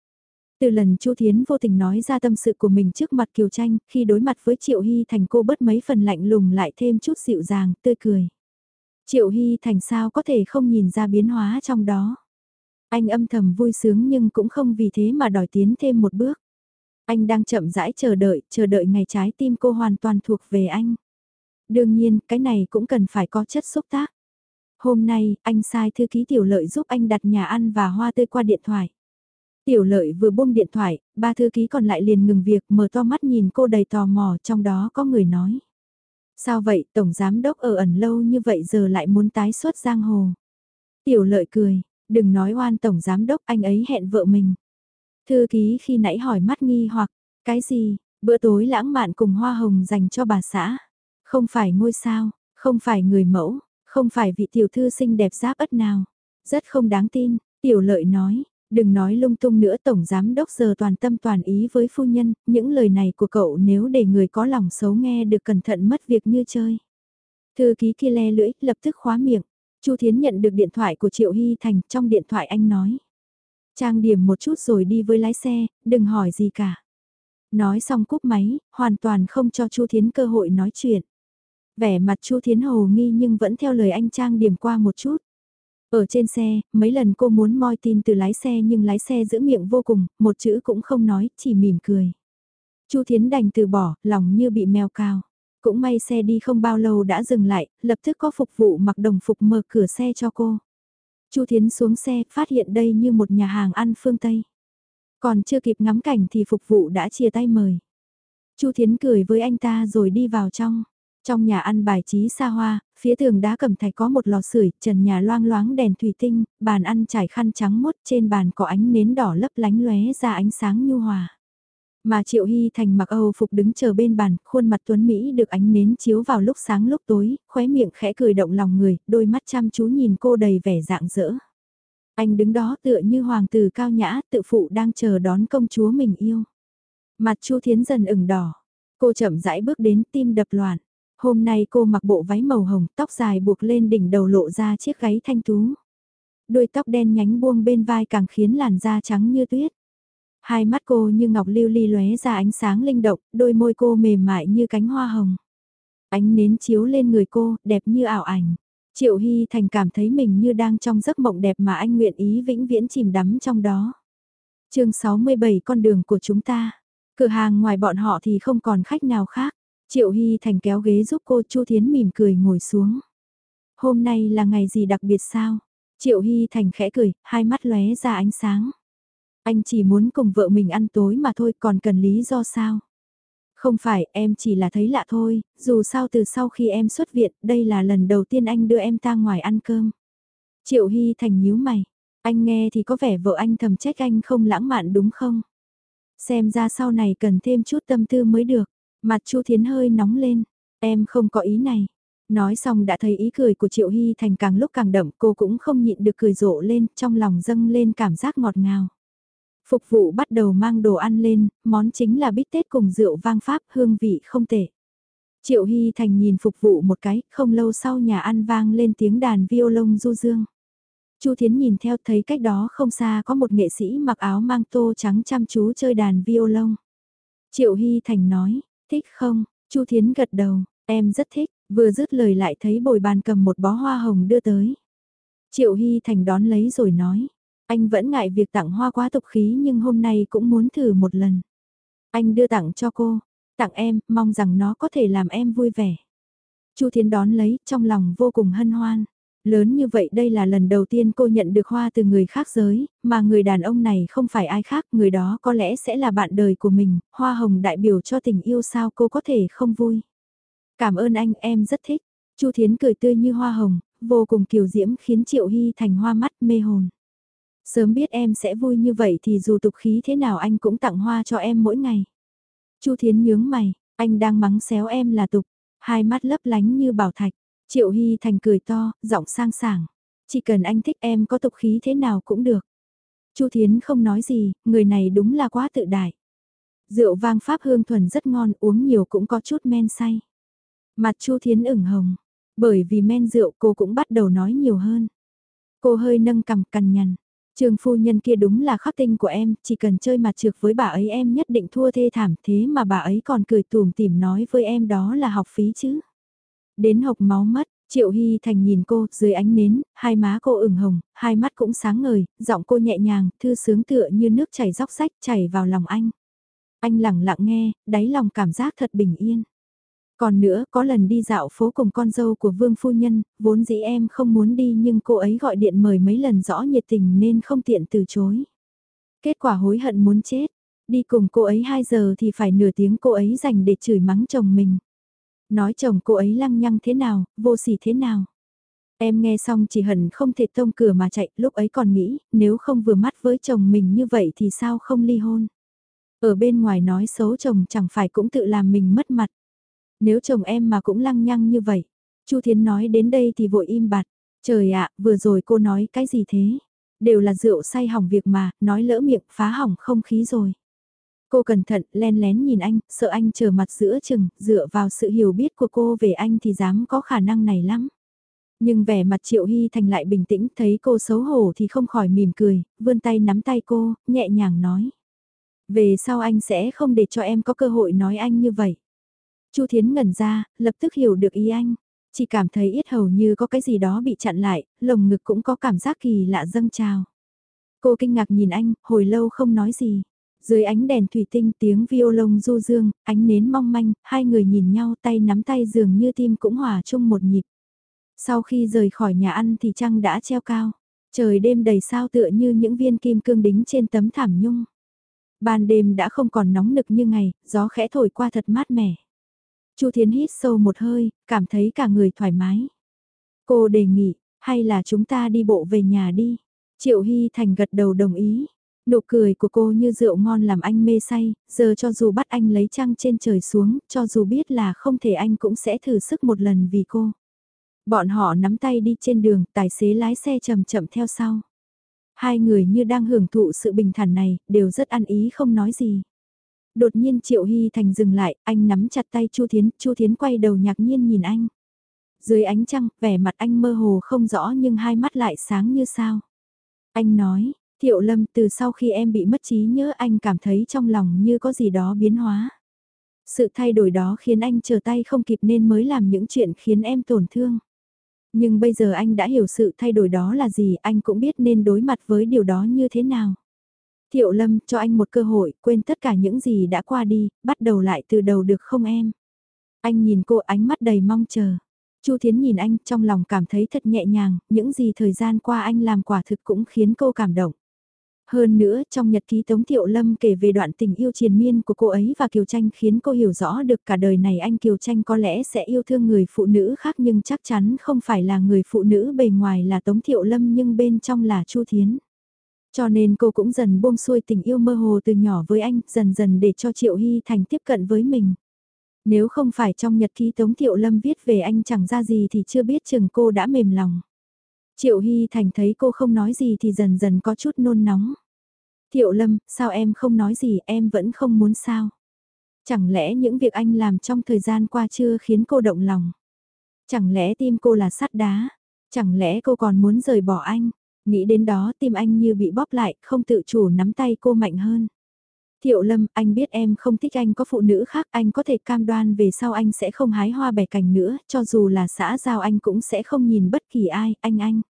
Từ lần Chu Thiến vô tình nói ra tâm sự của mình trước mặt Kiều Tranh, khi đối mặt với Triệu Hy Thành cô bớt mấy phần lạnh lùng lại thêm chút dịu dàng, tươi cười. Triệu Hy Thành sao có thể không nhìn ra biến hóa trong đó. Anh âm thầm vui sướng nhưng cũng không vì thế mà đòi tiến thêm một bước. Anh đang chậm rãi chờ đợi, chờ đợi ngày trái tim cô hoàn toàn thuộc về anh. Đương nhiên, cái này cũng cần phải có chất xúc tác. Hôm nay, anh sai thư ký tiểu lợi giúp anh đặt nhà ăn và hoa tươi qua điện thoại. Tiểu lợi vừa buông điện thoại, ba thư ký còn lại liền ngừng việc mở to mắt nhìn cô đầy tò mò trong đó có người nói. Sao vậy, Tổng Giám Đốc ở ẩn lâu như vậy giờ lại muốn tái xuất giang hồ. Tiểu lợi cười, đừng nói oan Tổng Giám Đốc anh ấy hẹn vợ mình. Thư ký khi nãy hỏi mắt nghi hoặc, cái gì, bữa tối lãng mạn cùng hoa hồng dành cho bà xã. Không phải ngôi sao, không phải người mẫu, không phải vị tiểu thư xinh đẹp giáp ất nào. Rất không đáng tin, tiểu lợi nói, đừng nói lung tung nữa tổng giám đốc giờ toàn tâm toàn ý với phu nhân, những lời này của cậu nếu để người có lòng xấu nghe được cẩn thận mất việc như chơi. Thư ký kia le lưỡi, lập tức khóa miệng. Chu Thiến nhận được điện thoại của Triệu Hy Thành, trong điện thoại anh nói. Trang điểm một chút rồi đi với lái xe, đừng hỏi gì cả. Nói xong cúp máy, hoàn toàn không cho Chu Thiến cơ hội nói chuyện. Vẻ mặt Chu Thiến hồ nghi nhưng vẫn theo lời anh Trang điểm qua một chút. Ở trên xe, mấy lần cô muốn moi tin từ lái xe nhưng lái xe giữ miệng vô cùng, một chữ cũng không nói, chỉ mỉm cười. Chu Thiến đành từ bỏ, lòng như bị mèo cao. Cũng may xe đi không bao lâu đã dừng lại, lập tức có phục vụ mặc đồng phục mở cửa xe cho cô. Chu Thiến xuống xe, phát hiện đây như một nhà hàng ăn phương Tây. Còn chưa kịp ngắm cảnh thì phục vụ đã chia tay mời. Chu Thiến cười với anh ta rồi đi vào trong. Trong nhà ăn bài trí xa hoa, phía tường đá cẩm thạch có một lò sưởi, trần nhà loang loáng đèn thủy tinh, bàn ăn trải khăn trắng mốt trên bàn có ánh nến đỏ lấp lánh lóe ra ánh sáng nhu hòa. Mà Triệu Hy Thành mặc Âu phục đứng chờ bên bàn, khuôn mặt tuấn Mỹ được ánh nến chiếu vào lúc sáng lúc tối, khóe miệng khẽ cười động lòng người, đôi mắt chăm chú nhìn cô đầy vẻ dạng dỡ. Anh đứng đó tựa như hoàng tử cao nhã, tự phụ đang chờ đón công chúa mình yêu. Mặt Chu Thiến dần ửng đỏ, cô chậm rãi bước đến tim đập loạn. Hôm nay cô mặc bộ váy màu hồng, tóc dài buộc lên đỉnh đầu lộ ra chiếc gáy thanh tú. Đuôi tóc đen nhánh buông bên vai càng khiến làn da trắng như tuyết. Hai mắt cô như ngọc lưu ly lóe ra ánh sáng linh động, đôi môi cô mềm mại như cánh hoa hồng. Ánh nến chiếu lên người cô, đẹp như ảo ảnh. Triệu Hy Thành cảm thấy mình như đang trong giấc mộng đẹp mà anh nguyện ý vĩnh viễn chìm đắm trong đó. chương 67 con đường của chúng ta. Cửa hàng ngoài bọn họ thì không còn khách nào khác. Triệu Hy Thành kéo ghế giúp cô Chu Thiến mỉm cười ngồi xuống. Hôm nay là ngày gì đặc biệt sao? Triệu Hy Thành khẽ cười, hai mắt lóe ra ánh sáng. Anh chỉ muốn cùng vợ mình ăn tối mà thôi còn cần lý do sao? Không phải, em chỉ là thấy lạ thôi, dù sao từ sau khi em xuất viện, đây là lần đầu tiên anh đưa em ta ngoài ăn cơm. Triệu Hy Thành nhíu mày, anh nghe thì có vẻ vợ anh thầm trách anh không lãng mạn đúng không? Xem ra sau này cần thêm chút tâm tư mới được. Mặt Chu Thiến hơi nóng lên, em không có ý này. Nói xong đã thấy ý cười của Triệu Hy Thành càng lúc càng đậm cô cũng không nhịn được cười rộ lên, trong lòng dâng lên cảm giác ngọt ngào. Phục vụ bắt đầu mang đồ ăn lên, món chính là bít tết cùng rượu vang pháp hương vị không tệ. Triệu Hy Thành nhìn phục vụ một cái, không lâu sau nhà ăn vang lên tiếng đàn violon du dương. Chu Thiến nhìn theo thấy cách đó không xa có một nghệ sĩ mặc áo mang tô trắng chăm chú chơi đàn violon. Triệu Hy Thành nói, thích không? Chu Thiến gật đầu, em rất thích, vừa dứt lời lại thấy bồi bàn cầm một bó hoa hồng đưa tới. Triệu Hy Thành đón lấy rồi nói, anh vẫn ngại việc tặng hoa quá tục khí nhưng hôm nay cũng muốn thử một lần. Anh đưa tặng cho cô, tặng em, mong rằng nó có thể làm em vui vẻ. Chu Thiến đón lấy, trong lòng vô cùng hân hoan. Lớn như vậy đây là lần đầu tiên cô nhận được hoa từ người khác giới, mà người đàn ông này không phải ai khác, người đó có lẽ sẽ là bạn đời của mình, hoa hồng đại biểu cho tình yêu sao cô có thể không vui. Cảm ơn anh, em rất thích. Chu Thiến cười tươi như hoa hồng, vô cùng kiều diễm khiến Triệu Hy thành hoa mắt mê hồn. Sớm biết em sẽ vui như vậy thì dù tục khí thế nào anh cũng tặng hoa cho em mỗi ngày. Chu Thiến nhướng mày, anh đang mắng xéo em là tục, hai mắt lấp lánh như bảo thạch. Triệu Hy Thành cười to, giọng sang sảng. Chỉ cần anh thích em có tục khí thế nào cũng được. Chu Thiến không nói gì, người này đúng là quá tự đại. Rượu vang pháp hương thuần rất ngon, uống nhiều cũng có chút men say. Mặt Chu Thiến ửng hồng, bởi vì men rượu cô cũng bắt đầu nói nhiều hơn. Cô hơi nâng cằm cằn nhằn, Trường phu nhân kia đúng là khắc tinh của em, chỉ cần chơi mặt trược với bà ấy em nhất định thua thê thảm thế mà bà ấy còn cười tùm tìm nói với em đó là học phí chứ. Đến hộc máu mất, Triệu Hy Thành nhìn cô, dưới ánh nến, hai má cô ửng hồng, hai mắt cũng sáng ngời, giọng cô nhẹ nhàng, thư sướng tựa như nước chảy róc rách chảy vào lòng anh. Anh lặng lặng nghe, đáy lòng cảm giác thật bình yên. Còn nữa, có lần đi dạo phố cùng con dâu của Vương Phu Nhân, vốn dĩ em không muốn đi nhưng cô ấy gọi điện mời mấy lần rõ nhiệt tình nên không tiện từ chối. Kết quả hối hận muốn chết, đi cùng cô ấy 2 giờ thì phải nửa tiếng cô ấy dành để chửi mắng chồng mình. Nói chồng cô ấy lăng nhăng thế nào, vô sỉ thế nào. Em nghe xong chỉ hận không thể tông cửa mà chạy, lúc ấy còn nghĩ, nếu không vừa mắt với chồng mình như vậy thì sao không ly hôn. Ở bên ngoài nói xấu chồng chẳng phải cũng tự làm mình mất mặt. Nếu chồng em mà cũng lăng nhăng như vậy. Chu Thiến nói đến đây thì vội im bặt. Trời ạ, vừa rồi cô nói cái gì thế? Đều là rượu say hỏng việc mà, nói lỡ miệng phá hỏng không khí rồi. Cô cẩn thận, len lén nhìn anh, sợ anh trở mặt giữa chừng, dựa vào sự hiểu biết của cô về anh thì dám có khả năng này lắm. Nhưng vẻ mặt Triệu Hy Thành lại bình tĩnh, thấy cô xấu hổ thì không khỏi mỉm cười, vươn tay nắm tay cô, nhẹ nhàng nói. Về sau anh sẽ không để cho em có cơ hội nói anh như vậy. Chu Thiến ngẩn ra, lập tức hiểu được ý anh. Chỉ cảm thấy ít hầu như có cái gì đó bị chặn lại, lồng ngực cũng có cảm giác kỳ lạ dâng trào. Cô kinh ngạc nhìn anh, hồi lâu không nói gì. Dưới ánh đèn thủy tinh tiếng violon du dương, ánh nến mong manh, hai người nhìn nhau tay nắm tay dường như tim cũng hòa chung một nhịp. Sau khi rời khỏi nhà ăn thì trăng đã treo cao. Trời đêm đầy sao tựa như những viên kim cương đính trên tấm thảm nhung. Ban đêm đã không còn nóng nực như ngày, gió khẽ thổi qua thật mát mẻ. Chu Thiến hít sâu một hơi, cảm thấy cả người thoải mái. Cô đề nghị, hay là chúng ta đi bộ về nhà đi. Triệu Hy Thành gật đầu đồng ý. Nụ cười của cô như rượu ngon làm anh mê say, giờ cho dù bắt anh lấy trăng trên trời xuống, cho dù biết là không thể anh cũng sẽ thử sức một lần vì cô. Bọn họ nắm tay đi trên đường, tài xế lái xe chậm chậm theo sau. Hai người như đang hưởng thụ sự bình thản này, đều rất ăn ý không nói gì. Đột nhiên Triệu Hy Thành dừng lại, anh nắm chặt tay Chu Thiến, Chu Thiến quay đầu nhạc nhiên nhìn anh. Dưới ánh trăng, vẻ mặt anh mơ hồ không rõ nhưng hai mắt lại sáng như sao. Anh nói, Thiệu Lâm từ sau khi em bị mất trí nhớ anh cảm thấy trong lòng như có gì đó biến hóa. Sự thay đổi đó khiến anh chờ tay không kịp nên mới làm những chuyện khiến em tổn thương. Nhưng bây giờ anh đã hiểu sự thay đổi đó là gì, anh cũng biết nên đối mặt với điều đó như thế nào. Thiệu Lâm cho anh một cơ hội, quên tất cả những gì đã qua đi, bắt đầu lại từ đầu được không em? Anh nhìn cô ánh mắt đầy mong chờ. Chu Thiến nhìn anh trong lòng cảm thấy thật nhẹ nhàng, những gì thời gian qua anh làm quả thực cũng khiến cô cảm động. Hơn nữa, trong nhật ký Tống Thiệu Lâm kể về đoạn tình yêu triền miên của cô ấy và Kiều Tranh khiến cô hiểu rõ được cả đời này anh Kiều Tranh có lẽ sẽ yêu thương người phụ nữ khác nhưng chắc chắn không phải là người phụ nữ bề ngoài là Tống Thiệu Lâm nhưng bên trong là Chu Thiến. Cho nên cô cũng dần buông xuôi tình yêu mơ hồ từ nhỏ với anh, dần dần để cho Triệu Hy Thành tiếp cận với mình. Nếu không phải trong nhật ký Tống Thiệu Lâm viết về anh chẳng ra gì thì chưa biết chừng cô đã mềm lòng. Triệu Hy Thành thấy cô không nói gì thì dần dần có chút nôn nóng. Thiệu Lâm, sao em không nói gì, em vẫn không muốn sao? Chẳng lẽ những việc anh làm trong thời gian qua chưa khiến cô động lòng? Chẳng lẽ tim cô là sắt đá? Chẳng lẽ cô còn muốn rời bỏ anh? Nghĩ đến đó tim anh như bị bóp lại, không tự chủ nắm tay cô mạnh hơn. Thiệu Lâm, anh biết em không thích anh có phụ nữ khác, anh có thể cam đoan về sau anh sẽ không hái hoa bẻ cành nữa, cho dù là xã giao anh cũng sẽ không nhìn bất kỳ ai, anh anh.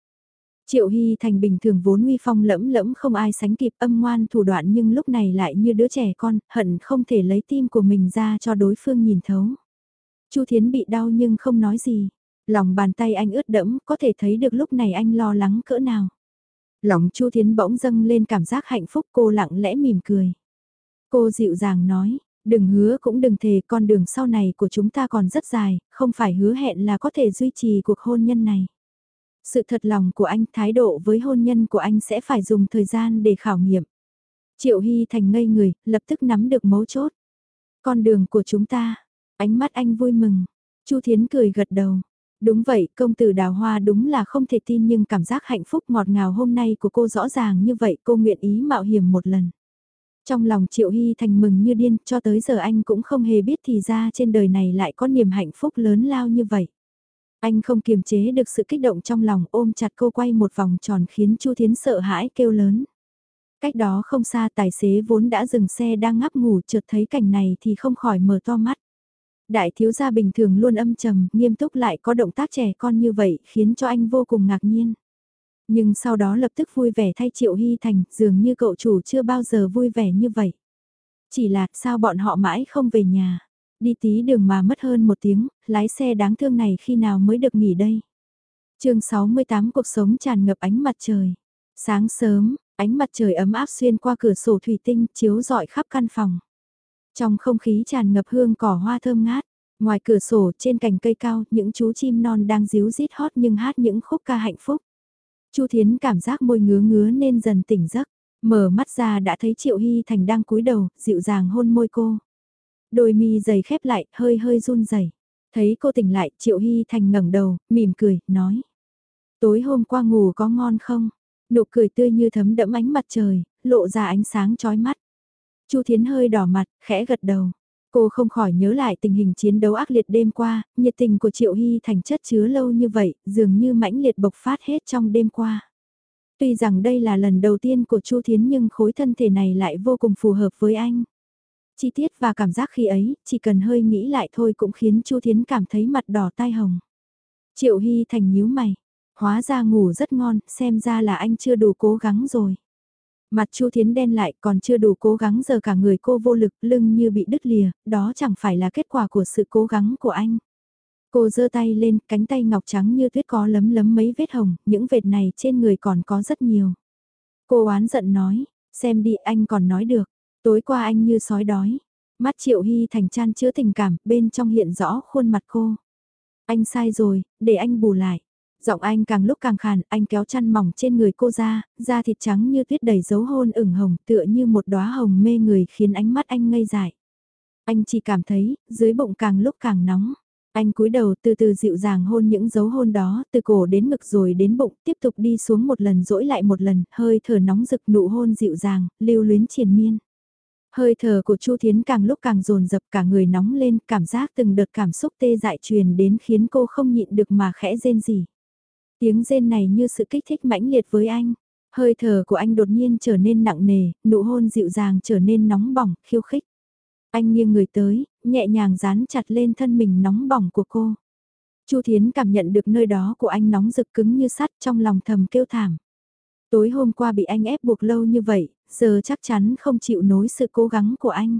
Triệu Hy Thành bình thường vốn uy phong lẫm lẫm không ai sánh kịp âm ngoan thủ đoạn nhưng lúc này lại như đứa trẻ con, hận không thể lấy tim của mình ra cho đối phương nhìn thấu. Chu Thiến bị đau nhưng không nói gì. Lòng bàn tay anh ướt đẫm, có thể thấy được lúc này anh lo lắng cỡ nào. Lòng Chu Thiến bỗng dâng lên cảm giác hạnh phúc cô lặng lẽ mỉm cười. Cô dịu dàng nói, đừng hứa cũng đừng thề con đường sau này của chúng ta còn rất dài, không phải hứa hẹn là có thể duy trì cuộc hôn nhân này. Sự thật lòng của anh, thái độ với hôn nhân của anh sẽ phải dùng thời gian để khảo nghiệm. Triệu Hy Thành ngây người, lập tức nắm được mấu chốt. Con đường của chúng ta, ánh mắt anh vui mừng. Chu Thiến cười gật đầu. Đúng vậy, công tử đào hoa đúng là không thể tin nhưng cảm giác hạnh phúc ngọt ngào hôm nay của cô rõ ràng như vậy cô nguyện ý mạo hiểm một lần. Trong lòng Triệu Hy Thành mừng như điên cho tới giờ anh cũng không hề biết thì ra trên đời này lại có niềm hạnh phúc lớn lao như vậy. Anh không kiềm chế được sự kích động trong lòng ôm chặt cô quay một vòng tròn khiến Chu Thiến sợ hãi kêu lớn. Cách đó không xa tài xế vốn đã dừng xe đang ngáp ngủ chợt thấy cảnh này thì không khỏi mở to mắt. Đại thiếu gia bình thường luôn âm trầm, nghiêm túc lại có động tác trẻ con như vậy khiến cho anh vô cùng ngạc nhiên. Nhưng sau đó lập tức vui vẻ thay Triệu Hy Thành, dường như cậu chủ chưa bao giờ vui vẻ như vậy. Chỉ là sao bọn họ mãi không về nhà. Đi tí đường mà mất hơn một tiếng, lái xe đáng thương này khi nào mới được nghỉ đây. chương 68 cuộc sống tràn ngập ánh mặt trời. Sáng sớm, ánh mặt trời ấm áp xuyên qua cửa sổ thủy tinh chiếu rọi khắp căn phòng. Trong không khí tràn ngập hương cỏ hoa thơm ngát, ngoài cửa sổ trên cành cây cao những chú chim non đang díu rít hót nhưng hát những khúc ca hạnh phúc. Chu Thiến cảm giác môi ngứa ngứa nên dần tỉnh giấc, mở mắt ra đã thấy Triệu Hy Thành đang cúi đầu, dịu dàng hôn môi cô. Đôi mi dày khép lại, hơi hơi run rẩy. Thấy cô tỉnh lại, Triệu Hy Thành ngẩng đầu, mỉm cười, nói. Tối hôm qua ngủ có ngon không? Nụ cười tươi như thấm đẫm ánh mặt trời, lộ ra ánh sáng chói mắt. Chu Thiến hơi đỏ mặt, khẽ gật đầu. Cô không khỏi nhớ lại tình hình chiến đấu ác liệt đêm qua, nhiệt tình của Triệu Hy thành chất chứa lâu như vậy, dường như mãnh liệt bộc phát hết trong đêm qua. Tuy rằng đây là lần đầu tiên của Chu Thiến nhưng khối thân thể này lại vô cùng phù hợp với anh. Chi tiết và cảm giác khi ấy, chỉ cần hơi nghĩ lại thôi cũng khiến Chu Thiến cảm thấy mặt đỏ tai hồng. Triệu Hy thành nhíu mày, hóa ra ngủ rất ngon, xem ra là anh chưa đủ cố gắng rồi. Mặt Chu Thiến đen lại còn chưa đủ cố gắng giờ cả người cô vô lực lưng như bị đứt lìa, đó chẳng phải là kết quả của sự cố gắng của anh. Cô giơ tay lên, cánh tay ngọc trắng như tuyết có lấm lấm mấy vết hồng, những vệt này trên người còn có rất nhiều. Cô oán giận nói, xem đi anh còn nói được, Tối qua anh như sói đói. Mắt Triệu Hy thành chan chứa tình cảm, bên trong hiện rõ khuôn mặt cô. Anh sai rồi, để anh bù lại. Giọng anh càng lúc càng khàn, anh kéo chăn mỏng trên người cô ra, da thịt trắng như tuyết đầy dấu hôn ửng hồng tựa như một đóa hồng mê người khiến ánh mắt anh ngây dại. Anh chỉ cảm thấy, dưới bụng càng lúc càng nóng. Anh cúi đầu từ từ dịu dàng hôn những dấu hôn đó, từ cổ đến ngực rồi đến bụng, tiếp tục đi xuống một lần dỗi lại một lần, hơi thở nóng rực nụ hôn dịu dàng, lưu luyến triền miên. Hơi thở của Chu Thiến càng lúc càng dồn dập cả người nóng lên, cảm giác từng đợt cảm xúc tê dại truyền đến khiến cô không nhịn được mà khẽ rên gì. Tiếng rên này như sự kích thích mãnh liệt với anh. Hơi thở của anh đột nhiên trở nên nặng nề, nụ hôn dịu dàng trở nên nóng bỏng, khiêu khích. Anh nghiêng người tới, nhẹ nhàng dán chặt lên thân mình nóng bỏng của cô. Chu Thiến cảm nhận được nơi đó của anh nóng rực cứng như sắt trong lòng thầm kêu thảm. Tối hôm qua bị anh ép buộc lâu như vậy, giờ chắc chắn không chịu nối sự cố gắng của anh.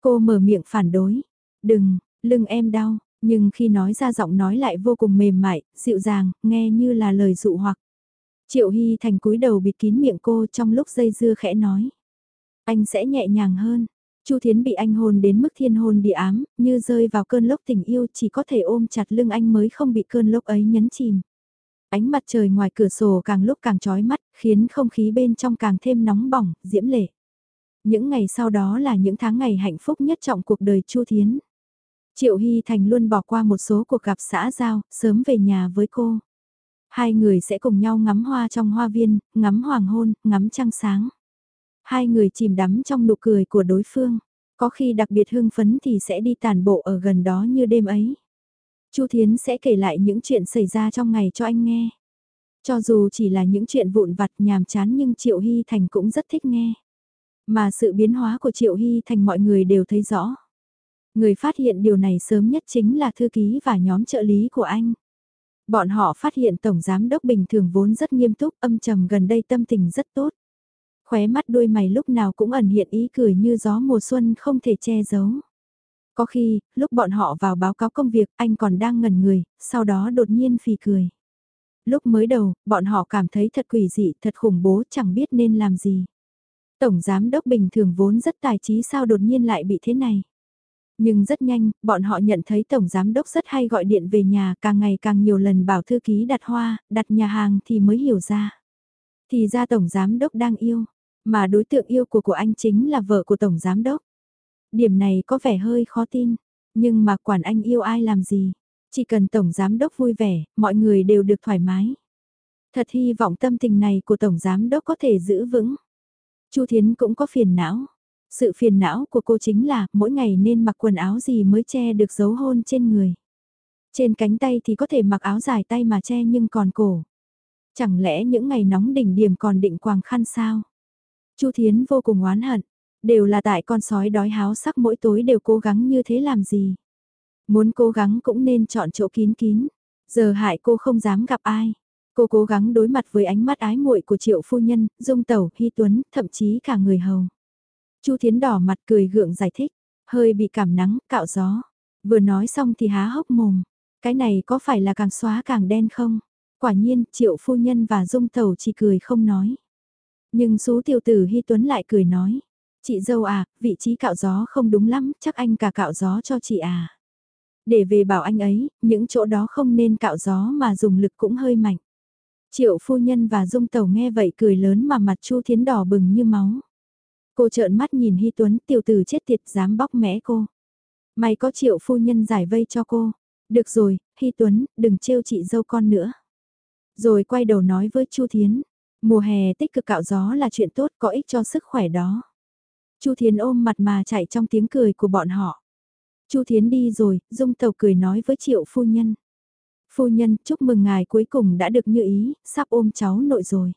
Cô mở miệng phản đối. Đừng, lưng em đau, nhưng khi nói ra giọng nói lại vô cùng mềm mại, dịu dàng, nghe như là lời dụ hoặc. Triệu Hy Thành cúi đầu bịt kín miệng cô trong lúc dây dưa khẽ nói. Anh sẽ nhẹ nhàng hơn. Chu Thiến bị anh hôn đến mức thiên hôn địa ám, như rơi vào cơn lốc tình yêu chỉ có thể ôm chặt lưng anh mới không bị cơn lốc ấy nhấn chìm. Ánh mặt trời ngoài cửa sổ càng lúc càng trói mắt, khiến không khí bên trong càng thêm nóng bỏng, diễm lệ. Những ngày sau đó là những tháng ngày hạnh phúc nhất trọng cuộc đời Chu Thiến. Triệu Hy Thành luôn bỏ qua một số cuộc gặp xã giao, sớm về nhà với cô. Hai người sẽ cùng nhau ngắm hoa trong hoa viên, ngắm hoàng hôn, ngắm trăng sáng. Hai người chìm đắm trong nụ cười của đối phương. Có khi đặc biệt hưng phấn thì sẽ đi tàn bộ ở gần đó như đêm ấy. Chu Thiến sẽ kể lại những chuyện xảy ra trong ngày cho anh nghe. Cho dù chỉ là những chuyện vụn vặt nhàm chán nhưng Triệu Hy Thành cũng rất thích nghe. Mà sự biến hóa của Triệu Hy Thành mọi người đều thấy rõ. Người phát hiện điều này sớm nhất chính là thư ký và nhóm trợ lý của anh. Bọn họ phát hiện Tổng Giám Đốc bình thường vốn rất nghiêm túc, âm trầm gần đây tâm tình rất tốt. Khóe mắt đôi mày lúc nào cũng ẩn hiện ý cười như gió mùa xuân không thể che giấu. Có khi, lúc bọn họ vào báo cáo công việc anh còn đang ngẩn người, sau đó đột nhiên phì cười. Lúc mới đầu, bọn họ cảm thấy thật quỷ dị, thật khủng bố, chẳng biết nên làm gì. Tổng giám đốc bình thường vốn rất tài trí sao đột nhiên lại bị thế này. Nhưng rất nhanh, bọn họ nhận thấy Tổng Giám Đốc rất hay gọi điện về nhà càng ngày càng nhiều lần bảo thư ký đặt hoa, đặt nhà hàng thì mới hiểu ra. Thì ra Tổng Giám Đốc đang yêu, mà đối tượng yêu của của anh chính là vợ của Tổng Giám Đốc. Điểm này có vẻ hơi khó tin, nhưng mà quản anh yêu ai làm gì. Chỉ cần Tổng Giám Đốc vui vẻ, mọi người đều được thoải mái. Thật hy vọng tâm tình này của Tổng Giám Đốc có thể giữ vững. Chu Thiến cũng có phiền não. Sự phiền não của cô chính là mỗi ngày nên mặc quần áo gì mới che được dấu hôn trên người. Trên cánh tay thì có thể mặc áo dài tay mà che nhưng còn cổ. Chẳng lẽ những ngày nóng đỉnh điểm còn định quàng khăn sao? Chu Thiến vô cùng oán hận, đều là tại con sói đói háo sắc mỗi tối đều cố gắng như thế làm gì. Muốn cố gắng cũng nên chọn chỗ kín kín, giờ hại cô không dám gặp ai. Cô cố gắng đối mặt với ánh mắt ái muội của triệu phu nhân, dung tẩu, hy tuấn, thậm chí cả người hầu. Chu Thiến đỏ mặt cười gượng giải thích, hơi bị cảm nắng, cạo gió. Vừa nói xong thì há hốc mồm, cái này có phải là càng xóa càng đen không? Quả nhiên, triệu phu nhân và dung tẩu chỉ cười không nói. Nhưng số tiểu tử Hy Tuấn lại cười nói, chị dâu à, vị trí cạo gió không đúng lắm, chắc anh cả cạo gió cho chị à. Để về bảo anh ấy, những chỗ đó không nên cạo gió mà dùng lực cũng hơi mạnh. Triệu phu nhân và dung tẩu nghe vậy cười lớn mà mặt Chu Thiến đỏ bừng như máu. Cô trợn mắt nhìn Hy Tuấn tiểu tử chết tiệt dám bóc mẽ cô. Mày có triệu phu nhân giải vây cho cô. Được rồi, Hy Tuấn, đừng trêu chị dâu con nữa. Rồi quay đầu nói với Chu Thiến, mùa hè tích cực cạo gió là chuyện tốt có ích cho sức khỏe đó. Chu Thiến ôm mặt mà chạy trong tiếng cười của bọn họ. Chu Thiến đi rồi, Dung Tàu cười nói với Triệu phu nhân. Phu nhân, chúc mừng ngài cuối cùng đã được như ý, sắp ôm cháu nội rồi.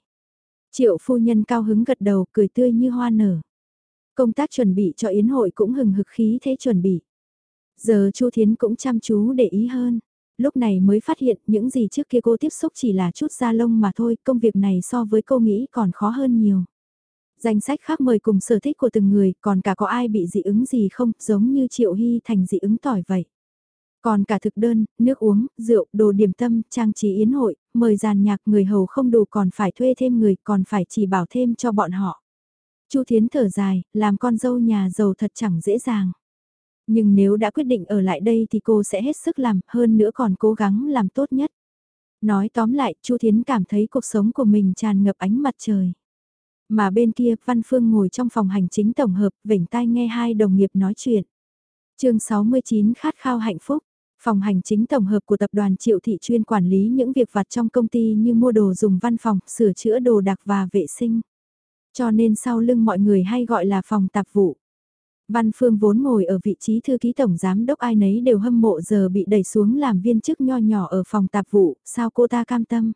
Triệu phu nhân cao hứng gật đầu, cười tươi như hoa nở. Công tác chuẩn bị cho yến hội cũng hừng hực khí thế chuẩn bị. Giờ Chu Thiến cũng chăm chú để ý hơn. Lúc này mới phát hiện những gì trước kia cô tiếp xúc chỉ là chút da lông mà thôi, công việc này so với cô nghĩ còn khó hơn nhiều. Danh sách khác mời cùng sở thích của từng người, còn cả có ai bị dị ứng gì không, giống như Triệu Hy thành dị ứng tỏi vậy. Còn cả thực đơn, nước uống, rượu, đồ điểm tâm, trang trí yến hội, mời giàn nhạc người hầu không đủ còn phải thuê thêm người, còn phải chỉ bảo thêm cho bọn họ. Chu Thiến thở dài, làm con dâu nhà giàu thật chẳng dễ dàng. Nhưng nếu đã quyết định ở lại đây thì cô sẽ hết sức làm, hơn nữa còn cố gắng làm tốt nhất. Nói tóm lại, Chu Thiến cảm thấy cuộc sống của mình tràn ngập ánh mặt trời. Mà bên kia, Văn Phương ngồi trong phòng hành chính tổng hợp, vểnh tai nghe hai đồng nghiệp nói chuyện. chương 69 khát khao hạnh phúc. Phòng hành chính tổng hợp của tập đoàn Triệu Thị chuyên quản lý những việc vặt trong công ty như mua đồ dùng văn phòng, sửa chữa đồ đạc và vệ sinh. Cho nên sau lưng mọi người hay gọi là phòng tạp vụ. Văn Phương vốn ngồi ở vị trí thư ký tổng giám đốc ai nấy đều hâm mộ giờ bị đẩy xuống làm viên chức nho nhỏ ở phòng tạp vụ, sao cô ta cam tâm.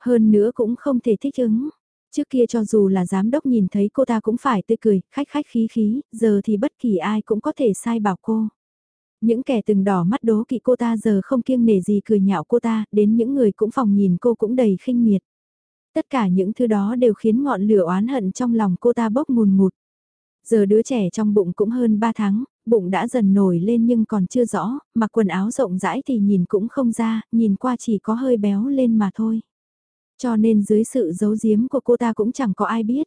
Hơn nữa cũng không thể thích ứng. Trước kia cho dù là giám đốc nhìn thấy cô ta cũng phải tươi cười, khách khách khí khí, giờ thì bất kỳ ai cũng có thể sai bảo cô. Những kẻ từng đỏ mắt đố kỵ cô ta giờ không kiêng nể gì cười nhạo cô ta, đến những người cũng phòng nhìn cô cũng đầy khinh miệt. Tất cả những thứ đó đều khiến ngọn lửa oán hận trong lòng cô ta bốc mùn ngụt. Giờ đứa trẻ trong bụng cũng hơn 3 tháng, bụng đã dần nổi lên nhưng còn chưa rõ, mặc quần áo rộng rãi thì nhìn cũng không ra, nhìn qua chỉ có hơi béo lên mà thôi. Cho nên dưới sự giấu giếm của cô ta cũng chẳng có ai biết.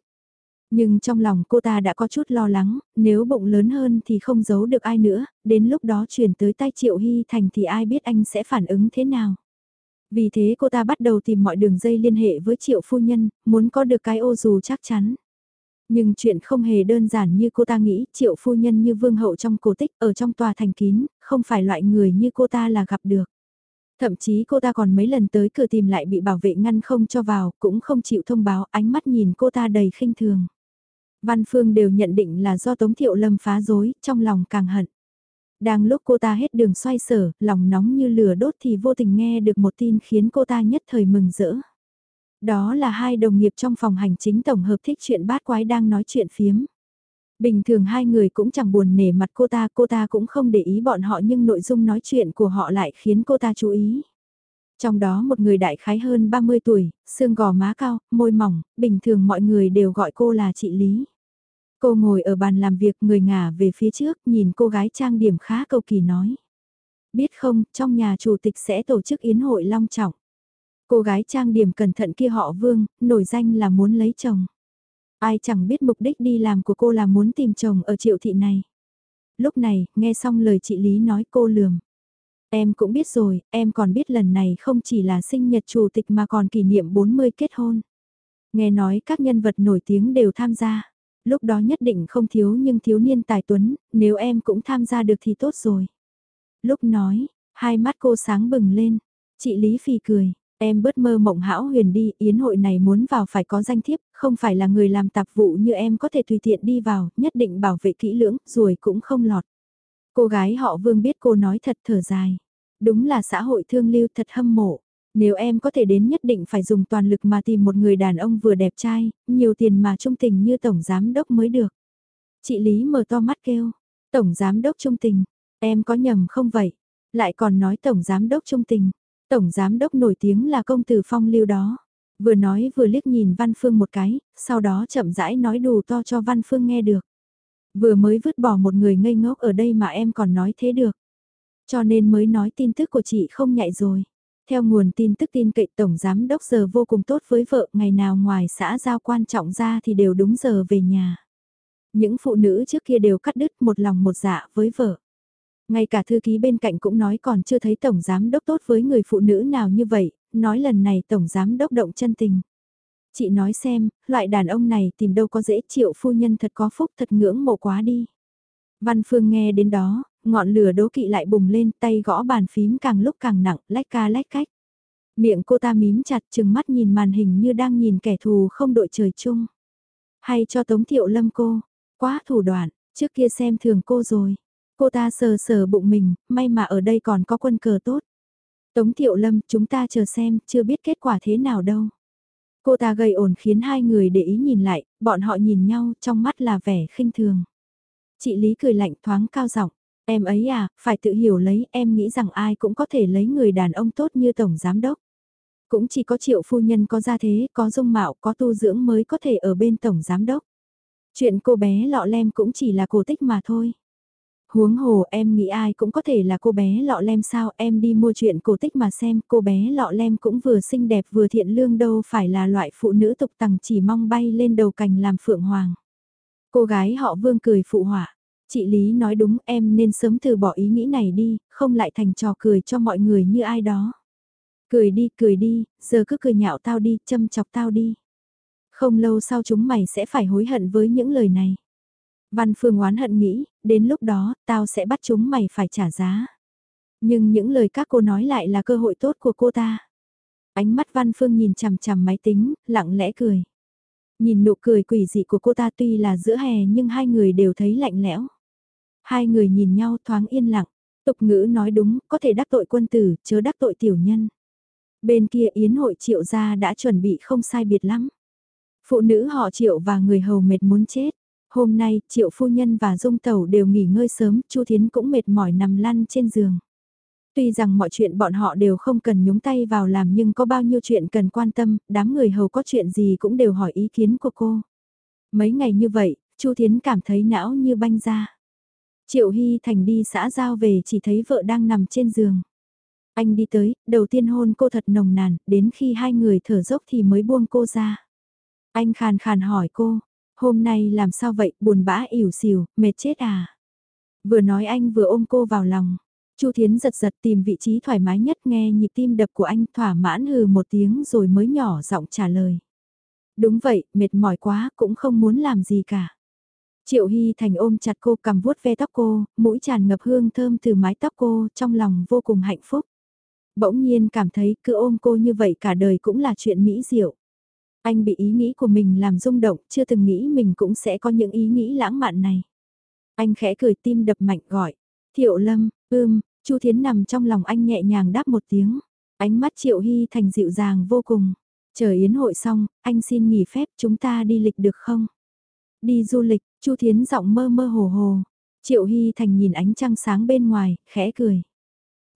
Nhưng trong lòng cô ta đã có chút lo lắng, nếu bụng lớn hơn thì không giấu được ai nữa, đến lúc đó chuyển tới tay Triệu Hy Thành thì ai biết anh sẽ phản ứng thế nào. Vì thế cô ta bắt đầu tìm mọi đường dây liên hệ với Triệu Phu Nhân, muốn có được cái ô dù chắc chắn. Nhưng chuyện không hề đơn giản như cô ta nghĩ, Triệu Phu Nhân như vương hậu trong cổ tích ở trong tòa thành kín, không phải loại người như cô ta là gặp được. Thậm chí cô ta còn mấy lần tới cửa tìm lại bị bảo vệ ngăn không cho vào, cũng không chịu thông báo, ánh mắt nhìn cô ta đầy khinh thường. Văn Phương đều nhận định là do Tống Thiệu Lâm phá rối, trong lòng càng hận. Đang lúc cô ta hết đường xoay sở, lòng nóng như lửa đốt thì vô tình nghe được một tin khiến cô ta nhất thời mừng rỡ. Đó là hai đồng nghiệp trong phòng hành chính tổng hợp thích chuyện bát quái đang nói chuyện phiếm. Bình thường hai người cũng chẳng buồn nể mặt cô ta, cô ta cũng không để ý bọn họ nhưng nội dung nói chuyện của họ lại khiến cô ta chú ý. Trong đó một người đại khái hơn 30 tuổi, xương gò má cao, môi mỏng, bình thường mọi người đều gọi cô là chị Lý. Cô ngồi ở bàn làm việc người ngả về phía trước nhìn cô gái trang điểm khá cầu kỳ nói. Biết không, trong nhà chủ tịch sẽ tổ chức yến hội long trọng. Cô gái trang điểm cẩn thận kia họ Vương, nổi danh là muốn lấy chồng. Ai chẳng biết mục đích đi làm của cô là muốn tìm chồng ở triệu thị này. Lúc này, nghe xong lời chị Lý nói cô lườm. Em cũng biết rồi, em còn biết lần này không chỉ là sinh nhật chủ tịch mà còn kỷ niệm 40 kết hôn. Nghe nói các nhân vật nổi tiếng đều tham gia. Lúc đó nhất định không thiếu nhưng thiếu niên tài tuấn, nếu em cũng tham gia được thì tốt rồi. Lúc nói, hai mắt cô sáng bừng lên. Chị Lý Phi cười, em bớt mơ mộng hão huyền đi, yến hội này muốn vào phải có danh thiếp, không phải là người làm tạp vụ như em có thể tùy tiện đi vào, nhất định bảo vệ kỹ lưỡng, rồi cũng không lọt. Cô gái họ vương biết cô nói thật thở dài. Đúng là xã hội thương lưu thật hâm mộ. Nếu em có thể đến nhất định phải dùng toàn lực mà tìm một người đàn ông vừa đẹp trai, nhiều tiền mà trung tình như tổng giám đốc mới được. Chị Lý mở to mắt kêu, tổng giám đốc trung tình, em có nhầm không vậy? Lại còn nói tổng giám đốc trung tình, tổng giám đốc nổi tiếng là công tử phong lưu đó. Vừa nói vừa liếc nhìn Văn Phương một cái, sau đó chậm rãi nói đủ to cho Văn Phương nghe được. Vừa mới vứt bỏ một người ngây ngốc ở đây mà em còn nói thế được. Cho nên mới nói tin tức của chị không nhạy rồi. Theo nguồn tin tức tin cậy Tổng Giám Đốc giờ vô cùng tốt với vợ, ngày nào ngoài xã giao quan trọng ra thì đều đúng giờ về nhà. Những phụ nữ trước kia đều cắt đứt một lòng một dạ với vợ. Ngay cả thư ký bên cạnh cũng nói còn chưa thấy Tổng Giám Đốc tốt với người phụ nữ nào như vậy, nói lần này Tổng Giám Đốc động chân tình. Chị nói xem, loại đàn ông này tìm đâu có dễ chịu phu nhân thật có phúc thật ngưỡng mộ quá đi. Văn Phương nghe đến đó, ngọn lửa đố kỵ lại bùng lên tay gõ bàn phím càng lúc càng nặng, lách ca lách cách. Miệng cô ta mím chặt chừng mắt nhìn màn hình như đang nhìn kẻ thù không đội trời chung. Hay cho Tống Thiệu Lâm cô, quá thủ đoạn, trước kia xem thường cô rồi. Cô ta sờ sờ bụng mình, may mà ở đây còn có quân cờ tốt. Tống Thiệu Lâm, chúng ta chờ xem, chưa biết kết quả thế nào đâu. Cô ta gây ổn khiến hai người để ý nhìn lại, bọn họ nhìn nhau, trong mắt là vẻ khinh thường. Chị Lý cười lạnh thoáng cao giọng Em ấy à, phải tự hiểu lấy, em nghĩ rằng ai cũng có thể lấy người đàn ông tốt như Tổng Giám Đốc. Cũng chỉ có triệu phu nhân có gia thế, có dung mạo, có tu dưỡng mới có thể ở bên Tổng Giám Đốc. Chuyện cô bé lọ lem cũng chỉ là cổ tích mà thôi. Huống hồ em nghĩ ai cũng có thể là cô bé lọ lem sao em đi mua chuyện cổ tích mà xem cô bé lọ lem cũng vừa xinh đẹp vừa thiện lương đâu phải là loại phụ nữ tục tằng chỉ mong bay lên đầu cành làm phượng hoàng. Cô gái họ Vương cười phụ họa. Chị Lý nói đúng em nên sớm từ bỏ ý nghĩ này đi, không lại thành trò cười cho mọi người như ai đó. Cười đi, cười đi, giờ cứ cười nhạo tao đi, châm chọc tao đi. Không lâu sau chúng mày sẽ phải hối hận với những lời này. Văn Phương oán hận nghĩ, đến lúc đó, tao sẽ bắt chúng mày phải trả giá. Nhưng những lời các cô nói lại là cơ hội tốt của cô ta. Ánh mắt Văn Phương nhìn chằm chằm máy tính, lặng lẽ cười. Nhìn nụ cười quỷ dị của cô ta tuy là giữa hè nhưng hai người đều thấy lạnh lẽo. Hai người nhìn nhau thoáng yên lặng. Tục ngữ nói đúng, có thể đắc tội quân tử, chớ đắc tội tiểu nhân. Bên kia yến hội triệu gia đã chuẩn bị không sai biệt lắm. Phụ nữ họ triệu và người hầu mệt muốn chết. Hôm nay, triệu phu nhân và dung tẩu đều nghỉ ngơi sớm, chu Thiến cũng mệt mỏi nằm lăn trên giường. Tuy rằng mọi chuyện bọn họ đều không cần nhúng tay vào làm nhưng có bao nhiêu chuyện cần quan tâm, đám người hầu có chuyện gì cũng đều hỏi ý kiến của cô. Mấy ngày như vậy, chu Thiến cảm thấy não như banh ra. Triệu Hy Thành đi xã giao về chỉ thấy vợ đang nằm trên giường. Anh đi tới, đầu tiên hôn cô thật nồng nàn, đến khi hai người thở dốc thì mới buông cô ra. Anh khàn khàn hỏi cô, hôm nay làm sao vậy, buồn bã ỉu xìu, mệt chết à? Vừa nói anh vừa ôm cô vào lòng. Chu Thiến giật giật tìm vị trí thoải mái nhất nghe nhịp tim đập của anh thỏa mãn hừ một tiếng rồi mới nhỏ giọng trả lời. Đúng vậy, mệt mỏi quá, cũng không muốn làm gì cả. Triệu Hy Thành ôm chặt cô cầm vuốt ve tóc cô, mũi tràn ngập hương thơm từ mái tóc cô, trong lòng vô cùng hạnh phúc. Bỗng nhiên cảm thấy cứ ôm cô như vậy cả đời cũng là chuyện mỹ diệu. Anh bị ý nghĩ của mình làm rung động, chưa từng nghĩ mình cũng sẽ có những ý nghĩ lãng mạn này. Anh khẽ cười tim đập mạnh gọi. Thiệu Lâm, ưm, Chu Thiến nằm trong lòng anh nhẹ nhàng đáp một tiếng. Ánh mắt Triệu Hy Thành dịu dàng vô cùng. Chờ yến hội xong, anh xin nghỉ phép chúng ta đi lịch được không? Đi du lịch, Chu Thiến giọng mơ mơ hồ hồ. Triệu Hy Thành nhìn ánh trăng sáng bên ngoài, khẽ cười.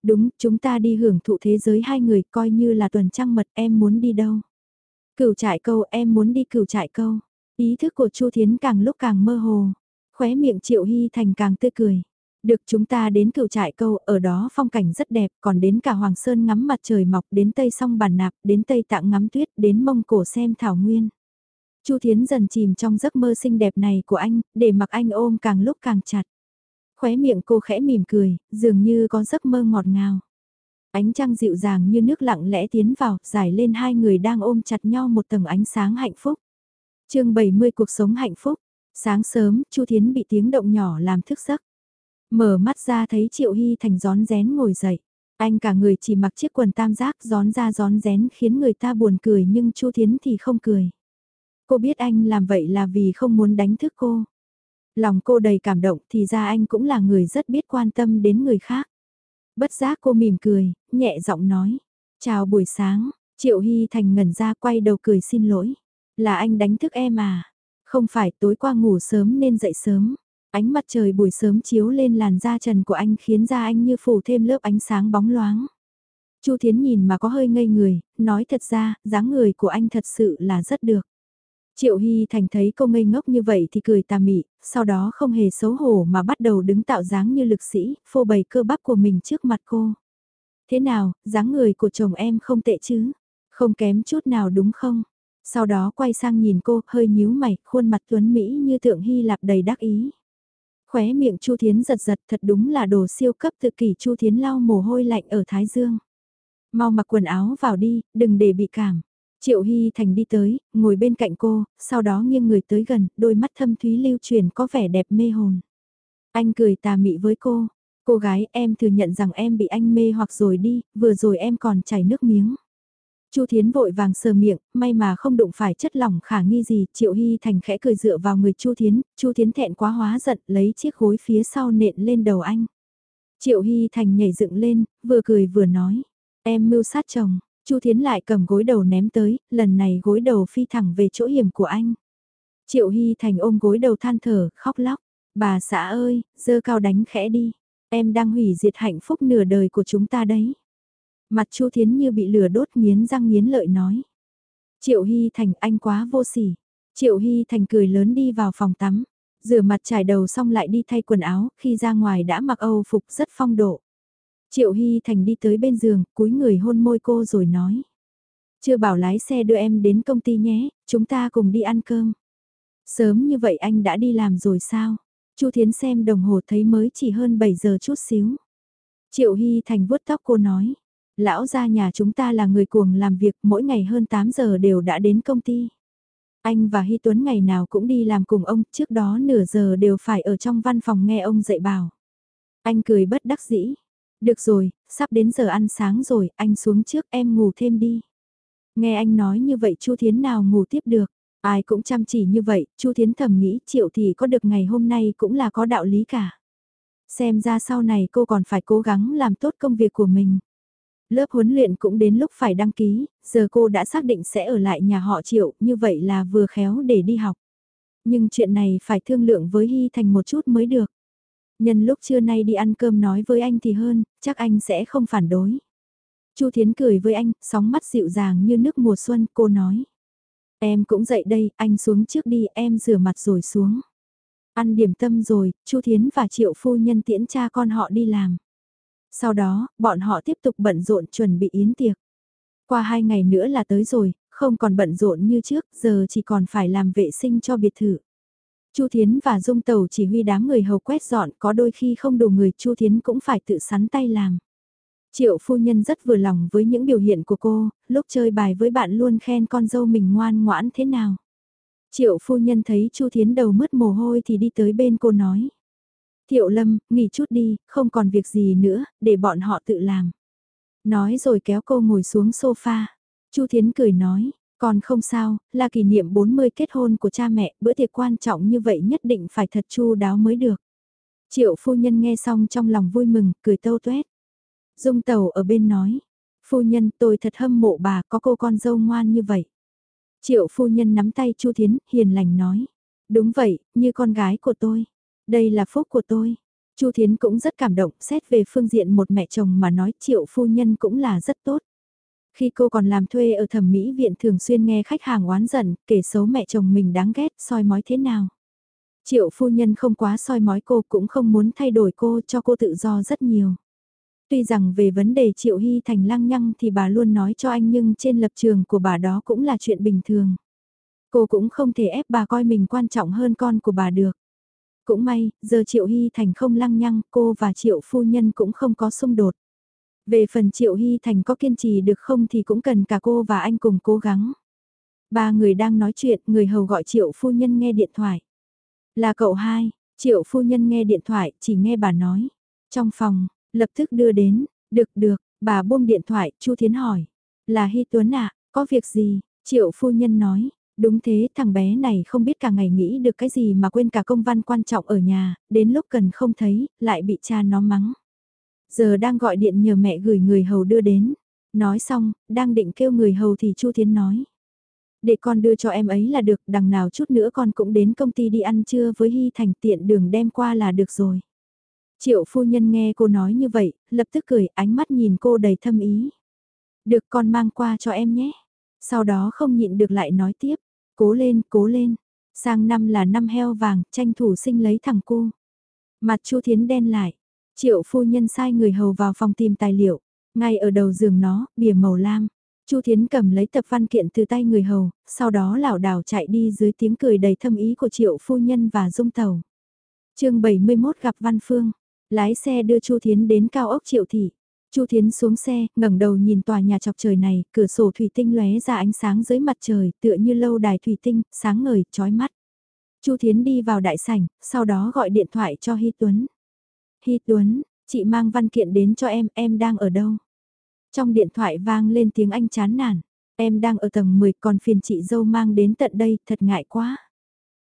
Đúng, chúng ta đi hưởng thụ thế giới hai người coi như là tuần trăng mật em muốn đi đâu. Cửu trại câu em muốn đi cửu trại câu. Ý thức của Chu Thiến càng lúc càng mơ hồ. Khóe miệng Triệu Hy Thành càng tươi cười. Được chúng ta đến cửu trại câu, ở đó phong cảnh rất đẹp, còn đến cả Hoàng Sơn ngắm mặt trời mọc, đến Tây song bản nạp, đến Tây tạng ngắm tuyết, đến Mông Cổ xem thảo nguyên. Chu Thiến dần chìm trong giấc mơ xinh đẹp này của anh, để mặc anh ôm càng lúc càng chặt. Khóe miệng cô khẽ mỉm cười, dường như có giấc mơ ngọt ngào. Ánh trăng dịu dàng như nước lặng lẽ tiến vào, giải lên hai người đang ôm chặt nhau một tầng ánh sáng hạnh phúc. chương 70 cuộc sống hạnh phúc. Sáng sớm, Chu Thiến bị tiếng động nhỏ làm thức giấc. Mở mắt ra thấy Triệu Hy Thành gión rén ngồi dậy. Anh cả người chỉ mặc chiếc quần tam giác gión ra gión rén khiến người ta buồn cười nhưng Chu Thiến thì không cười. Cô biết anh làm vậy là vì không muốn đánh thức cô. Lòng cô đầy cảm động thì ra anh cũng là người rất biết quan tâm đến người khác. Bất giác cô mỉm cười, nhẹ giọng nói. Chào buổi sáng, Triệu Hy Thành ngẩn ra quay đầu cười xin lỗi. Là anh đánh thức em à? Không phải tối qua ngủ sớm nên dậy sớm. Ánh mặt trời buổi sớm chiếu lên làn da trần của anh khiến da anh như phủ thêm lớp ánh sáng bóng loáng. Chu Thiến nhìn mà có hơi ngây người, nói thật ra, dáng người của anh thật sự là rất được. Triệu Hy Thành thấy cô ngây ngốc như vậy thì cười tà mị, sau đó không hề xấu hổ mà bắt đầu đứng tạo dáng như lực sĩ, phô bày cơ bắp của mình trước mặt cô. Thế nào, dáng người của chồng em không tệ chứ? Không kém chút nào đúng không? Sau đó quay sang nhìn cô, hơi nhíu mày, khuôn mặt tuấn Mỹ như tượng Hy Lạp đầy đắc ý. Khóe miệng Chu Thiến giật giật thật đúng là đồ siêu cấp tự kỷ Chu Thiến lau mồ hôi lạnh ở Thái Dương. Mau mặc quần áo vào đi, đừng để bị cảm. Triệu Hy Thành đi tới, ngồi bên cạnh cô, sau đó nghiêng người tới gần, đôi mắt thâm thúy lưu truyền có vẻ đẹp mê hồn. Anh cười tà mị với cô, cô gái em thừa nhận rằng em bị anh mê hoặc rồi đi, vừa rồi em còn chảy nước miếng. Chu Thiến vội vàng sờ miệng, may mà không đụng phải chất lỏng khả nghi gì, Triệu Hy Thành khẽ cười dựa vào người Chu Thiến, Chu Thiến thẹn quá hóa giận, lấy chiếc gối phía sau nện lên đầu anh. Triệu Hy Thành nhảy dựng lên, vừa cười vừa nói, em mưu sát chồng, Chu Thiến lại cầm gối đầu ném tới, lần này gối đầu phi thẳng về chỗ hiểm của anh. Triệu Hy Thành ôm gối đầu than thở, khóc lóc. Bà xã ơi, dơ cao đánh khẽ đi. Em đang hủy diệt hạnh phúc nửa đời của chúng ta đấy. Mặt Chu Thiến như bị lửa đốt nghiến răng nghiến lợi nói. Triệu Hy Thành anh quá vô sỉ. Triệu Hy Thành cười lớn đi vào phòng tắm. Rửa mặt trải đầu xong lại đi thay quần áo, khi ra ngoài đã mặc âu phục rất phong độ. Triệu Hy Thành đi tới bên giường, cúi người hôn môi cô rồi nói. Chưa bảo lái xe đưa em đến công ty nhé, chúng ta cùng đi ăn cơm. Sớm như vậy anh đã đi làm rồi sao? Chu Thiến xem đồng hồ thấy mới chỉ hơn 7 giờ chút xíu. Triệu Hy Thành vuốt tóc cô nói. Lão gia nhà chúng ta là người cuồng làm việc mỗi ngày hơn 8 giờ đều đã đến công ty. Anh và Hy Tuấn ngày nào cũng đi làm cùng ông, trước đó nửa giờ đều phải ở trong văn phòng nghe ông dạy bảo. Anh cười bất đắc dĩ. Được rồi, sắp đến giờ ăn sáng rồi, anh xuống trước em ngủ thêm đi. Nghe anh nói như vậy Chu Thiến nào ngủ tiếp được. Ai cũng chăm chỉ như vậy, Chu Thiến thầm nghĩ triệu thì có được ngày hôm nay cũng là có đạo lý cả. Xem ra sau này cô còn phải cố gắng làm tốt công việc của mình. Lớp huấn luyện cũng đến lúc phải đăng ký, giờ cô đã xác định sẽ ở lại nhà họ triệu, như vậy là vừa khéo để đi học. Nhưng chuyện này phải thương lượng với Hy Thành một chút mới được. Nhân lúc trưa nay đi ăn cơm nói với anh thì hơn, chắc anh sẽ không phản đối. Chu Thiến cười với anh, sóng mắt dịu dàng như nước mùa xuân, cô nói. Em cũng dậy đây, anh xuống trước đi, em rửa mặt rồi xuống. Ăn điểm tâm rồi, Chu Thiến và Triệu Phu Nhân tiễn cha con họ đi làm. Sau đó, bọn họ tiếp tục bận rộn chuẩn bị yến tiệc. Qua hai ngày nữa là tới rồi, không còn bận rộn như trước, giờ chỉ còn phải làm vệ sinh cho biệt thự. Chu Thiến và Dung Tẩu chỉ huy đám người hầu quét dọn, có đôi khi không đủ người Chu Thiến cũng phải tự sắn tay làm. Triệu phu nhân rất vừa lòng với những biểu hiện của cô, lúc chơi bài với bạn luôn khen con dâu mình ngoan ngoãn thế nào. Triệu phu nhân thấy Chu Thiến đầu mất mồ hôi thì đi tới bên cô nói. Thiệu Lâm, nghỉ chút đi, không còn việc gì nữa, để bọn họ tự làm. Nói rồi kéo cô ngồi xuống sofa. Chu Thiến cười nói, còn không sao, là kỷ niệm 40 kết hôn của cha mẹ, bữa tiệc quan trọng như vậy nhất định phải thật chu đáo mới được. Triệu phu nhân nghe xong trong lòng vui mừng, cười tâu tuét. Dung tàu ở bên nói, phu nhân tôi thật hâm mộ bà có cô con dâu ngoan như vậy. Triệu phu nhân nắm tay Chu Thiến, hiền lành nói, đúng vậy, như con gái của tôi. Đây là phúc của tôi. Chu Thiến cũng rất cảm động, xét về phương diện một mẹ chồng mà nói triệu phu nhân cũng là rất tốt. Khi cô còn làm thuê ở thẩm mỹ viện thường xuyên nghe khách hàng oán giận, kể xấu mẹ chồng mình đáng ghét, soi mói thế nào. Triệu phu nhân không quá soi mói cô cũng không muốn thay đổi cô cho cô tự do rất nhiều. Tuy rằng về vấn đề Triệu Hy Thành lăng nhăng thì bà luôn nói cho anh nhưng trên lập trường của bà đó cũng là chuyện bình thường. Cô cũng không thể ép bà coi mình quan trọng hơn con của bà được. Cũng may, giờ Triệu Hy Thành không lăng nhăng, cô và Triệu Phu Nhân cũng không có xung đột. Về phần Triệu Hy Thành có kiên trì được không thì cũng cần cả cô và anh cùng cố gắng. Ba người đang nói chuyện, người hầu gọi Triệu Phu Nhân nghe điện thoại. Là cậu hai, Triệu Phu Nhân nghe điện thoại, chỉ nghe bà nói. Trong phòng, lập tức đưa đến, được được, bà buông điện thoại, Chu Thiến hỏi. Là Hy Tuấn à, có việc gì? Triệu Phu Nhân nói, Đúng thế, thằng bé này không biết cả ngày nghĩ được cái gì mà quên cả công văn quan trọng ở nhà, đến lúc cần không thấy, lại bị cha nó mắng. Giờ đang gọi điện nhờ mẹ gửi người hầu đưa đến. Nói xong, đang định kêu người hầu thì Chu Thiến nói. Để con đưa cho em ấy là được, đằng nào chút nữa con cũng đến công ty đi ăn trưa với Hy Thành tiện đường đem qua là được rồi. Triệu phu nhân nghe cô nói như vậy, lập tức cười, ánh mắt nhìn cô đầy thâm ý. Được con mang qua cho em nhé. Sau đó không nhịn được lại nói tiếp, cố lên, cố lên. Sang năm là năm heo vàng, tranh thủ sinh lấy thằng cu. Mặt Chu Thiến đen lại. Triệu phu nhân sai người hầu vào phòng tìm tài liệu. Ngay ở đầu giường nó, bìa màu lam. Chu Thiến cầm lấy tập văn kiện từ tay người hầu, sau đó lảo đảo chạy đi dưới tiếng cười đầy thâm ý của Triệu phu nhân và Dung Tàu. Chương 71 gặp Văn Phương, lái xe đưa Chu Thiến đến cao ốc Triệu thị. Chu Thiến xuống xe, ngẩng đầu nhìn tòa nhà chọc trời này, cửa sổ thủy tinh lóe ra ánh sáng dưới mặt trời, tựa như lâu đài thủy tinh, sáng ngời, chói mắt. Chu Thiến đi vào đại sảnh, sau đó gọi điện thoại cho hi Tuấn. Hy Tuấn, chị mang văn kiện đến cho em, em đang ở đâu? Trong điện thoại vang lên tiếng anh chán nản. Em đang ở tầng 10 còn phiền chị dâu mang đến tận đây, thật ngại quá.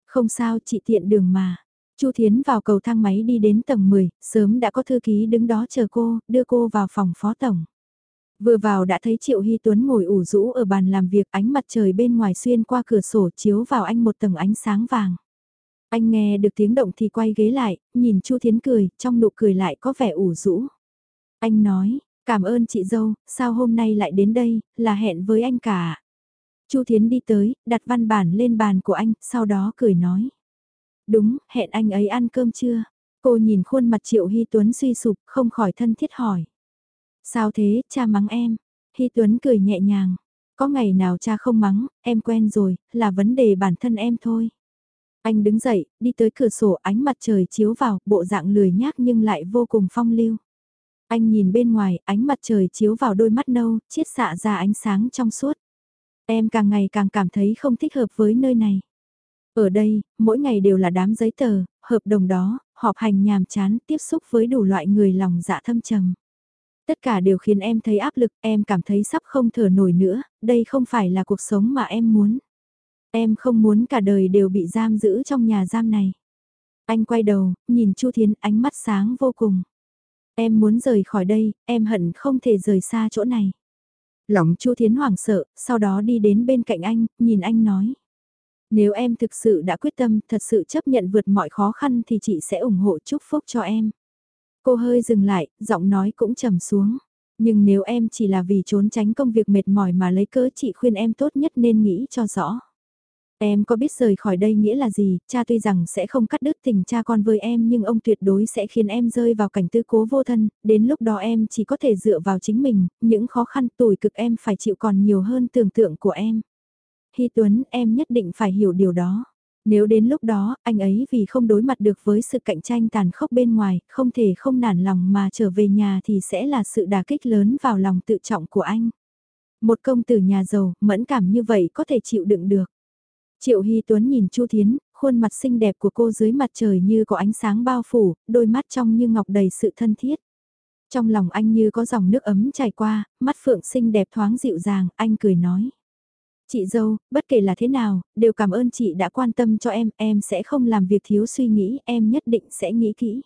Không sao, chị tiện đường mà. Chu Thiến vào cầu thang máy đi đến tầng 10, sớm đã có thư ký đứng đó chờ cô, đưa cô vào phòng phó tổng. Vừa vào đã thấy Triệu Hy Tuấn ngồi ủ rũ ở bàn làm việc ánh mặt trời bên ngoài xuyên qua cửa sổ chiếu vào anh một tầng ánh sáng vàng. Anh nghe được tiếng động thì quay ghế lại, nhìn Chu Thiến cười, trong nụ cười lại có vẻ ủ rũ. Anh nói, cảm ơn chị dâu, sao hôm nay lại đến đây, là hẹn với anh cả. Chu Thiến đi tới, đặt văn bản lên bàn của anh, sau đó cười nói. Đúng, hẹn anh ấy ăn cơm chưa? Cô nhìn khuôn mặt Triệu Hy Tuấn suy sụp, không khỏi thân thiết hỏi. Sao thế, cha mắng em? Hy Tuấn cười nhẹ nhàng. Có ngày nào cha không mắng, em quen rồi, là vấn đề bản thân em thôi. Anh đứng dậy, đi tới cửa sổ ánh mặt trời chiếu vào, bộ dạng lười nhác nhưng lại vô cùng phong lưu. Anh nhìn bên ngoài, ánh mặt trời chiếu vào đôi mắt nâu, chiết xạ ra ánh sáng trong suốt. Em càng ngày càng cảm thấy không thích hợp với nơi này. Ở đây, mỗi ngày đều là đám giấy tờ, hợp đồng đó, họp hành nhàm chán, tiếp xúc với đủ loại người lòng dạ thâm trầm. Tất cả đều khiến em thấy áp lực, em cảm thấy sắp không thở nổi nữa, đây không phải là cuộc sống mà em muốn. Em không muốn cả đời đều bị giam giữ trong nhà giam này. Anh quay đầu, nhìn Chu Thiến ánh mắt sáng vô cùng. Em muốn rời khỏi đây, em hận không thể rời xa chỗ này. Lòng Chu Thiến hoảng sợ, sau đó đi đến bên cạnh anh, nhìn anh nói. Nếu em thực sự đã quyết tâm, thật sự chấp nhận vượt mọi khó khăn thì chị sẽ ủng hộ chúc phúc cho em. Cô hơi dừng lại, giọng nói cũng trầm xuống. Nhưng nếu em chỉ là vì trốn tránh công việc mệt mỏi mà lấy cớ chị khuyên em tốt nhất nên nghĩ cho rõ. Em có biết rời khỏi đây nghĩa là gì, cha tuy rằng sẽ không cắt đứt tình cha con với em nhưng ông tuyệt đối sẽ khiến em rơi vào cảnh tư cố vô thân, đến lúc đó em chỉ có thể dựa vào chính mình, những khó khăn tủi cực em phải chịu còn nhiều hơn tưởng tượng của em. Hy Tuấn, em nhất định phải hiểu điều đó. Nếu đến lúc đó, anh ấy vì không đối mặt được với sự cạnh tranh tàn khốc bên ngoài, không thể không nản lòng mà trở về nhà thì sẽ là sự đà kích lớn vào lòng tự trọng của anh. Một công tử nhà giàu, mẫn cảm như vậy có thể chịu đựng được. Triệu Hy Tuấn nhìn Chu Thiến, khuôn mặt xinh đẹp của cô dưới mặt trời như có ánh sáng bao phủ, đôi mắt trong như ngọc đầy sự thân thiết. Trong lòng anh như có dòng nước ấm chảy qua, mắt phượng xinh đẹp thoáng dịu dàng, anh cười nói. Chị dâu, bất kể là thế nào, đều cảm ơn chị đã quan tâm cho em, em sẽ không làm việc thiếu suy nghĩ, em nhất định sẽ nghĩ kỹ.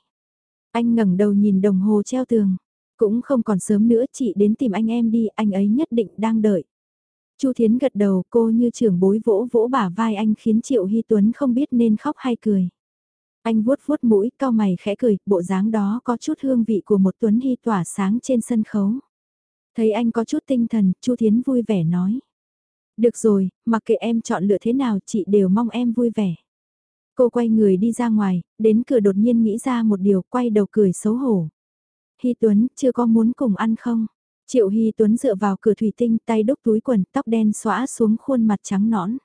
Anh ngẩng đầu nhìn đồng hồ treo tường. Cũng không còn sớm nữa chị đến tìm anh em đi, anh ấy nhất định đang đợi. Chu Thiến gật đầu cô như trưởng bối vỗ vỗ bả vai anh khiến Triệu Hy Tuấn không biết nên khóc hay cười. Anh vuốt vuốt mũi, cao mày khẽ cười, bộ dáng đó có chút hương vị của một Tuấn Hy tỏa sáng trên sân khấu. Thấy anh có chút tinh thần, Chu Thiến vui vẻ nói. Được rồi, mặc kệ em chọn lựa thế nào chị đều mong em vui vẻ. Cô quay người đi ra ngoài, đến cửa đột nhiên nghĩ ra một điều quay đầu cười xấu hổ. Hy Tuấn, chưa có muốn cùng ăn không? Triệu Hy Tuấn dựa vào cửa thủy tinh tay đúc túi quần tóc đen xóa xuống khuôn mặt trắng nõn.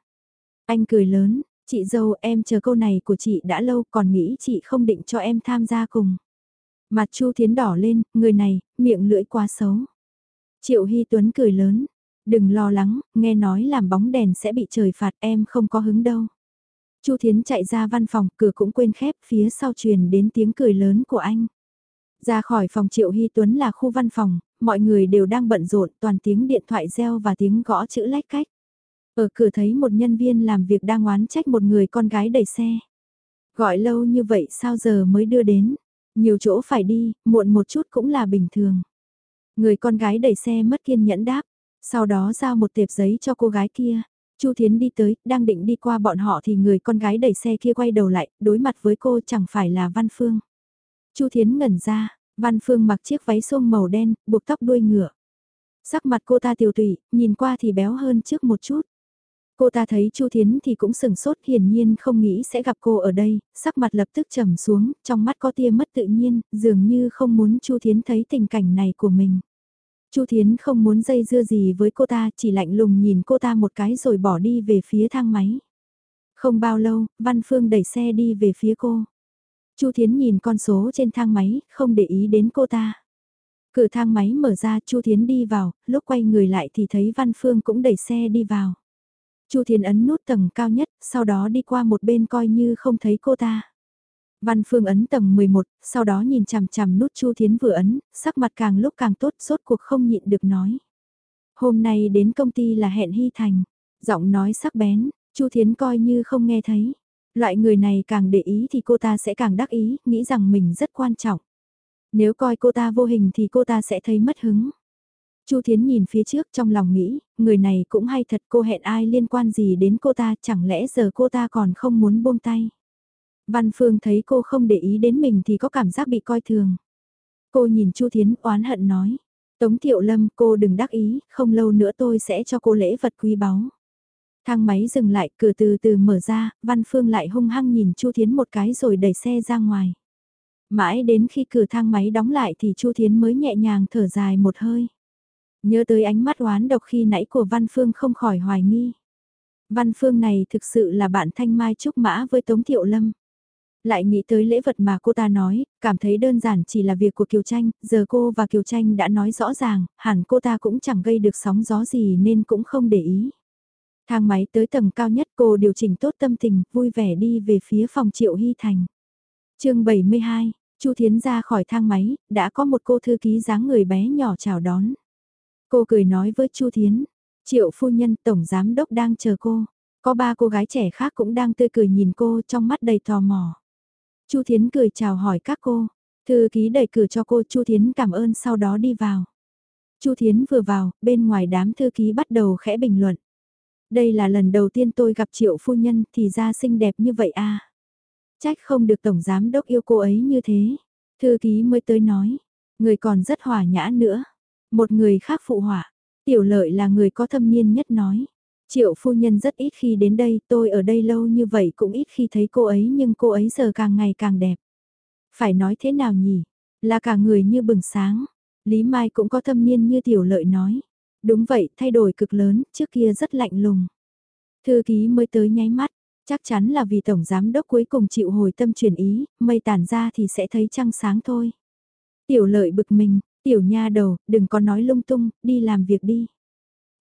Anh cười lớn, chị dâu em chờ câu này của chị đã lâu còn nghĩ chị không định cho em tham gia cùng. Mặt Chu Thiến đỏ lên, người này, miệng lưỡi quá xấu. Triệu Hy Tuấn cười lớn, đừng lo lắng, nghe nói làm bóng đèn sẽ bị trời phạt em không có hứng đâu. Chu Thiến chạy ra văn phòng, cửa cũng quên khép, phía sau truyền đến tiếng cười lớn của anh. Ra khỏi phòng Triệu Hy Tuấn là khu văn phòng, mọi người đều đang bận rộn toàn tiếng điện thoại reo và tiếng gõ chữ lách cách. Ở cửa thấy một nhân viên làm việc đang oán trách một người con gái đẩy xe. Gọi lâu như vậy sao giờ mới đưa đến? Nhiều chỗ phải đi, muộn một chút cũng là bình thường. Người con gái đẩy xe mất kiên nhẫn đáp, sau đó giao một tệp giấy cho cô gái kia. Chu Thiến đi tới, đang định đi qua bọn họ thì người con gái đẩy xe kia quay đầu lại, đối mặt với cô chẳng phải là Văn Phương. Chu Thiến ngẩn ra, Văn Phương mặc chiếc váy xôm màu đen, buộc tóc đuôi ngựa. Sắc mặt cô ta tiểu tụy, nhìn qua thì béo hơn trước một chút. Cô ta thấy Chu Thiến thì cũng sừng sốt hiển nhiên không nghĩ sẽ gặp cô ở đây, sắc mặt lập tức trầm xuống, trong mắt có tia mất tự nhiên, dường như không muốn Chu Thiến thấy tình cảnh này của mình. Chu Thiến không muốn dây dưa gì với cô ta, chỉ lạnh lùng nhìn cô ta một cái rồi bỏ đi về phía thang máy. Không bao lâu, Văn Phương đẩy xe đi về phía cô. Chu Thiến nhìn con số trên thang máy, không để ý đến cô ta. Cửa thang máy mở ra, Chu Thiến đi vào, lúc quay người lại thì thấy Văn Phương cũng đẩy xe đi vào. Chu Thiến ấn nút tầng cao nhất, sau đó đi qua một bên coi như không thấy cô ta. Văn Phương ấn tầng 11, sau đó nhìn chằm chằm nút Chu Thiến vừa ấn, sắc mặt càng lúc càng tốt, sốt cuộc không nhịn được nói. Hôm nay đến công ty là hẹn Hy Thành, giọng nói sắc bén, Chu Thiến coi như không nghe thấy. Loại người này càng để ý thì cô ta sẽ càng đắc ý, nghĩ rằng mình rất quan trọng. Nếu coi cô ta vô hình thì cô ta sẽ thấy mất hứng. Chu Thiến nhìn phía trước trong lòng nghĩ, người này cũng hay thật cô hẹn ai liên quan gì đến cô ta chẳng lẽ giờ cô ta còn không muốn buông tay. Văn Phương thấy cô không để ý đến mình thì có cảm giác bị coi thường. Cô nhìn Chu Thiến oán hận nói, Tống Thiệu Lâm cô đừng đắc ý, không lâu nữa tôi sẽ cho cô lễ vật quý báu. Thang máy dừng lại, cửa từ từ mở ra, Văn Phương lại hung hăng nhìn Chu Thiến một cái rồi đẩy xe ra ngoài. Mãi đến khi cửa thang máy đóng lại thì Chu Thiến mới nhẹ nhàng thở dài một hơi. Nhớ tới ánh mắt oán độc khi nãy của Văn Phương không khỏi hoài nghi. Văn Phương này thực sự là bạn thanh mai trúc mã với Tống Thiệu Lâm. Lại nghĩ tới lễ vật mà cô ta nói, cảm thấy đơn giản chỉ là việc của Kiều Tranh, giờ cô và Kiều Tranh đã nói rõ ràng, hẳn cô ta cũng chẳng gây được sóng gió gì nên cũng không để ý. Thang máy tới tầng cao nhất cô điều chỉnh tốt tâm tình, vui vẻ đi về phía phòng Triệu Hy Thành. chương 72, Chu Thiến ra khỏi thang máy, đã có một cô thư ký dáng người bé nhỏ chào đón. Cô cười nói với Chu Thiến, Triệu phu nhân tổng giám đốc đang chờ cô. Có ba cô gái trẻ khác cũng đang tươi cười nhìn cô trong mắt đầy tò mò. Chu Thiến cười chào hỏi các cô. Thư ký đẩy cửa cho cô Chu Thiến cảm ơn sau đó đi vào. Chu Thiến vừa vào, bên ngoài đám thư ký bắt đầu khẽ bình luận. Đây là lần đầu tiên tôi gặp triệu phu nhân thì ra xinh đẹp như vậy à. Trách không được tổng giám đốc yêu cô ấy như thế. Thư ký mới tới nói, người còn rất hòa nhã nữa. Một người khác phụ họa, tiểu lợi là người có thâm niên nhất nói. Triệu phu nhân rất ít khi đến đây, tôi ở đây lâu như vậy cũng ít khi thấy cô ấy nhưng cô ấy giờ càng ngày càng đẹp. Phải nói thế nào nhỉ? Là cả người như bừng sáng. Lý Mai cũng có thâm niên như tiểu lợi nói. Đúng vậy, thay đổi cực lớn, trước kia rất lạnh lùng. Thư ký mới tới nháy mắt, chắc chắn là vì Tổng Giám Đốc cuối cùng chịu hồi tâm chuyển ý, mây tản ra thì sẽ thấy trăng sáng thôi. Tiểu lợi bực mình, tiểu nha đầu, đừng có nói lung tung, đi làm việc đi.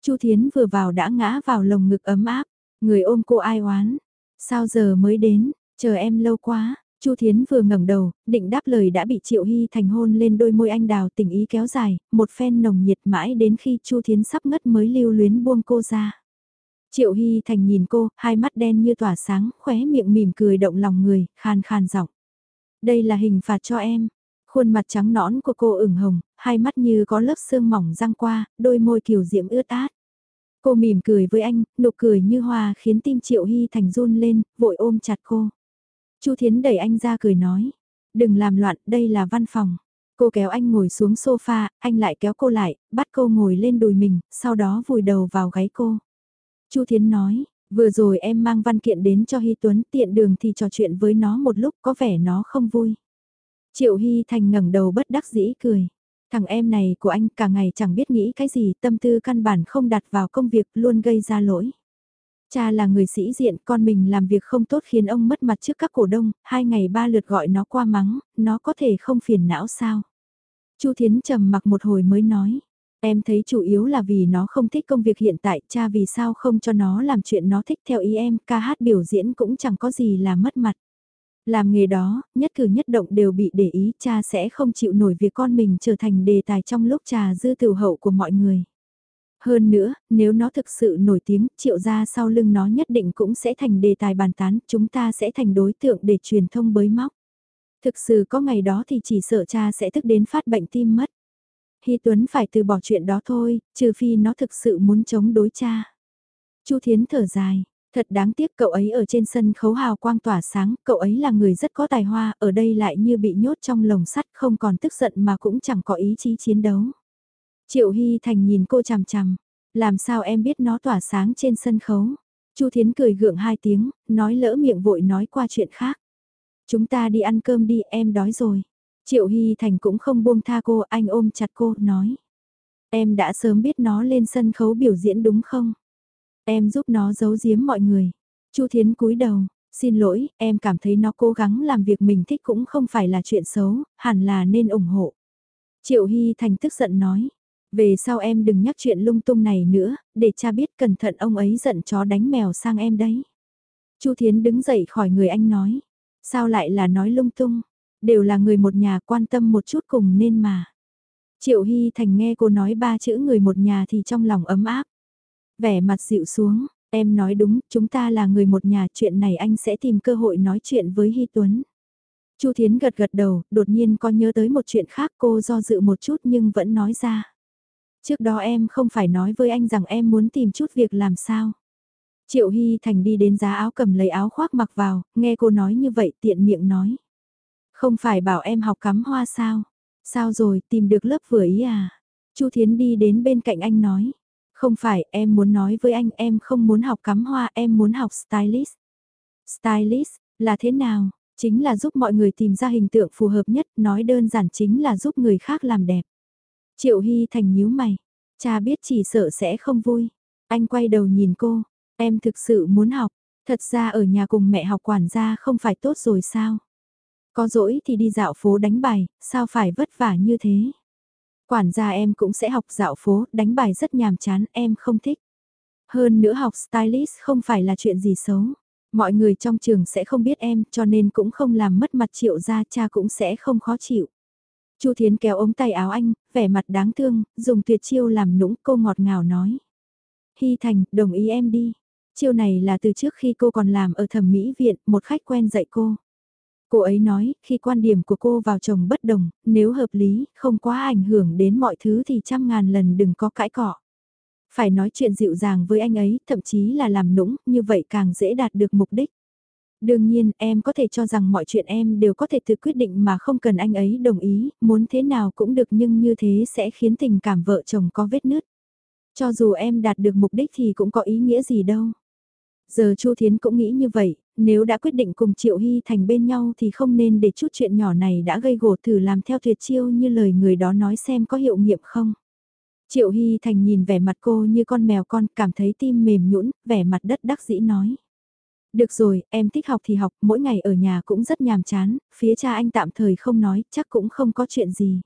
Chu Thiến vừa vào đã ngã vào lồng ngực ấm áp, người ôm cô ai oán. Sao giờ mới đến, chờ em lâu quá. Chu Thiến vừa ngẩng đầu, định đáp lời đã bị Triệu Hy Thành hôn lên đôi môi anh đào tình ý kéo dài, một phen nồng nhiệt mãi đến khi Chu Thiến sắp ngất mới lưu luyến buông cô ra. Triệu Hy Thành nhìn cô, hai mắt đen như tỏa sáng, khóe miệng mỉm cười động lòng người, khan khan giọng. Đây là hình phạt cho em. Khuôn mặt trắng nõn của cô ửng hồng, hai mắt như có lớp sương mỏng răng qua, đôi môi kiều diễm ướt át. Cô mỉm cười với anh, nụ cười như hoa khiến tim Triệu Hy Thành run lên, vội ôm chặt cô. Chu Thiến đẩy anh ra cười nói, đừng làm loạn, đây là văn phòng. Cô kéo anh ngồi xuống sofa, anh lại kéo cô lại, bắt cô ngồi lên đùi mình, sau đó vùi đầu vào gáy cô. Chu Thiến nói, vừa rồi em mang văn kiện đến cho Hy Tuấn tiện đường thì trò chuyện với nó một lúc có vẻ nó không vui. Triệu Hy Thành ngẩng đầu bất đắc dĩ cười. Thằng em này của anh cả ngày chẳng biết nghĩ cái gì, tâm tư căn bản không đặt vào công việc luôn gây ra lỗi. Cha là người sĩ diện, con mình làm việc không tốt khiến ông mất mặt trước các cổ đông, hai ngày ba lượt gọi nó qua mắng, nó có thể không phiền não sao. Chu Thiến trầm mặc một hồi mới nói, em thấy chủ yếu là vì nó không thích công việc hiện tại, cha vì sao không cho nó làm chuyện nó thích theo ý em, ca hát biểu diễn cũng chẳng có gì là mất mặt. Làm nghề đó, nhất cử nhất động đều bị để ý, cha sẽ không chịu nổi việc con mình trở thành đề tài trong lúc trà dư tiểu hậu của mọi người. Hơn nữa, nếu nó thực sự nổi tiếng, triệu gia sau lưng nó nhất định cũng sẽ thành đề tài bàn tán, chúng ta sẽ thành đối tượng để truyền thông bới móc. Thực sự có ngày đó thì chỉ sợ cha sẽ thức đến phát bệnh tim mất. Hy Tuấn phải từ bỏ chuyện đó thôi, trừ phi nó thực sự muốn chống đối cha. Chu Thiến thở dài, thật đáng tiếc cậu ấy ở trên sân khấu hào quang tỏa sáng, cậu ấy là người rất có tài hoa, ở đây lại như bị nhốt trong lồng sắt không còn tức giận mà cũng chẳng có ý chí chiến đấu. Triệu Hy Thành nhìn cô chằm chằm, làm sao em biết nó tỏa sáng trên sân khấu. Chu Thiến cười gượng hai tiếng, nói lỡ miệng vội nói qua chuyện khác. Chúng ta đi ăn cơm đi, em đói rồi. Triệu Hy Thành cũng không buông tha cô, anh ôm chặt cô, nói. Em đã sớm biết nó lên sân khấu biểu diễn đúng không? Em giúp nó giấu giếm mọi người. Chu Thiến cúi đầu, xin lỗi, em cảm thấy nó cố gắng làm việc mình thích cũng không phải là chuyện xấu, hẳn là nên ủng hộ. Triệu Hy Thành tức giận nói, về sau em đừng nhắc chuyện lung tung này nữa, để cha biết cẩn thận ông ấy giận chó đánh mèo sang em đấy. Chu Thiến đứng dậy khỏi người anh nói. Sao lại là nói lung tung? Đều là người một nhà quan tâm một chút cùng nên mà. Triệu Hy Thành nghe cô nói ba chữ người một nhà thì trong lòng ấm áp. Vẻ mặt dịu xuống, em nói đúng, chúng ta là người một nhà, chuyện này anh sẽ tìm cơ hội nói chuyện với Hy Tuấn. Chu Thiến gật gật đầu, đột nhiên có nhớ tới một chuyện khác cô do dự một chút nhưng vẫn nói ra. Trước đó em không phải nói với anh rằng em muốn tìm chút việc làm sao. Triệu Hy Thành đi đến giá áo cầm lấy áo khoác mặc vào, nghe cô nói như vậy tiện miệng nói. Không phải bảo em học cắm hoa sao? Sao rồi, tìm được lớp vừa ý à? Chu Thiến đi đến bên cạnh anh nói. Không phải, em muốn nói với anh em không muốn học cắm hoa, em muốn học stylist. Stylist, là thế nào? Chính là giúp mọi người tìm ra hình tượng phù hợp nhất, nói đơn giản chính là giúp người khác làm đẹp. Triệu Hy Thành nhíu mày, cha biết chỉ sợ sẽ không vui. Anh quay đầu nhìn cô, Em thực sự muốn học, thật ra ở nhà cùng mẹ học quản gia không phải tốt rồi sao? Có dỗi thì đi dạo phố đánh bài, sao phải vất vả như thế? Quản gia em cũng sẽ học dạo phố, đánh bài rất nhàm chán, em không thích. Hơn nữa học stylist không phải là chuyện gì xấu. Mọi người trong trường sẽ không biết em cho nên cũng không làm mất mặt triệu gia cha cũng sẽ không khó chịu. Chu Thiến kéo ống tay áo anh, vẻ mặt đáng thương, dùng tuyệt chiêu làm nũng cô ngọt ngào nói. Hy Thành, đồng ý em đi. Chiêu này là từ trước khi cô còn làm ở thẩm mỹ viện, một khách quen dạy cô. Cô ấy nói, khi quan điểm của cô vào chồng bất đồng, nếu hợp lý, không quá ảnh hưởng đến mọi thứ thì trăm ngàn lần đừng có cãi cọ. Phải nói chuyện dịu dàng với anh ấy, thậm chí là làm nũng, như vậy càng dễ đạt được mục đích. Đương nhiên, em có thể cho rằng mọi chuyện em đều có thể tự quyết định mà không cần anh ấy đồng ý, muốn thế nào cũng được nhưng như thế sẽ khiến tình cảm vợ chồng có vết nứt. Cho dù em đạt được mục đích thì cũng có ý nghĩa gì đâu. Giờ Chu Thiến cũng nghĩ như vậy, nếu đã quyết định cùng Triệu Hy Thành bên nhau thì không nên để chút chuyện nhỏ này đã gây gổ thử làm theo tuyệt chiêu như lời người đó nói xem có hiệu nghiệm không. Triệu Hy Thành nhìn vẻ mặt cô như con mèo con cảm thấy tim mềm nhũn, vẻ mặt đất đắc dĩ nói. Được rồi, em thích học thì học, mỗi ngày ở nhà cũng rất nhàm chán, phía cha anh tạm thời không nói, chắc cũng không có chuyện gì.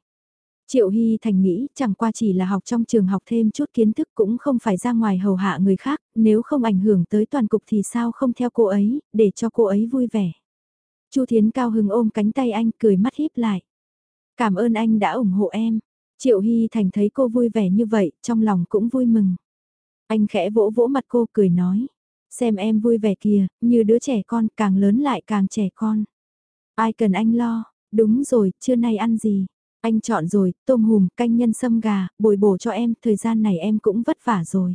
Triệu Hy Thành nghĩ chẳng qua chỉ là học trong trường học thêm chút kiến thức cũng không phải ra ngoài hầu hạ người khác, nếu không ảnh hưởng tới toàn cục thì sao không theo cô ấy, để cho cô ấy vui vẻ. Chu Thiến cao hứng ôm cánh tay anh cười mắt híp lại. Cảm ơn anh đã ủng hộ em. Triệu Hy Thành thấy cô vui vẻ như vậy, trong lòng cũng vui mừng. Anh khẽ vỗ vỗ mặt cô cười nói. Xem em vui vẻ kìa, như đứa trẻ con, càng lớn lại càng trẻ con. Ai cần anh lo, đúng rồi, trưa nay ăn gì? Anh chọn rồi, tôm hùm, canh nhân sâm gà, bồi bổ cho em, thời gian này em cũng vất vả rồi.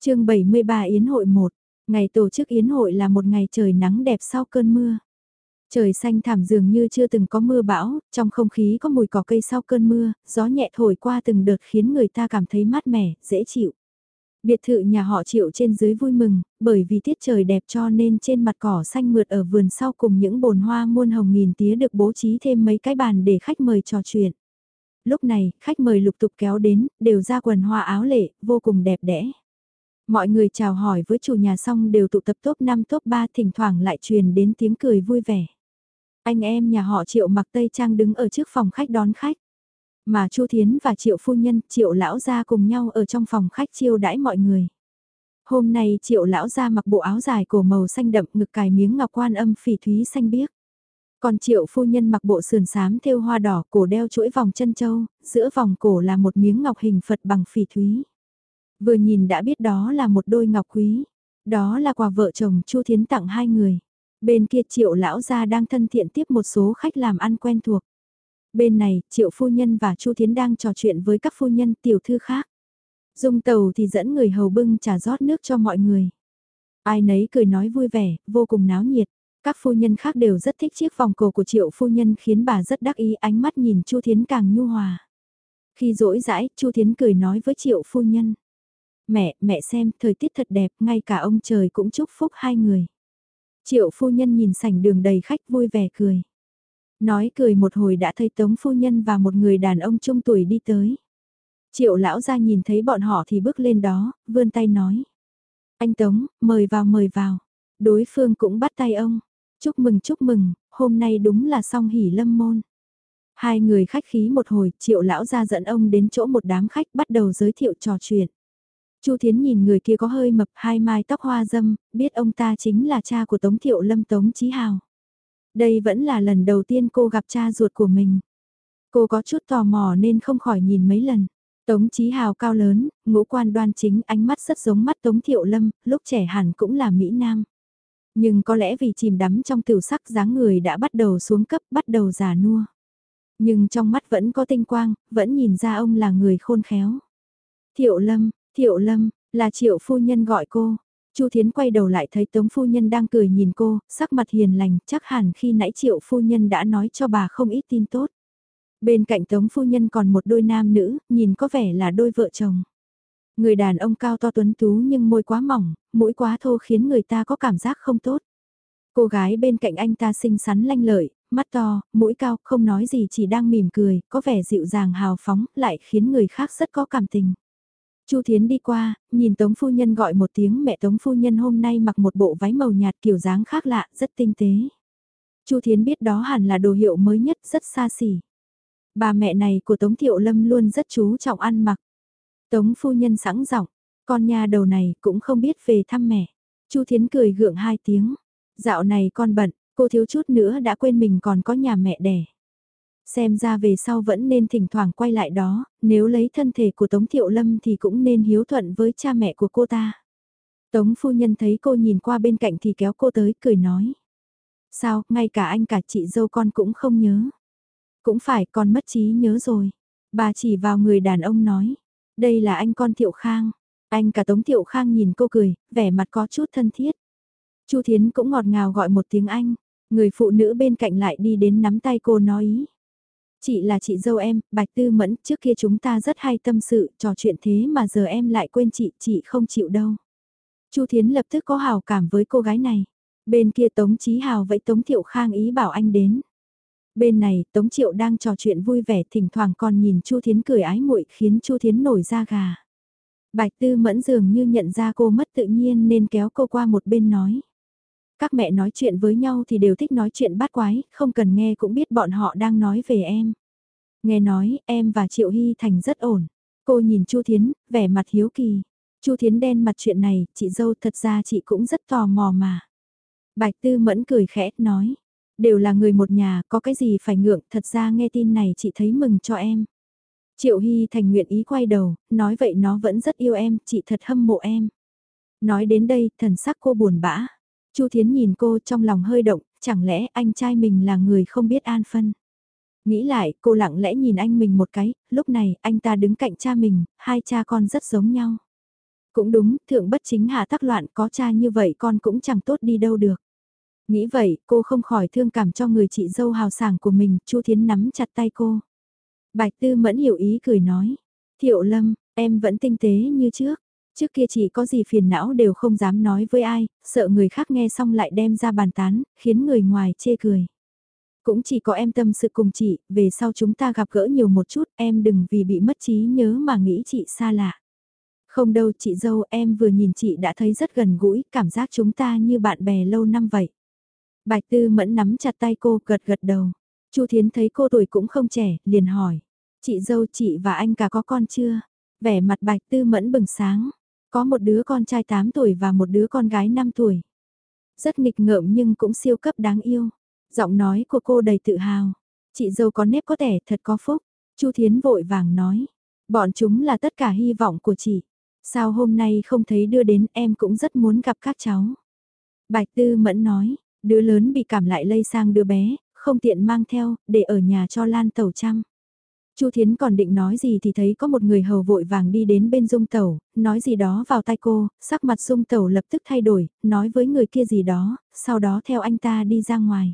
chương 73 Yến hội 1, ngày tổ chức Yến hội là một ngày trời nắng đẹp sau cơn mưa. Trời xanh thảm dường như chưa từng có mưa bão, trong không khí có mùi cỏ cây sau cơn mưa, gió nhẹ thổi qua từng đợt khiến người ta cảm thấy mát mẻ, dễ chịu. Biệt thự nhà họ triệu trên dưới vui mừng, bởi vì tiết trời đẹp cho nên trên mặt cỏ xanh mượt ở vườn sau cùng những bồn hoa muôn hồng nghìn tía được bố trí thêm mấy cái bàn để khách mời trò chuyện. Lúc này, khách mời lục tục kéo đến, đều ra quần hoa áo lệ, vô cùng đẹp đẽ. Mọi người chào hỏi với chủ nhà xong đều tụ tập top 5 top 3 thỉnh thoảng lại truyền đến tiếng cười vui vẻ. Anh em nhà họ triệu mặc tây trang đứng ở trước phòng khách đón khách. Mà Chu Thiến và Triệu phu nhân, Triệu lão gia cùng nhau ở trong phòng khách chiêu đãi mọi người. Hôm nay Triệu lão gia mặc bộ áo dài cổ màu xanh đậm, ngực cài miếng ngọc quan âm phỉ thúy xanh biếc. Còn Triệu phu nhân mặc bộ sườn xám thêu hoa đỏ, cổ đeo chuỗi vòng chân châu, giữa vòng cổ là một miếng ngọc hình Phật bằng phỉ thúy. Vừa nhìn đã biết đó là một đôi ngọc quý. Đó là quà vợ chồng Chu Thiến tặng hai người. Bên kia Triệu lão gia đang thân thiện tiếp một số khách làm ăn quen thuộc. Bên này, Triệu Phu Nhân và Chu Thiến đang trò chuyện với các phu nhân tiểu thư khác. Dung tàu thì dẫn người hầu bưng trà rót nước cho mọi người. Ai nấy cười nói vui vẻ, vô cùng náo nhiệt. Các phu nhân khác đều rất thích chiếc vòng cổ của triệu phu nhân khiến bà rất đắc ý ánh mắt nhìn Chu Thiến càng nhu hòa. Khi rỗi rãi, Chu Thiến cười nói với triệu phu nhân. Mẹ, mẹ xem, thời tiết thật đẹp, ngay cả ông trời cũng chúc phúc hai người. Triệu phu nhân nhìn sảnh đường đầy khách vui vẻ cười. Nói cười một hồi đã thấy Tống phu nhân và một người đàn ông trung tuổi đi tới. Triệu lão ra nhìn thấy bọn họ thì bước lên đó, vươn tay nói. Anh Tống, mời vào mời vào. Đối phương cũng bắt tay ông. Chúc mừng chúc mừng, hôm nay đúng là song hỉ lâm môn. Hai người khách khí một hồi, triệu lão ra dẫn ông đến chỗ một đám khách bắt đầu giới thiệu trò chuyện. Chu Thiến nhìn người kia có hơi mập hai mai tóc hoa dâm, biết ông ta chính là cha của Tống Thiệu Lâm Tống Chí Hào. Đây vẫn là lần đầu tiên cô gặp cha ruột của mình. Cô có chút tò mò nên không khỏi nhìn mấy lần. Tống Chí Hào cao lớn, ngũ quan đoan chính, ánh mắt rất giống mắt Tống Thiệu Lâm, lúc trẻ hẳn cũng là Mỹ Nam. Nhưng có lẽ vì chìm đắm trong tiểu sắc dáng người đã bắt đầu xuống cấp, bắt đầu già nua. Nhưng trong mắt vẫn có tinh quang, vẫn nhìn ra ông là người khôn khéo. Thiệu Lâm, Thiệu Lâm, là triệu phu nhân gọi cô. Chu Thiến quay đầu lại thấy Tống phu nhân đang cười nhìn cô, sắc mặt hiền lành, chắc hẳn khi nãy Triệu phu nhân đã nói cho bà không ít tin tốt. Bên cạnh Tống phu nhân còn một đôi nam nữ, nhìn có vẻ là đôi vợ chồng. Người đàn ông cao to tuấn tú nhưng môi quá mỏng, mũi quá thô khiến người ta có cảm giác không tốt. Cô gái bên cạnh anh ta xinh xắn lanh lợi, mắt to, mũi cao, không nói gì chỉ đang mỉm cười, có vẻ dịu dàng hào phóng, lại khiến người khác rất có cảm tình. Chu Thiến đi qua, nhìn Tống Phu Nhân gọi một tiếng mẹ Tống Phu Nhân hôm nay mặc một bộ váy màu nhạt kiểu dáng khác lạ, rất tinh tế. Chu Thiến biết đó hẳn là đồ hiệu mới nhất, rất xa xỉ. Bà mẹ này của Tống Thiệu Lâm luôn rất chú trọng ăn mặc. Tống Phu Nhân sẵn giọng, con nhà đầu này cũng không biết về thăm mẹ. Chu Thiến cười gượng hai tiếng. Dạo này con bận, cô thiếu chút nữa đã quên mình còn có nhà mẹ đẻ. Xem ra về sau vẫn nên thỉnh thoảng quay lại đó, nếu lấy thân thể của Tống Thiệu Lâm thì cũng nên hiếu thuận với cha mẹ của cô ta. Tống phu nhân thấy cô nhìn qua bên cạnh thì kéo cô tới cười nói. Sao, ngay cả anh cả chị dâu con cũng không nhớ. Cũng phải, con mất trí nhớ rồi. Bà chỉ vào người đàn ông nói. Đây là anh con Thiệu Khang. Anh cả Tống Thiệu Khang nhìn cô cười, vẻ mặt có chút thân thiết. Chu Thiến cũng ngọt ngào gọi một tiếng anh. Người phụ nữ bên cạnh lại đi đến nắm tay cô nói ý. Chị là chị dâu em, Bạch Tư Mẫn, trước kia chúng ta rất hay tâm sự, trò chuyện thế mà giờ em lại quên chị, chị không chịu đâu. Chu Thiến lập tức có hào cảm với cô gái này. Bên kia Tống Chí Hào vẫy Tống Thiệu Khang ý bảo anh đến. Bên này, Tống Triệu đang trò chuyện vui vẻ, thỉnh thoảng còn nhìn Chu Thiến cười ái muội, khiến Chu Thiến nổi da gà. Bạch Tư Mẫn dường như nhận ra cô mất tự nhiên nên kéo cô qua một bên nói. Các mẹ nói chuyện với nhau thì đều thích nói chuyện bát quái, không cần nghe cũng biết bọn họ đang nói về em. Nghe nói, em và Triệu Hy Thành rất ổn. Cô nhìn Chu Thiến, vẻ mặt hiếu kỳ. Chu Thiến đen mặt chuyện này, chị dâu thật ra chị cũng rất tò mò mà. Bạch Tư Mẫn cười khẽ, nói. Đều là người một nhà, có cái gì phải ngượng, thật ra nghe tin này chị thấy mừng cho em. Triệu Hy Thành nguyện ý quay đầu, nói vậy nó vẫn rất yêu em, chị thật hâm mộ em. Nói đến đây, thần sắc cô buồn bã. Chu Thiến nhìn cô trong lòng hơi động, chẳng lẽ anh trai mình là người không biết an phân. Nghĩ lại, cô lặng lẽ nhìn anh mình một cái, lúc này anh ta đứng cạnh cha mình, hai cha con rất giống nhau. Cũng đúng, thượng bất chính hạ tắc loạn có cha như vậy con cũng chẳng tốt đi đâu được. Nghĩ vậy, cô không khỏi thương cảm cho người chị dâu hào sảng của mình, Chu Thiến nắm chặt tay cô. Bạch Tư Mẫn hiểu ý cười nói, Thiệu Lâm, em vẫn tinh tế như trước. Trước kia chỉ có gì phiền não đều không dám nói với ai, sợ người khác nghe xong lại đem ra bàn tán, khiến người ngoài chê cười. Cũng chỉ có em tâm sự cùng chị, về sau chúng ta gặp gỡ nhiều một chút, em đừng vì bị mất trí nhớ mà nghĩ chị xa lạ. Không đâu chị dâu em vừa nhìn chị đã thấy rất gần gũi, cảm giác chúng ta như bạn bè lâu năm vậy. Bạch Tư Mẫn nắm chặt tay cô gật gật đầu. Chu Thiến thấy cô tuổi cũng không trẻ, liền hỏi. Chị dâu chị và anh cả có con chưa? Vẻ mặt Bạch Tư Mẫn bừng sáng. Có một đứa con trai 8 tuổi và một đứa con gái 5 tuổi. Rất nghịch ngợm nhưng cũng siêu cấp đáng yêu. Giọng nói của cô đầy tự hào. Chị dâu có nếp có tẻ thật có phúc. Chu Thiến vội vàng nói. Bọn chúng là tất cả hy vọng của chị. Sao hôm nay không thấy đưa đến em cũng rất muốn gặp các cháu. Bạch Tư Mẫn nói, đứa lớn bị cảm lại lây sang đứa bé, không tiện mang theo, để ở nhà cho Lan Tẩu chăm. Chu Thiến còn định nói gì thì thấy có một người hầu vội vàng đi đến bên Dung Tẩu, nói gì đó vào tay cô, sắc mặt Dung Tẩu lập tức thay đổi, nói với người kia gì đó, sau đó theo anh ta đi ra ngoài.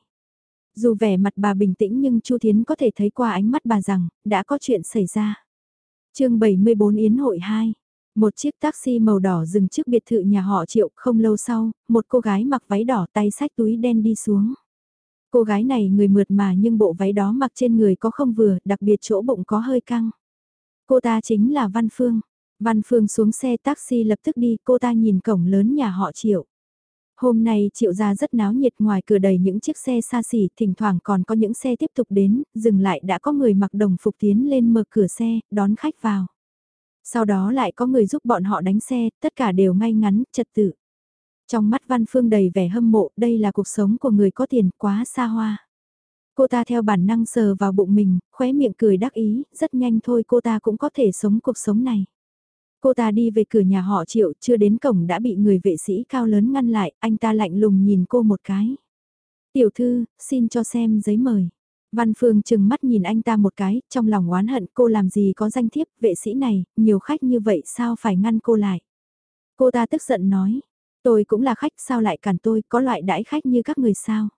Dù vẻ mặt bà bình tĩnh nhưng Chu Thiến có thể thấy qua ánh mắt bà rằng, đã có chuyện xảy ra. chương 74 Yến hội 2 một chiếc taxi màu đỏ dừng trước biệt thự nhà họ Triệu không lâu sau, một cô gái mặc váy đỏ tay sách túi đen đi xuống. Cô gái này người mượt mà nhưng bộ váy đó mặc trên người có không vừa, đặc biệt chỗ bụng có hơi căng. Cô ta chính là Văn Phương. Văn Phương xuống xe taxi lập tức đi, cô ta nhìn cổng lớn nhà họ Triệu. Hôm nay Triệu gia rất náo nhiệt ngoài cửa đầy những chiếc xe xa xỉ, thỉnh thoảng còn có những xe tiếp tục đến, dừng lại đã có người mặc đồng phục tiến lên mở cửa xe, đón khách vào. Sau đó lại có người giúp bọn họ đánh xe, tất cả đều ngay ngắn, trật tự. Trong mắt Văn Phương đầy vẻ hâm mộ, đây là cuộc sống của người có tiền quá xa hoa. Cô ta theo bản năng sờ vào bụng mình, khóe miệng cười đắc ý, rất nhanh thôi cô ta cũng có thể sống cuộc sống này. Cô ta đi về cửa nhà họ triệu, chưa đến cổng đã bị người vệ sĩ cao lớn ngăn lại, anh ta lạnh lùng nhìn cô một cái. Tiểu thư, xin cho xem giấy mời. Văn Phương chừng mắt nhìn anh ta một cái, trong lòng oán hận cô làm gì có danh thiếp, vệ sĩ này, nhiều khách như vậy sao phải ngăn cô lại. Cô ta tức giận nói, tôi cũng là khách sao lại cản tôi, có loại đãi khách như các người sao.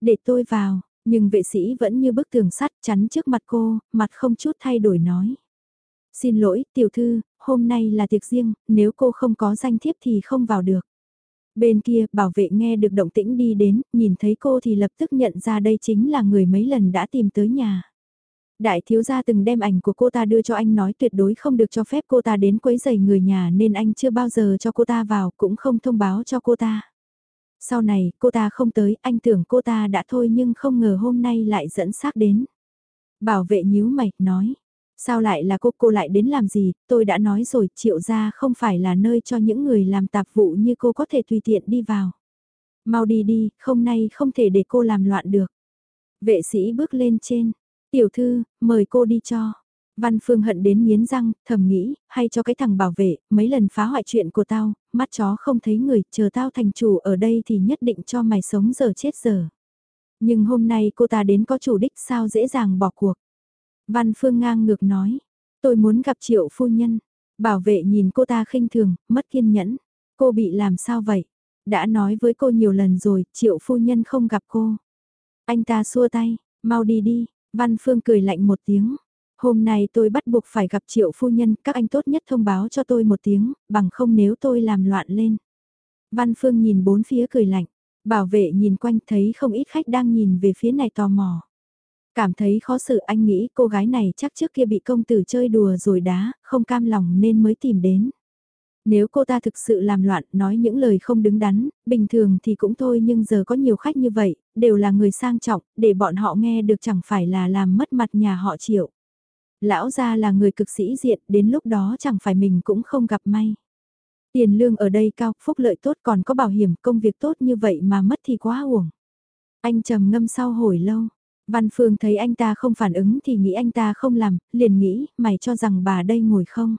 Để tôi vào, nhưng vệ sĩ vẫn như bức tường sắt chắn trước mặt cô, mặt không chút thay đổi nói. Xin lỗi, tiểu thư, hôm nay là tiệc riêng, nếu cô không có danh thiếp thì không vào được. Bên kia, bảo vệ nghe được động tĩnh đi đến, nhìn thấy cô thì lập tức nhận ra đây chính là người mấy lần đã tìm tới nhà. Đại thiếu gia từng đem ảnh của cô ta đưa cho anh nói tuyệt đối không được cho phép cô ta đến quấy giày người nhà nên anh chưa bao giờ cho cô ta vào cũng không thông báo cho cô ta. Sau này cô ta không tới anh tưởng cô ta đã thôi nhưng không ngờ hôm nay lại dẫn xác đến. Bảo vệ nhíu mày, nói. Sao lại là cô, cô lại đến làm gì, tôi đã nói rồi, triệu gia không phải là nơi cho những người làm tạp vụ như cô có thể tùy tiện đi vào. Mau đi đi, không nay không thể để cô làm loạn được. Vệ sĩ bước lên trên, tiểu thư, mời cô đi cho. Văn Phương hận đến miến răng, thầm nghĩ, hay cho cái thằng bảo vệ, mấy lần phá hoại chuyện của tao, mắt chó không thấy người, chờ tao thành chủ ở đây thì nhất định cho mày sống giờ chết giờ. Nhưng hôm nay cô ta đến có chủ đích sao dễ dàng bỏ cuộc. Văn Phương ngang ngược nói, tôi muốn gặp triệu phu nhân. Bảo vệ nhìn cô ta khinh thường, mất kiên nhẫn. Cô bị làm sao vậy? Đã nói với cô nhiều lần rồi, triệu phu nhân không gặp cô. Anh ta xua tay, mau đi đi, Văn Phương cười lạnh một tiếng. Hôm nay tôi bắt buộc phải gặp triệu phu nhân, các anh tốt nhất thông báo cho tôi một tiếng, bằng không nếu tôi làm loạn lên. Văn Phương nhìn bốn phía cười lạnh, bảo vệ nhìn quanh thấy không ít khách đang nhìn về phía này tò mò. Cảm thấy khó xử anh nghĩ cô gái này chắc trước kia bị công tử chơi đùa rồi đá, không cam lòng nên mới tìm đến. Nếu cô ta thực sự làm loạn, nói những lời không đứng đắn, bình thường thì cũng thôi nhưng giờ có nhiều khách như vậy, đều là người sang trọng, để bọn họ nghe được chẳng phải là làm mất mặt nhà họ chịu. Lão gia là người cực sĩ diện, đến lúc đó chẳng phải mình cũng không gặp may. Tiền lương ở đây cao, phúc lợi tốt còn có bảo hiểm công việc tốt như vậy mà mất thì quá uổng. Anh trầm ngâm sau hồi lâu, Văn Phương thấy anh ta không phản ứng thì nghĩ anh ta không làm, liền nghĩ, mày cho rằng bà đây ngồi không.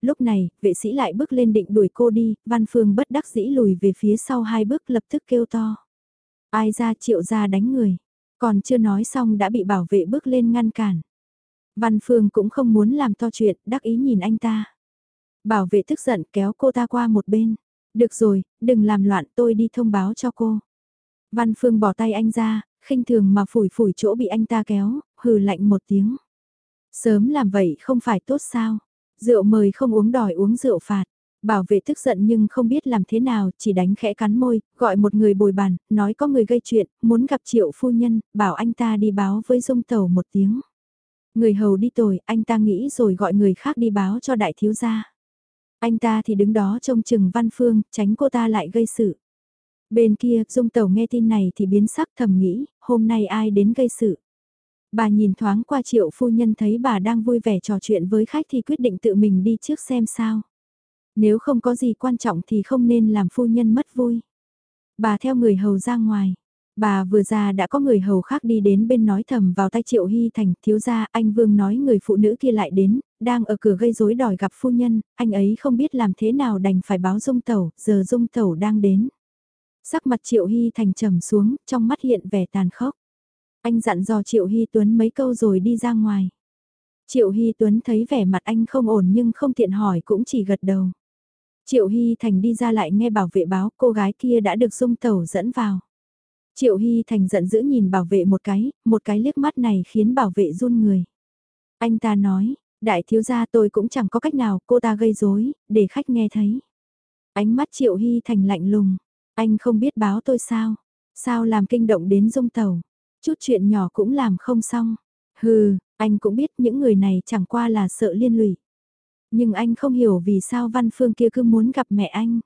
Lúc này, vệ sĩ lại bước lên định đuổi cô đi, Văn Phương bất đắc dĩ lùi về phía sau hai bước lập tức kêu to. Ai ra triệu ra đánh người, còn chưa nói xong đã bị bảo vệ bước lên ngăn cản. Văn Phương cũng không muốn làm to chuyện, đắc ý nhìn anh ta. Bảo vệ tức giận kéo cô ta qua một bên. Được rồi, đừng làm loạn tôi đi thông báo cho cô. Văn Phương bỏ tay anh ra, khinh thường mà phủi phủi chỗ bị anh ta kéo, hừ lạnh một tiếng. Sớm làm vậy không phải tốt sao? Rượu mời không uống đòi uống rượu phạt. Bảo vệ tức giận nhưng không biết làm thế nào, chỉ đánh khẽ cắn môi, gọi một người bồi bàn, nói có người gây chuyện, muốn gặp triệu phu nhân, bảo anh ta đi báo với dung tàu một tiếng. Người hầu đi tồi, anh ta nghĩ rồi gọi người khác đi báo cho đại thiếu gia. Anh ta thì đứng đó trông chừng văn phương, tránh cô ta lại gây sự. Bên kia, Dung tàu nghe tin này thì biến sắc thầm nghĩ, hôm nay ai đến gây sự. Bà nhìn thoáng qua triệu phu nhân thấy bà đang vui vẻ trò chuyện với khách thì quyết định tự mình đi trước xem sao. Nếu không có gì quan trọng thì không nên làm phu nhân mất vui. Bà theo người hầu ra ngoài. Bà vừa ra đã có người hầu khác đi đến bên nói thầm vào tay Triệu Hy Thành, thiếu gia, anh Vương nói người phụ nữ kia lại đến, đang ở cửa gây rối đòi gặp phu nhân, anh ấy không biết làm thế nào đành phải báo Dung Tẩu, giờ Dung Tẩu đang đến. Sắc mặt Triệu Hy Thành trầm xuống, trong mắt hiện vẻ tàn khốc. Anh dặn dò Triệu Hy Tuấn mấy câu rồi đi ra ngoài. Triệu Hy Tuấn thấy vẻ mặt anh không ổn nhưng không tiện hỏi cũng chỉ gật đầu. Triệu Hy Thành đi ra lại nghe bảo vệ báo cô gái kia đã được dung tẩu dẫn vào. Triệu Hy Thành giận dữ nhìn bảo vệ một cái, một cái liếc mắt này khiến bảo vệ run người. Anh ta nói, đại thiếu gia tôi cũng chẳng có cách nào, cô ta gây rối, để khách nghe thấy. Ánh mắt Triệu Hy Thành lạnh lùng, anh không biết báo tôi sao? Sao làm kinh động đến dung tàu? Chút chuyện nhỏ cũng làm không xong. Hừ, anh cũng biết những người này chẳng qua là sợ liên lụy. Nhưng anh không hiểu vì sao Văn Phương kia cứ muốn gặp mẹ anh.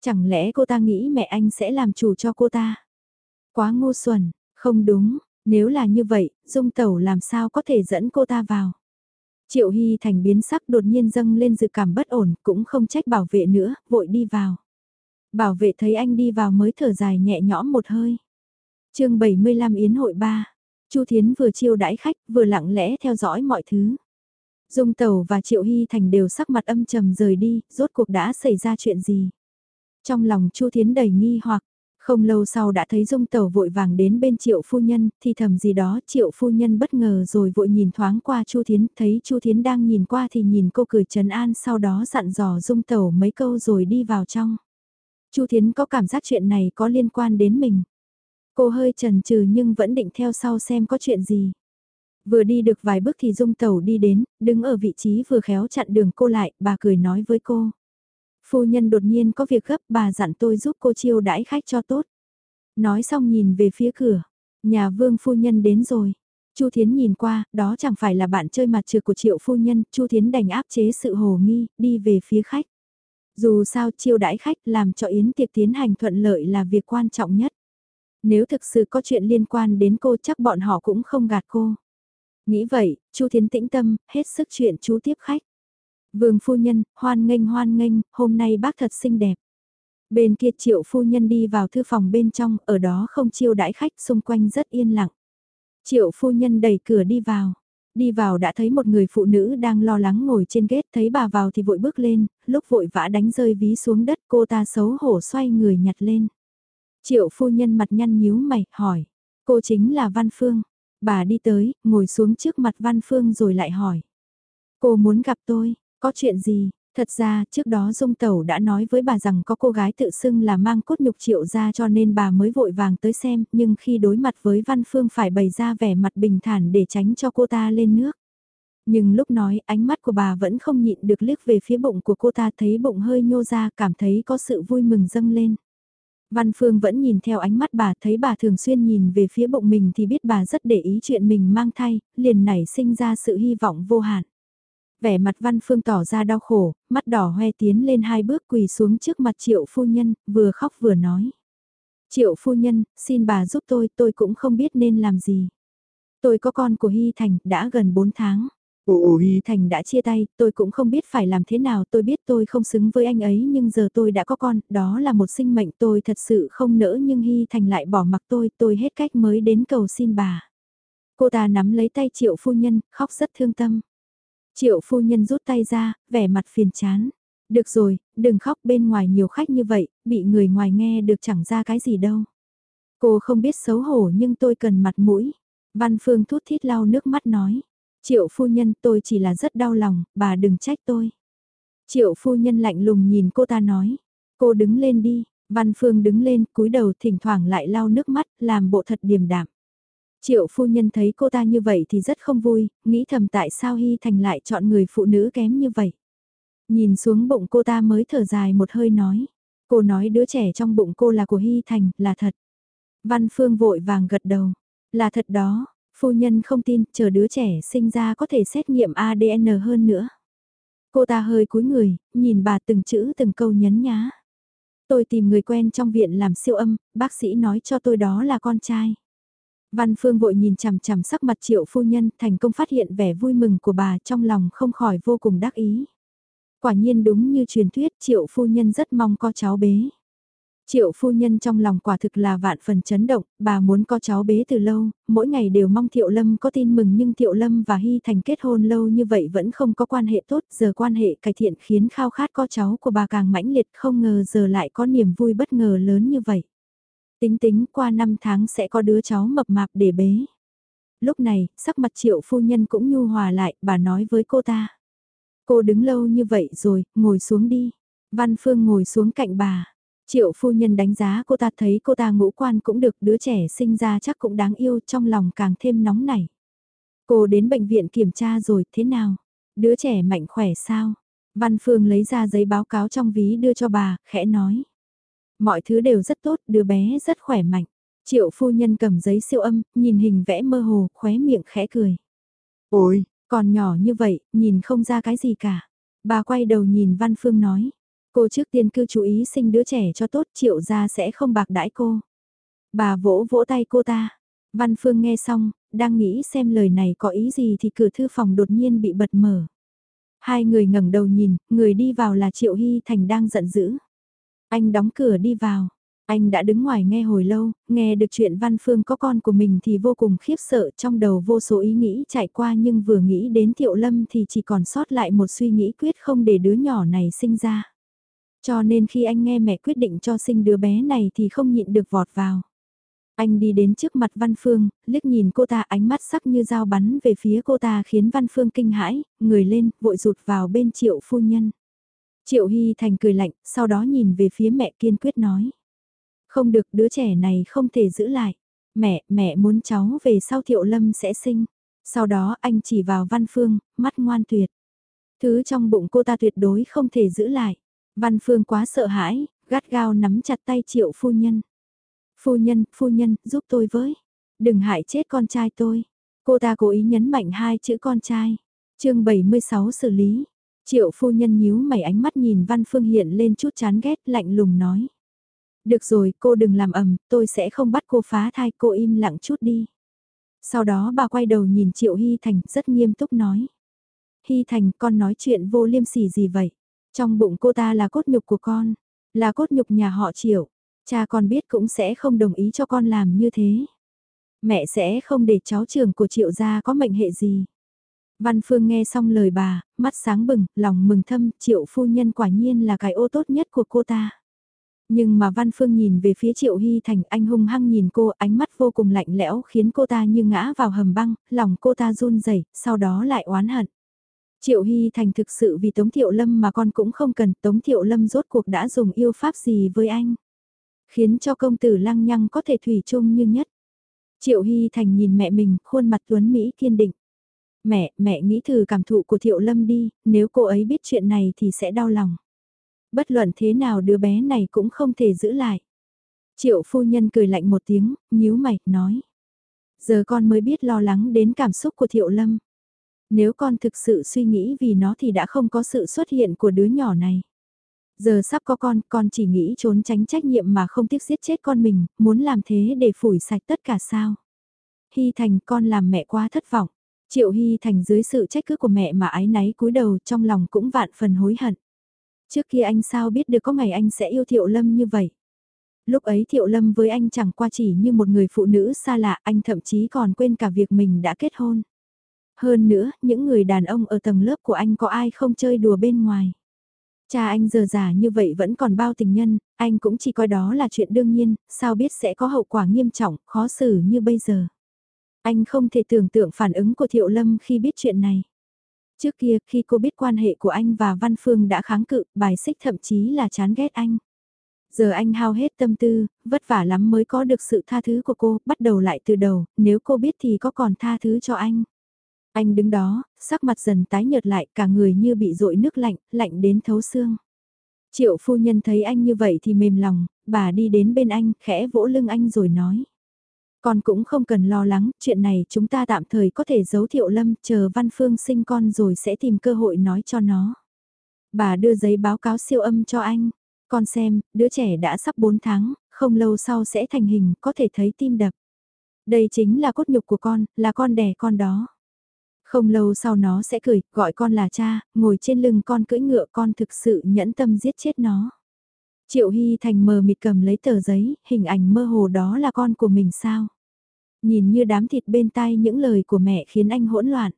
Chẳng lẽ cô ta nghĩ mẹ anh sẽ làm chủ cho cô ta? Quá ngu xuẩn, không đúng, nếu là như vậy, Dung Tẩu làm sao có thể dẫn cô ta vào? Triệu Hy Thành biến sắc đột nhiên dâng lên dự cảm bất ổn, cũng không trách bảo vệ nữa, vội đi vào. Bảo vệ thấy anh đi vào mới thở dài nhẹ nhõm một hơi chương 75 Yến hội 3, Chu Thiến vừa chiêu đãi khách vừa lặng lẽ theo dõi mọi thứ. Dung Tẩu và Triệu Hy Thành đều sắc mặt âm trầm rời đi, rốt cuộc đã xảy ra chuyện gì. Trong lòng Chu Thiến đầy nghi hoặc, không lâu sau đã thấy Dung Tẩu vội vàng đến bên Triệu Phu Nhân, thì thầm gì đó Triệu Phu Nhân bất ngờ rồi vội nhìn thoáng qua Chu Thiến, thấy Chu Thiến đang nhìn qua thì nhìn cô cười trấn an sau đó dặn dò Dung Tẩu mấy câu rồi đi vào trong. Chu Thiến có cảm giác chuyện này có liên quan đến mình. Cô hơi chần chừ nhưng vẫn định theo sau xem có chuyện gì. Vừa đi được vài bước thì Dung Tẩu đi đến, đứng ở vị trí vừa khéo chặn đường cô lại, bà cười nói với cô. Phu nhân đột nhiên có việc gấp bà dặn tôi giúp cô chiêu đãi khách cho tốt. Nói xong nhìn về phía cửa, nhà vương phu nhân đến rồi. Chu Thiến nhìn qua, đó chẳng phải là bạn chơi mặt trược của Triệu phu nhân, Chu Thiến đành áp chế sự hồ nghi, đi về phía khách. Dù sao chiêu đãi khách làm cho yến tiệc tiến hành thuận lợi là việc quan trọng nhất. Nếu thực sự có chuyện liên quan đến cô chắc bọn họ cũng không gạt cô. Nghĩ vậy, Chu Thiến tĩnh tâm, hết sức chuyện chú tiếp khách. Vương phu nhân, hoan nghênh hoan nghênh, hôm nay bác thật xinh đẹp. Bên kia triệu phu nhân đi vào thư phòng bên trong, ở đó không chiêu đãi khách, xung quanh rất yên lặng. Triệu phu nhân đẩy cửa đi vào. Đi vào đã thấy một người phụ nữ đang lo lắng ngồi trên ghét, thấy bà vào thì vội bước lên, lúc vội vã đánh rơi ví xuống đất cô ta xấu hổ xoay người nhặt lên. Triệu phu nhân mặt nhăn nhíu mày, hỏi, cô chính là Văn Phương. Bà đi tới, ngồi xuống trước mặt Văn Phương rồi lại hỏi. Cô muốn gặp tôi, có chuyện gì? Thật ra, trước đó Dung Tẩu đã nói với bà rằng có cô gái tự xưng là mang cốt nhục triệu ra cho nên bà mới vội vàng tới xem, nhưng khi đối mặt với Văn Phương phải bày ra vẻ mặt bình thản để tránh cho cô ta lên nước. Nhưng lúc nói, ánh mắt của bà vẫn không nhịn được liếc về phía bụng của cô ta thấy bụng hơi nhô ra, cảm thấy có sự vui mừng dâng lên. Văn Phương vẫn nhìn theo ánh mắt bà thấy bà thường xuyên nhìn về phía bụng mình thì biết bà rất để ý chuyện mình mang thai, liền nảy sinh ra sự hy vọng vô hạn. Vẻ mặt Văn Phương tỏ ra đau khổ, mắt đỏ hoe tiến lên hai bước quỳ xuống trước mặt triệu phu nhân, vừa khóc vừa nói. Triệu phu nhân, xin bà giúp tôi, tôi cũng không biết nên làm gì. Tôi có con của Hy Thành, đã gần 4 tháng. Ồ Hy Thành đã chia tay, tôi cũng không biết phải làm thế nào, tôi biết tôi không xứng với anh ấy nhưng giờ tôi đã có con, đó là một sinh mệnh tôi thật sự không nỡ nhưng Hy Thành lại bỏ mặc tôi, tôi hết cách mới đến cầu xin bà. Cô ta nắm lấy tay triệu phu nhân, khóc rất thương tâm. Triệu phu nhân rút tay ra, vẻ mặt phiền chán. Được rồi, đừng khóc bên ngoài nhiều khách như vậy, bị người ngoài nghe được chẳng ra cái gì đâu. Cô không biết xấu hổ nhưng tôi cần mặt mũi. Văn Phương thút thít lau nước mắt nói. Triệu phu nhân tôi chỉ là rất đau lòng, bà đừng trách tôi. Triệu phu nhân lạnh lùng nhìn cô ta nói. Cô đứng lên đi, Văn Phương đứng lên cúi đầu thỉnh thoảng lại lau nước mắt, làm bộ thật điềm đạm. Triệu phu nhân thấy cô ta như vậy thì rất không vui, nghĩ thầm tại sao Hy Thành lại chọn người phụ nữ kém như vậy. Nhìn xuống bụng cô ta mới thở dài một hơi nói. Cô nói đứa trẻ trong bụng cô là của Hy Thành, là thật. Văn Phương vội vàng gật đầu. Là thật đó, phu nhân không tin, chờ đứa trẻ sinh ra có thể xét nghiệm ADN hơn nữa. Cô ta hơi cúi người, nhìn bà từng chữ từng câu nhấn nhá. Tôi tìm người quen trong viện làm siêu âm, bác sĩ nói cho tôi đó là con trai. Văn Phương vội nhìn chằm chằm sắc mặt triệu phu nhân thành công phát hiện vẻ vui mừng của bà trong lòng không khỏi vô cùng đắc ý. Quả nhiên đúng như truyền thuyết triệu phu nhân rất mong có cháu bế. Triệu phu nhân trong lòng quả thực là vạn phần chấn động, bà muốn có cháu bế từ lâu, mỗi ngày đều mong Thiệu Lâm có tin mừng nhưng Thiệu Lâm và Hy Thành kết hôn lâu như vậy vẫn không có quan hệ tốt, giờ quan hệ cải thiện khiến khao khát có cháu của bà càng mãnh liệt không ngờ giờ lại có niềm vui bất ngờ lớn như vậy. Tính tính qua 5 tháng sẽ có đứa cháu mập mạp để bế. Lúc này, sắc mặt triệu phu nhân cũng nhu hòa lại, bà nói với cô ta. Cô đứng lâu như vậy rồi, ngồi xuống đi. Văn Phương ngồi xuống cạnh bà. Triệu phu nhân đánh giá cô ta thấy cô ta ngũ quan cũng được đứa trẻ sinh ra chắc cũng đáng yêu trong lòng càng thêm nóng nảy. Cô đến bệnh viện kiểm tra rồi, thế nào? Đứa trẻ mạnh khỏe sao? Văn Phương lấy ra giấy báo cáo trong ví đưa cho bà, khẽ nói. Mọi thứ đều rất tốt, đứa bé rất khỏe mạnh. Triệu phu nhân cầm giấy siêu âm, nhìn hình vẽ mơ hồ, khóe miệng khẽ cười. Ôi, còn nhỏ như vậy, nhìn không ra cái gì cả. Bà quay đầu nhìn Văn Phương nói. Cô trước tiên cứ chú ý sinh đứa trẻ cho tốt, triệu ra sẽ không bạc đãi cô. Bà vỗ vỗ tay cô ta. Văn Phương nghe xong, đang nghĩ xem lời này có ý gì thì cửa thư phòng đột nhiên bị bật mở. Hai người ngẩng đầu nhìn, người đi vào là Triệu Hy Thành đang giận dữ. Anh đóng cửa đi vào. Anh đã đứng ngoài nghe hồi lâu, nghe được chuyện Văn Phương có con của mình thì vô cùng khiếp sợ trong đầu vô số ý nghĩ chạy qua nhưng vừa nghĩ đến Thiệu Lâm thì chỉ còn sót lại một suy nghĩ quyết không để đứa nhỏ này sinh ra. Cho nên khi anh nghe mẹ quyết định cho sinh đứa bé này thì không nhịn được vọt vào. Anh đi đến trước mặt Văn Phương, liếc nhìn cô ta ánh mắt sắc như dao bắn về phía cô ta khiến Văn Phương kinh hãi, người lên, vội rụt vào bên triệu phu nhân. Triệu Hy Thành cười lạnh, sau đó nhìn về phía mẹ kiên quyết nói. Không được đứa trẻ này không thể giữ lại. Mẹ, mẹ muốn cháu về sau Thiệu Lâm sẽ sinh. Sau đó anh chỉ vào Văn Phương, mắt ngoan tuyệt. Thứ trong bụng cô ta tuyệt đối không thể giữ lại. Văn Phương quá sợ hãi, gắt gao nắm chặt tay Triệu phu nhân. Phu nhân, phu nhân, giúp tôi với. Đừng hại chết con trai tôi. Cô ta cố ý nhấn mạnh hai chữ con trai. chương 76 xử lý. Triệu phu nhân nhíu mày ánh mắt nhìn Văn Phương hiện lên chút chán ghét lạnh lùng nói. Được rồi, cô đừng làm ầm, tôi sẽ không bắt cô phá thai, cô im lặng chút đi. Sau đó bà quay đầu nhìn Triệu Hy Thành rất nghiêm túc nói. Hy Thành, con nói chuyện vô liêm sỉ gì vậy? Trong bụng cô ta là cốt nhục của con, là cốt nhục nhà họ Triệu. Cha con biết cũng sẽ không đồng ý cho con làm như thế. Mẹ sẽ không để cháu trưởng của Triệu gia có mệnh hệ gì. Văn Phương nghe xong lời bà, mắt sáng bừng, lòng mừng thâm, Triệu phu nhân quả nhiên là cái ô tốt nhất của cô ta. Nhưng mà Văn Phương nhìn về phía Triệu Hy Thành anh hung hăng nhìn cô ánh mắt vô cùng lạnh lẽo khiến cô ta như ngã vào hầm băng, lòng cô ta run rẩy sau đó lại oán hận. Triệu Hy Thành thực sự vì Tống Thiệu Lâm mà con cũng không cần Tống Thiệu Lâm rốt cuộc đã dùng yêu pháp gì với anh. Khiến cho công tử lăng nhăng có thể thủy chung như nhất. Triệu Hy Thành nhìn mẹ mình, khuôn mặt tuấn Mỹ kiên định. Mẹ, mẹ nghĩ thử cảm thụ của Thiệu Lâm đi, nếu cô ấy biết chuyện này thì sẽ đau lòng. Bất luận thế nào đứa bé này cũng không thể giữ lại. Triệu phu nhân cười lạnh một tiếng, nhíu mày, nói. Giờ con mới biết lo lắng đến cảm xúc của Thiệu Lâm. Nếu con thực sự suy nghĩ vì nó thì đã không có sự xuất hiện của đứa nhỏ này. Giờ sắp có con, con chỉ nghĩ trốn tránh trách nhiệm mà không tiếc giết chết con mình, muốn làm thế để phủi sạch tất cả sao. Hy Thành con làm mẹ quá thất vọng. Triệu Hy Thành dưới sự trách cứ của mẹ mà ái náy cúi đầu trong lòng cũng vạn phần hối hận. Trước kia anh sao biết được có ngày anh sẽ yêu Thiệu Lâm như vậy. Lúc ấy Thiệu Lâm với anh chẳng qua chỉ như một người phụ nữ xa lạ, anh thậm chí còn quên cả việc mình đã kết hôn. Hơn nữa, những người đàn ông ở tầng lớp của anh có ai không chơi đùa bên ngoài. Cha anh giờ già như vậy vẫn còn bao tình nhân, anh cũng chỉ coi đó là chuyện đương nhiên, sao biết sẽ có hậu quả nghiêm trọng, khó xử như bây giờ. Anh không thể tưởng tượng phản ứng của Thiệu Lâm khi biết chuyện này. Trước kia, khi cô biết quan hệ của anh và Văn Phương đã kháng cự, bài xích thậm chí là chán ghét anh. Giờ anh hao hết tâm tư, vất vả lắm mới có được sự tha thứ của cô, bắt đầu lại từ đầu, nếu cô biết thì có còn tha thứ cho anh. Anh đứng đó, sắc mặt dần tái nhợt lại, cả người như bị rội nước lạnh, lạnh đến thấu xương. Triệu phu nhân thấy anh như vậy thì mềm lòng, bà đi đến bên anh, khẽ vỗ lưng anh rồi nói. Con cũng không cần lo lắng, chuyện này chúng ta tạm thời có thể giấu thiệu lâm, chờ văn phương sinh con rồi sẽ tìm cơ hội nói cho nó. Bà đưa giấy báo cáo siêu âm cho anh. Con xem, đứa trẻ đã sắp 4 tháng, không lâu sau sẽ thành hình, có thể thấy tim đập. Đây chính là cốt nhục của con, là con đẻ con đó. Không lâu sau nó sẽ cười, gọi con là cha, ngồi trên lưng con cưỡi ngựa con thực sự nhẫn tâm giết chết nó. Triệu Hy Thành mờ mịt cầm lấy tờ giấy, hình ảnh mơ hồ đó là con của mình sao? Nhìn như đám thịt bên tai những lời của mẹ khiến anh hỗn loạn.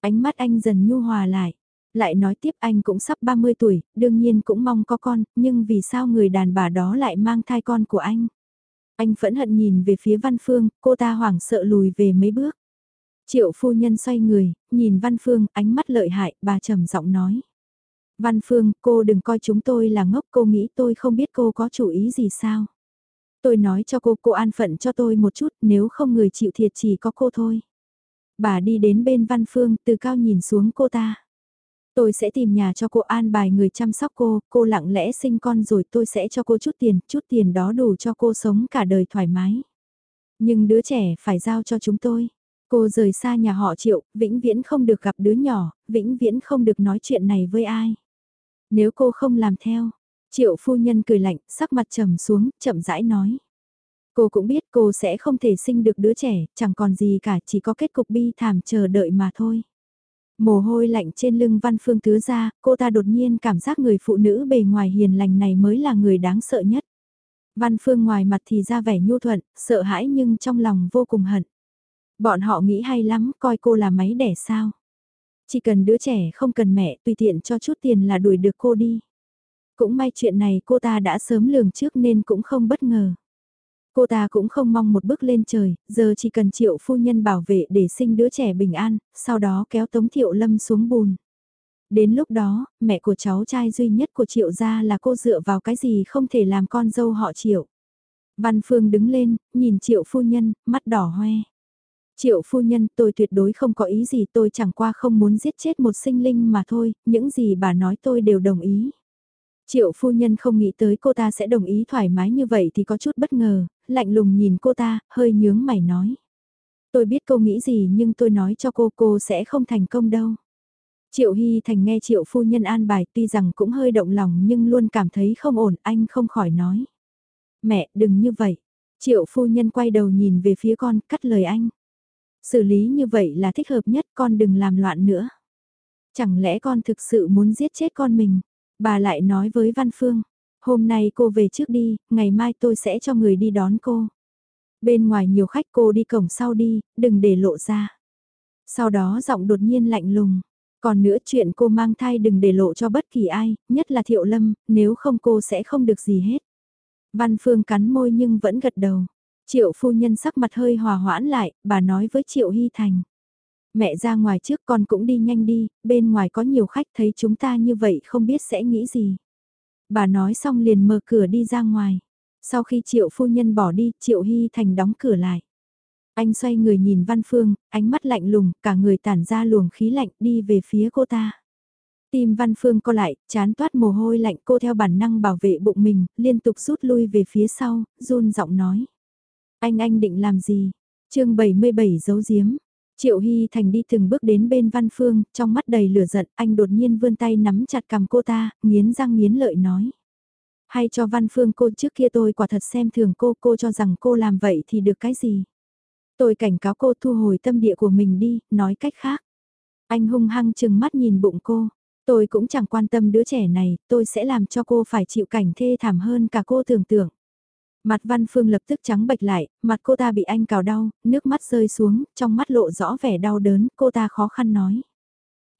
Ánh mắt anh dần nhu hòa lại. Lại nói tiếp anh cũng sắp 30 tuổi, đương nhiên cũng mong có con, nhưng vì sao người đàn bà đó lại mang thai con của anh? Anh phẫn hận nhìn về phía Văn Phương, cô ta hoảng sợ lùi về mấy bước. Triệu phu nhân xoay người, nhìn Văn Phương, ánh mắt lợi hại, bà trầm giọng nói. Văn Phương, cô đừng coi chúng tôi là ngốc, cô nghĩ tôi không biết cô có chủ ý gì sao. Tôi nói cho cô, cô an phận cho tôi một chút, nếu không người chịu thiệt chỉ có cô thôi. Bà đi đến bên Văn Phương, từ cao nhìn xuống cô ta. Tôi sẽ tìm nhà cho cô an bài người chăm sóc cô, cô lặng lẽ sinh con rồi tôi sẽ cho cô chút tiền, chút tiền đó đủ cho cô sống cả đời thoải mái. Nhưng đứa trẻ phải giao cho chúng tôi. Cô rời xa nhà họ triệu, vĩnh viễn không được gặp đứa nhỏ, vĩnh viễn không được nói chuyện này với ai. Nếu cô không làm theo, triệu phu nhân cười lạnh, sắc mặt trầm xuống, chậm rãi nói. Cô cũng biết cô sẽ không thể sinh được đứa trẻ, chẳng còn gì cả, chỉ có kết cục bi thảm chờ đợi mà thôi. Mồ hôi lạnh trên lưng văn phương tứa ra, cô ta đột nhiên cảm giác người phụ nữ bề ngoài hiền lành này mới là người đáng sợ nhất. Văn phương ngoài mặt thì ra vẻ nhu thuận, sợ hãi nhưng trong lòng vô cùng hận. Bọn họ nghĩ hay lắm, coi cô là máy đẻ sao. Chỉ cần đứa trẻ không cần mẹ, tùy tiện cho chút tiền là đuổi được cô đi. Cũng may chuyện này cô ta đã sớm lường trước nên cũng không bất ngờ. Cô ta cũng không mong một bước lên trời, giờ chỉ cần triệu phu nhân bảo vệ để sinh đứa trẻ bình an, sau đó kéo tống thiệu lâm xuống bùn. Đến lúc đó, mẹ của cháu trai duy nhất của triệu gia là cô dựa vào cái gì không thể làm con dâu họ triệu. Văn Phương đứng lên, nhìn triệu phu nhân, mắt đỏ hoe. Triệu phu nhân tôi tuyệt đối không có ý gì tôi chẳng qua không muốn giết chết một sinh linh mà thôi, những gì bà nói tôi đều đồng ý. Triệu phu nhân không nghĩ tới cô ta sẽ đồng ý thoải mái như vậy thì có chút bất ngờ, lạnh lùng nhìn cô ta, hơi nhướng mày nói. Tôi biết cô nghĩ gì nhưng tôi nói cho cô cô sẽ không thành công đâu. Triệu Hy Thành nghe Triệu phu nhân an bài tuy rằng cũng hơi động lòng nhưng luôn cảm thấy không ổn anh không khỏi nói. Mẹ đừng như vậy. Triệu phu nhân quay đầu nhìn về phía con cắt lời anh. Xử lý như vậy là thích hợp nhất con đừng làm loạn nữa. Chẳng lẽ con thực sự muốn giết chết con mình? Bà lại nói với Văn Phương. Hôm nay cô về trước đi, ngày mai tôi sẽ cho người đi đón cô. Bên ngoài nhiều khách cô đi cổng sau đi, đừng để lộ ra. Sau đó giọng đột nhiên lạnh lùng. Còn nữa chuyện cô mang thai đừng để lộ cho bất kỳ ai, nhất là Thiệu Lâm, nếu không cô sẽ không được gì hết. Văn Phương cắn môi nhưng vẫn gật đầu. Triệu phu nhân sắc mặt hơi hòa hoãn lại, bà nói với Triệu Hy Thành. Mẹ ra ngoài trước con cũng đi nhanh đi, bên ngoài có nhiều khách thấy chúng ta như vậy không biết sẽ nghĩ gì. Bà nói xong liền mở cửa đi ra ngoài. Sau khi Triệu phu nhân bỏ đi, Triệu Hy Thành đóng cửa lại. Anh xoay người nhìn Văn Phương, ánh mắt lạnh lùng, cả người tản ra luồng khí lạnh đi về phía cô ta. Tim Văn Phương co lại, chán toát mồ hôi lạnh cô theo bản năng bảo vệ bụng mình, liên tục rút lui về phía sau, run giọng nói. Anh anh định làm gì? chương 77 giấu giếm. Triệu Hy Thành đi từng bước đến bên Văn Phương, trong mắt đầy lửa giận, anh đột nhiên vươn tay nắm chặt cầm cô ta, nghiến răng nghiến lợi nói. Hay cho Văn Phương cô trước kia tôi quả thật xem thường cô, cô cho rằng cô làm vậy thì được cái gì? Tôi cảnh cáo cô thu hồi tâm địa của mình đi, nói cách khác. Anh hung hăng chừng mắt nhìn bụng cô. Tôi cũng chẳng quan tâm đứa trẻ này, tôi sẽ làm cho cô phải chịu cảnh thê thảm hơn cả cô tưởng tượng. Mặt Văn Phương lập tức trắng bệch lại, mặt cô ta bị anh cào đau, nước mắt rơi xuống, trong mắt lộ rõ vẻ đau đớn, cô ta khó khăn nói.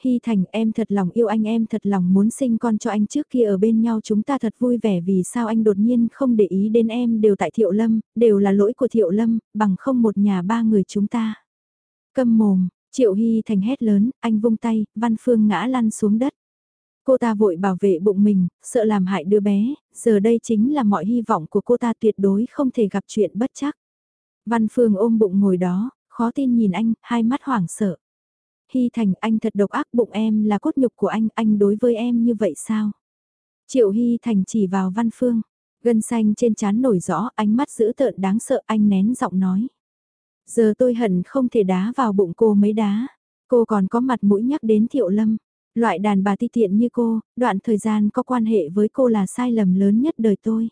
Hy Thành em thật lòng yêu anh em thật lòng muốn sinh con cho anh trước kia ở bên nhau chúng ta thật vui vẻ vì sao anh đột nhiên không để ý đến em đều tại Thiệu Lâm, đều là lỗi của Thiệu Lâm, bằng không một nhà ba người chúng ta. Câm mồm, Triệu Hy Thành hét lớn, anh vung tay, Văn Phương ngã lăn xuống đất. Cô ta vội bảo vệ bụng mình, sợ làm hại đứa bé, giờ đây chính là mọi hy vọng của cô ta tuyệt đối không thể gặp chuyện bất chắc. Văn Phương ôm bụng ngồi đó, khó tin nhìn anh, hai mắt hoảng sợ. Hy Thành anh thật độc ác bụng em là cốt nhục của anh, anh đối với em như vậy sao? Triệu Hy Thành chỉ vào Văn Phương, gân xanh trên trán nổi rõ, ánh mắt dữ tợn đáng sợ anh nén giọng nói. Giờ tôi hận không thể đá vào bụng cô mấy đá, cô còn có mặt mũi nhắc đến Thiệu Lâm. Loại đàn bà ti tiện như cô, đoạn thời gian có quan hệ với cô là sai lầm lớn nhất đời tôi.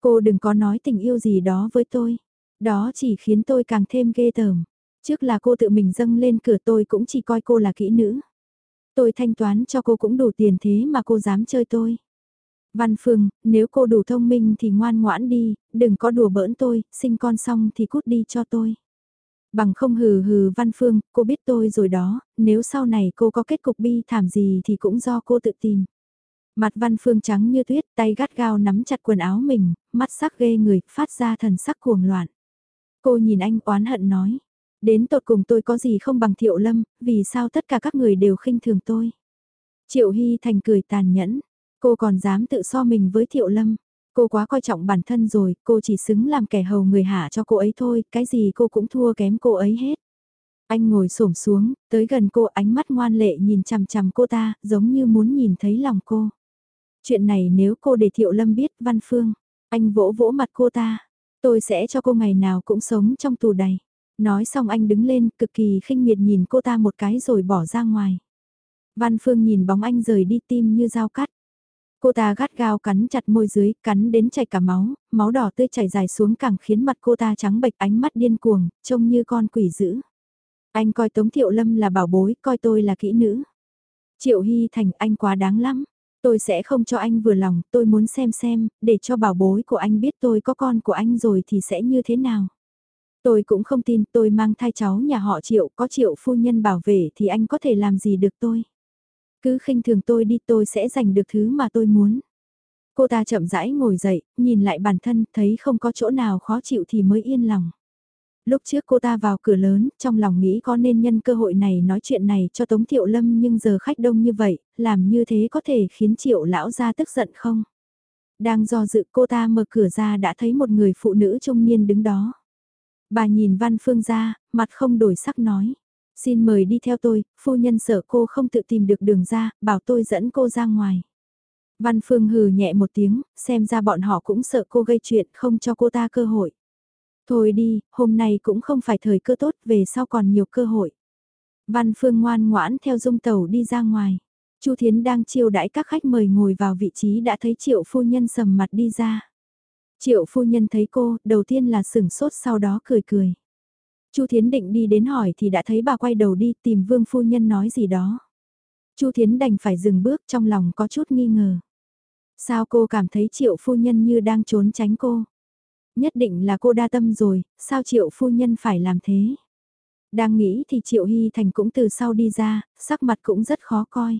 Cô đừng có nói tình yêu gì đó với tôi. Đó chỉ khiến tôi càng thêm ghê tởm. Trước là cô tự mình dâng lên cửa tôi cũng chỉ coi cô là kỹ nữ. Tôi thanh toán cho cô cũng đủ tiền thế mà cô dám chơi tôi. Văn Phương, nếu cô đủ thông minh thì ngoan ngoãn đi, đừng có đùa bỡn tôi, sinh con xong thì cút đi cho tôi. Bằng không hừ hừ Văn Phương, cô biết tôi rồi đó, nếu sau này cô có kết cục bi thảm gì thì cũng do cô tự tìm. Mặt Văn Phương trắng như tuyết, tay gắt gao nắm chặt quần áo mình, mắt sắc ghê người, phát ra thần sắc cuồng loạn. Cô nhìn anh oán hận nói, đến tột cùng tôi có gì không bằng Thiệu Lâm, vì sao tất cả các người đều khinh thường tôi. Triệu Hy Thành cười tàn nhẫn, cô còn dám tự so mình với Thiệu Lâm. Cô quá coi trọng bản thân rồi, cô chỉ xứng làm kẻ hầu người hạ cho cô ấy thôi, cái gì cô cũng thua kém cô ấy hết. Anh ngồi xổm xuống, tới gần cô ánh mắt ngoan lệ nhìn chằm chằm cô ta, giống như muốn nhìn thấy lòng cô. Chuyện này nếu cô để Thiệu Lâm biết, Văn Phương, anh vỗ vỗ mặt cô ta, tôi sẽ cho cô ngày nào cũng sống trong tù đầy. Nói xong anh đứng lên, cực kỳ khinh miệt nhìn cô ta một cái rồi bỏ ra ngoài. Văn Phương nhìn bóng anh rời đi tim như dao cắt. Cô ta gắt gao cắn chặt môi dưới, cắn đến chảy cả máu, máu đỏ tươi chảy dài xuống càng khiến mặt cô ta trắng bệch ánh mắt điên cuồng, trông như con quỷ dữ. Anh coi Tống Thiệu Lâm là bảo bối, coi tôi là kỹ nữ. Triệu Hy Thành anh quá đáng lắm. Tôi sẽ không cho anh vừa lòng, tôi muốn xem xem, để cho bảo bối của anh biết tôi có con của anh rồi thì sẽ như thế nào. Tôi cũng không tin tôi mang thai cháu nhà họ Triệu, có Triệu phu nhân bảo vệ thì anh có thể làm gì được tôi. Cứ khinh thường tôi đi tôi sẽ giành được thứ mà tôi muốn. Cô ta chậm rãi ngồi dậy, nhìn lại bản thân, thấy không có chỗ nào khó chịu thì mới yên lòng. Lúc trước cô ta vào cửa lớn, trong lòng nghĩ có nên nhân cơ hội này nói chuyện này cho Tống Thiệu Lâm nhưng giờ khách đông như vậy, làm như thế có thể khiến Triệu lão ra tức giận không? Đang do dự cô ta mở cửa ra đã thấy một người phụ nữ trung niên đứng đó. Bà nhìn Văn Phương ra, mặt không đổi sắc nói. Xin mời đi theo tôi, phu nhân sợ cô không tự tìm được đường ra, bảo tôi dẫn cô ra ngoài. Văn Phương hừ nhẹ một tiếng, xem ra bọn họ cũng sợ cô gây chuyện không cho cô ta cơ hội. Thôi đi, hôm nay cũng không phải thời cơ tốt, về sau còn nhiều cơ hội. Văn Phương ngoan ngoãn theo dung tàu đi ra ngoài. Chu Thiến đang chiêu đãi các khách mời ngồi vào vị trí đã thấy triệu phu nhân sầm mặt đi ra. Triệu phu nhân thấy cô, đầu tiên là sửng sốt sau đó cười cười. Chu Thiến định đi đến hỏi thì đã thấy bà quay đầu đi tìm vương phu nhân nói gì đó. Chu Thiến đành phải dừng bước trong lòng có chút nghi ngờ. Sao cô cảm thấy triệu phu nhân như đang trốn tránh cô? Nhất định là cô đa tâm rồi, sao triệu phu nhân phải làm thế? Đang nghĩ thì triệu hy thành cũng từ sau đi ra, sắc mặt cũng rất khó coi.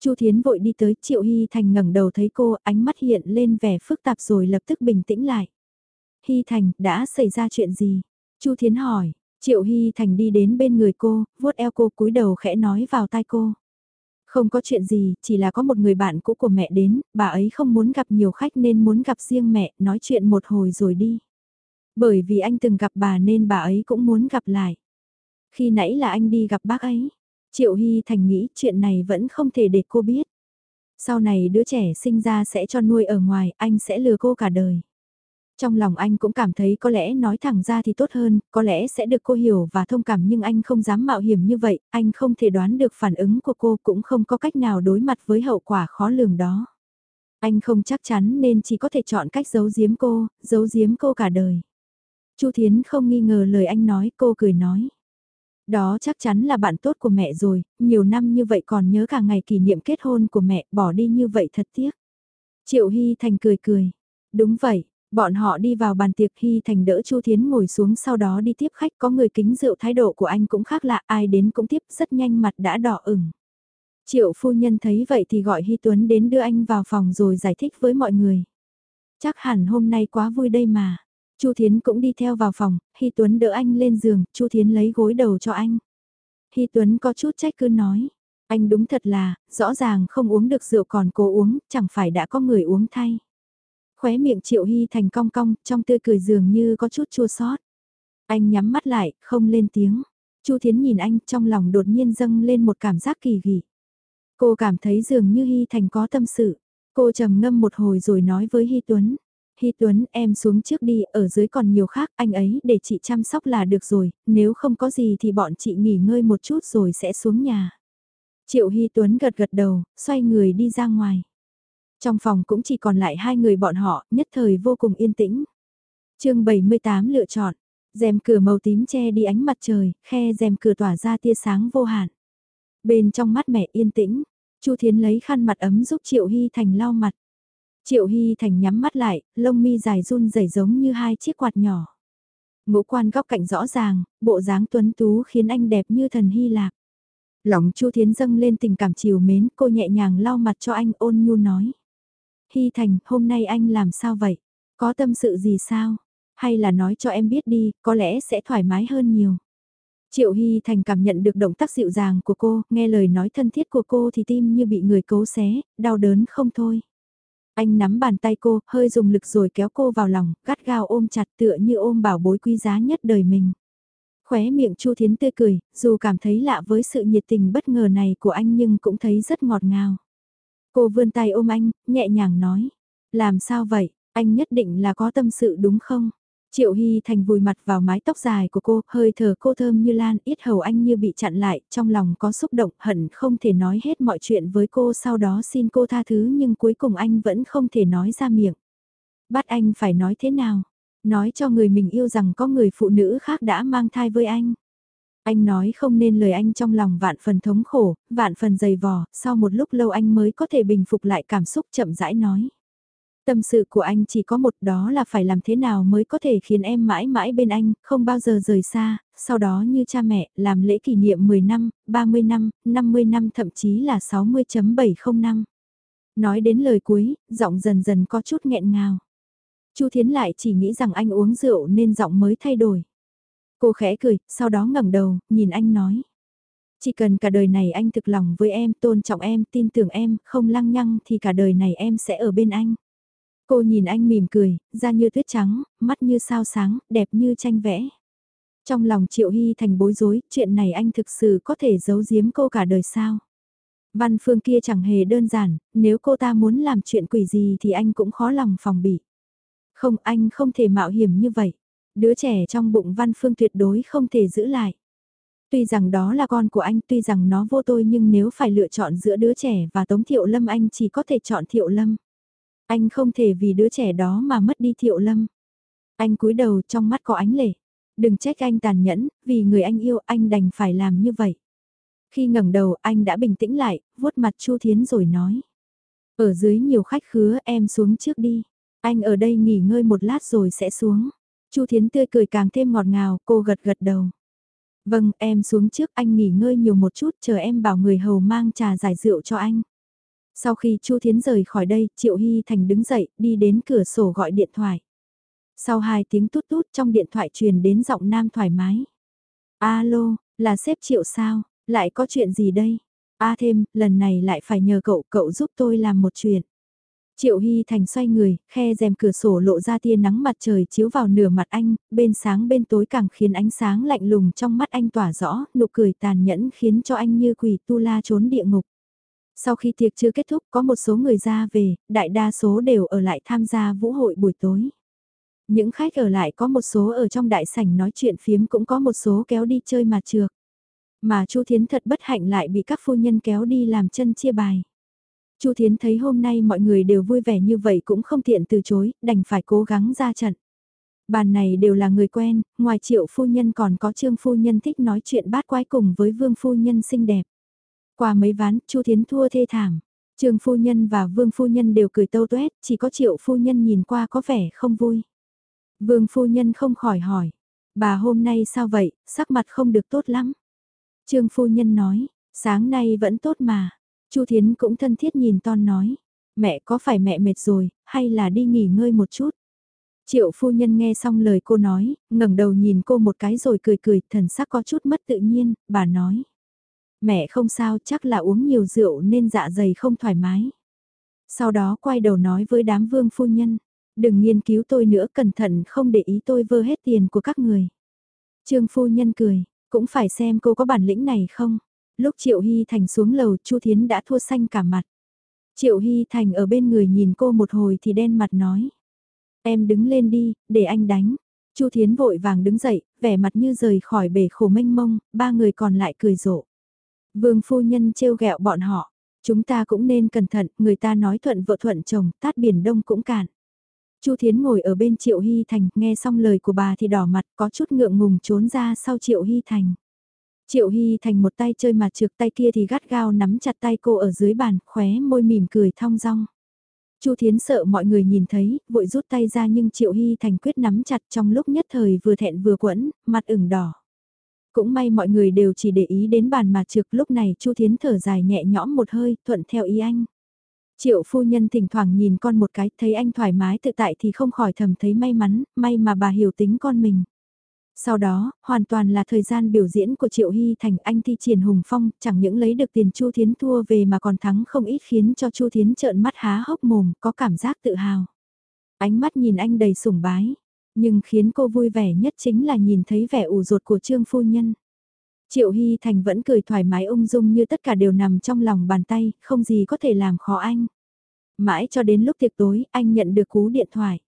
Chu Thiến vội đi tới Triệu Hy Thành ngẩng đầu thấy cô, ánh mắt hiện lên vẻ phức tạp rồi lập tức bình tĩnh lại. Hy Thành, đã xảy ra chuyện gì? Chu Thiến hỏi, Triệu Hy Thành đi đến bên người cô, vuốt eo cô cúi đầu khẽ nói vào tai cô. Không có chuyện gì, chỉ là có một người bạn cũ của mẹ đến, bà ấy không muốn gặp nhiều khách nên muốn gặp riêng mẹ, nói chuyện một hồi rồi đi. Bởi vì anh từng gặp bà nên bà ấy cũng muốn gặp lại. Khi nãy là anh đi gặp bác ấy. Triệu Hy Thành nghĩ chuyện này vẫn không thể để cô biết. Sau này đứa trẻ sinh ra sẽ cho nuôi ở ngoài, anh sẽ lừa cô cả đời. Trong lòng anh cũng cảm thấy có lẽ nói thẳng ra thì tốt hơn, có lẽ sẽ được cô hiểu và thông cảm nhưng anh không dám mạo hiểm như vậy, anh không thể đoán được phản ứng của cô cũng không có cách nào đối mặt với hậu quả khó lường đó. Anh không chắc chắn nên chỉ có thể chọn cách giấu giếm cô, giấu giếm cô cả đời. Chu Thiến không nghi ngờ lời anh nói, cô cười nói. Đó chắc chắn là bạn tốt của mẹ rồi, nhiều năm như vậy còn nhớ cả ngày kỷ niệm kết hôn của mẹ, bỏ đi như vậy thật tiếc. Triệu Hy Thành cười cười. Đúng vậy, bọn họ đi vào bàn tiệc Hy Thành đỡ Chu Thiến ngồi xuống sau đó đi tiếp khách có người kính rượu thái độ của anh cũng khác lạ ai đến cũng tiếp rất nhanh mặt đã đỏ ửng. Triệu phu nhân thấy vậy thì gọi Hy Tuấn đến đưa anh vào phòng rồi giải thích với mọi người. Chắc hẳn hôm nay quá vui đây mà. Chu Thiến cũng đi theo vào phòng, Hy Tuấn đỡ anh lên giường, Chu Thiến lấy gối đầu cho anh. Hy Tuấn có chút trách cứ nói, anh đúng thật là, rõ ràng không uống được rượu còn cố uống, chẳng phải đã có người uống thay. Khóe miệng Triệu Hy thành cong cong, trong tươi cười dường như có chút chua xót. Anh nhắm mắt lại, không lên tiếng. Chu Thiến nhìn anh, trong lòng đột nhiên dâng lên một cảm giác kỳ dị. Cô cảm thấy dường như Hy Thành có tâm sự. Cô trầm ngâm một hồi rồi nói với Hy Tuấn. Hy Tuấn em xuống trước đi, ở dưới còn nhiều khác, anh ấy để chị chăm sóc là được rồi, nếu không có gì thì bọn chị nghỉ ngơi một chút rồi sẽ xuống nhà. Triệu Hy Tuấn gật gật đầu, xoay người đi ra ngoài. Trong phòng cũng chỉ còn lại hai người bọn họ, nhất thời vô cùng yên tĩnh. chương 78 lựa chọn, rèm cửa màu tím che đi ánh mặt trời, khe rèm cửa tỏa ra tia sáng vô hạn. Bên trong mắt mẹ yên tĩnh, Chu Thiến lấy khăn mặt ấm giúp Triệu Hy Thành lau mặt. Triệu Hy Thành nhắm mắt lại, lông mi dài run rẩy giống như hai chiếc quạt nhỏ. Ngũ quan góc cạnh rõ ràng, bộ dáng tuấn tú khiến anh đẹp như thần Hy Lạp. Lòng Chu Thiến dâng lên tình cảm chiều mến, cô nhẹ nhàng lau mặt cho anh ôn nhu nói. Hy Thành, hôm nay anh làm sao vậy? Có tâm sự gì sao? Hay là nói cho em biết đi, có lẽ sẽ thoải mái hơn nhiều. Triệu Hy Thành cảm nhận được động tác dịu dàng của cô, nghe lời nói thân thiết của cô thì tim như bị người cố xé, đau đớn không thôi. Anh nắm bàn tay cô, hơi dùng lực rồi kéo cô vào lòng, gắt gao ôm chặt tựa như ôm bảo bối quý giá nhất đời mình. Khóe miệng Chu Thiến tươi cười, dù cảm thấy lạ với sự nhiệt tình bất ngờ này của anh nhưng cũng thấy rất ngọt ngào. Cô vươn tay ôm anh, nhẹ nhàng nói. Làm sao vậy, anh nhất định là có tâm sự đúng không? Triệu Hy Thành vùi mặt vào mái tóc dài của cô, hơi thở cô thơm như lan, ít hầu anh như bị chặn lại, trong lòng có xúc động hận không thể nói hết mọi chuyện với cô sau đó xin cô tha thứ nhưng cuối cùng anh vẫn không thể nói ra miệng. Bắt anh phải nói thế nào? Nói cho người mình yêu rằng có người phụ nữ khác đã mang thai với anh. Anh nói không nên lời anh trong lòng vạn phần thống khổ, vạn phần dày vò, sau một lúc lâu anh mới có thể bình phục lại cảm xúc chậm rãi nói. Tâm sự của anh chỉ có một đó là phải làm thế nào mới có thể khiến em mãi mãi bên anh, không bao giờ rời xa, sau đó như cha mẹ, làm lễ kỷ niệm 10 năm, 30 năm, 50 năm thậm chí là 60.70 năm. Nói đến lời cuối, giọng dần dần có chút nghẹn ngào. Chu Thiến lại chỉ nghĩ rằng anh uống rượu nên giọng mới thay đổi. Cô khẽ cười, sau đó ngẩng đầu, nhìn anh nói. Chỉ cần cả đời này anh thực lòng với em, tôn trọng em, tin tưởng em, không lăng nhăng thì cả đời này em sẽ ở bên anh. Cô nhìn anh mỉm cười, da như tuyết trắng, mắt như sao sáng, đẹp như tranh vẽ. Trong lòng Triệu Hy thành bối rối, chuyện này anh thực sự có thể giấu giếm cô cả đời sao? Văn phương kia chẳng hề đơn giản, nếu cô ta muốn làm chuyện quỷ gì thì anh cũng khó lòng phòng bị. Không anh không thể mạo hiểm như vậy. Đứa trẻ trong bụng Văn Phương tuyệt đối không thể giữ lại. Tuy rằng đó là con của anh, tuy rằng nó vô tôi nhưng nếu phải lựa chọn giữa đứa trẻ và Tống Thiệu Lâm anh chỉ có thể chọn Thiệu Lâm. Anh không thể vì đứa trẻ đó mà mất đi Thiệu Lâm. Anh cúi đầu trong mắt có ánh lệ. Đừng trách anh tàn nhẫn, vì người anh yêu anh đành phải làm như vậy. Khi ngẩng đầu anh đã bình tĩnh lại, vuốt mặt Chu Thiến rồi nói. Ở dưới nhiều khách khứa em xuống trước đi. Anh ở đây nghỉ ngơi một lát rồi sẽ xuống. Chu Thiến tươi cười càng thêm ngọt ngào, cô gật gật đầu. Vâng, em xuống trước anh nghỉ ngơi nhiều một chút chờ em bảo người hầu mang trà giải rượu cho anh. Sau khi Chu Thiến rời khỏi đây, Triệu Hy Thành đứng dậy, đi đến cửa sổ gọi điện thoại. Sau hai tiếng tút tút trong điện thoại truyền đến giọng nam thoải mái. Alo, là sếp Triệu sao, lại có chuyện gì đây? A thêm, lần này lại phải nhờ cậu, cậu giúp tôi làm một chuyện. Triệu Hy Thành xoay người, khe rèm cửa sổ lộ ra tia nắng mặt trời chiếu vào nửa mặt anh, bên sáng bên tối càng khiến ánh sáng lạnh lùng trong mắt anh tỏa rõ, nụ cười tàn nhẫn khiến cho anh như quỷ tu la trốn địa ngục. Sau khi tiệc chưa kết thúc có một số người ra về, đại đa số đều ở lại tham gia vũ hội buổi tối. Những khách ở lại có một số ở trong đại sảnh nói chuyện phiếm cũng có một số kéo đi chơi mà trược. Mà Chu Thiến thật bất hạnh lại bị các phu nhân kéo đi làm chân chia bài. Chu Thiến thấy hôm nay mọi người đều vui vẻ như vậy cũng không tiện từ chối, đành phải cố gắng ra trận. Bàn này đều là người quen, ngoài triệu phu nhân còn có trương phu nhân thích nói chuyện bát quái cùng với vương phu nhân xinh đẹp. Qua mấy ván, Chu Thiến thua thê thảm. Trương phu nhân và vương phu nhân đều cười tâu tuét, chỉ có triệu phu nhân nhìn qua có vẻ không vui. Vương phu nhân không khỏi hỏi, bà hôm nay sao vậy, sắc mặt không được tốt lắm. Trương phu nhân nói, sáng nay vẫn tốt mà. Chu Thiến cũng thân thiết nhìn Ton nói, mẹ có phải mẹ mệt rồi, hay là đi nghỉ ngơi một chút. Triệu phu nhân nghe xong lời cô nói, ngẩng đầu nhìn cô một cái rồi cười cười, thần sắc có chút mất tự nhiên, bà nói. Mẹ không sao, chắc là uống nhiều rượu nên dạ dày không thoải mái. Sau đó quay đầu nói với đám vương phu nhân, đừng nghiên cứu tôi nữa cẩn thận không để ý tôi vơ hết tiền của các người. Trương phu nhân cười, cũng phải xem cô có bản lĩnh này không. Lúc Triệu Hy Thành xuống lầu Chu Thiến đã thua xanh cả mặt. Triệu Hy Thành ở bên người nhìn cô một hồi thì đen mặt nói. Em đứng lên đi, để anh đánh. Chu Thiến vội vàng đứng dậy, vẻ mặt như rời khỏi bể khổ mênh mông, ba người còn lại cười rộ. Vương phu nhân trêu ghẹo bọn họ, chúng ta cũng nên cẩn thận, người ta nói thuận vợ thuận chồng, tát biển đông cũng cản. Chu Thiến ngồi ở bên Triệu Hy Thành, nghe xong lời của bà thì đỏ mặt, có chút ngượng ngùng trốn ra sau Triệu Hy Thành. Triệu Hy Thành một tay chơi mà trượt tay kia thì gắt gao nắm chặt tay cô ở dưới bàn, khóe môi mỉm cười thong dong. Chu Thiến sợ mọi người nhìn thấy, vội rút tay ra nhưng Triệu Hy Thành quyết nắm chặt trong lúc nhất thời vừa thẹn vừa quẫn, mặt ửng đỏ. Cũng may mọi người đều chỉ để ý đến bàn mà trực lúc này Chu Thiến thở dài nhẹ nhõm một hơi, thuận theo ý anh. Triệu phu nhân thỉnh thoảng nhìn con một cái, thấy anh thoải mái tự tại thì không khỏi thầm thấy may mắn, may mà bà hiểu tính con mình. Sau đó, hoàn toàn là thời gian biểu diễn của Triệu Hy Thành anh thi triển hùng phong, chẳng những lấy được tiền Chu Thiến thua về mà còn thắng không ít khiến cho Chu Thiến trợn mắt há hốc mồm, có cảm giác tự hào. Ánh mắt nhìn anh đầy sủng bái, nhưng khiến cô vui vẻ nhất chính là nhìn thấy vẻ ủ rột của Trương Phu Nhân. Triệu Hy Thành vẫn cười thoải mái ung dung như tất cả đều nằm trong lòng bàn tay, không gì có thể làm khó anh. Mãi cho đến lúc tiệc tối, anh nhận được cú điện thoại.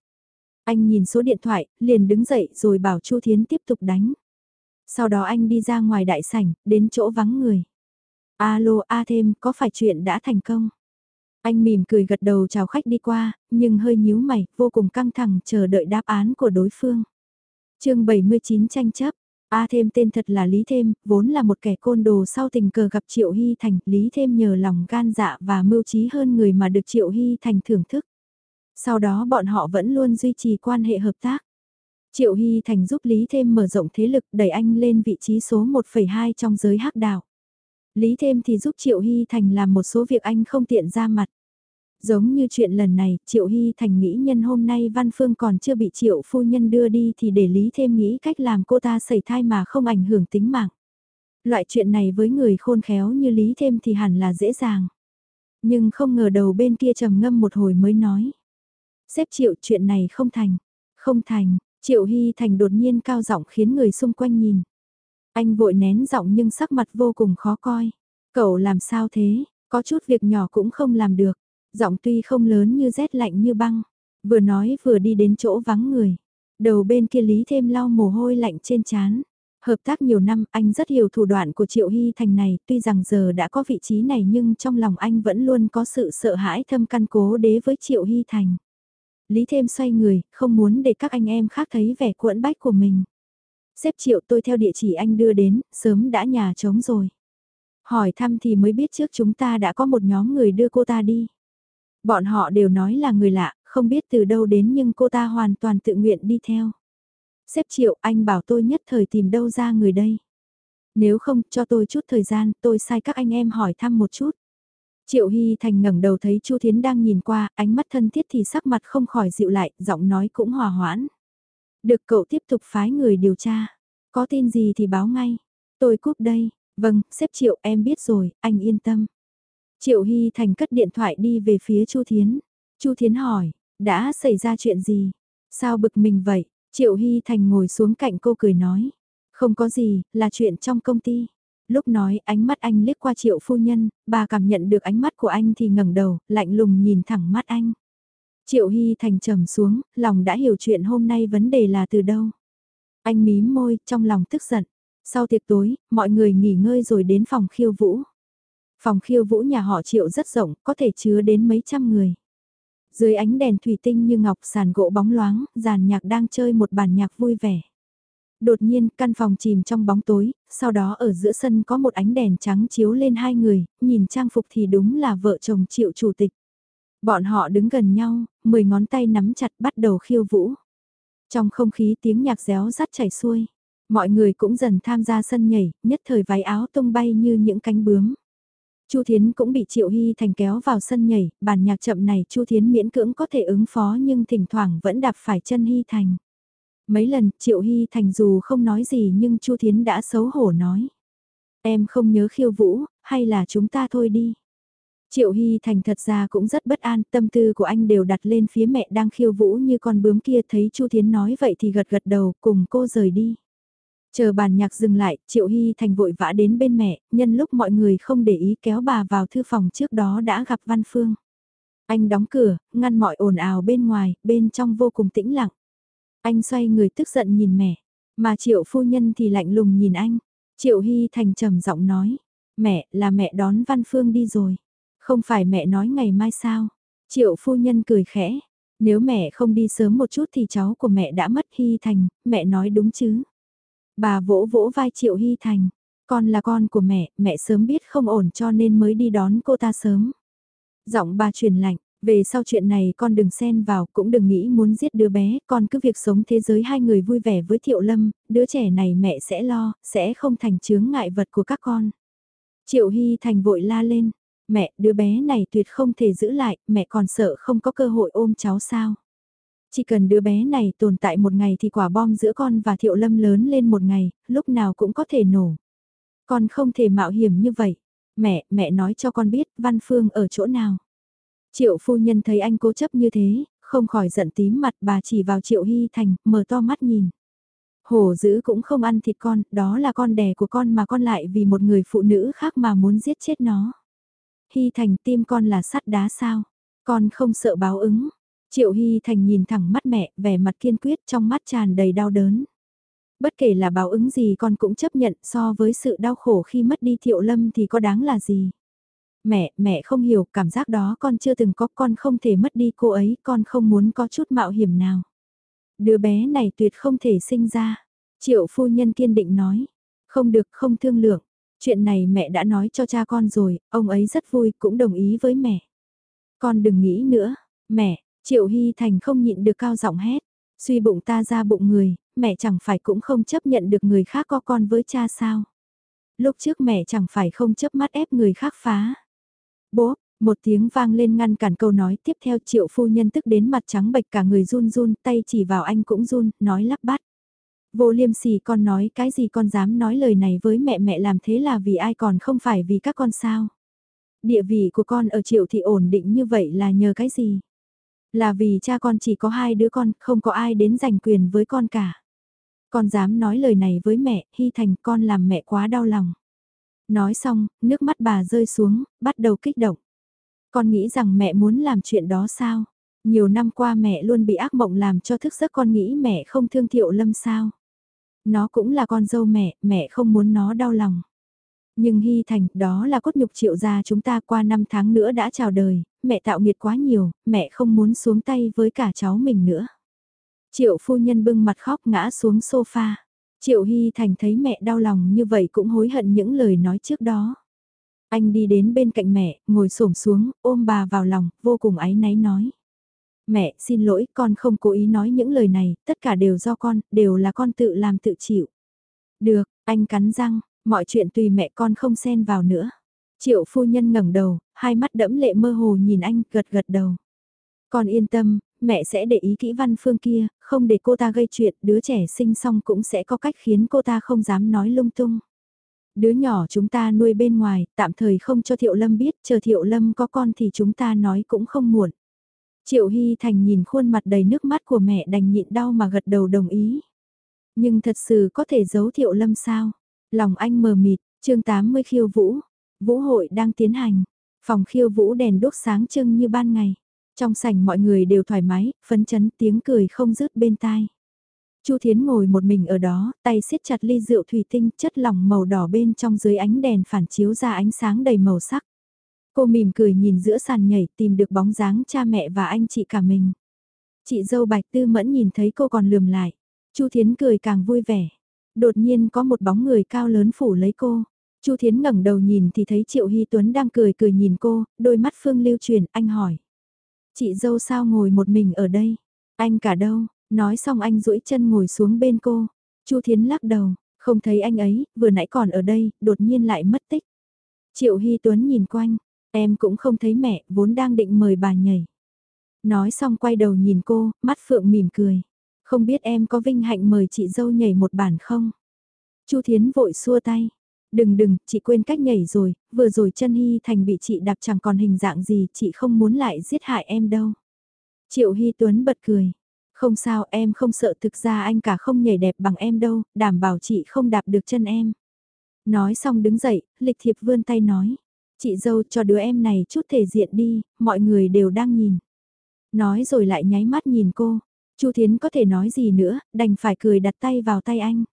Anh nhìn số điện thoại, liền đứng dậy rồi bảo Chu Thiến tiếp tục đánh. Sau đó anh đi ra ngoài đại sảnh, đến chỗ vắng người. Alo, A thêm, có phải chuyện đã thành công? Anh mỉm cười gật đầu chào khách đi qua, nhưng hơi nhíu mày, vô cùng căng thẳng chờ đợi đáp án của đối phương. chương 79 tranh chấp, A thêm tên thật là Lý Thêm, vốn là một kẻ côn đồ sau tình cờ gặp Triệu Hy Thành, Lý Thêm nhờ lòng gan dạ và mưu trí hơn người mà được Triệu Hy Thành thưởng thức. Sau đó bọn họ vẫn luôn duy trì quan hệ hợp tác. Triệu Hy Thành giúp Lý Thêm mở rộng thế lực đẩy anh lên vị trí số 1,2 trong giới hắc đảo. Lý Thêm thì giúp Triệu Hy Thành làm một số việc anh không tiện ra mặt. Giống như chuyện lần này, Triệu Hy Thành nghĩ nhân hôm nay Văn Phương còn chưa bị Triệu phu nhân đưa đi thì để Lý Thêm nghĩ cách làm cô ta xảy thai mà không ảnh hưởng tính mạng. Loại chuyện này với người khôn khéo như Lý Thêm thì hẳn là dễ dàng. Nhưng không ngờ đầu bên kia trầm ngâm một hồi mới nói. Xếp Triệu chuyện này không thành. Không thành, Triệu Hy Thành đột nhiên cao giọng khiến người xung quanh nhìn. Anh vội nén giọng nhưng sắc mặt vô cùng khó coi. Cậu làm sao thế, có chút việc nhỏ cũng không làm được. Giọng tuy không lớn như rét lạnh như băng. Vừa nói vừa đi đến chỗ vắng người. Đầu bên kia Lý thêm lau mồ hôi lạnh trên chán. Hợp tác nhiều năm, anh rất hiểu thủ đoạn của Triệu Hy Thành này, tuy rằng giờ đã có vị trí này nhưng trong lòng anh vẫn luôn có sự sợ hãi thâm căn cố đế với Triệu Hy Thành. Lý thêm xoay người, không muốn để các anh em khác thấy vẻ cuộn bách của mình. Xếp Triệu tôi theo địa chỉ anh đưa đến, sớm đã nhà trống rồi. Hỏi thăm thì mới biết trước chúng ta đã có một nhóm người đưa cô ta đi. Bọn họ đều nói là người lạ, không biết từ đâu đến nhưng cô ta hoàn toàn tự nguyện đi theo. Xếp triệu anh bảo tôi nhất thời tìm đâu ra người đây. Nếu không cho tôi chút thời gian tôi sai các anh em hỏi thăm một chút. Triệu Hy Thành ngẩng đầu thấy Chu Thiến đang nhìn qua, ánh mắt thân thiết thì sắc mặt không khỏi dịu lại, giọng nói cũng hòa hoãn. Được cậu tiếp tục phái người điều tra. Có tin gì thì báo ngay. Tôi cúp đây. Vâng, xếp Triệu em biết rồi, anh yên tâm. Triệu Hy Thành cất điện thoại đi về phía Chu Thiến. Chu Thiến hỏi, đã xảy ra chuyện gì? Sao bực mình vậy? Triệu Hy Thành ngồi xuống cạnh cô cười nói. Không có gì, là chuyện trong công ty. Lúc nói ánh mắt anh liếc qua triệu phu nhân, bà cảm nhận được ánh mắt của anh thì ngẩng đầu, lạnh lùng nhìn thẳng mắt anh. Triệu Hy Thành trầm xuống, lòng đã hiểu chuyện hôm nay vấn đề là từ đâu. Anh mím môi, trong lòng tức giận. Sau tiệc tối, mọi người nghỉ ngơi rồi đến phòng khiêu vũ. Phòng khiêu vũ nhà họ Triệu rất rộng, có thể chứa đến mấy trăm người. Dưới ánh đèn thủy tinh như ngọc sàn gỗ bóng loáng, giàn nhạc đang chơi một bản nhạc vui vẻ. Đột nhiên, căn phòng chìm trong bóng tối, sau đó ở giữa sân có một ánh đèn trắng chiếu lên hai người, nhìn trang phục thì đúng là vợ chồng triệu chủ tịch. Bọn họ đứng gần nhau, mười ngón tay nắm chặt bắt đầu khiêu vũ. Trong không khí tiếng nhạc réo rắt chảy xuôi, mọi người cũng dần tham gia sân nhảy, nhất thời váy áo tung bay như những cánh bướm. Chu Thiến cũng bị Triệu Hy Thành kéo vào sân nhảy, bản nhạc chậm này Chu Thiến miễn cưỡng có thể ứng phó nhưng thỉnh thoảng vẫn đạp phải chân Hy Thành. Mấy lần Triệu Hy Thành dù không nói gì nhưng Chu Thiến đã xấu hổ nói. Em không nhớ khiêu vũ, hay là chúng ta thôi đi. Triệu Hy Thành thật ra cũng rất bất an, tâm tư của anh đều đặt lên phía mẹ đang khiêu vũ như con bướm kia thấy Chu Thiến nói vậy thì gật gật đầu cùng cô rời đi. Chờ bàn nhạc dừng lại, Triệu Hy Thành vội vã đến bên mẹ, nhân lúc mọi người không để ý kéo bà vào thư phòng trước đó đã gặp Văn Phương. Anh đóng cửa, ngăn mọi ồn ào bên ngoài, bên trong vô cùng tĩnh lặng. Anh xoay người tức giận nhìn mẹ, mà Triệu phu nhân thì lạnh lùng nhìn anh. Triệu Hy Thành trầm giọng nói, mẹ là mẹ đón Văn Phương đi rồi. Không phải mẹ nói ngày mai sao? Triệu phu nhân cười khẽ, nếu mẹ không đi sớm một chút thì cháu của mẹ đã mất Hy Thành, mẹ nói đúng chứ? Bà vỗ vỗ vai Triệu Hy Thành, con là con của mẹ, mẹ sớm biết không ổn cho nên mới đi đón cô ta sớm. Giọng bà truyền lạnh, về sau chuyện này con đừng xen vào, cũng đừng nghĩ muốn giết đứa bé, con cứ việc sống thế giới hai người vui vẻ với Thiệu Lâm, đứa trẻ này mẹ sẽ lo, sẽ không thành chướng ngại vật của các con. Triệu Hy Thành vội la lên, mẹ, đứa bé này tuyệt không thể giữ lại, mẹ còn sợ không có cơ hội ôm cháu sao. Chỉ cần đứa bé này tồn tại một ngày thì quả bom giữa con và Thiệu Lâm lớn lên một ngày, lúc nào cũng có thể nổ. Con không thể mạo hiểm như vậy. Mẹ, mẹ nói cho con biết Văn Phương ở chỗ nào. Triệu phu nhân thấy anh cố chấp như thế, không khỏi giận tím mặt bà chỉ vào Triệu Hy Thành, mở to mắt nhìn. Hổ dữ cũng không ăn thịt con, đó là con đẻ của con mà con lại vì một người phụ nữ khác mà muốn giết chết nó. Hy Thành tim con là sắt đá sao? Con không sợ báo ứng. Triệu Hy Thành nhìn thẳng mắt mẹ, vẻ mặt kiên quyết trong mắt tràn đầy đau đớn. Bất kể là báo ứng gì con cũng chấp nhận so với sự đau khổ khi mất đi Thiệu Lâm thì có đáng là gì. Mẹ, mẹ không hiểu cảm giác đó con chưa từng có con không thể mất đi cô ấy, con không muốn có chút mạo hiểm nào. Đứa bé này tuyệt không thể sinh ra. Triệu phu nhân kiên định nói. Không được không thương lượng. Chuyện này mẹ đã nói cho cha con rồi, ông ấy rất vui cũng đồng ý với mẹ. Con đừng nghĩ nữa, mẹ, Triệu Hy Thành không nhịn được cao giọng hét, suy bụng ta ra bụng người, mẹ chẳng phải cũng không chấp nhận được người khác có con với cha sao. Lúc trước mẹ chẳng phải không chấp mắt ép người khác phá. Bố, một tiếng vang lên ngăn cản câu nói tiếp theo triệu phu nhân tức đến mặt trắng bệch cả người run run, tay chỉ vào anh cũng run, nói lắp bát. Vô liêm sỉ con nói cái gì con dám nói lời này với mẹ mẹ làm thế là vì ai còn không phải vì các con sao. Địa vị của con ở triệu thì ổn định như vậy là nhờ cái gì? Là vì cha con chỉ có hai đứa con, không có ai đến giành quyền với con cả. Con dám nói lời này với mẹ, Hy Thành con làm mẹ quá đau lòng. Nói xong, nước mắt bà rơi xuống, bắt đầu kích động. Con nghĩ rằng mẹ muốn làm chuyện đó sao? Nhiều năm qua mẹ luôn bị ác mộng làm cho thức giấc con nghĩ mẹ không thương Thiệu Lâm sao. Nó cũng là con dâu mẹ, mẹ không muốn nó đau lòng. Nhưng Hy Thành, đó là cốt nhục triệu gia chúng ta qua năm tháng nữa đã chào đời, mẹ tạo nghiệt quá nhiều, mẹ không muốn xuống tay với cả cháu mình nữa. Triệu phu nhân bưng mặt khóc ngã xuống sofa. Triệu Hy Thành thấy mẹ đau lòng như vậy cũng hối hận những lời nói trước đó. Anh đi đến bên cạnh mẹ, ngồi xổm xuống, ôm bà vào lòng, vô cùng áy náy nói. Mẹ, xin lỗi, con không cố ý nói những lời này, tất cả đều do con, đều là con tự làm tự chịu. Được, anh cắn răng, mọi chuyện tùy mẹ con không xen vào nữa. Triệu phu nhân ngẩng đầu, hai mắt đẫm lệ mơ hồ nhìn anh, gật gật đầu. Con yên tâm, mẹ sẽ để ý kỹ văn phương kia, không để cô ta gây chuyện, đứa trẻ sinh xong cũng sẽ có cách khiến cô ta không dám nói lung tung. Đứa nhỏ chúng ta nuôi bên ngoài, tạm thời không cho Thiệu Lâm biết, chờ Thiệu Lâm có con thì chúng ta nói cũng không muộn. Triệu Hy Thành nhìn khuôn mặt đầy nước mắt của mẹ đành nhịn đau mà gật đầu đồng ý. Nhưng thật sự có thể giấu Thiệu Lâm sao? Lòng anh mờ mịt, chương 80 khiêu vũ, vũ hội đang tiến hành, phòng khiêu vũ đèn đốt sáng trưng như ban ngày. Trong sảnh mọi người đều thoải mái, phấn chấn tiếng cười không dứt bên tai. Chu Thiến ngồi một mình ở đó, tay siết chặt ly rượu thủy tinh, chất lỏng màu đỏ bên trong dưới ánh đèn phản chiếu ra ánh sáng đầy màu sắc. Cô mỉm cười nhìn giữa sàn nhảy tìm được bóng dáng cha mẹ và anh chị cả mình. Chị dâu Bạch Tư Mẫn nhìn thấy cô còn lườm lại. Chu Thiến cười càng vui vẻ. Đột nhiên có một bóng người cao lớn phủ lấy cô. Chu Thiến ngẩng đầu nhìn thì thấy Triệu Hy Tuấn đang cười cười nhìn cô, đôi mắt Phương lưu truyền, anh hỏi. Chị dâu sao ngồi một mình ở đây? Anh cả đâu? Nói xong anh duỗi chân ngồi xuống bên cô. Chu Thiến lắc đầu, không thấy anh ấy, vừa nãy còn ở đây, đột nhiên lại mất tích. Triệu Hy Tuấn nhìn quanh, em cũng không thấy mẹ, vốn đang định mời bà nhảy. Nói xong quay đầu nhìn cô, mắt Phượng mỉm cười. Không biết em có vinh hạnh mời chị dâu nhảy một bản không? Chu Thiến vội xua tay. Đừng đừng, chị quên cách nhảy rồi, vừa rồi chân Hy Thành bị chị đạp chẳng còn hình dạng gì, chị không muốn lại giết hại em đâu. Triệu Hy Tuấn bật cười. Không sao em không sợ thực ra anh cả không nhảy đẹp bằng em đâu, đảm bảo chị không đạp được chân em. Nói xong đứng dậy, lịch thiệp vươn tay nói. Chị dâu cho đứa em này chút thể diện đi, mọi người đều đang nhìn. Nói rồi lại nháy mắt nhìn cô. Chu Thiến có thể nói gì nữa, đành phải cười đặt tay vào tay anh.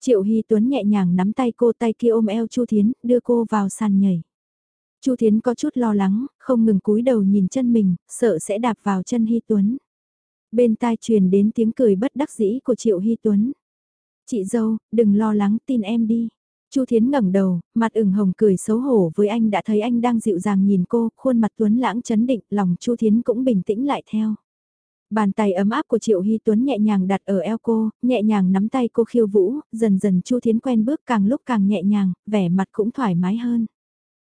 Triệu Hy Tuấn nhẹ nhàng nắm tay cô tay kia ôm eo Chu Thiến, đưa cô vào sàn nhảy. Chu Thiến có chút lo lắng, không ngừng cúi đầu nhìn chân mình, sợ sẽ đạp vào chân Hy Tuấn. Bên tai truyền đến tiếng cười bất đắc dĩ của Triệu Hy Tuấn. Chị dâu, đừng lo lắng tin em đi. Chu Thiến ngẩng đầu, mặt ửng hồng cười xấu hổ với anh đã thấy anh đang dịu dàng nhìn cô, khuôn mặt Tuấn lãng chấn định, lòng Chu Thiến cũng bình tĩnh lại theo. Bàn tay ấm áp của Triệu Hy Tuấn nhẹ nhàng đặt ở eo cô, nhẹ nhàng nắm tay cô khiêu vũ, dần dần Chu Thiến quen bước càng lúc càng nhẹ nhàng, vẻ mặt cũng thoải mái hơn.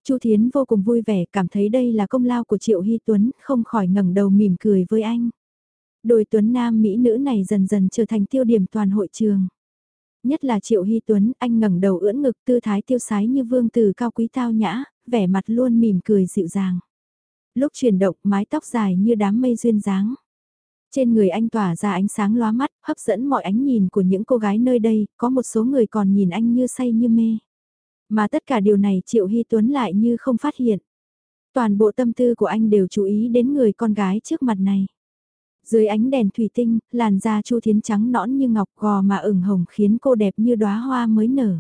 Chu Thiến vô cùng vui vẻ, cảm thấy đây là công lao của Triệu Hy Tuấn, không khỏi ngẩng đầu mỉm cười với anh. Đôi Tuấn Nam Mỹ nữ này dần dần trở thành tiêu điểm toàn hội trường. Nhất là Triệu Hy Tuấn, anh ngẩng đầu ưỡn ngực tư thái tiêu sái như vương tử cao quý tao nhã, vẻ mặt luôn mỉm cười dịu dàng. Lúc chuyển động mái tóc dài như đám mây duyên dáng. Trên người anh tỏa ra ánh sáng lóa mắt, hấp dẫn mọi ánh nhìn của những cô gái nơi đây, có một số người còn nhìn anh như say như mê. Mà tất cả điều này Triệu Hy Tuấn lại như không phát hiện. Toàn bộ tâm tư của anh đều chú ý đến người con gái trước mặt này. Dưới ánh đèn thủy tinh, làn da Chu Thiến trắng nõn như ngọc gò mà ửng hồng khiến cô đẹp như đóa hoa mới nở.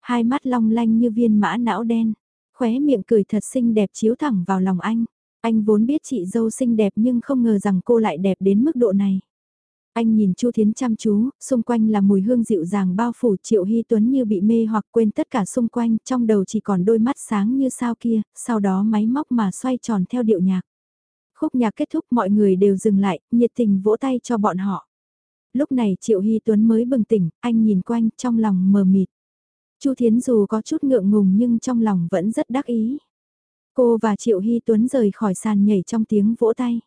Hai mắt long lanh như viên mã não đen, khóe miệng cười thật xinh đẹp chiếu thẳng vào lòng anh. Anh vốn biết chị dâu xinh đẹp nhưng không ngờ rằng cô lại đẹp đến mức độ này. Anh nhìn Chu Thiến chăm chú, xung quanh là mùi hương dịu dàng bao phủ Triệu Hy Tuấn như bị mê hoặc quên tất cả xung quanh, trong đầu chỉ còn đôi mắt sáng như sao kia, sau đó máy móc mà xoay tròn theo điệu nhạc. Khúc nhạc kết thúc mọi người đều dừng lại, nhiệt tình vỗ tay cho bọn họ. Lúc này Triệu Hy Tuấn mới bừng tỉnh, anh nhìn quanh trong lòng mờ mịt. Chu Thiến dù có chút ngượng ngùng nhưng trong lòng vẫn rất đắc ý. Cô và Triệu Hy Tuấn rời khỏi sàn nhảy trong tiếng vỗ tay.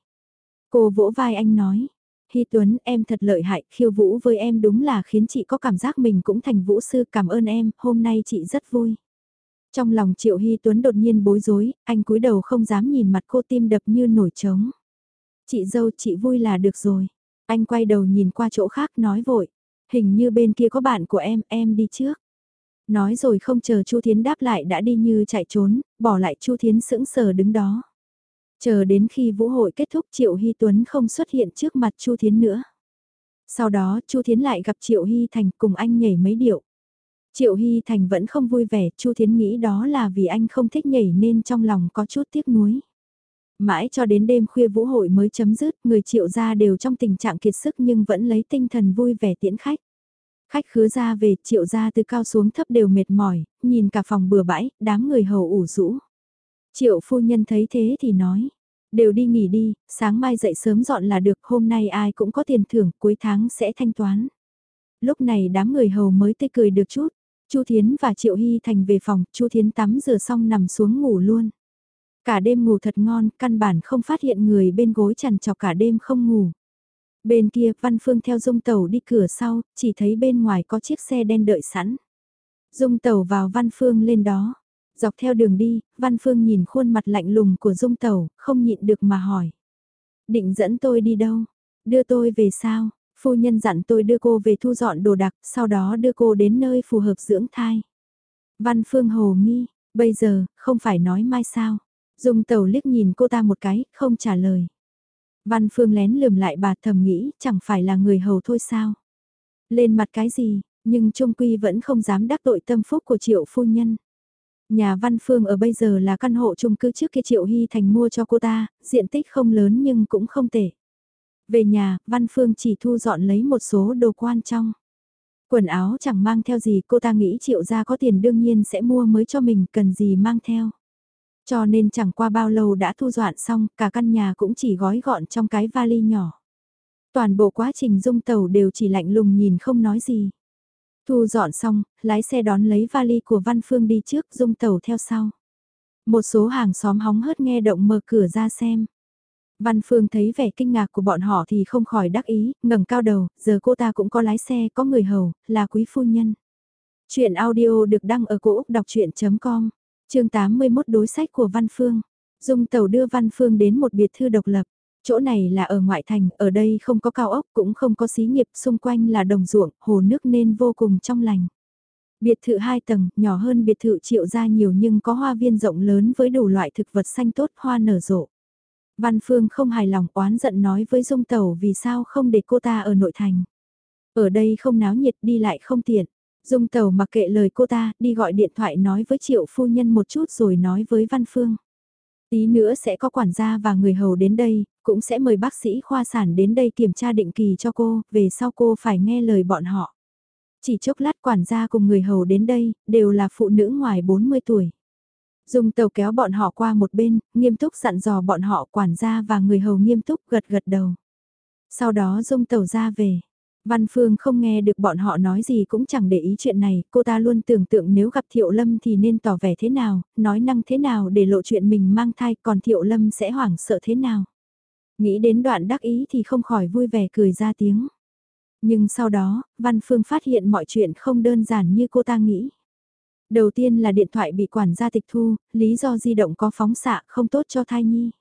Cô vỗ vai anh nói. Hy Tuấn em thật lợi hại, khiêu vũ với em đúng là khiến chị có cảm giác mình cũng thành vũ sư cảm ơn em, hôm nay chị rất vui. Trong lòng Triệu Hy Tuấn đột nhiên bối rối, anh cúi đầu không dám nhìn mặt cô tim đập như nổi trống. Chị dâu chị vui là được rồi. Anh quay đầu nhìn qua chỗ khác nói vội. Hình như bên kia có bạn của em, em đi trước. Nói rồi không chờ Chu Thiến đáp lại đã đi như chạy trốn, bỏ lại Chu Thiến sững sờ đứng đó. Chờ đến khi vũ hội kết thúc Triệu Hy Tuấn không xuất hiện trước mặt Chu Thiến nữa. Sau đó Chu Thiến lại gặp Triệu Hy Thành cùng anh nhảy mấy điệu. Triệu Hy Thành vẫn không vui vẻ, Chu Thiến nghĩ đó là vì anh không thích nhảy nên trong lòng có chút tiếc nuối. Mãi cho đến đêm khuya vũ hội mới chấm dứt, người triệu gia đều trong tình trạng kiệt sức nhưng vẫn lấy tinh thần vui vẻ tiễn khách. Khách khứa ra về, triệu ra từ cao xuống thấp đều mệt mỏi, nhìn cả phòng bừa bãi, đám người hầu ủ rũ. Triệu phu nhân thấy thế thì nói, đều đi nghỉ đi, sáng mai dậy sớm dọn là được, hôm nay ai cũng có tiền thưởng, cuối tháng sẽ thanh toán. Lúc này đám người hầu mới tê cười được chút, Chu Thiến và Triệu Hy Thành về phòng, Chu Thiến tắm rửa xong nằm xuống ngủ luôn. Cả đêm ngủ thật ngon, căn bản không phát hiện người bên gối chằn chọc cả đêm không ngủ. Bên kia, Văn Phương theo Dung Tẩu đi cửa sau, chỉ thấy bên ngoài có chiếc xe đen đợi sẵn. Dung Tẩu vào Văn Phương lên đó. Dọc theo đường đi, Văn Phương nhìn khuôn mặt lạnh lùng của Dung Tẩu, không nhịn được mà hỏi. Định dẫn tôi đi đâu? Đưa tôi về sao? Phu nhân dặn tôi đưa cô về thu dọn đồ đạc, sau đó đưa cô đến nơi phù hợp dưỡng thai. Văn Phương hồ nghi, bây giờ, không phải nói mai sao? Dung Tẩu liếc nhìn cô ta một cái, không trả lời. Văn Phương lén lườm lại bà thầm nghĩ, chẳng phải là người hầu thôi sao? Lên mặt cái gì, nhưng Trung Quy vẫn không dám đắc tội tâm phúc của triệu phu nhân. Nhà Văn Phương ở bây giờ là căn hộ chung cư trước kia Triệu Hy Thành mua cho cô ta, diện tích không lớn nhưng cũng không tệ. Về nhà, Văn Phương chỉ thu dọn lấy một số đồ quan trong. Quần áo chẳng mang theo gì cô ta nghĩ Triệu gia có tiền đương nhiên sẽ mua mới cho mình cần gì mang theo. Cho nên chẳng qua bao lâu đã thu dọn xong, cả căn nhà cũng chỉ gói gọn trong cái vali nhỏ. Toàn bộ quá trình dung tàu đều chỉ lạnh lùng nhìn không nói gì. Thu dọn xong, lái xe đón lấy vali của Văn Phương đi trước, dung tàu theo sau. Một số hàng xóm hóng hớt nghe động mở cửa ra xem. Văn Phương thấy vẻ kinh ngạc của bọn họ thì không khỏi đắc ý, ngẩng cao đầu, giờ cô ta cũng có lái xe, có người hầu, là quý phu nhân. Chuyện audio được đăng ở cổ Úc đọc chuyện.com chương 81 đối sách của Văn Phương. Dung Tẩu đưa Văn Phương đến một biệt thư độc lập. Chỗ này là ở ngoại thành, ở đây không có cao ốc cũng không có xí nghiệp, xung quanh là đồng ruộng, hồ nước nên vô cùng trong lành. Biệt thự 2 tầng, nhỏ hơn biệt thự triệu ra nhiều nhưng có hoa viên rộng lớn với đủ loại thực vật xanh tốt hoa nở rộ. Văn Phương không hài lòng oán giận nói với Dung Tẩu vì sao không để cô ta ở nội thành. Ở đây không náo nhiệt đi lại không tiện. Dung tàu mặc kệ lời cô ta, đi gọi điện thoại nói với triệu phu nhân một chút rồi nói với Văn Phương. Tí nữa sẽ có quản gia và người hầu đến đây, cũng sẽ mời bác sĩ khoa sản đến đây kiểm tra định kỳ cho cô, về sau cô phải nghe lời bọn họ. Chỉ chốc lát quản gia cùng người hầu đến đây, đều là phụ nữ ngoài 40 tuổi. Dung tàu kéo bọn họ qua một bên, nghiêm túc dặn dò bọn họ quản gia và người hầu nghiêm túc gật gật đầu. Sau đó dung tàu ra về. Văn Phương không nghe được bọn họ nói gì cũng chẳng để ý chuyện này, cô ta luôn tưởng tượng nếu gặp Thiệu Lâm thì nên tỏ vẻ thế nào, nói năng thế nào để lộ chuyện mình mang thai còn Thiệu Lâm sẽ hoảng sợ thế nào. Nghĩ đến đoạn đắc ý thì không khỏi vui vẻ cười ra tiếng. Nhưng sau đó, Văn Phương phát hiện mọi chuyện không đơn giản như cô ta nghĩ. Đầu tiên là điện thoại bị quản gia tịch thu, lý do di động có phóng xạ không tốt cho thai nhi.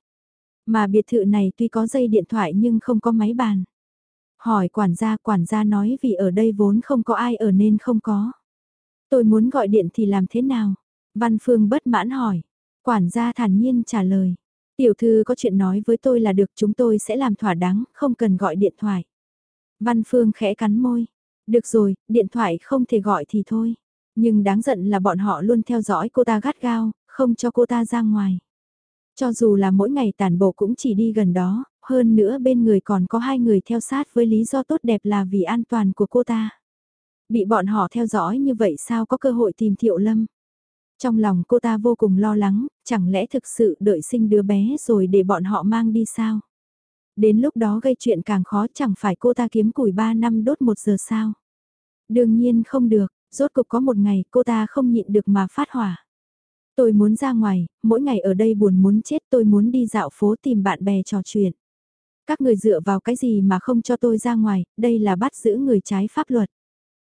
Mà biệt thự này tuy có dây điện thoại nhưng không có máy bàn. Hỏi quản gia, quản gia nói vì ở đây vốn không có ai ở nên không có. Tôi muốn gọi điện thì làm thế nào? Văn Phương bất mãn hỏi. Quản gia thản nhiên trả lời. Tiểu thư có chuyện nói với tôi là được chúng tôi sẽ làm thỏa đáng, không cần gọi điện thoại. Văn Phương khẽ cắn môi. Được rồi, điện thoại không thể gọi thì thôi. Nhưng đáng giận là bọn họ luôn theo dõi cô ta gắt gao, không cho cô ta ra ngoài. Cho dù là mỗi ngày tản bộ cũng chỉ đi gần đó, hơn nữa bên người còn có hai người theo sát với lý do tốt đẹp là vì an toàn của cô ta. Bị bọn họ theo dõi như vậy sao có cơ hội tìm Thiệu Lâm? Trong lòng cô ta vô cùng lo lắng, chẳng lẽ thực sự đợi sinh đứa bé rồi để bọn họ mang đi sao? Đến lúc đó gây chuyện càng khó chẳng phải cô ta kiếm củi 3 năm đốt một giờ sao? Đương nhiên không được, rốt cục có một ngày cô ta không nhịn được mà phát hỏa. Tôi muốn ra ngoài, mỗi ngày ở đây buồn muốn chết tôi muốn đi dạo phố tìm bạn bè trò chuyện. Các người dựa vào cái gì mà không cho tôi ra ngoài, đây là bắt giữ người trái pháp luật.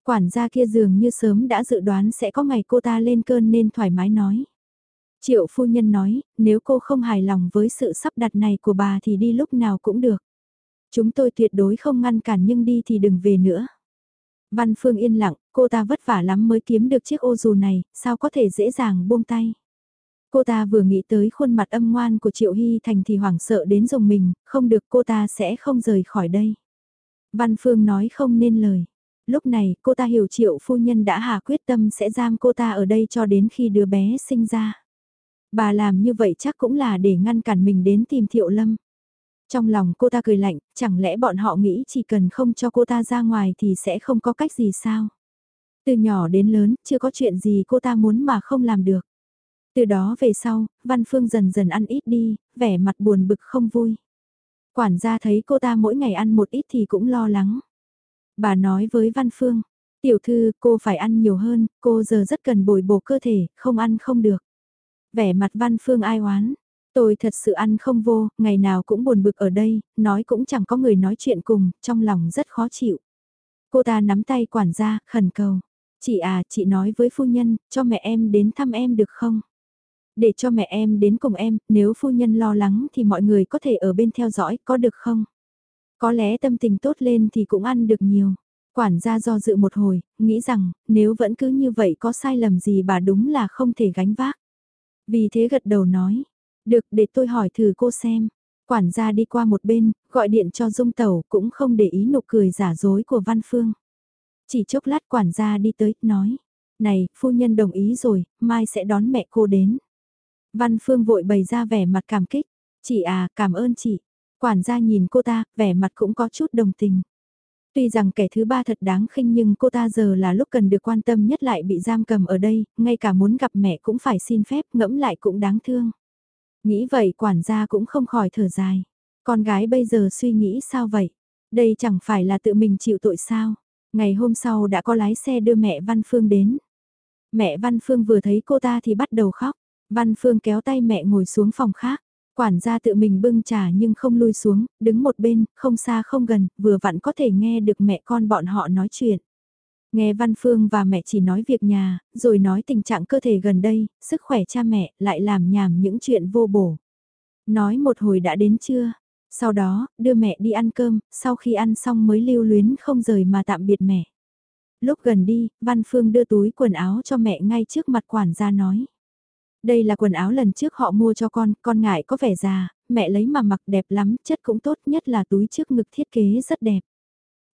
Quản gia kia dường như sớm đã dự đoán sẽ có ngày cô ta lên cơn nên thoải mái nói. Triệu phu nhân nói, nếu cô không hài lòng với sự sắp đặt này của bà thì đi lúc nào cũng được. Chúng tôi tuyệt đối không ngăn cản nhưng đi thì đừng về nữa. Văn Phương yên lặng, cô ta vất vả lắm mới kiếm được chiếc ô dù này, sao có thể dễ dàng buông tay. Cô ta vừa nghĩ tới khuôn mặt âm ngoan của Triệu Hy Thành thì hoảng sợ đến dùng mình, không được cô ta sẽ không rời khỏi đây. Văn Phương nói không nên lời. Lúc này cô ta hiểu Triệu phu nhân đã hạ quyết tâm sẽ giam cô ta ở đây cho đến khi đứa bé sinh ra. Bà làm như vậy chắc cũng là để ngăn cản mình đến tìm Thiệu Lâm. Trong lòng cô ta cười lạnh, chẳng lẽ bọn họ nghĩ chỉ cần không cho cô ta ra ngoài thì sẽ không có cách gì sao? Từ nhỏ đến lớn, chưa có chuyện gì cô ta muốn mà không làm được. Từ đó về sau, Văn Phương dần dần ăn ít đi, vẻ mặt buồn bực không vui. Quản gia thấy cô ta mỗi ngày ăn một ít thì cũng lo lắng. Bà nói với Văn Phương, tiểu thư cô phải ăn nhiều hơn, cô giờ rất cần bồi bổ cơ thể, không ăn không được. Vẻ mặt Văn Phương ai oán, tôi thật sự ăn không vô, ngày nào cũng buồn bực ở đây, nói cũng chẳng có người nói chuyện cùng, trong lòng rất khó chịu. Cô ta nắm tay quản gia, khẩn cầu. Chị à, chị nói với phu nhân, cho mẹ em đến thăm em được không? Để cho mẹ em đến cùng em, nếu phu nhân lo lắng thì mọi người có thể ở bên theo dõi, có được không? Có lẽ tâm tình tốt lên thì cũng ăn được nhiều. Quản gia do dự một hồi, nghĩ rằng, nếu vẫn cứ như vậy có sai lầm gì bà đúng là không thể gánh vác. Vì thế gật đầu nói, được để tôi hỏi thử cô xem. Quản gia đi qua một bên, gọi điện cho Dung Tẩu cũng không để ý nụ cười giả dối của Văn Phương. Chỉ chốc lát quản gia đi tới, nói, này, phu nhân đồng ý rồi, mai sẽ đón mẹ cô đến. Văn Phương vội bày ra vẻ mặt cảm kích, chị à, cảm ơn chị. Quản gia nhìn cô ta, vẻ mặt cũng có chút đồng tình. Tuy rằng kẻ thứ ba thật đáng khinh nhưng cô ta giờ là lúc cần được quan tâm nhất lại bị giam cầm ở đây, ngay cả muốn gặp mẹ cũng phải xin phép, ngẫm lại cũng đáng thương. Nghĩ vậy quản gia cũng không khỏi thở dài. Con gái bây giờ suy nghĩ sao vậy? Đây chẳng phải là tự mình chịu tội sao? Ngày hôm sau đã có lái xe đưa mẹ Văn Phương đến. Mẹ Văn Phương vừa thấy cô ta thì bắt đầu khóc. Văn Phương kéo tay mẹ ngồi xuống phòng khác. Quản gia tự mình bưng trà nhưng không lui xuống, đứng một bên, không xa không gần, vừa vặn có thể nghe được mẹ con bọn họ nói chuyện. Nghe Văn Phương và mẹ chỉ nói việc nhà, rồi nói tình trạng cơ thể gần đây, sức khỏe cha mẹ, lại làm nhảm những chuyện vô bổ. Nói một hồi đã đến trưa, sau đó, đưa mẹ đi ăn cơm, sau khi ăn xong mới lưu luyến không rời mà tạm biệt mẹ. Lúc gần đi, Văn Phương đưa túi quần áo cho mẹ ngay trước mặt quản gia nói. Đây là quần áo lần trước họ mua cho con, con ngại có vẻ già, mẹ lấy mà mặc đẹp lắm, chất cũng tốt nhất là túi trước ngực thiết kế rất đẹp.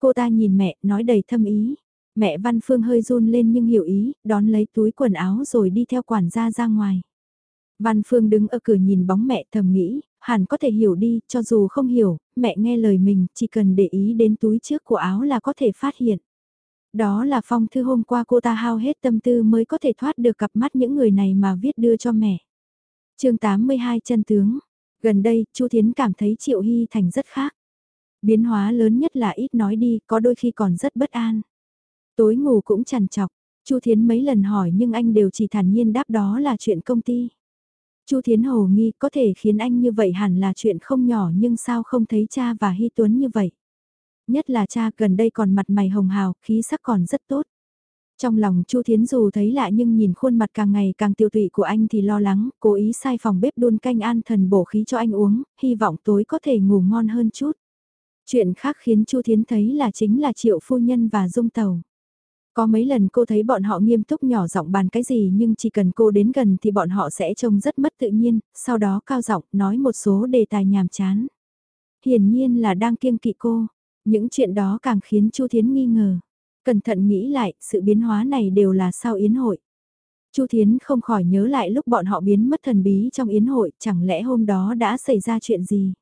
Cô ta nhìn mẹ, nói đầy thâm ý. Mẹ Văn Phương hơi run lên nhưng hiểu ý, đón lấy túi quần áo rồi đi theo quản gia ra ngoài. Văn Phương đứng ở cửa nhìn bóng mẹ thầm nghĩ, hẳn có thể hiểu đi, cho dù không hiểu, mẹ nghe lời mình, chỉ cần để ý đến túi trước của áo là có thể phát hiện. Đó là phong thư hôm qua cô ta hao hết tâm tư mới có thể thoát được cặp mắt những người này mà viết đưa cho mẹ. chương 82 chân tướng. Gần đây, Chu Thiến cảm thấy Triệu Hy Thành rất khác. Biến hóa lớn nhất là ít nói đi, có đôi khi còn rất bất an. Tối ngủ cũng chằn chọc, Chu Thiến mấy lần hỏi nhưng anh đều chỉ thản nhiên đáp đó là chuyện công ty. Chu Thiến Hồ nghi có thể khiến anh như vậy hẳn là chuyện không nhỏ nhưng sao không thấy cha và Hy Tuấn như vậy. Nhất là cha gần đây còn mặt mày hồng hào, khí sắc còn rất tốt. Trong lòng Chu Thiến dù thấy lạ nhưng nhìn khuôn mặt càng ngày càng tiêu tụy của anh thì lo lắng, cố ý sai phòng bếp đun canh an thần bổ khí cho anh uống, hy vọng tối có thể ngủ ngon hơn chút. Chuyện khác khiến Chu Thiến thấy là chính là Triệu Phu Nhân và Dung Tàu. Có mấy lần cô thấy bọn họ nghiêm túc nhỏ giọng bàn cái gì nhưng chỉ cần cô đến gần thì bọn họ sẽ trông rất mất tự nhiên, sau đó cao giọng nói một số đề tài nhàm chán. Hiển nhiên là đang kiêng kỵ cô, những chuyện đó càng khiến Chu Thiến nghi ngờ. Cẩn thận nghĩ lại, sự biến hóa này đều là sau yến hội. Chu Thiến không khỏi nhớ lại lúc bọn họ biến mất thần bí trong yến hội, chẳng lẽ hôm đó đã xảy ra chuyện gì?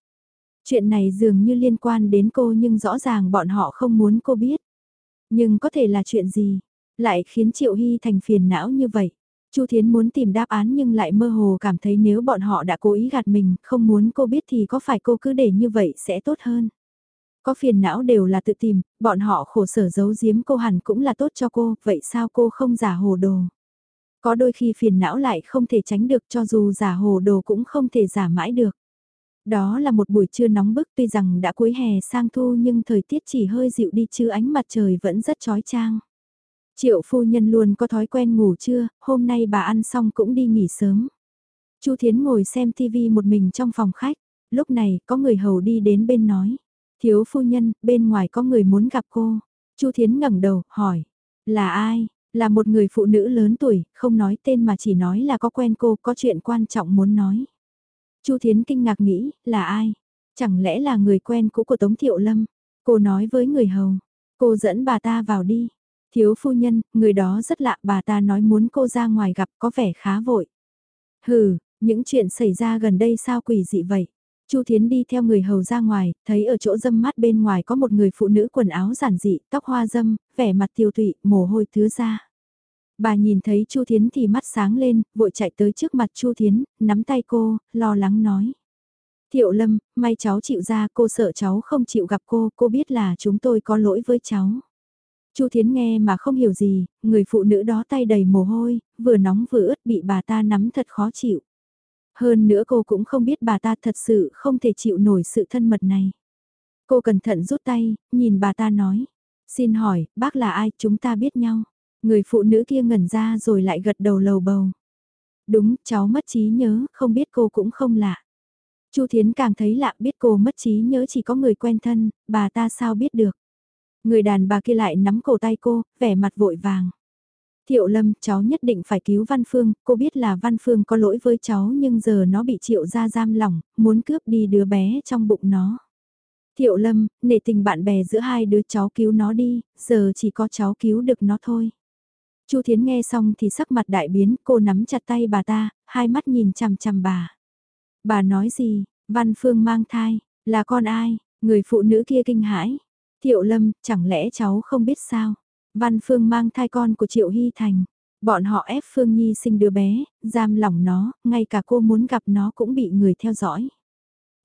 Chuyện này dường như liên quan đến cô nhưng rõ ràng bọn họ không muốn cô biết. Nhưng có thể là chuyện gì? Lại khiến Triệu Hy thành phiền não như vậy. Chu Thiến muốn tìm đáp án nhưng lại mơ hồ cảm thấy nếu bọn họ đã cố ý gạt mình, không muốn cô biết thì có phải cô cứ để như vậy sẽ tốt hơn. Có phiền não đều là tự tìm, bọn họ khổ sở giấu giếm cô hẳn cũng là tốt cho cô, vậy sao cô không giả hồ đồ? Có đôi khi phiền não lại không thể tránh được cho dù giả hồ đồ cũng không thể giả mãi được. Đó là một buổi trưa nóng bức tuy rằng đã cuối hè sang thu nhưng thời tiết chỉ hơi dịu đi chứ ánh mặt trời vẫn rất chói chang. Triệu phu nhân luôn có thói quen ngủ trưa, hôm nay bà ăn xong cũng đi nghỉ sớm. Chu Thiến ngồi xem TV một mình trong phòng khách, lúc này có người hầu đi đến bên nói. Thiếu phu nhân, bên ngoài có người muốn gặp cô. Chu Thiến ngẩng đầu, hỏi. Là ai? Là một người phụ nữ lớn tuổi, không nói tên mà chỉ nói là có quen cô, có chuyện quan trọng muốn nói. Chu Thiến kinh ngạc nghĩ, là ai? Chẳng lẽ là người quen cũ của Tống Thiệu Lâm? Cô nói với người hầu, cô dẫn bà ta vào đi. Thiếu phu nhân, người đó rất lạ, bà ta nói muốn cô ra ngoài gặp có vẻ khá vội. Hừ, những chuyện xảy ra gần đây sao quỷ dị vậy? Chu Thiến đi theo người hầu ra ngoài, thấy ở chỗ dâm mát bên ngoài có một người phụ nữ quần áo giản dị, tóc hoa dâm, vẻ mặt tiêu tụy, mồ hôi thứ ra. Bà nhìn thấy Chu Thiến thì mắt sáng lên, vội chạy tới trước mặt Chu Thiến, nắm tay cô, lo lắng nói. Thiệu Lâm, may cháu chịu ra, cô sợ cháu không chịu gặp cô, cô biết là chúng tôi có lỗi với cháu. Chu Thiến nghe mà không hiểu gì, người phụ nữ đó tay đầy mồ hôi, vừa nóng vừa ướt bị bà ta nắm thật khó chịu. Hơn nữa cô cũng không biết bà ta thật sự không thể chịu nổi sự thân mật này. Cô cẩn thận rút tay, nhìn bà ta nói. Xin hỏi, bác là ai, chúng ta biết nhau. Người phụ nữ kia ngẩn ra rồi lại gật đầu lầu bầu. Đúng, cháu mất trí nhớ, không biết cô cũng không lạ. Chu Thiến càng thấy lạ biết cô mất trí nhớ chỉ có người quen thân, bà ta sao biết được. Người đàn bà kia lại nắm cổ tay cô, vẻ mặt vội vàng. Thiệu Lâm, cháu nhất định phải cứu Văn Phương, cô biết là Văn Phương có lỗi với cháu nhưng giờ nó bị Triệu ra giam lỏng, muốn cướp đi đứa bé trong bụng nó. Thiệu Lâm, nể tình bạn bè giữa hai đứa cháu cứu nó đi, giờ chỉ có cháu cứu được nó thôi. Chu Thiến nghe xong thì sắc mặt đại biến, cô nắm chặt tay bà ta, hai mắt nhìn chằm chằm bà. Bà nói gì, Văn Phương mang thai, là con ai, người phụ nữ kia kinh hãi. Thiệu Lâm, chẳng lẽ cháu không biết sao? Văn Phương mang thai con của Triệu Hy Thành. Bọn họ ép Phương Nhi sinh đứa bé, giam lỏng nó, ngay cả cô muốn gặp nó cũng bị người theo dõi.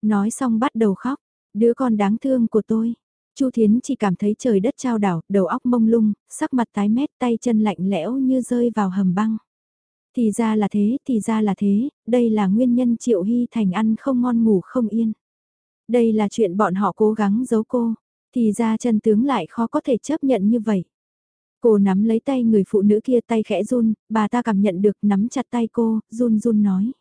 Nói xong bắt đầu khóc, đứa con đáng thương của tôi. Chu Thiến chỉ cảm thấy trời đất trao đảo, đầu óc mông lung, sắc mặt tái mét tay chân lạnh lẽo như rơi vào hầm băng. Thì ra là thế, thì ra là thế, đây là nguyên nhân Triệu Hy Thành ăn không ngon ngủ không yên. Đây là chuyện bọn họ cố gắng giấu cô, thì ra chân tướng lại khó có thể chấp nhận như vậy. Cô nắm lấy tay người phụ nữ kia tay khẽ run, bà ta cảm nhận được nắm chặt tay cô, run run nói.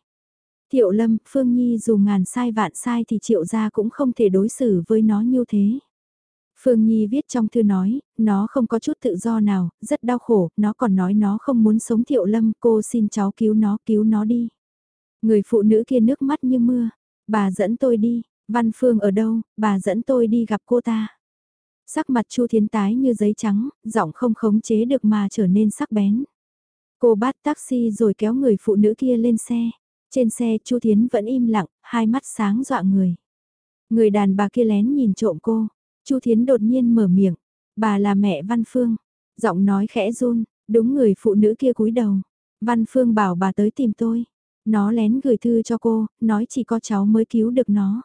Thiệu Lâm, Phương Nhi dù ngàn sai vạn sai thì Triệu gia cũng không thể đối xử với nó như thế. Phương Nhi viết trong thư nói, nó không có chút tự do nào, rất đau khổ, nó còn nói nó không muốn sống Thiệu Lâm, cô xin cháu cứu nó, cứu nó đi. Người phụ nữ kia nước mắt như mưa, bà dẫn tôi đi, Văn Phương ở đâu, bà dẫn tôi đi gặp cô ta. Sắc mặt Chu Thiến tái như giấy trắng, giọng không khống chế được mà trở nên sắc bén. Cô bắt taxi rồi kéo người phụ nữ kia lên xe. Trên xe Chu Thiến vẫn im lặng, hai mắt sáng dọa người. Người đàn bà kia lén nhìn trộm cô. Chu Thiến đột nhiên mở miệng. Bà là mẹ Văn Phương. Giọng nói khẽ run, đúng người phụ nữ kia cúi đầu. Văn Phương bảo bà tới tìm tôi. Nó lén gửi thư cho cô, nói chỉ có cháu mới cứu được nó.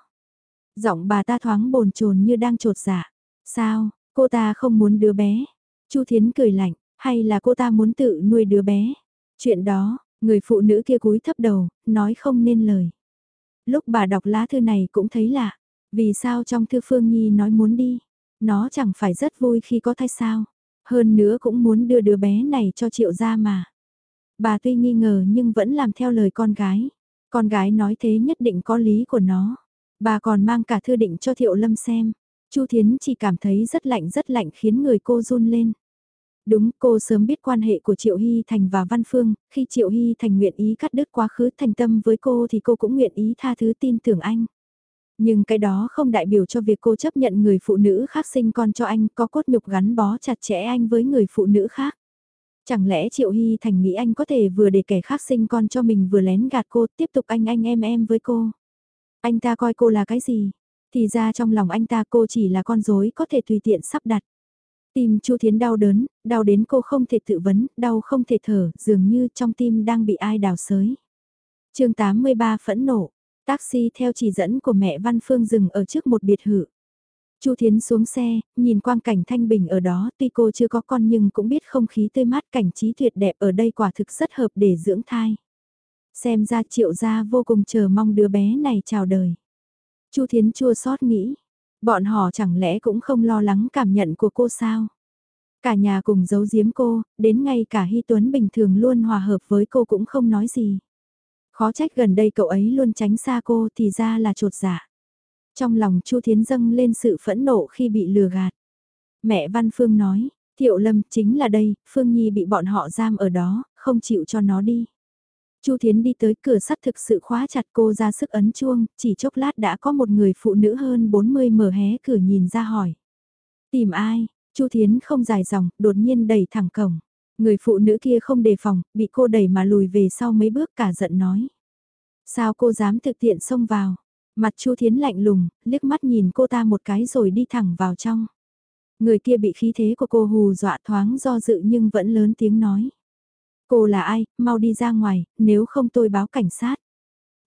Giọng bà ta thoáng bồn chồn như đang trột dạ. Sao, cô ta không muốn đứa bé? Chu Thiến cười lạnh, hay là cô ta muốn tự nuôi đứa bé? Chuyện đó, người phụ nữ kia cúi thấp đầu, nói không nên lời. Lúc bà đọc lá thư này cũng thấy lạ, vì sao trong thư Phương Nhi nói muốn đi? Nó chẳng phải rất vui khi có thai sao? Hơn nữa cũng muốn đưa đứa bé này cho triệu gia mà. Bà tuy nghi ngờ nhưng vẫn làm theo lời con gái. Con gái nói thế nhất định có lý của nó. Bà còn mang cả thư định cho Thiệu Lâm xem. Chu Thiến chỉ cảm thấy rất lạnh rất lạnh khiến người cô run lên. Đúng, cô sớm biết quan hệ của Triệu Hy Thành và Văn Phương, khi Triệu Hy Thành nguyện ý cắt đứt quá khứ thành tâm với cô thì cô cũng nguyện ý tha thứ tin tưởng anh. Nhưng cái đó không đại biểu cho việc cô chấp nhận người phụ nữ khác sinh con cho anh có cốt nhục gắn bó chặt chẽ anh với người phụ nữ khác. Chẳng lẽ Triệu Hy Thành nghĩ anh có thể vừa để kẻ khác sinh con cho mình vừa lén gạt cô tiếp tục anh anh em em với cô. Anh ta coi cô là cái gì? Thì ra trong lòng anh ta cô chỉ là con rối có thể tùy tiện sắp đặt. Tim Chu Thiến đau đớn, đau đến cô không thể tự vấn, đau không thể thở, dường như trong tim đang bị ai đào sới. chương 83 phẫn nộ, taxi theo chỉ dẫn của mẹ Văn Phương dừng ở trước một biệt thự. Chu Thiến xuống xe, nhìn quang cảnh thanh bình ở đó, tuy cô chưa có con nhưng cũng biết không khí tươi mát cảnh trí tuyệt đẹp ở đây quả thực rất hợp để dưỡng thai. Xem ra triệu gia vô cùng chờ mong đứa bé này chào đời. Chu Thiến chua xót nghĩ, bọn họ chẳng lẽ cũng không lo lắng cảm nhận của cô sao? Cả nhà cùng giấu giếm cô, đến ngay cả Hy Tuấn bình thường luôn hòa hợp với cô cũng không nói gì. Khó trách gần đây cậu ấy luôn tránh xa cô thì ra là trột giả. Trong lòng Chu Thiến dâng lên sự phẫn nộ khi bị lừa gạt. Mẹ Văn Phương nói, Thiệu Lâm chính là đây, Phương Nhi bị bọn họ giam ở đó, không chịu cho nó đi. Chu Thiến đi tới cửa sắt thực sự khóa chặt cô ra sức ấn chuông, chỉ chốc lát đã có một người phụ nữ hơn 40 mở hé cửa nhìn ra hỏi. Tìm ai? Chu Thiến không dài dòng, đột nhiên đẩy thẳng cổng. Người phụ nữ kia không đề phòng, bị cô đẩy mà lùi về sau mấy bước cả giận nói. Sao cô dám thực tiện xông vào? Mặt Chu Thiến lạnh lùng, liếc mắt nhìn cô ta một cái rồi đi thẳng vào trong. Người kia bị khí thế của cô hù dọa thoáng do dự nhưng vẫn lớn tiếng nói. Cô là ai, mau đi ra ngoài, nếu không tôi báo cảnh sát.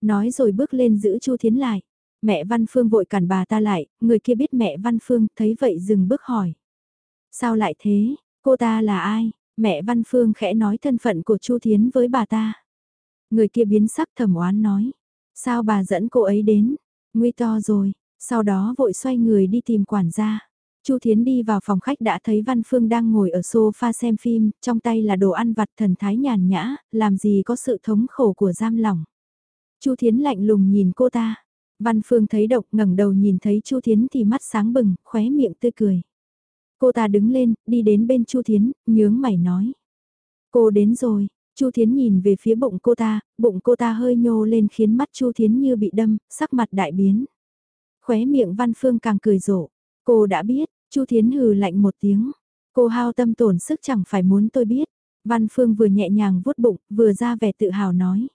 Nói rồi bước lên giữ Chu Thiến lại. Mẹ Văn Phương vội cản bà ta lại, người kia biết mẹ Văn Phương, thấy vậy dừng bước hỏi. Sao lại thế, cô ta là ai? Mẹ Văn Phương khẽ nói thân phận của Chu Thiến với bà ta. Người kia biến sắc thầm oán nói. Sao bà dẫn cô ấy đến? Nguy to rồi, sau đó vội xoay người đi tìm quản gia. Chu Thiến đi vào phòng khách đã thấy Văn Phương đang ngồi ở sofa xem phim, trong tay là đồ ăn vặt thần thái nhàn nhã, làm gì có sự thống khổ của giam lỏng. Chu Thiến lạnh lùng nhìn cô ta. Văn Phương thấy độc ngẩng đầu nhìn thấy Chu Thiến thì mắt sáng bừng, khóe miệng tươi cười. Cô ta đứng lên, đi đến bên Chu Thiến, nhướng mày nói. Cô đến rồi, Chu Thiến nhìn về phía bụng cô ta, bụng cô ta hơi nhô lên khiến mắt Chu Thiến như bị đâm, sắc mặt đại biến. Khóe miệng Văn Phương càng cười rộ. Cô đã biết, Chu Thiến hừ lạnh một tiếng. Cô hao tâm tổn sức chẳng phải muốn tôi biết. Văn Phương vừa nhẹ nhàng vuốt bụng, vừa ra vẻ tự hào nói.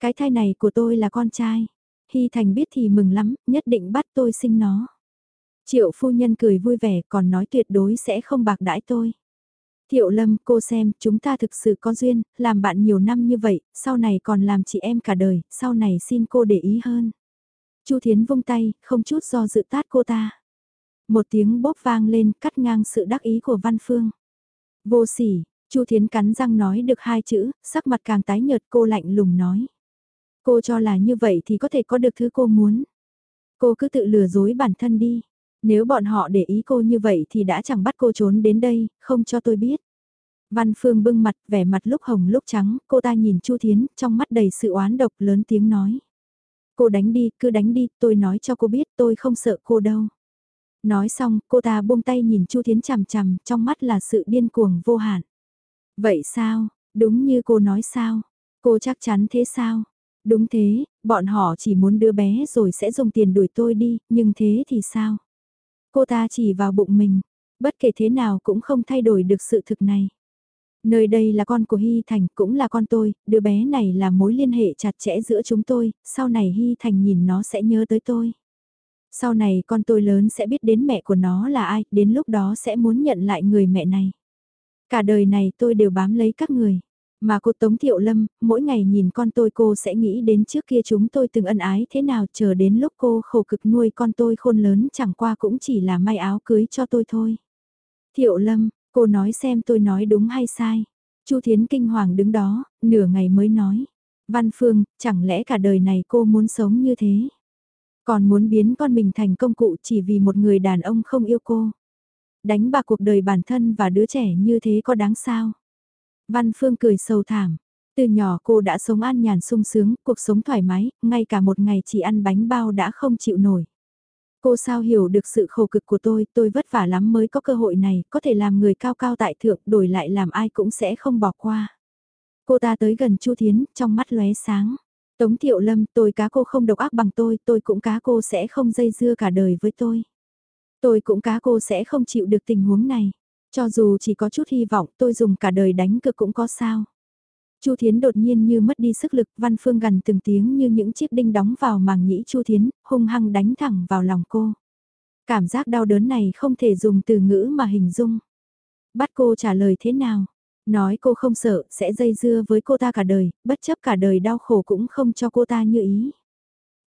Cái thai này của tôi là con trai. Hy Thành biết thì mừng lắm, nhất định bắt tôi sinh nó. Triệu phu nhân cười vui vẻ còn nói tuyệt đối sẽ không bạc đãi tôi. Thiệu Lâm, cô xem, chúng ta thực sự có duyên, làm bạn nhiều năm như vậy, sau này còn làm chị em cả đời, sau này xin cô để ý hơn. Chu Thiến vung tay, không chút do dự tát cô ta. Một tiếng bóp vang lên, cắt ngang sự đắc ý của Văn Phương. Vô sỉ, Chu Thiến cắn răng nói được hai chữ, sắc mặt càng tái nhợt cô lạnh lùng nói. Cô cho là như vậy thì có thể có được thứ cô muốn. Cô cứ tự lừa dối bản thân đi. Nếu bọn họ để ý cô như vậy thì đã chẳng bắt cô trốn đến đây, không cho tôi biết. Văn Phương bưng mặt, vẻ mặt lúc hồng lúc trắng, cô ta nhìn Chu Thiến, trong mắt đầy sự oán độc lớn tiếng nói. Cô đánh đi, cứ đánh đi, tôi nói cho cô biết tôi không sợ cô đâu. Nói xong, cô ta buông tay nhìn Chu Thiến chằm chằm, trong mắt là sự điên cuồng vô hạn. Vậy sao, đúng như cô nói sao? Cô chắc chắn thế sao? Đúng thế, bọn họ chỉ muốn đưa bé rồi sẽ dùng tiền đuổi tôi đi, nhưng thế thì sao? Cô ta chỉ vào bụng mình, bất kể thế nào cũng không thay đổi được sự thực này. Nơi đây là con của Hy Thành, cũng là con tôi, đứa bé này là mối liên hệ chặt chẽ giữa chúng tôi, sau này Hy Thành nhìn nó sẽ nhớ tới tôi. Sau này con tôi lớn sẽ biết đến mẹ của nó là ai, đến lúc đó sẽ muốn nhận lại người mẹ này. Cả đời này tôi đều bám lấy các người. Mà cô Tống Thiệu Lâm, mỗi ngày nhìn con tôi cô sẽ nghĩ đến trước kia chúng tôi từng ân ái thế nào chờ đến lúc cô khổ cực nuôi con tôi khôn lớn chẳng qua cũng chỉ là may áo cưới cho tôi thôi. Thiệu Lâm, cô nói xem tôi nói đúng hay sai. Chu Thiến kinh hoàng đứng đó, nửa ngày mới nói. Văn Phương, chẳng lẽ cả đời này cô muốn sống như thế? Còn muốn biến con mình thành công cụ chỉ vì một người đàn ông không yêu cô. Đánh bạc cuộc đời bản thân và đứa trẻ như thế có đáng sao? Văn Phương cười sâu thảm. Từ nhỏ cô đã sống an nhàn sung sướng, cuộc sống thoải mái, ngay cả một ngày chỉ ăn bánh bao đã không chịu nổi. Cô sao hiểu được sự khổ cực của tôi, tôi vất vả lắm mới có cơ hội này, có thể làm người cao cao tại thượng, đổi lại làm ai cũng sẽ không bỏ qua. Cô ta tới gần Chu Thiến, trong mắt lóe sáng. Tống Thiệu Lâm, tôi cá cô không độc ác bằng tôi, tôi cũng cá cô sẽ không dây dưa cả đời với tôi. Tôi cũng cá cô sẽ không chịu được tình huống này. Cho dù chỉ có chút hy vọng tôi dùng cả đời đánh cực cũng có sao. Chu Thiến đột nhiên như mất đi sức lực, Văn Phương gần từng tiếng như những chiếc đinh đóng vào màng nhĩ Chu Thiến, hung hăng đánh thẳng vào lòng cô. Cảm giác đau đớn này không thể dùng từ ngữ mà hình dung. Bắt cô trả lời thế nào? Nói cô không sợ, sẽ dây dưa với cô ta cả đời, bất chấp cả đời đau khổ cũng không cho cô ta như ý.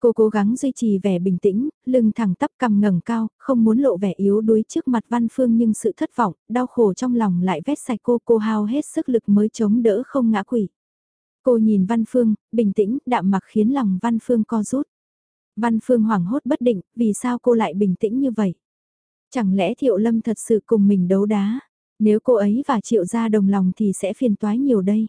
Cô cố gắng duy trì vẻ bình tĩnh, lưng thẳng tắp cằm ngẩng cao, không muốn lộ vẻ yếu đuối trước mặt Văn Phương nhưng sự thất vọng, đau khổ trong lòng lại vét sạch cô, cô hao hết sức lực mới chống đỡ không ngã quỷ. Cô nhìn Văn Phương, bình tĩnh, đạm mặc khiến lòng Văn Phương co rút. Văn Phương hoảng hốt bất định, vì sao cô lại bình tĩnh như vậy? Chẳng lẽ Thiệu Lâm thật sự cùng mình đấu đá? Nếu cô ấy và Triệu gia đồng lòng thì sẽ phiền toái nhiều đây.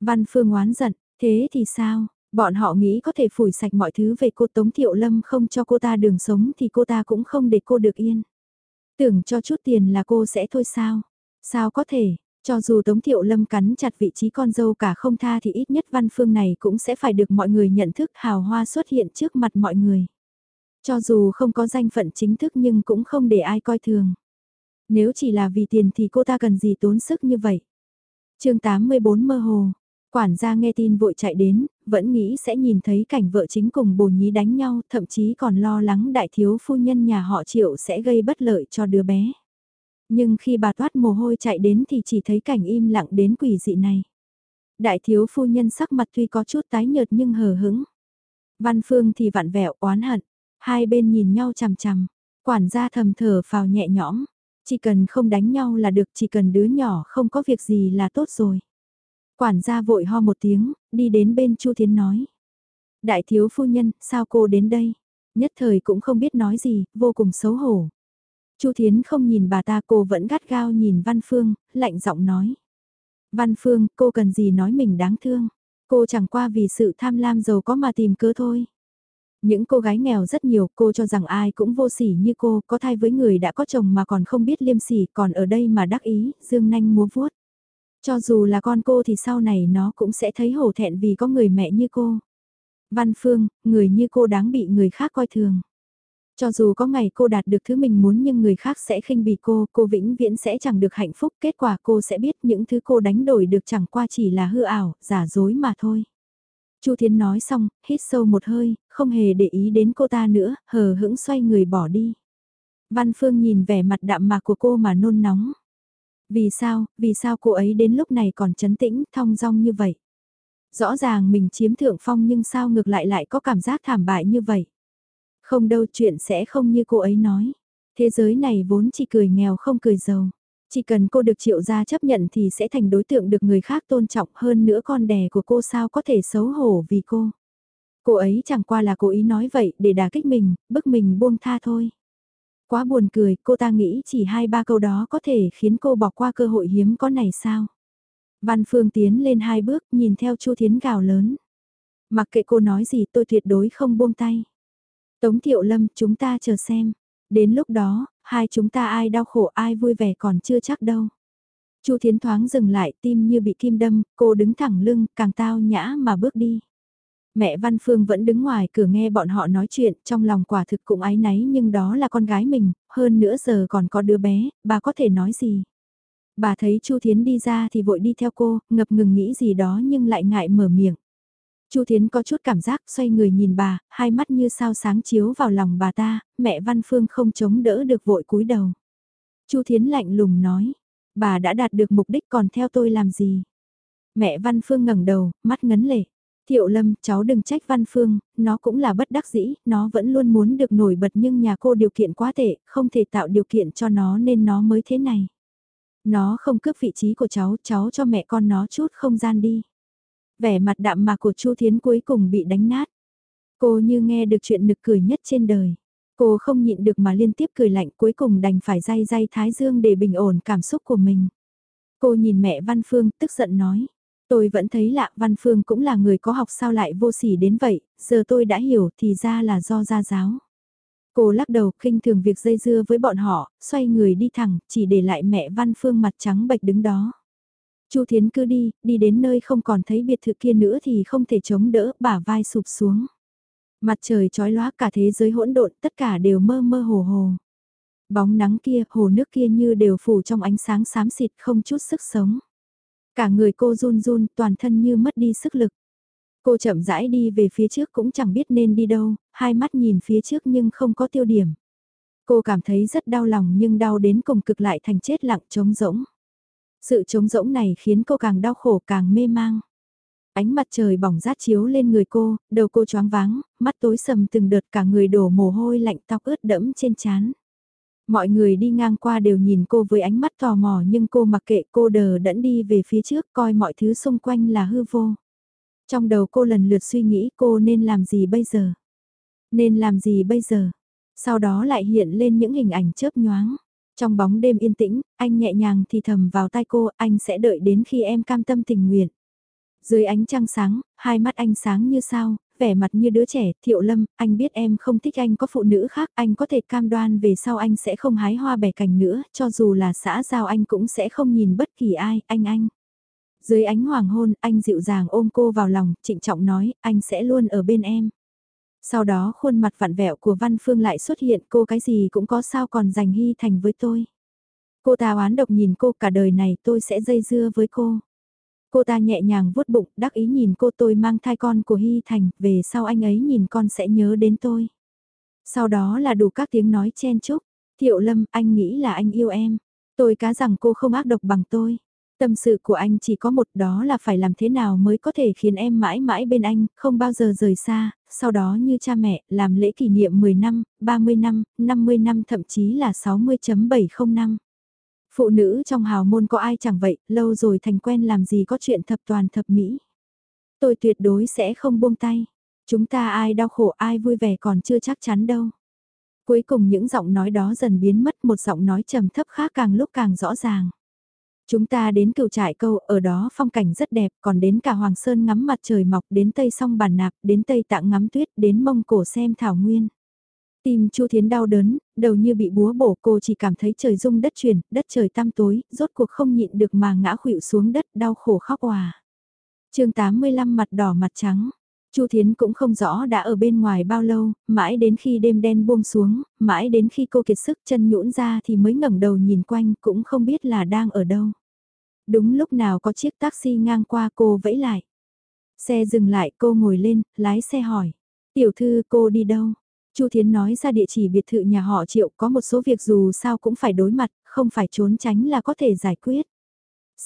Văn Phương oán giận, thế thì sao? Bọn họ nghĩ có thể phủi sạch mọi thứ về cô Tống Thiệu Lâm không cho cô ta đường sống thì cô ta cũng không để cô được yên. Tưởng cho chút tiền là cô sẽ thôi sao? Sao có thể, cho dù Tống Thiệu Lâm cắn chặt vị trí con dâu cả không tha thì ít nhất văn phương này cũng sẽ phải được mọi người nhận thức hào hoa xuất hiện trước mặt mọi người. Cho dù không có danh phận chính thức nhưng cũng không để ai coi thường. Nếu chỉ là vì tiền thì cô ta cần gì tốn sức như vậy. chương 84 mơ hồ, quản gia nghe tin vội chạy đến, vẫn nghĩ sẽ nhìn thấy cảnh vợ chính cùng bồ nhí đánh nhau, thậm chí còn lo lắng đại thiếu phu nhân nhà họ triệu sẽ gây bất lợi cho đứa bé. Nhưng khi bà toát mồ hôi chạy đến thì chỉ thấy cảnh im lặng đến quỷ dị này. Đại thiếu phu nhân sắc mặt tuy có chút tái nhợt nhưng hờ hững. Văn Phương thì vặn vẹo oán hận, hai bên nhìn nhau chằm chằm, quản gia thầm thở phào nhẹ nhõm, chỉ cần không đánh nhau là được, chỉ cần đứa nhỏ không có việc gì là tốt rồi. Quản gia vội ho một tiếng, đi đến bên Chu Thiến nói. Đại thiếu phu nhân, sao cô đến đây? Nhất thời cũng không biết nói gì, vô cùng xấu hổ. Chu Thiến không nhìn bà ta cô vẫn gắt gao nhìn Văn Phương, lạnh giọng nói. Văn Phương, cô cần gì nói mình đáng thương. Cô chẳng qua vì sự tham lam giàu có mà tìm cớ thôi. Những cô gái nghèo rất nhiều, cô cho rằng ai cũng vô sỉ như cô, có thai với người đã có chồng mà còn không biết liêm sỉ, còn ở đây mà đắc ý, dương nanh múa vuốt. Cho dù là con cô thì sau này nó cũng sẽ thấy hổ thẹn vì có người mẹ như cô. Văn Phương, người như cô đáng bị người khác coi thường. Cho dù có ngày cô đạt được thứ mình muốn nhưng người khác sẽ khinh bỉ cô, cô vĩnh viễn sẽ chẳng được hạnh phúc, kết quả cô sẽ biết những thứ cô đánh đổi được chẳng qua chỉ là hư ảo, giả dối mà thôi. Chu Thiến nói xong, hít sâu một hơi, không hề để ý đến cô ta nữa, hờ hững xoay người bỏ đi. Văn Phương nhìn vẻ mặt đạm mạc của cô mà nôn nóng. Vì sao, vì sao cô ấy đến lúc này còn chấn tĩnh, thong dong như vậy? Rõ ràng mình chiếm thượng phong nhưng sao ngược lại lại có cảm giác thảm bại như vậy? Không đâu chuyện sẽ không như cô ấy nói. Thế giới này vốn chỉ cười nghèo không cười giàu. Chỉ cần cô được triệu gia chấp nhận thì sẽ thành đối tượng được người khác tôn trọng hơn nữa con đẻ của cô sao có thể xấu hổ vì cô. Cô ấy chẳng qua là cố ý nói vậy để đả kích mình, bức mình buông tha thôi. Quá buồn cười, cô ta nghĩ chỉ hai ba câu đó có thể khiến cô bỏ qua cơ hội hiếm có này sao. Văn Phương tiến lên hai bước nhìn theo Chu Thiến gào lớn. Mặc kệ cô nói gì tôi tuyệt đối không buông tay. Tống Thiệu Lâm chúng ta chờ xem. Đến lúc đó, hai chúng ta ai đau khổ ai vui vẻ còn chưa chắc đâu. Chu Thiến thoáng dừng lại tim như bị kim đâm, cô đứng thẳng lưng, càng tao nhã mà bước đi. Mẹ Văn Phương vẫn đứng ngoài cửa nghe bọn họ nói chuyện, trong lòng quả thực cũng ái náy nhưng đó là con gái mình, hơn nữa giờ còn có đứa bé, bà có thể nói gì. Bà thấy Chu Thiến đi ra thì vội đi theo cô, ngập ngừng nghĩ gì đó nhưng lại ngại mở miệng. Chu Thiến có chút cảm giác xoay người nhìn bà, hai mắt như sao sáng chiếu vào lòng bà ta, mẹ Văn Phương không chống đỡ được vội cúi đầu. Chu Thiến lạnh lùng nói, bà đã đạt được mục đích còn theo tôi làm gì? Mẹ Văn Phương ngẩng đầu, mắt ngấn lệ. Thiệu Lâm, cháu đừng trách Văn Phương, nó cũng là bất đắc dĩ, nó vẫn luôn muốn được nổi bật nhưng nhà cô điều kiện quá tệ, không thể tạo điều kiện cho nó nên nó mới thế này. Nó không cướp vị trí của cháu, cháu cho mẹ con nó chút không gian đi. Vẻ mặt đạm mạc của Chu Thiến cuối cùng bị đánh nát. Cô như nghe được chuyện nực cười nhất trên đời. Cô không nhịn được mà liên tiếp cười lạnh cuối cùng đành phải day day thái dương để bình ổn cảm xúc của mình. Cô nhìn mẹ Văn Phương tức giận nói. Tôi vẫn thấy lạ Văn Phương cũng là người có học sao lại vô sỉ đến vậy, giờ tôi đã hiểu thì ra là do gia giáo. Cô lắc đầu khinh thường việc dây dưa với bọn họ, xoay người đi thẳng, chỉ để lại mẹ Văn Phương mặt trắng bệch đứng đó. Chu Thiến cứ đi, đi đến nơi không còn thấy biệt thự kia nữa thì không thể chống đỡ, bả vai sụp xuống. Mặt trời trói lóa cả thế giới hỗn độn, tất cả đều mơ mơ hồ hồ. Bóng nắng kia, hồ nước kia như đều phủ trong ánh sáng xám xịt không chút sức sống. Cả người cô run run, toàn thân như mất đi sức lực. Cô chậm rãi đi về phía trước cũng chẳng biết nên đi đâu, hai mắt nhìn phía trước nhưng không có tiêu điểm. Cô cảm thấy rất đau lòng nhưng đau đến cùng cực lại thành chết lặng trống rỗng. Sự trống rỗng này khiến cô càng đau khổ càng mê mang. Ánh mặt trời bỏng rát chiếu lên người cô, đầu cô choáng váng, mắt tối sầm từng đợt cả người đổ mồ hôi lạnh tóc ướt đẫm trên chán. Mọi người đi ngang qua đều nhìn cô với ánh mắt tò mò nhưng cô mặc kệ cô đờ đẫn đi về phía trước coi mọi thứ xung quanh là hư vô. Trong đầu cô lần lượt suy nghĩ cô nên làm gì bây giờ? Nên làm gì bây giờ? Sau đó lại hiện lên những hình ảnh chớp nhoáng. Trong bóng đêm yên tĩnh, anh nhẹ nhàng thì thầm vào tai cô, anh sẽ đợi đến khi em cam tâm tình nguyện. Dưới ánh trăng sáng, hai mắt anh sáng như sao, vẻ mặt như đứa trẻ, Thiệu Lâm, anh biết em không thích anh có phụ nữ khác, anh có thể cam đoan về sau anh sẽ không hái hoa bẻ cành nữa, cho dù là xã giao anh cũng sẽ không nhìn bất kỳ ai, anh anh. Dưới ánh hoàng hôn, anh dịu dàng ôm cô vào lòng, trịnh trọng nói, anh sẽ luôn ở bên em. Sau đó khuôn mặt vặn vẹo của Văn Phương lại xuất hiện cô cái gì cũng có sao còn giành hy thành với tôi. Cô ta oán độc nhìn cô cả đời này tôi sẽ dây dưa với cô. Cô ta nhẹ nhàng vuốt bụng, đắc ý nhìn cô tôi mang thai con của Hy Thành, về sau anh ấy nhìn con sẽ nhớ đến tôi. Sau đó là đủ các tiếng nói chen chúc. Thiệu Lâm, anh nghĩ là anh yêu em. Tôi cá rằng cô không ác độc bằng tôi. Tâm sự của anh chỉ có một đó là phải làm thế nào mới có thể khiến em mãi mãi bên anh, không bao giờ rời xa, sau đó như cha mẹ, làm lễ kỷ niệm 10 năm, 30 năm, 50 năm thậm chí là 60.70 năm. Phụ nữ trong hào môn có ai chẳng vậy, lâu rồi thành quen làm gì có chuyện thập toàn thập mỹ. Tôi tuyệt đối sẽ không buông tay. Chúng ta ai đau khổ ai vui vẻ còn chưa chắc chắn đâu. Cuối cùng những giọng nói đó dần biến mất một giọng nói trầm thấp khác càng lúc càng rõ ràng. Chúng ta đến cựu trại câu, ở đó phong cảnh rất đẹp, còn đến cả Hoàng Sơn ngắm mặt trời mọc, đến Tây song bản nạp, đến Tây tạng ngắm tuyết, đến Mông Cổ xem thảo nguyên. Tim Chu Thiến đau đớn, đầu như bị búa bổ cô chỉ cảm thấy trời rung đất chuyển, đất trời tăm tối, rốt cuộc không nhịn được mà ngã khuỵu xuống đất đau khổ khóc hòa. chương 85 mặt đỏ mặt trắng. Chu Thiến cũng không rõ đã ở bên ngoài bao lâu, mãi đến khi đêm đen buông xuống, mãi đến khi cô kiệt sức chân nhũn ra thì mới ngẩng đầu nhìn quanh cũng không biết là đang ở đâu. Đúng lúc nào có chiếc taxi ngang qua cô vẫy lại. Xe dừng lại cô ngồi lên, lái xe hỏi. Tiểu thư cô đi đâu? Chu Thiến nói ra địa chỉ biệt thự nhà họ Triệu có một số việc dù sao cũng phải đối mặt, không phải trốn tránh là có thể giải quyết.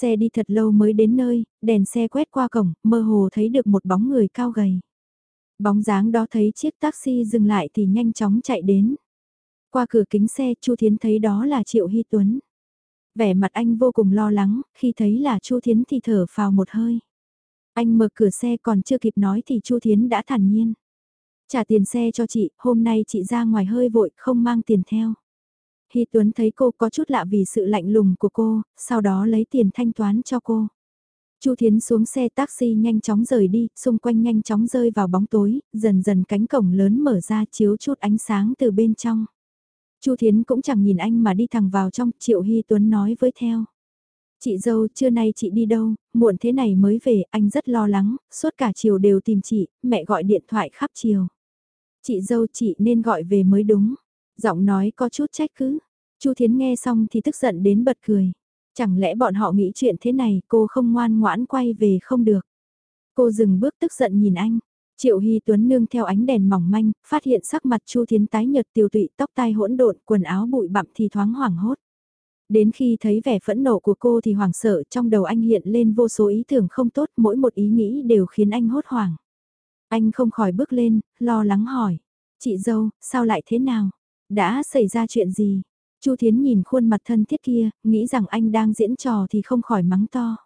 Xe đi thật lâu mới đến nơi, đèn xe quét qua cổng, mơ hồ thấy được một bóng người cao gầy. Bóng dáng đó thấy chiếc taxi dừng lại thì nhanh chóng chạy đến. Qua cửa kính xe Chu Thiến thấy đó là Triệu Hy Tuấn. Vẻ mặt anh vô cùng lo lắng, khi thấy là Chu Thiến thì thở phào một hơi. Anh mở cửa xe còn chưa kịp nói thì Chu Thiến đã thản nhiên. Trả tiền xe cho chị, hôm nay chị ra ngoài hơi vội, không mang tiền theo. Hy Tuấn thấy cô có chút lạ vì sự lạnh lùng của cô, sau đó lấy tiền thanh toán cho cô. Chu Thiến xuống xe taxi nhanh chóng rời đi, xung quanh nhanh chóng rơi vào bóng tối, dần dần cánh cổng lớn mở ra chiếu chút ánh sáng từ bên trong. Chu Thiến cũng chẳng nhìn anh mà đi thẳng vào trong, Triệu Hy Tuấn nói với theo. Chị dâu, trưa nay chị đi đâu, muộn thế này mới về, anh rất lo lắng, suốt cả chiều đều tìm chị, mẹ gọi điện thoại khắp chiều. Chị dâu chị nên gọi về mới đúng. Giọng nói có chút trách cứ. Chu Thiến nghe xong thì tức giận đến bật cười. Chẳng lẽ bọn họ nghĩ chuyện thế này cô không ngoan ngoãn quay về không được. Cô dừng bước tức giận nhìn anh. Triệu Hy Tuấn nương theo ánh đèn mỏng manh, phát hiện sắc mặt Chu Thiến tái nhợt tiêu tụy tóc tai hỗn độn, quần áo bụi bặm thì thoáng hoảng hốt. Đến khi thấy vẻ phẫn nộ của cô thì hoảng sợ trong đầu anh hiện lên vô số ý tưởng không tốt, mỗi một ý nghĩ đều khiến anh hốt hoảng. Anh không khỏi bước lên, lo lắng hỏi. Chị dâu, sao lại thế nào? Đã xảy ra chuyện gì? Chu Thiến nhìn khuôn mặt thân thiết kia, nghĩ rằng anh đang diễn trò thì không khỏi mắng to.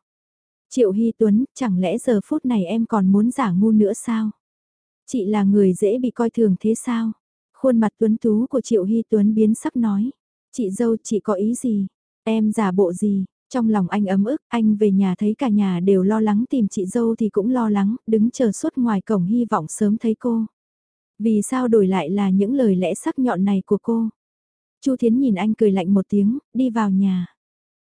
Triệu Hy Tuấn, chẳng lẽ giờ phút này em còn muốn giả ngu nữa sao? Chị là người dễ bị coi thường thế sao? Khuôn mặt tuấn tú của Triệu Hy Tuấn biến sắc nói. Chị dâu chị có ý gì? Em giả bộ gì? Trong lòng anh ấm ức, anh về nhà thấy cả nhà đều lo lắng tìm chị dâu thì cũng lo lắng, đứng chờ suốt ngoài cổng hy vọng sớm thấy cô. Vì sao đổi lại là những lời lẽ sắc nhọn này của cô? Chu Thiến nhìn anh cười lạnh một tiếng, đi vào nhà.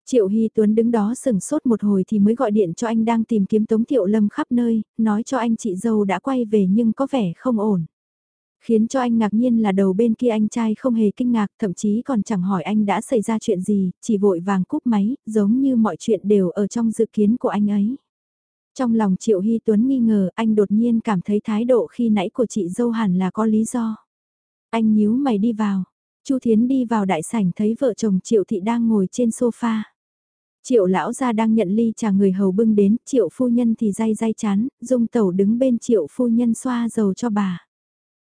Triệu Hy Tuấn đứng đó sừng sốt một hồi thì mới gọi điện cho anh đang tìm kiếm Tống Thiệu Lâm khắp nơi, nói cho anh chị dâu đã quay về nhưng có vẻ không ổn. Khiến cho anh ngạc nhiên là đầu bên kia anh trai không hề kinh ngạc, thậm chí còn chẳng hỏi anh đã xảy ra chuyện gì, chỉ vội vàng cúp máy, giống như mọi chuyện đều ở trong dự kiến của anh ấy. Trong lòng Triệu Hy Tuấn nghi ngờ anh đột nhiên cảm thấy thái độ khi nãy của chị dâu hẳn là có lý do. Anh nhíu mày đi vào. Chu Thiến đi vào đại sảnh thấy vợ chồng Triệu Thị đang ngồi trên sofa. Triệu lão gia đang nhận ly trà người hầu bưng đến, Triệu phu nhân thì day day chán, Dung Tẩu đứng bên Triệu phu nhân xoa dầu cho bà.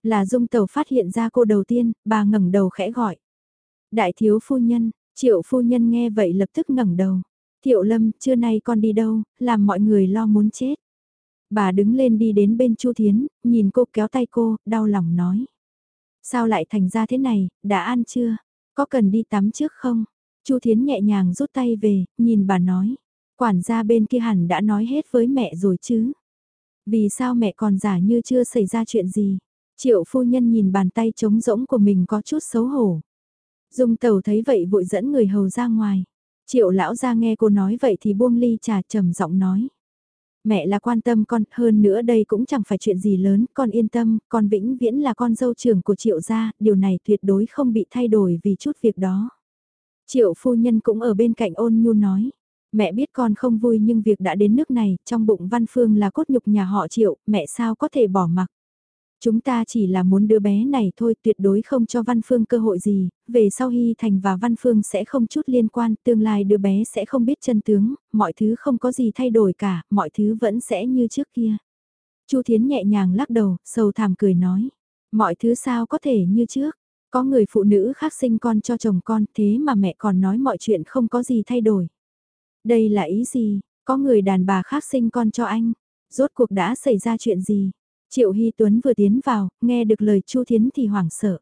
Là Dung Tẩu phát hiện ra cô đầu tiên, bà ngẩng đầu khẽ gọi. Đại thiếu phu nhân, Triệu phu nhân nghe vậy lập tức ngẩng đầu. Thiệu Lâm, trưa nay con đi đâu, làm mọi người lo muốn chết. Bà đứng lên đi đến bên Chu Thiến, nhìn cô kéo tay cô, đau lòng nói. Sao lại thành ra thế này, đã ăn chưa? Có cần đi tắm trước không? Chu Thiến nhẹ nhàng rút tay về, nhìn bà nói. Quản gia bên kia hẳn đã nói hết với mẹ rồi chứ. Vì sao mẹ còn giả như chưa xảy ra chuyện gì? Triệu phu nhân nhìn bàn tay trống rỗng của mình có chút xấu hổ. Dung tàu thấy vậy vội dẫn người hầu ra ngoài. Triệu lão ra nghe cô nói vậy thì buông ly trà trầm giọng nói. Mẹ là quan tâm con, hơn nữa đây cũng chẳng phải chuyện gì lớn, con yên tâm, con vĩnh viễn là con dâu trưởng của triệu gia, điều này tuyệt đối không bị thay đổi vì chút việc đó. Triệu phu nhân cũng ở bên cạnh ôn nhu nói. Mẹ biết con không vui nhưng việc đã đến nước này, trong bụng Văn Phương là cốt nhục nhà họ Triệu, mẹ sao có thể bỏ mặc. Chúng ta chỉ là muốn đứa bé này thôi, tuyệt đối không cho Văn Phương cơ hội gì, về sau Hy Thành và Văn Phương sẽ không chút liên quan, tương lai đứa bé sẽ không biết chân tướng, mọi thứ không có gì thay đổi cả, mọi thứ vẫn sẽ như trước kia. Chu Thiến nhẹ nhàng lắc đầu, sầu thảm cười nói, mọi thứ sao có thể như trước, có người phụ nữ khác sinh con cho chồng con thế mà mẹ còn nói mọi chuyện không có gì thay đổi. Đây là ý gì, có người đàn bà khác sinh con cho anh, rốt cuộc đã xảy ra chuyện gì? Triệu Hy Tuấn vừa tiến vào, nghe được lời Chu Thiến thì hoảng sợ.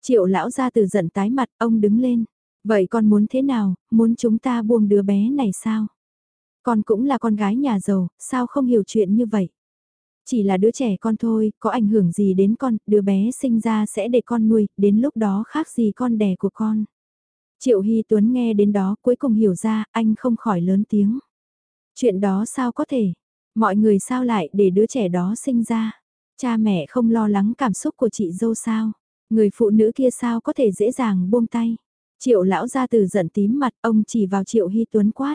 Triệu lão ra từ giận tái mặt, ông đứng lên. Vậy con muốn thế nào, muốn chúng ta buông đứa bé này sao? Con cũng là con gái nhà giàu, sao không hiểu chuyện như vậy? Chỉ là đứa trẻ con thôi, có ảnh hưởng gì đến con, đứa bé sinh ra sẽ để con nuôi, đến lúc đó khác gì con đẻ của con. Triệu Hy Tuấn nghe đến đó cuối cùng hiểu ra, anh không khỏi lớn tiếng. Chuyện đó sao có thể? Mọi người sao lại để đứa trẻ đó sinh ra? Cha mẹ không lo lắng cảm xúc của chị dâu sao? Người phụ nữ kia sao có thể dễ dàng buông tay? Triệu lão ra từ giận tím mặt, ông chỉ vào Triệu Hy Tuấn quát.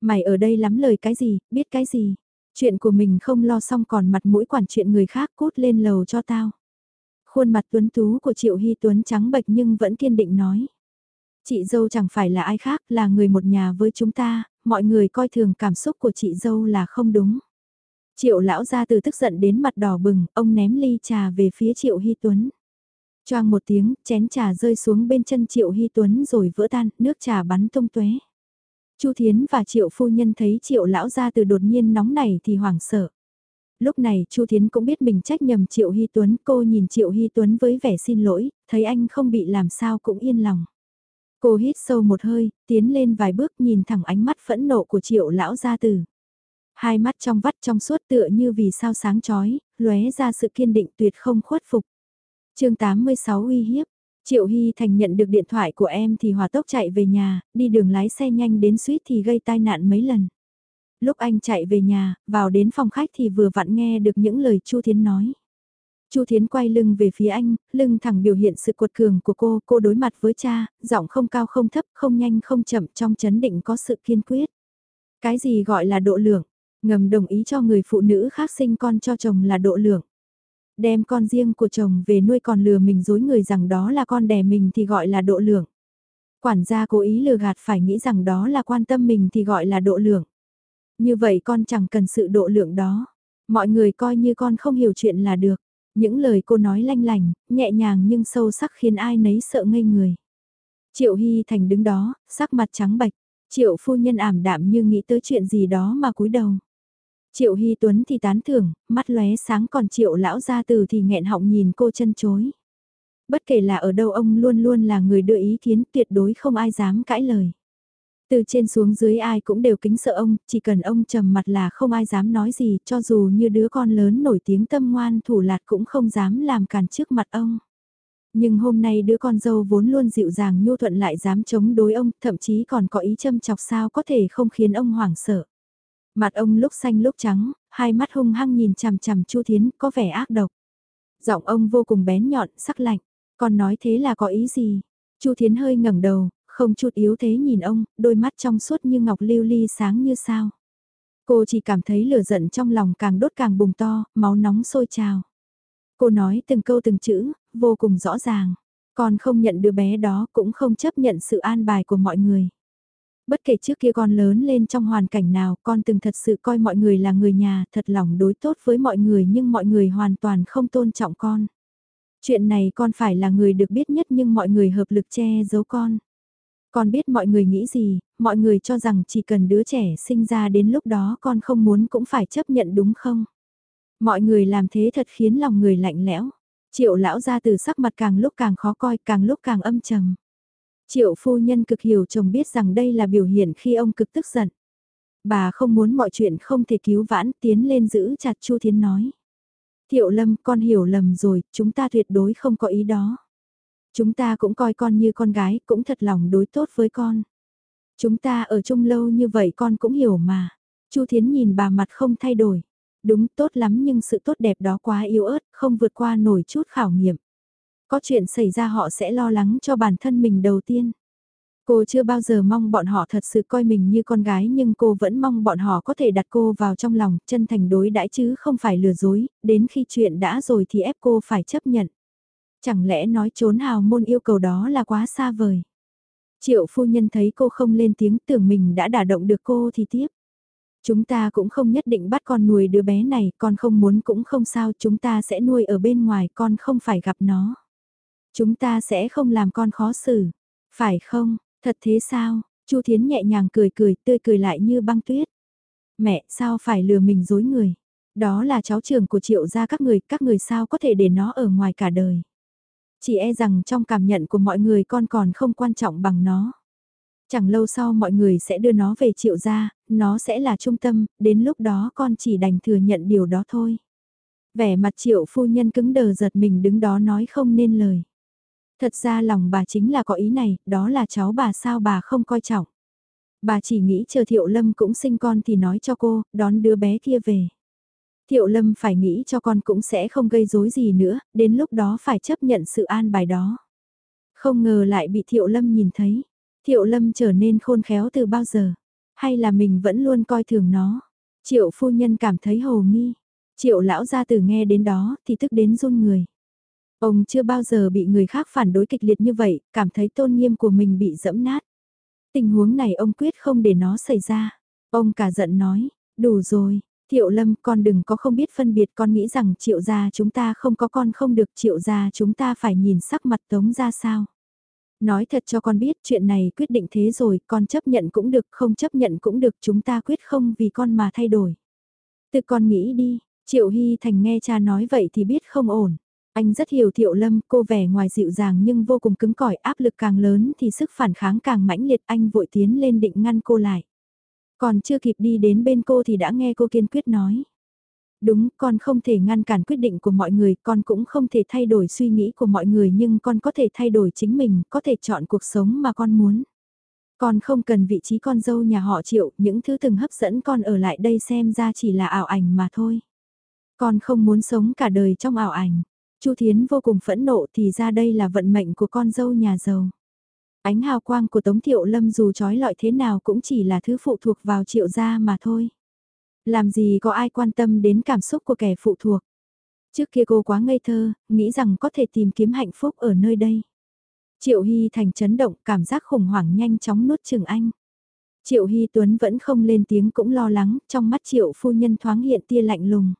Mày ở đây lắm lời cái gì, biết cái gì? Chuyện của mình không lo xong còn mặt mũi quản chuyện người khác cút lên lầu cho tao. Khuôn mặt tuấn tú của Triệu Hy Tuấn trắng bệch nhưng vẫn kiên định nói. Chị dâu chẳng phải là ai khác, là người một nhà với chúng ta, mọi người coi thường cảm xúc của chị dâu là không đúng. Triệu lão ra từ tức giận đến mặt đỏ bừng, ông ném ly trà về phía Triệu Hy Tuấn. Choang một tiếng, chén trà rơi xuống bên chân Triệu Hy Tuấn rồi vỡ tan, nước trà bắn tung tóe. Chu Thiến và Triệu phu nhân thấy Triệu lão ra từ đột nhiên nóng này thì hoảng sợ. Lúc này Chu Thiến cũng biết mình trách nhầm Triệu Hy Tuấn, cô nhìn Triệu Hy Tuấn với vẻ xin lỗi, thấy anh không bị làm sao cũng yên lòng. Cô hít sâu một hơi, tiến lên vài bước nhìn thẳng ánh mắt phẫn nộ của triệu lão gia tử. Hai mắt trong vắt trong suốt tựa như vì sao sáng chói, lóe ra sự kiên định tuyệt không khuất phục. chương 86 uy hiếp, Triệu Hy Thành nhận được điện thoại của em thì hòa tốc chạy về nhà, đi đường lái xe nhanh đến suýt thì gây tai nạn mấy lần. Lúc anh chạy về nhà, vào đến phòng khách thì vừa vặn nghe được những lời Chu Thiến nói. Chu Thiến quay lưng về phía anh, lưng thẳng biểu hiện sự cuột cường của cô, cô đối mặt với cha, giọng không cao không thấp, không nhanh không chậm, trong chấn định có sự kiên quyết. Cái gì gọi là độ lượng? Ngầm đồng ý cho người phụ nữ khác sinh con cho chồng là độ lượng. Đem con riêng của chồng về nuôi còn lừa mình dối người rằng đó là con đẻ mình thì gọi là độ lượng. Quản gia cố ý lừa gạt phải nghĩ rằng đó là quan tâm mình thì gọi là độ lượng. Như vậy con chẳng cần sự độ lượng đó. Mọi người coi như con không hiểu chuyện là được. Những lời cô nói lanh lành, nhẹ nhàng nhưng sâu sắc khiến ai nấy sợ ngây người. Triệu Hy Thành đứng đó, sắc mặt trắng bạch. Triệu phu nhân ảm đạm như nghĩ tới chuyện gì đó mà cúi đầu. Triệu Hy Tuấn thì tán thưởng, mắt lóe sáng còn Triệu lão gia từ thì nghẹn họng nhìn cô chân chối. Bất kể là ở đâu ông luôn luôn là người đưa ý kiến tuyệt đối không ai dám cãi lời. Từ trên xuống dưới ai cũng đều kính sợ ông, chỉ cần ông trầm mặt là không ai dám nói gì, cho dù như đứa con lớn nổi tiếng tâm ngoan thủ lạt cũng không dám làm càn trước mặt ông. Nhưng hôm nay đứa con dâu vốn luôn dịu dàng nhu thuận lại dám chống đối ông, thậm chí còn có ý châm chọc sao có thể không khiến ông hoảng sợ. Mặt ông lúc xanh lúc trắng, hai mắt hung hăng nhìn chằm chằm Chu Thiến có vẻ ác độc. Giọng ông vô cùng bén nhọn, sắc lạnh. Con nói thế là có ý gì? Chu Thiến hơi ngẩng đầu, không chút yếu thế nhìn ông, đôi mắt trong suốt như ngọc lưu ly sáng như sao. Cô chỉ cảm thấy lửa giận trong lòng càng đốt càng bùng to, máu nóng sôi trào. Cô nói từng câu từng chữ, vô cùng rõ ràng. Con không nhận đứa bé đó cũng không chấp nhận sự an bài của mọi người. Bất kể trước kia con lớn lên trong hoàn cảnh nào, con từng thật sự coi mọi người là người nhà, thật lòng đối tốt với mọi người nhưng mọi người hoàn toàn không tôn trọng con. Chuyện này con phải là người được biết nhất nhưng mọi người hợp lực che giấu con. Con biết mọi người nghĩ gì, mọi người cho rằng chỉ cần đứa trẻ sinh ra đến lúc đó con không muốn cũng phải chấp nhận đúng không? Mọi người làm thế thật khiến lòng người lạnh lẽo. Triệu lão ra từ sắc mặt càng lúc càng khó coi, càng lúc càng âm trầm. Triệu phu nhân cực hiểu chồng biết rằng đây là biểu hiện khi ông cực tức giận. Bà không muốn mọi chuyện không thể cứu vãn tiến lên giữ chặt Chu Thiến nói. Thiệu Lâm con hiểu lầm rồi, chúng ta tuyệt đối không có ý đó. Chúng ta cũng coi con như con gái, cũng thật lòng đối tốt với con. Chúng ta ở chung lâu như vậy con cũng hiểu mà. Chu Thiến nhìn bà mặt không thay đổi. Đúng tốt lắm nhưng sự tốt đẹp đó quá yếu ớt, không vượt qua nổi chút khảo nghiệm. Có chuyện xảy ra họ sẽ lo lắng cho bản thân mình đầu tiên. Cô chưa bao giờ mong bọn họ thật sự coi mình như con gái nhưng cô vẫn mong bọn họ có thể đặt cô vào trong lòng, chân thành đối đãi chứ không phải lừa dối, đến khi chuyện đã rồi thì ép cô phải chấp nhận. Chẳng lẽ nói trốn hào môn yêu cầu đó là quá xa vời. Triệu phu nhân thấy cô không lên tiếng tưởng mình đã đả động được cô thì tiếp. Chúng ta cũng không nhất định bắt con nuôi đứa bé này, con không muốn cũng không sao, chúng ta sẽ nuôi ở bên ngoài, con không phải gặp nó. Chúng ta sẽ không làm con khó xử, phải không, thật thế sao, Chu Thiến nhẹ nhàng cười cười, tươi cười lại như băng tuyết. Mẹ, sao phải lừa mình dối người? Đó là cháu trưởng của triệu gia các người, các người sao có thể để nó ở ngoài cả đời? Chỉ e rằng trong cảm nhận của mọi người con còn không quan trọng bằng nó. Chẳng lâu sau mọi người sẽ đưa nó về triệu gia, nó sẽ là trung tâm, đến lúc đó con chỉ đành thừa nhận điều đó thôi. Vẻ mặt triệu phu nhân cứng đờ giật mình đứng đó nói không nên lời. Thật ra lòng bà chính là có ý này, đó là cháu bà sao bà không coi trọng. Bà chỉ nghĩ chờ Thiệu Lâm cũng sinh con thì nói cho cô, đón đứa bé kia về. Thiệu Lâm phải nghĩ cho con cũng sẽ không gây rối gì nữa, đến lúc đó phải chấp nhận sự an bài đó. Không ngờ lại bị Thiệu Lâm nhìn thấy. Thiệu Lâm trở nên khôn khéo từ bao giờ? Hay là mình vẫn luôn coi thường nó? Triệu phu nhân cảm thấy hồ nghi. Triệu lão gia tử nghe đến đó thì tức đến run người. Ông chưa bao giờ bị người khác phản đối kịch liệt như vậy, cảm thấy tôn nghiêm của mình bị dẫm nát. Tình huống này ông quyết không để nó xảy ra. Ông cả giận nói, đủ rồi, Thiệu Lâm con đừng có không biết phân biệt con nghĩ rằng triệu gia chúng ta không có con không được triệu gia chúng ta phải nhìn sắc mặt tống ra sao. Nói thật cho con biết chuyện này quyết định thế rồi, con chấp nhận cũng được, không chấp nhận cũng được, chúng ta quyết không vì con mà thay đổi. Tự con nghĩ đi, Triệu Hy Thành nghe cha nói vậy thì biết không ổn. Anh rất hiểu Thiệu Lâm, cô vẻ ngoài dịu dàng nhưng vô cùng cứng cỏi, áp lực càng lớn thì sức phản kháng càng mãnh liệt, anh vội tiến lên định ngăn cô lại. Còn chưa kịp đi đến bên cô thì đã nghe cô kiên quyết nói. Đúng, con không thể ngăn cản quyết định của mọi người, con cũng không thể thay đổi suy nghĩ của mọi người nhưng con có thể thay đổi chính mình, có thể chọn cuộc sống mà con muốn. Con không cần vị trí con dâu nhà họ triệu, những thứ từng hấp dẫn con ở lại đây xem ra chỉ là ảo ảnh mà thôi. Con không muốn sống cả đời trong ảo ảnh. Chu Thiến vô cùng phẫn nộ thì ra đây là vận mệnh của con dâu nhà giàu. Ánh hào quang của Tống Thiệu Lâm dù trói lọi thế nào cũng chỉ là thứ phụ thuộc vào triệu gia mà thôi. Làm gì có ai quan tâm đến cảm xúc của kẻ phụ thuộc. Trước kia cô quá ngây thơ, nghĩ rằng có thể tìm kiếm hạnh phúc ở nơi đây. Triệu Hy Thành chấn động, cảm giác khủng hoảng nhanh chóng nuốt chừng anh. Triệu Hy Tuấn vẫn không lên tiếng cũng lo lắng, trong mắt Triệu phu nhân thoáng hiện tia lạnh lùng.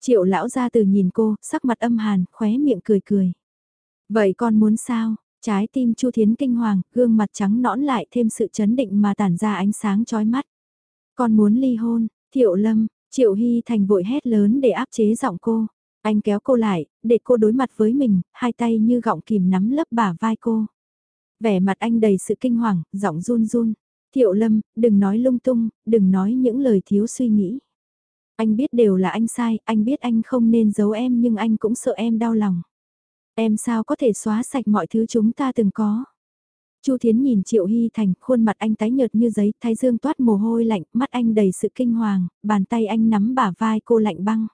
Triệu lão ra từ nhìn cô, sắc mặt âm hàn, khóe miệng cười cười. Vậy con muốn sao? Trái tim Chu Thiến kinh hoàng, gương mặt trắng nõn lại thêm sự chấn định mà tản ra ánh sáng chói mắt. Con muốn ly hôn, Thiệu Lâm, Triệu Hy Thành vội hét lớn để áp chế giọng cô. Anh kéo cô lại, để cô đối mặt với mình, hai tay như gọng kìm nắm lấp bả vai cô. Vẻ mặt anh đầy sự kinh hoàng, giọng run run. Thiệu Lâm, đừng nói lung tung, đừng nói những lời thiếu suy nghĩ. Anh biết đều là anh sai, anh biết anh không nên giấu em nhưng anh cũng sợ em đau lòng. Em sao có thể xóa sạch mọi thứ chúng ta từng có. Chu Thiến nhìn Triệu Hy Thành, khuôn mặt anh tái nhợt như giấy, thái dương toát mồ hôi lạnh, mắt anh đầy sự kinh hoàng, bàn tay anh nắm bả vai cô lạnh băng.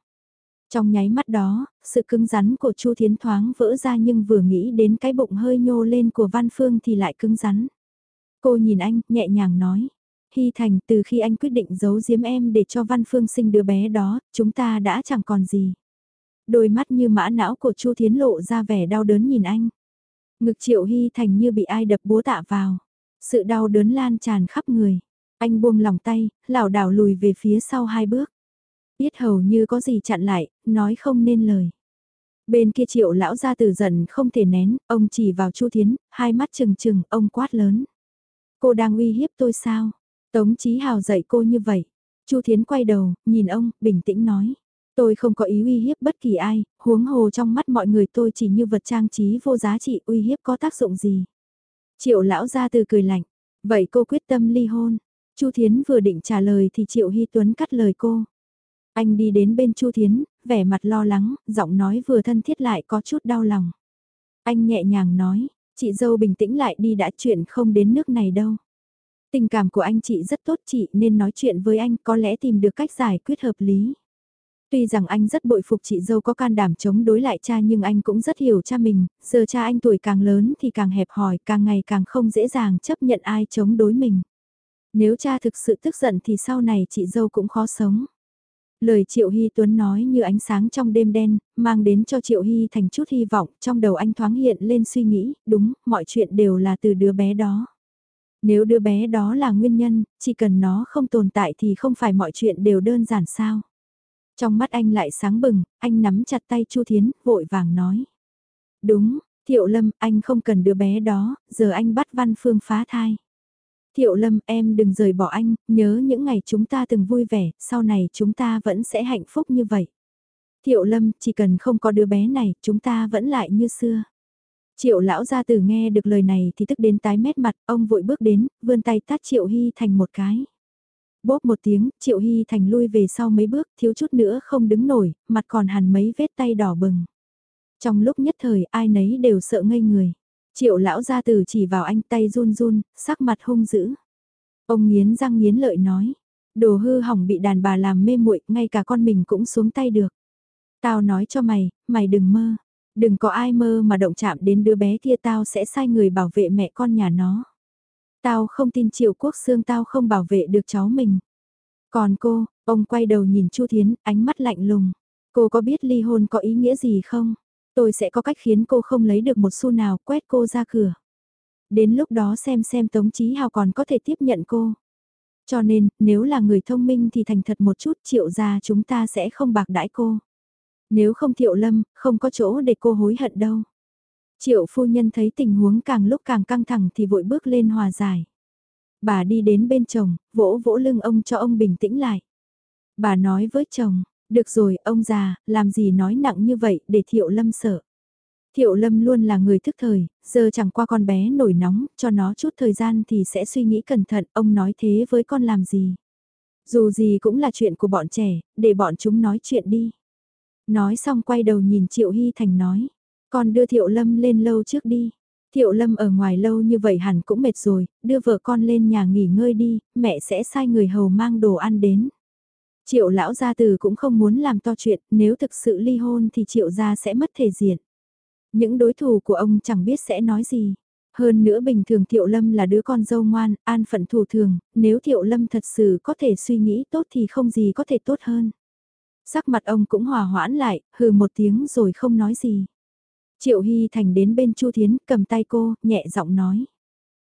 Trong nháy mắt đó, sự cứng rắn của Chu Thiến thoáng vỡ ra nhưng vừa nghĩ đến cái bụng hơi nhô lên của Văn Phương thì lại cứng rắn. Cô nhìn anh, nhẹ nhàng nói. Hy Thành, từ khi anh quyết định giấu giếm em để cho Văn Phương sinh đứa bé đó, chúng ta đã chẳng còn gì. Đôi mắt như mã não của Chu Thiến lộ ra vẻ đau đớn nhìn anh. Ngực Triệu Hy Thành như bị ai đập búa tạ vào. Sự đau đớn lan tràn khắp người. Anh buông lòng tay, lảo đảo lùi về phía sau hai bước. Biết hầu như có gì chặn lại, nói không nên lời. Bên kia triệu lão ra từ giận không thể nén, ông chỉ vào Chu Thiến, hai mắt trừng trừng, ông quát lớn. Cô đang uy hiếp tôi sao? Tống Chí Hào dạy cô như vậy. Chu Thiến quay đầu, nhìn ông, bình tĩnh nói. Tôi không có ý uy hiếp bất kỳ ai, huống hồ trong mắt mọi người tôi chỉ như vật trang trí vô giá trị uy hiếp có tác dụng gì. Triệu lão ra từ cười lạnh, vậy cô quyết tâm ly hôn. Chu Thiến vừa định trả lời thì Triệu Hy Tuấn cắt lời cô. Anh đi đến bên Chu Thiến, vẻ mặt lo lắng, giọng nói vừa thân thiết lại có chút đau lòng. Anh nhẹ nhàng nói, chị dâu bình tĩnh lại đi đã chuyện không đến nước này đâu. Tình cảm của anh chị rất tốt chị nên nói chuyện với anh có lẽ tìm được cách giải quyết hợp lý. Tuy rằng anh rất bội phục chị dâu có can đảm chống đối lại cha nhưng anh cũng rất hiểu cha mình, giờ cha anh tuổi càng lớn thì càng hẹp hòi, càng ngày càng không dễ dàng chấp nhận ai chống đối mình. Nếu cha thực sự tức giận thì sau này chị dâu cũng khó sống. Lời Triệu Hy Tuấn nói như ánh sáng trong đêm đen, mang đến cho Triệu Hy thành chút hy vọng, trong đầu anh thoáng hiện lên suy nghĩ, đúng, mọi chuyện đều là từ đứa bé đó. Nếu đứa bé đó là nguyên nhân, chỉ cần nó không tồn tại thì không phải mọi chuyện đều đơn giản sao. Trong mắt anh lại sáng bừng, anh nắm chặt tay Chu Thiến, vội vàng nói. Đúng, Thiệu Lâm, anh không cần đứa bé đó, giờ anh bắt Văn Phương phá thai. Thiệu Lâm, em đừng rời bỏ anh, nhớ những ngày chúng ta từng vui vẻ, sau này chúng ta vẫn sẽ hạnh phúc như vậy. Thiệu Lâm, chỉ cần không có đứa bé này, chúng ta vẫn lại như xưa. Triệu lão gia tử nghe được lời này thì tức đến tái mét mặt, ông vội bước đến, vươn tay tát Triệu Hy thành một cái. Bóp một tiếng, Triệu Hy thành lui về sau mấy bước, thiếu chút nữa không đứng nổi, mặt còn hằn mấy vết tay đỏ bừng. Trong lúc nhất thời ai nấy đều sợ ngây người. Triệu lão gia tử chỉ vào anh tay run run, sắc mặt hung dữ. Ông nghiến răng nghiến lợi nói, đồ hư hỏng bị đàn bà làm mê muội, ngay cả con mình cũng xuống tay được. Tao nói cho mày, mày đừng mơ. Đừng có ai mơ mà động chạm đến đứa bé kia tao sẽ sai người bảo vệ mẹ con nhà nó. Tao không tin triệu quốc xương tao không bảo vệ được cháu mình. Còn cô, ông quay đầu nhìn Chu Thiến, ánh mắt lạnh lùng. Cô có biết ly hôn có ý nghĩa gì không? Tôi sẽ có cách khiến cô không lấy được một xu nào quét cô ra cửa. Đến lúc đó xem xem Tống Chí Hào còn có thể tiếp nhận cô. Cho nên, nếu là người thông minh thì thành thật một chút triệu ra chúng ta sẽ không bạc đãi cô. Nếu không thiệu lâm, không có chỗ để cô hối hận đâu. Triệu phu nhân thấy tình huống càng lúc càng căng thẳng thì vội bước lên hòa giải. Bà đi đến bên chồng, vỗ vỗ lưng ông cho ông bình tĩnh lại. Bà nói với chồng, được rồi ông già, làm gì nói nặng như vậy để thiệu lâm sợ. Thiệu lâm luôn là người thức thời, giờ chẳng qua con bé nổi nóng, cho nó chút thời gian thì sẽ suy nghĩ cẩn thận, ông nói thế với con làm gì. Dù gì cũng là chuyện của bọn trẻ, để bọn chúng nói chuyện đi. Nói xong quay đầu nhìn Triệu Hy Thành nói, con đưa Thiệu Lâm lên lâu trước đi. Thiệu Lâm ở ngoài lâu như vậy hẳn cũng mệt rồi, đưa vợ con lên nhà nghỉ ngơi đi, mẹ sẽ sai người hầu mang đồ ăn đến. Triệu lão gia từ cũng không muốn làm to chuyện, nếu thực sự ly hôn thì triệu gia sẽ mất thể diện. Những đối thủ của ông chẳng biết sẽ nói gì. Hơn nữa bình thường Thiệu Lâm là đứa con dâu ngoan, an phận thủ thường, nếu Thiệu Lâm thật sự có thể suy nghĩ tốt thì không gì có thể tốt hơn. Sắc mặt ông cũng hòa hoãn lại, hừ một tiếng rồi không nói gì. Triệu Hy Thành đến bên Chu Thiến, cầm tay cô, nhẹ giọng nói.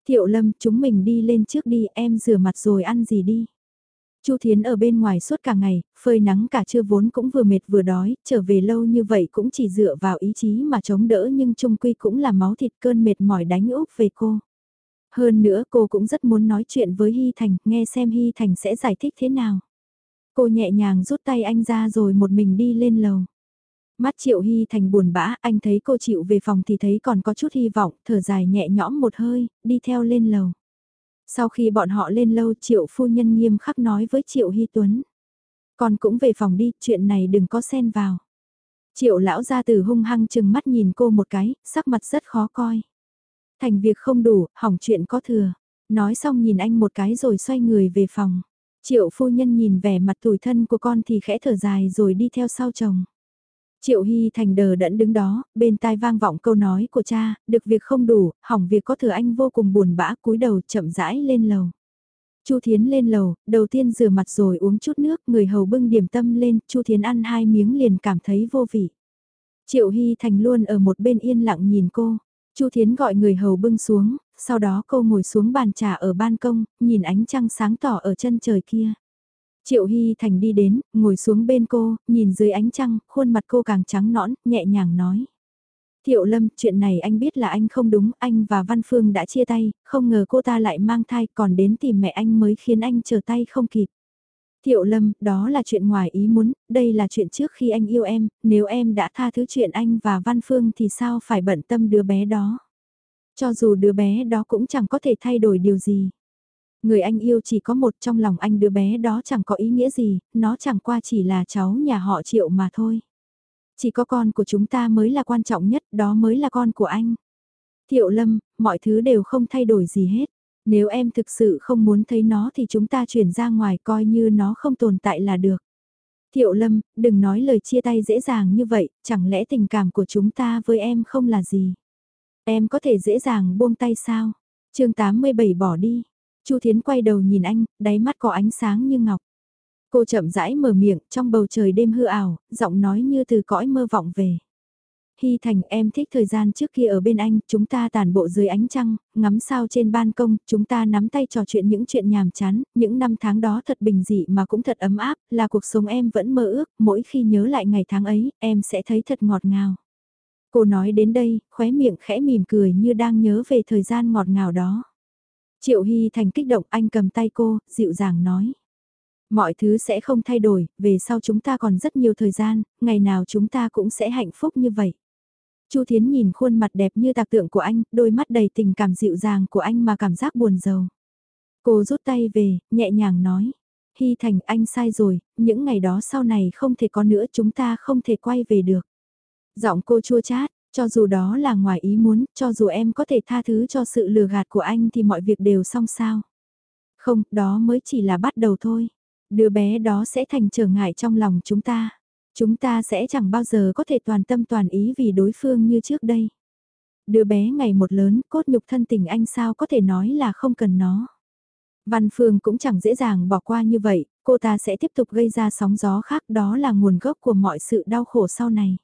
Thiệu Lâm, chúng mình đi lên trước đi, em rửa mặt rồi ăn gì đi. Chu Thiến ở bên ngoài suốt cả ngày, phơi nắng cả trưa vốn cũng vừa mệt vừa đói, trở về lâu như vậy cũng chỉ dựa vào ý chí mà chống đỡ nhưng trung quy cũng là máu thịt cơn mệt mỏi đánh úp về cô. Hơn nữa cô cũng rất muốn nói chuyện với Hy Thành, nghe xem Hy Thành sẽ giải thích thế nào. Cô nhẹ nhàng rút tay anh ra rồi một mình đi lên lầu. Mắt Triệu Hy Thành buồn bã, anh thấy cô chịu về phòng thì thấy còn có chút hy vọng, thở dài nhẹ nhõm một hơi, đi theo lên lầu. Sau khi bọn họ lên lâu Triệu phu nhân nghiêm khắc nói với Triệu Hy Tuấn. Con cũng về phòng đi, chuyện này đừng có xen vào. Triệu lão ra từ hung hăng chừng mắt nhìn cô một cái, sắc mặt rất khó coi. Thành việc không đủ, hỏng chuyện có thừa. Nói xong nhìn anh một cái rồi xoay người về phòng. Triệu phu nhân nhìn vẻ mặt tủi thân của con thì khẽ thở dài rồi đi theo sau chồng. Triệu Hy Thành đờ đẫn đứng đó, bên tai vang vọng câu nói của cha, được việc không đủ, hỏng việc có thừa anh vô cùng buồn bã cúi đầu chậm rãi lên lầu. Chu Thiến lên lầu, đầu tiên rửa mặt rồi uống chút nước, người hầu bưng điểm tâm lên, Chu Thiến ăn hai miếng liền cảm thấy vô vị. Triệu Hy Thành luôn ở một bên yên lặng nhìn cô. Chu Thiến gọi người hầu bưng xuống, sau đó cô ngồi xuống bàn trà ở ban công, nhìn ánh trăng sáng tỏ ở chân trời kia. Triệu Hy Thành đi đến, ngồi xuống bên cô, nhìn dưới ánh trăng, khuôn mặt cô càng trắng nõn, nhẹ nhàng nói. Thiệu Lâm, chuyện này anh biết là anh không đúng, anh và Văn Phương đã chia tay, không ngờ cô ta lại mang thai còn đến tìm mẹ anh mới khiến anh trở tay không kịp. Thiệu Lâm, đó là chuyện ngoài ý muốn, đây là chuyện trước khi anh yêu em, nếu em đã tha thứ chuyện anh và Văn Phương thì sao phải bận tâm đứa bé đó. Cho dù đứa bé đó cũng chẳng có thể thay đổi điều gì. Người anh yêu chỉ có một trong lòng anh đứa bé đó chẳng có ý nghĩa gì, nó chẳng qua chỉ là cháu nhà họ triệu mà thôi. Chỉ có con của chúng ta mới là quan trọng nhất, đó mới là con của anh. Thiệu Lâm, mọi thứ đều không thay đổi gì hết. Nếu em thực sự không muốn thấy nó thì chúng ta chuyển ra ngoài coi như nó không tồn tại là được. Thiệu Lâm, đừng nói lời chia tay dễ dàng như vậy, chẳng lẽ tình cảm của chúng ta với em không là gì? Em có thể dễ dàng buông tay sao? chương 87 bỏ đi. Chu Thiến quay đầu nhìn anh, đáy mắt có ánh sáng như ngọc. Cô chậm rãi mở miệng trong bầu trời đêm hư ảo, giọng nói như từ cõi mơ vọng về. Hy Thành em thích thời gian trước kia ở bên anh, chúng ta tàn bộ dưới ánh trăng, ngắm sao trên ban công, chúng ta nắm tay trò chuyện những chuyện nhàm chán, những năm tháng đó thật bình dị mà cũng thật ấm áp, là cuộc sống em vẫn mơ ước, mỗi khi nhớ lại ngày tháng ấy, em sẽ thấy thật ngọt ngào. Cô nói đến đây, khóe miệng khẽ mỉm cười như đang nhớ về thời gian ngọt ngào đó. Triệu Hy Thành kích động anh cầm tay cô, dịu dàng nói. Mọi thứ sẽ không thay đổi, về sau chúng ta còn rất nhiều thời gian, ngày nào chúng ta cũng sẽ hạnh phúc như vậy. Chu Thiến nhìn khuôn mặt đẹp như tạc tượng của anh, đôi mắt đầy tình cảm dịu dàng của anh mà cảm giác buồn rầu. Cô rút tay về, nhẹ nhàng nói. Hy Thành anh sai rồi, những ngày đó sau này không thể có nữa chúng ta không thể quay về được. Giọng cô chua chát, cho dù đó là ngoài ý muốn, cho dù em có thể tha thứ cho sự lừa gạt của anh thì mọi việc đều xong sao. Không, đó mới chỉ là bắt đầu thôi. Đứa bé đó sẽ thành trở ngại trong lòng chúng ta. Chúng ta sẽ chẳng bao giờ có thể toàn tâm toàn ý vì đối phương như trước đây. Đứa bé ngày một lớn, cốt nhục thân tình anh sao có thể nói là không cần nó. Văn Phương cũng chẳng dễ dàng bỏ qua như vậy, cô ta sẽ tiếp tục gây ra sóng gió khác đó là nguồn gốc của mọi sự đau khổ sau này.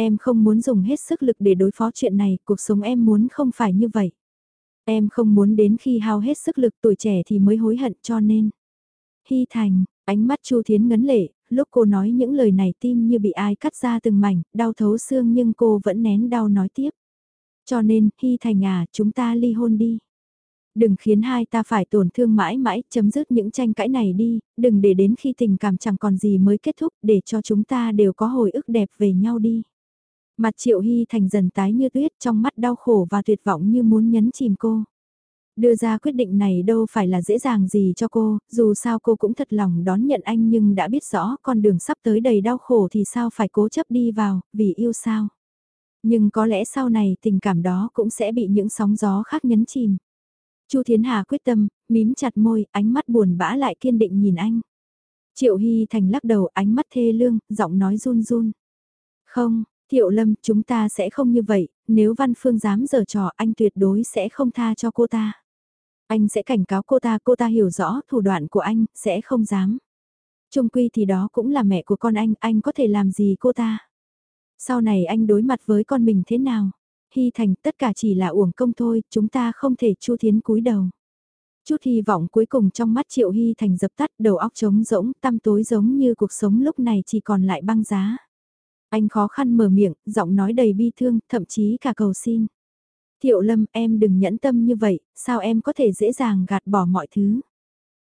Em không muốn dùng hết sức lực để đối phó chuyện này, cuộc sống em muốn không phải như vậy. Em không muốn đến khi hao hết sức lực tuổi trẻ thì mới hối hận cho nên. Hy Thành, ánh mắt Chu Thiến ngấn lệ, lúc cô nói những lời này tim như bị ai cắt ra từng mảnh, đau thấu xương nhưng cô vẫn nén đau nói tiếp. Cho nên, Hy Thành à, chúng ta ly hôn đi. Đừng khiến hai ta phải tổn thương mãi mãi, chấm dứt những tranh cãi này đi, đừng để đến khi tình cảm chẳng còn gì mới kết thúc, để cho chúng ta đều có hồi ức đẹp về nhau đi. Mặt Triệu Hy Thành dần tái như tuyết trong mắt đau khổ và tuyệt vọng như muốn nhấn chìm cô. Đưa ra quyết định này đâu phải là dễ dàng gì cho cô, dù sao cô cũng thật lòng đón nhận anh nhưng đã biết rõ con đường sắp tới đầy đau khổ thì sao phải cố chấp đi vào, vì yêu sao. Nhưng có lẽ sau này tình cảm đó cũng sẽ bị những sóng gió khác nhấn chìm. Chu Thiến Hà quyết tâm, mím chặt môi, ánh mắt buồn bã lại kiên định nhìn anh. Triệu Hy Thành lắc đầu ánh mắt thê lương, giọng nói run run. Không, Thiệu Lâm, chúng ta sẽ không như vậy, nếu Văn Phương dám giở trò anh tuyệt đối sẽ không tha cho cô ta. Anh sẽ cảnh cáo cô ta, cô ta hiểu rõ thủ đoạn của anh, sẽ không dám. Trung quy thì đó cũng là mẹ của con anh, anh có thể làm gì cô ta. Sau này anh đối mặt với con mình thế nào? Hy Thành, tất cả chỉ là uổng công thôi, chúng ta không thể chu thiến cúi đầu. Chút hy vọng cuối cùng trong mắt Triệu Hy Thành dập tắt đầu óc trống rỗng, tăm tối giống như cuộc sống lúc này chỉ còn lại băng giá. Anh khó khăn mở miệng, giọng nói đầy bi thương, thậm chí cả cầu xin. Thiệu Lâm, em đừng nhẫn tâm như vậy, sao em có thể dễ dàng gạt bỏ mọi thứ.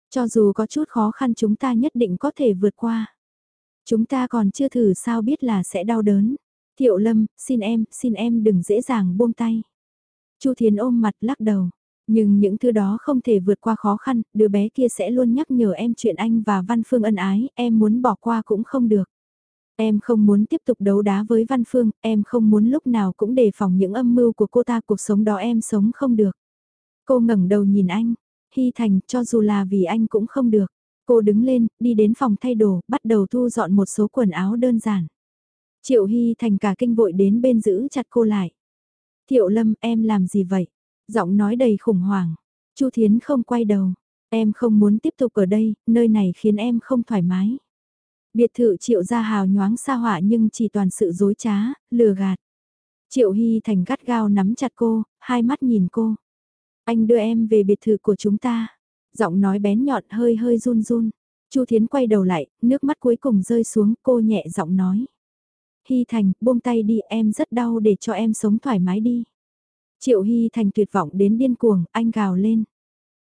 Cho dù có chút khó khăn chúng ta nhất định có thể vượt qua. Chúng ta còn chưa thử sao biết là sẽ đau đớn. Thiệu Lâm, xin em, xin em đừng dễ dàng buông tay. Chu Thiến ôm mặt lắc đầu. Nhưng những thứ đó không thể vượt qua khó khăn, đứa bé kia sẽ luôn nhắc nhở em chuyện anh và Văn Phương ân ái, em muốn bỏ qua cũng không được. Em không muốn tiếp tục đấu đá với Văn Phương, em không muốn lúc nào cũng đề phòng những âm mưu của cô ta cuộc sống đó em sống không được. Cô ngẩng đầu nhìn anh, Hy Thành cho dù là vì anh cũng không được. Cô đứng lên, đi đến phòng thay đồ, bắt đầu thu dọn một số quần áo đơn giản. Triệu Hy Thành cả kinh vội đến bên giữ chặt cô lại. Thiệu Lâm, em làm gì vậy? Giọng nói đầy khủng hoảng. Chu Thiến không quay đầu. Em không muốn tiếp tục ở đây, nơi này khiến em không thoải mái. Biệt thự triệu gia hào nhoáng xa hỏa nhưng chỉ toàn sự dối trá, lừa gạt. Triệu Hy Thành gắt gao nắm chặt cô, hai mắt nhìn cô. Anh đưa em về biệt thự của chúng ta. Giọng nói bén nhọn hơi hơi run run. Chu Thiến quay đầu lại, nước mắt cuối cùng rơi xuống cô nhẹ giọng nói. Hy Thành, buông tay đi em rất đau để cho em sống thoải mái đi. Triệu Hy Thành tuyệt vọng đến điên cuồng, anh gào lên.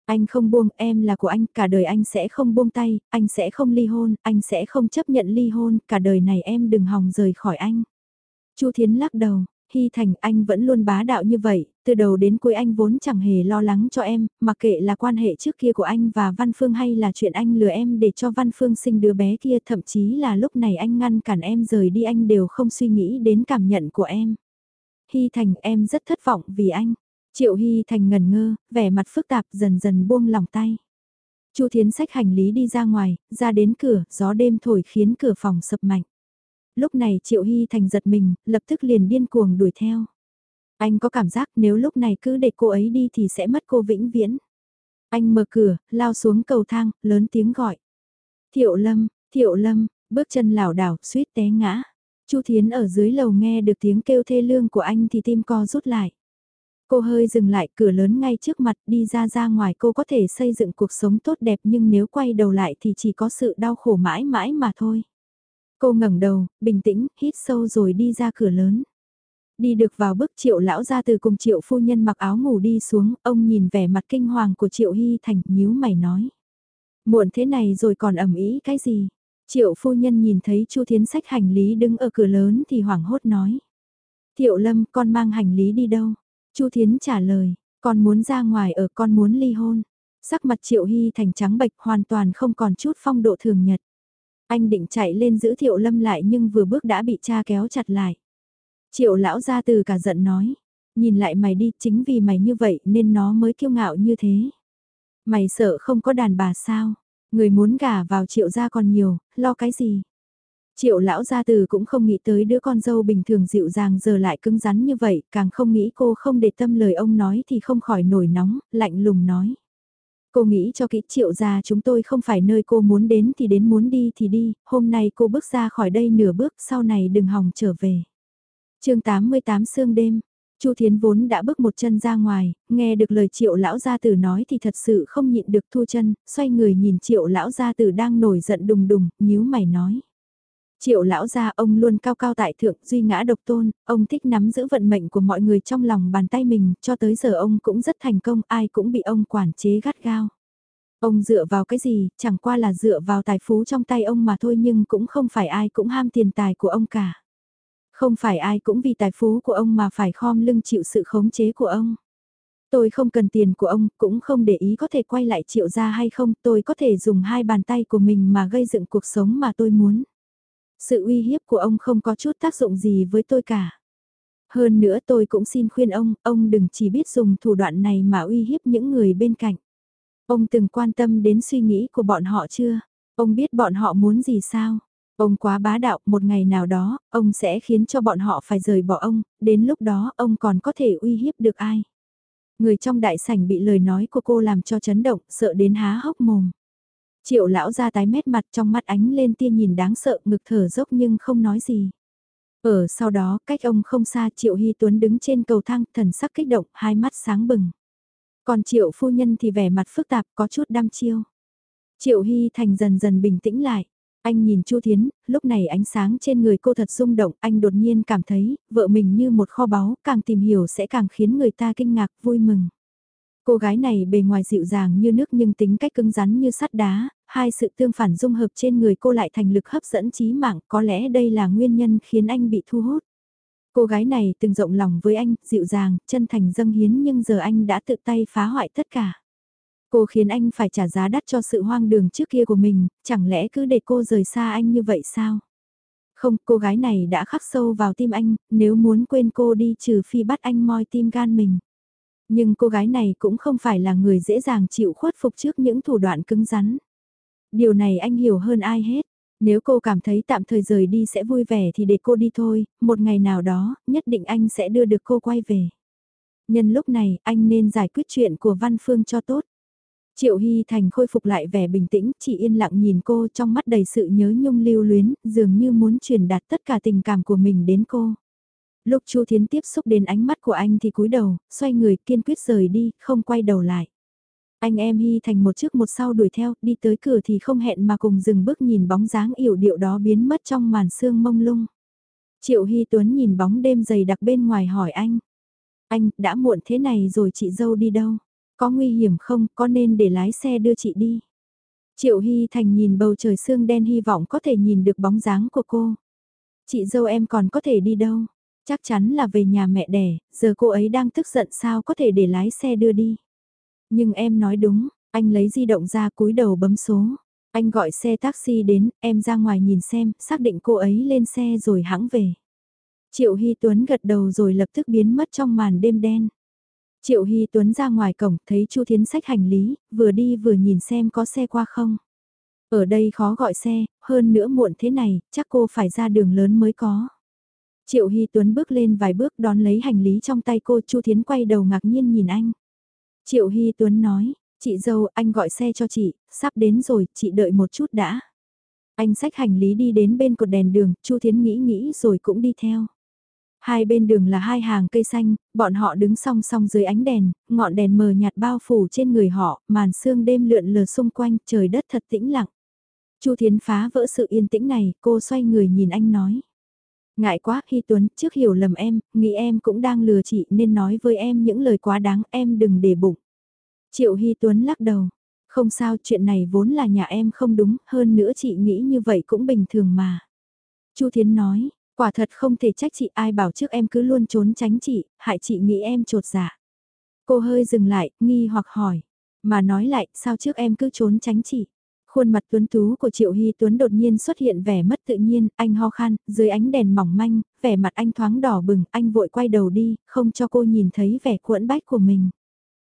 Anh không buông, em là của anh, cả đời anh sẽ không buông tay, anh sẽ không ly hôn, anh sẽ không chấp nhận ly hôn, cả đời này em đừng hòng rời khỏi anh. Chu Thiến lắc đầu, Hy Thành anh vẫn luôn bá đạo như vậy, từ đầu đến cuối anh vốn chẳng hề lo lắng cho em, mặc kệ là quan hệ trước kia của anh và Văn Phương hay là chuyện anh lừa em để cho Văn Phương sinh đứa bé kia thậm chí là lúc này anh ngăn cản em rời đi anh đều không suy nghĩ đến cảm nhận của em. Hy Thành em rất thất vọng vì anh. Triệu Hy Thành ngần ngơ, vẻ mặt phức tạp dần dần buông lòng tay. Chu Thiến xách hành lý đi ra ngoài, ra đến cửa, gió đêm thổi khiến cửa phòng sập mạnh. Lúc này Triệu Hy Thành giật mình, lập tức liền điên cuồng đuổi theo. Anh có cảm giác nếu lúc này cứ để cô ấy đi thì sẽ mất cô vĩnh viễn. Anh mở cửa, lao xuống cầu thang, lớn tiếng gọi. Thiệu Lâm, Thiệu Lâm, bước chân lảo đảo, suýt té ngã. Chu Thiến ở dưới lầu nghe được tiếng kêu thê lương của anh thì tim co rút lại. Cô hơi dừng lại cửa lớn ngay trước mặt đi ra ra ngoài cô có thể xây dựng cuộc sống tốt đẹp nhưng nếu quay đầu lại thì chỉ có sự đau khổ mãi mãi mà thôi. Cô ngẩng đầu, bình tĩnh, hít sâu rồi đi ra cửa lớn. Đi được vào bức triệu lão ra từ cùng triệu phu nhân mặc áo ngủ đi xuống, ông nhìn vẻ mặt kinh hoàng của triệu hy thành, nhíu mày nói. Muộn thế này rồi còn ẩm ý cái gì? Triệu phu nhân nhìn thấy Chu Thiến sách hành lý đứng ở cửa lớn thì hoảng hốt nói. Thiệu lâm con mang hành lý đi đâu? Chu Thiến trả lời, con muốn ra ngoài ở con muốn ly hôn. Sắc mặt Triệu Hy thành trắng bệch hoàn toàn không còn chút phong độ thường nhật. Anh định chạy lên giữ Thiệu Lâm lại nhưng vừa bước đã bị cha kéo chặt lại. Triệu lão ra từ cả giận nói, nhìn lại mày đi chính vì mày như vậy nên nó mới kiêu ngạo như thế. Mày sợ không có đàn bà sao, người muốn gả vào triệu gia còn nhiều, lo cái gì. Triệu lão gia từ cũng không nghĩ tới đứa con dâu bình thường dịu dàng giờ lại cứng rắn như vậy, càng không nghĩ cô không để tâm lời ông nói thì không khỏi nổi nóng, lạnh lùng nói. Cô nghĩ cho kỹ triệu gia chúng tôi không phải nơi cô muốn đến thì đến muốn đi thì đi, hôm nay cô bước ra khỏi đây nửa bước sau này đừng hòng trở về. chương 88 sương đêm, Chu Thiến vốn đã bước một chân ra ngoài, nghe được lời triệu lão gia tử nói thì thật sự không nhịn được thu chân, xoay người nhìn triệu lão gia tử đang nổi giận đùng đùng, nhíu mày nói. Triệu lão gia ông luôn cao cao tại thượng, duy ngã độc tôn, ông thích nắm giữ vận mệnh của mọi người trong lòng bàn tay mình, cho tới giờ ông cũng rất thành công, ai cũng bị ông quản chế gắt gao. Ông dựa vào cái gì, chẳng qua là dựa vào tài phú trong tay ông mà thôi nhưng cũng không phải ai cũng ham tiền tài của ông cả. Không phải ai cũng vì tài phú của ông mà phải khom lưng chịu sự khống chế của ông. Tôi không cần tiền của ông, cũng không để ý có thể quay lại triệu ra hay không, tôi có thể dùng hai bàn tay của mình mà gây dựng cuộc sống mà tôi muốn. Sự uy hiếp của ông không có chút tác dụng gì với tôi cả. Hơn nữa tôi cũng xin khuyên ông, ông đừng chỉ biết dùng thủ đoạn này mà uy hiếp những người bên cạnh. Ông từng quan tâm đến suy nghĩ của bọn họ chưa? Ông biết bọn họ muốn gì sao? Ông quá bá đạo, một ngày nào đó, ông sẽ khiến cho bọn họ phải rời bỏ ông, đến lúc đó ông còn có thể uy hiếp được ai? Người trong đại sảnh bị lời nói của cô làm cho chấn động, sợ đến há hốc mồm. Triệu lão ra tái mét mặt trong mắt ánh lên tia nhìn đáng sợ ngực thở dốc nhưng không nói gì. Ở sau đó, cách ông không xa Triệu Hy Tuấn đứng trên cầu thang, thần sắc kích động, hai mắt sáng bừng. Còn Triệu phu nhân thì vẻ mặt phức tạp, có chút đăm chiêu. Triệu Hy Thành dần dần bình tĩnh lại. Anh nhìn Chu Thiến, lúc này ánh sáng trên người cô thật rung động, anh đột nhiên cảm thấy, vợ mình như một kho báu, càng tìm hiểu sẽ càng khiến người ta kinh ngạc, vui mừng. Cô gái này bề ngoài dịu dàng như nước nhưng tính cách cứng rắn như sắt đá, hai sự tương phản dung hợp trên người cô lại thành lực hấp dẫn trí mạng, có lẽ đây là nguyên nhân khiến anh bị thu hút. Cô gái này từng rộng lòng với anh, dịu dàng, chân thành dâng hiến nhưng giờ anh đã tự tay phá hoại tất cả. Cô khiến anh phải trả giá đắt cho sự hoang đường trước kia của mình, chẳng lẽ cứ để cô rời xa anh như vậy sao? Không, cô gái này đã khắc sâu vào tim anh, nếu muốn quên cô đi trừ phi bắt anh moi tim gan mình. Nhưng cô gái này cũng không phải là người dễ dàng chịu khuất phục trước những thủ đoạn cứng rắn. Điều này anh hiểu hơn ai hết. Nếu cô cảm thấy tạm thời rời đi sẽ vui vẻ thì để cô đi thôi, một ngày nào đó, nhất định anh sẽ đưa được cô quay về. Nhân lúc này, anh nên giải quyết chuyện của Văn Phương cho tốt. Triệu Hy Thành khôi phục lại vẻ bình tĩnh, chỉ yên lặng nhìn cô trong mắt đầy sự nhớ nhung lưu luyến, dường như muốn truyền đạt tất cả tình cảm của mình đến cô. Lúc Chu Thiến tiếp xúc đến ánh mắt của anh thì cúi đầu, xoay người kiên quyết rời đi, không quay đầu lại. Anh em Hy Thành một trước một sau đuổi theo, đi tới cửa thì không hẹn mà cùng dừng bước nhìn bóng dáng yểu điệu đó biến mất trong màn sương mông lung. Triệu Hy Tuấn nhìn bóng đêm dày đặc bên ngoài hỏi anh. Anh, đã muộn thế này rồi chị dâu đi đâu? Có nguy hiểm không, có nên để lái xe đưa chị đi? Triệu Hy Thành nhìn bầu trời sương đen hy vọng có thể nhìn được bóng dáng của cô. Chị dâu em còn có thể đi đâu? Chắc chắn là về nhà mẹ đẻ, giờ cô ấy đang tức giận sao có thể để lái xe đưa đi. Nhưng em nói đúng, anh lấy di động ra cúi đầu bấm số. Anh gọi xe taxi đến, em ra ngoài nhìn xem, xác định cô ấy lên xe rồi hãng về. Triệu Hy Tuấn gật đầu rồi lập tức biến mất trong màn đêm đen. Triệu Hy Tuấn ra ngoài cổng, thấy Chu Thiến sách hành lý, vừa đi vừa nhìn xem có xe qua không. Ở đây khó gọi xe, hơn nữa muộn thế này, chắc cô phải ra đường lớn mới có. Triệu Hy Tuấn bước lên vài bước đón lấy hành lý trong tay cô Chu Thiến quay đầu ngạc nhiên nhìn anh. Triệu Hy Tuấn nói, chị dâu anh gọi xe cho chị, sắp đến rồi, chị đợi một chút đã. Anh xách hành lý đi đến bên cột đèn đường, Chu Thiến nghĩ nghĩ rồi cũng đi theo. Hai bên đường là hai hàng cây xanh, bọn họ đứng song song dưới ánh đèn, ngọn đèn mờ nhạt bao phủ trên người họ, màn sương đêm lượn lờ xung quanh, trời đất thật tĩnh lặng. Chu Thiến phá vỡ sự yên tĩnh này, cô xoay người nhìn anh nói. Ngại quá, Hy Tuấn, trước hiểu lầm em, nghĩ em cũng đang lừa chị nên nói với em những lời quá đáng, em đừng để bụng. Triệu Hy Tuấn lắc đầu. Không sao, chuyện này vốn là nhà em không đúng, hơn nữa chị nghĩ như vậy cũng bình thường mà. Chu Thiến nói, quả thật không thể trách chị ai bảo trước em cứ luôn trốn tránh chị, hại chị nghĩ em trột dạ. Cô hơi dừng lại, nghi hoặc hỏi, mà nói lại, sao trước em cứ trốn tránh chị? Khuôn mặt tuấn tú của Triệu Hy Tuấn đột nhiên xuất hiện vẻ mất tự nhiên, anh ho khan, dưới ánh đèn mỏng manh, vẻ mặt anh thoáng đỏ bừng, anh vội quay đầu đi, không cho cô nhìn thấy vẻ cuộn bách của mình.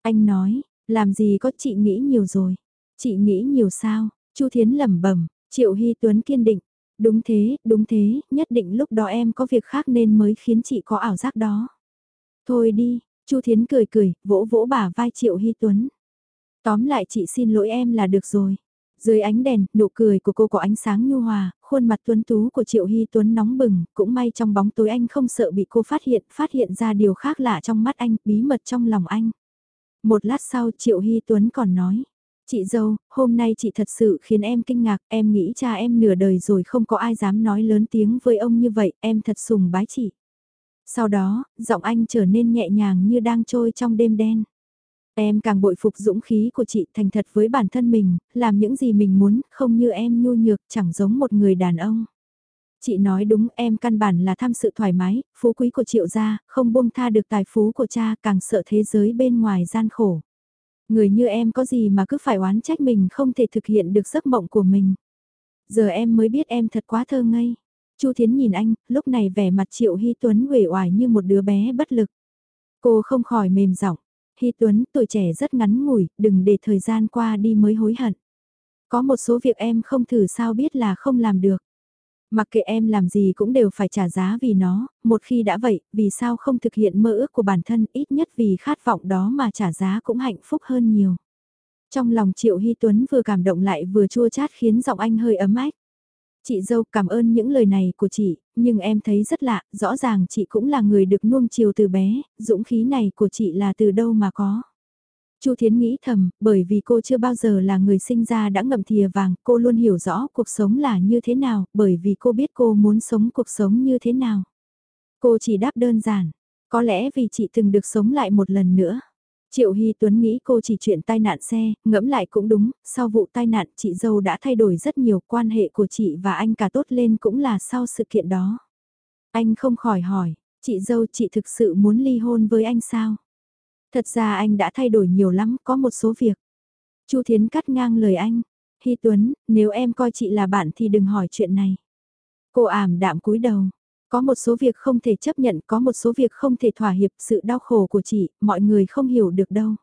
Anh nói, làm gì có chị nghĩ nhiều rồi. Chị nghĩ nhiều sao, Chu Thiến lẩm bẩm Triệu Hy Tuấn kiên định. Đúng thế, đúng thế, nhất định lúc đó em có việc khác nên mới khiến chị có ảo giác đó. Thôi đi, Chu Thiến cười cười, vỗ vỗ bả vai Triệu Hy Tuấn. Tóm lại chị xin lỗi em là được rồi. Dưới ánh đèn, nụ cười của cô có ánh sáng nhu hòa, khuôn mặt tuấn tú của Triệu Hy Tuấn nóng bừng, cũng may trong bóng tối anh không sợ bị cô phát hiện, phát hiện ra điều khác lạ trong mắt anh, bí mật trong lòng anh. Một lát sau Triệu Hy Tuấn còn nói, chị dâu, hôm nay chị thật sự khiến em kinh ngạc, em nghĩ cha em nửa đời rồi không có ai dám nói lớn tiếng với ông như vậy, em thật sùng bái chị. Sau đó, giọng anh trở nên nhẹ nhàng như đang trôi trong đêm đen. Em càng bội phục dũng khí của chị thành thật với bản thân mình, làm những gì mình muốn, không như em nhu nhược, chẳng giống một người đàn ông. Chị nói đúng em căn bản là tham sự thoải mái, phú quý của triệu gia, không buông tha được tài phú của cha càng sợ thế giới bên ngoài gian khổ. Người như em có gì mà cứ phải oán trách mình không thể thực hiện được giấc mộng của mình. Giờ em mới biết em thật quá thơ ngây. Chu Thiến nhìn anh, lúc này vẻ mặt Triệu Hy Tuấn uể oải như một đứa bé bất lực. Cô không khỏi mềm giọng, Hy Tuấn, tuổi trẻ rất ngắn ngủi, đừng để thời gian qua đi mới hối hận. Có một số việc em không thử sao biết là không làm được. Mặc kệ em làm gì cũng đều phải trả giá vì nó, một khi đã vậy, vì sao không thực hiện mơ ước của bản thân ít nhất vì khát vọng đó mà trả giá cũng hạnh phúc hơn nhiều. Trong lòng Triệu Hy Tuấn vừa cảm động lại vừa chua chát khiến giọng anh hơi ấm ách. Chị dâu cảm ơn những lời này của chị, nhưng em thấy rất lạ, rõ ràng chị cũng là người được nuông chiều từ bé, dũng khí này của chị là từ đâu mà có. Chu Thiến nghĩ thầm, bởi vì cô chưa bao giờ là người sinh ra đã ngậm thìa vàng, cô luôn hiểu rõ cuộc sống là như thế nào, bởi vì cô biết cô muốn sống cuộc sống như thế nào. Cô chỉ đáp đơn giản, có lẽ vì chị từng được sống lại một lần nữa. Triệu Hy Tuấn nghĩ cô chỉ chuyện tai nạn xe, ngẫm lại cũng đúng, sau vụ tai nạn chị dâu đã thay đổi rất nhiều quan hệ của chị và anh cả tốt lên cũng là sau sự kiện đó. Anh không khỏi hỏi, chị dâu chị thực sự muốn ly hôn với anh sao? Thật ra anh đã thay đổi nhiều lắm, có một số việc. Chu Thiến cắt ngang lời anh. Hy Tuấn, nếu em coi chị là bạn thì đừng hỏi chuyện này. Cô ảm đạm cúi đầu. Có một số việc không thể chấp nhận, có một số việc không thể thỏa hiệp sự đau khổ của chị, mọi người không hiểu được đâu.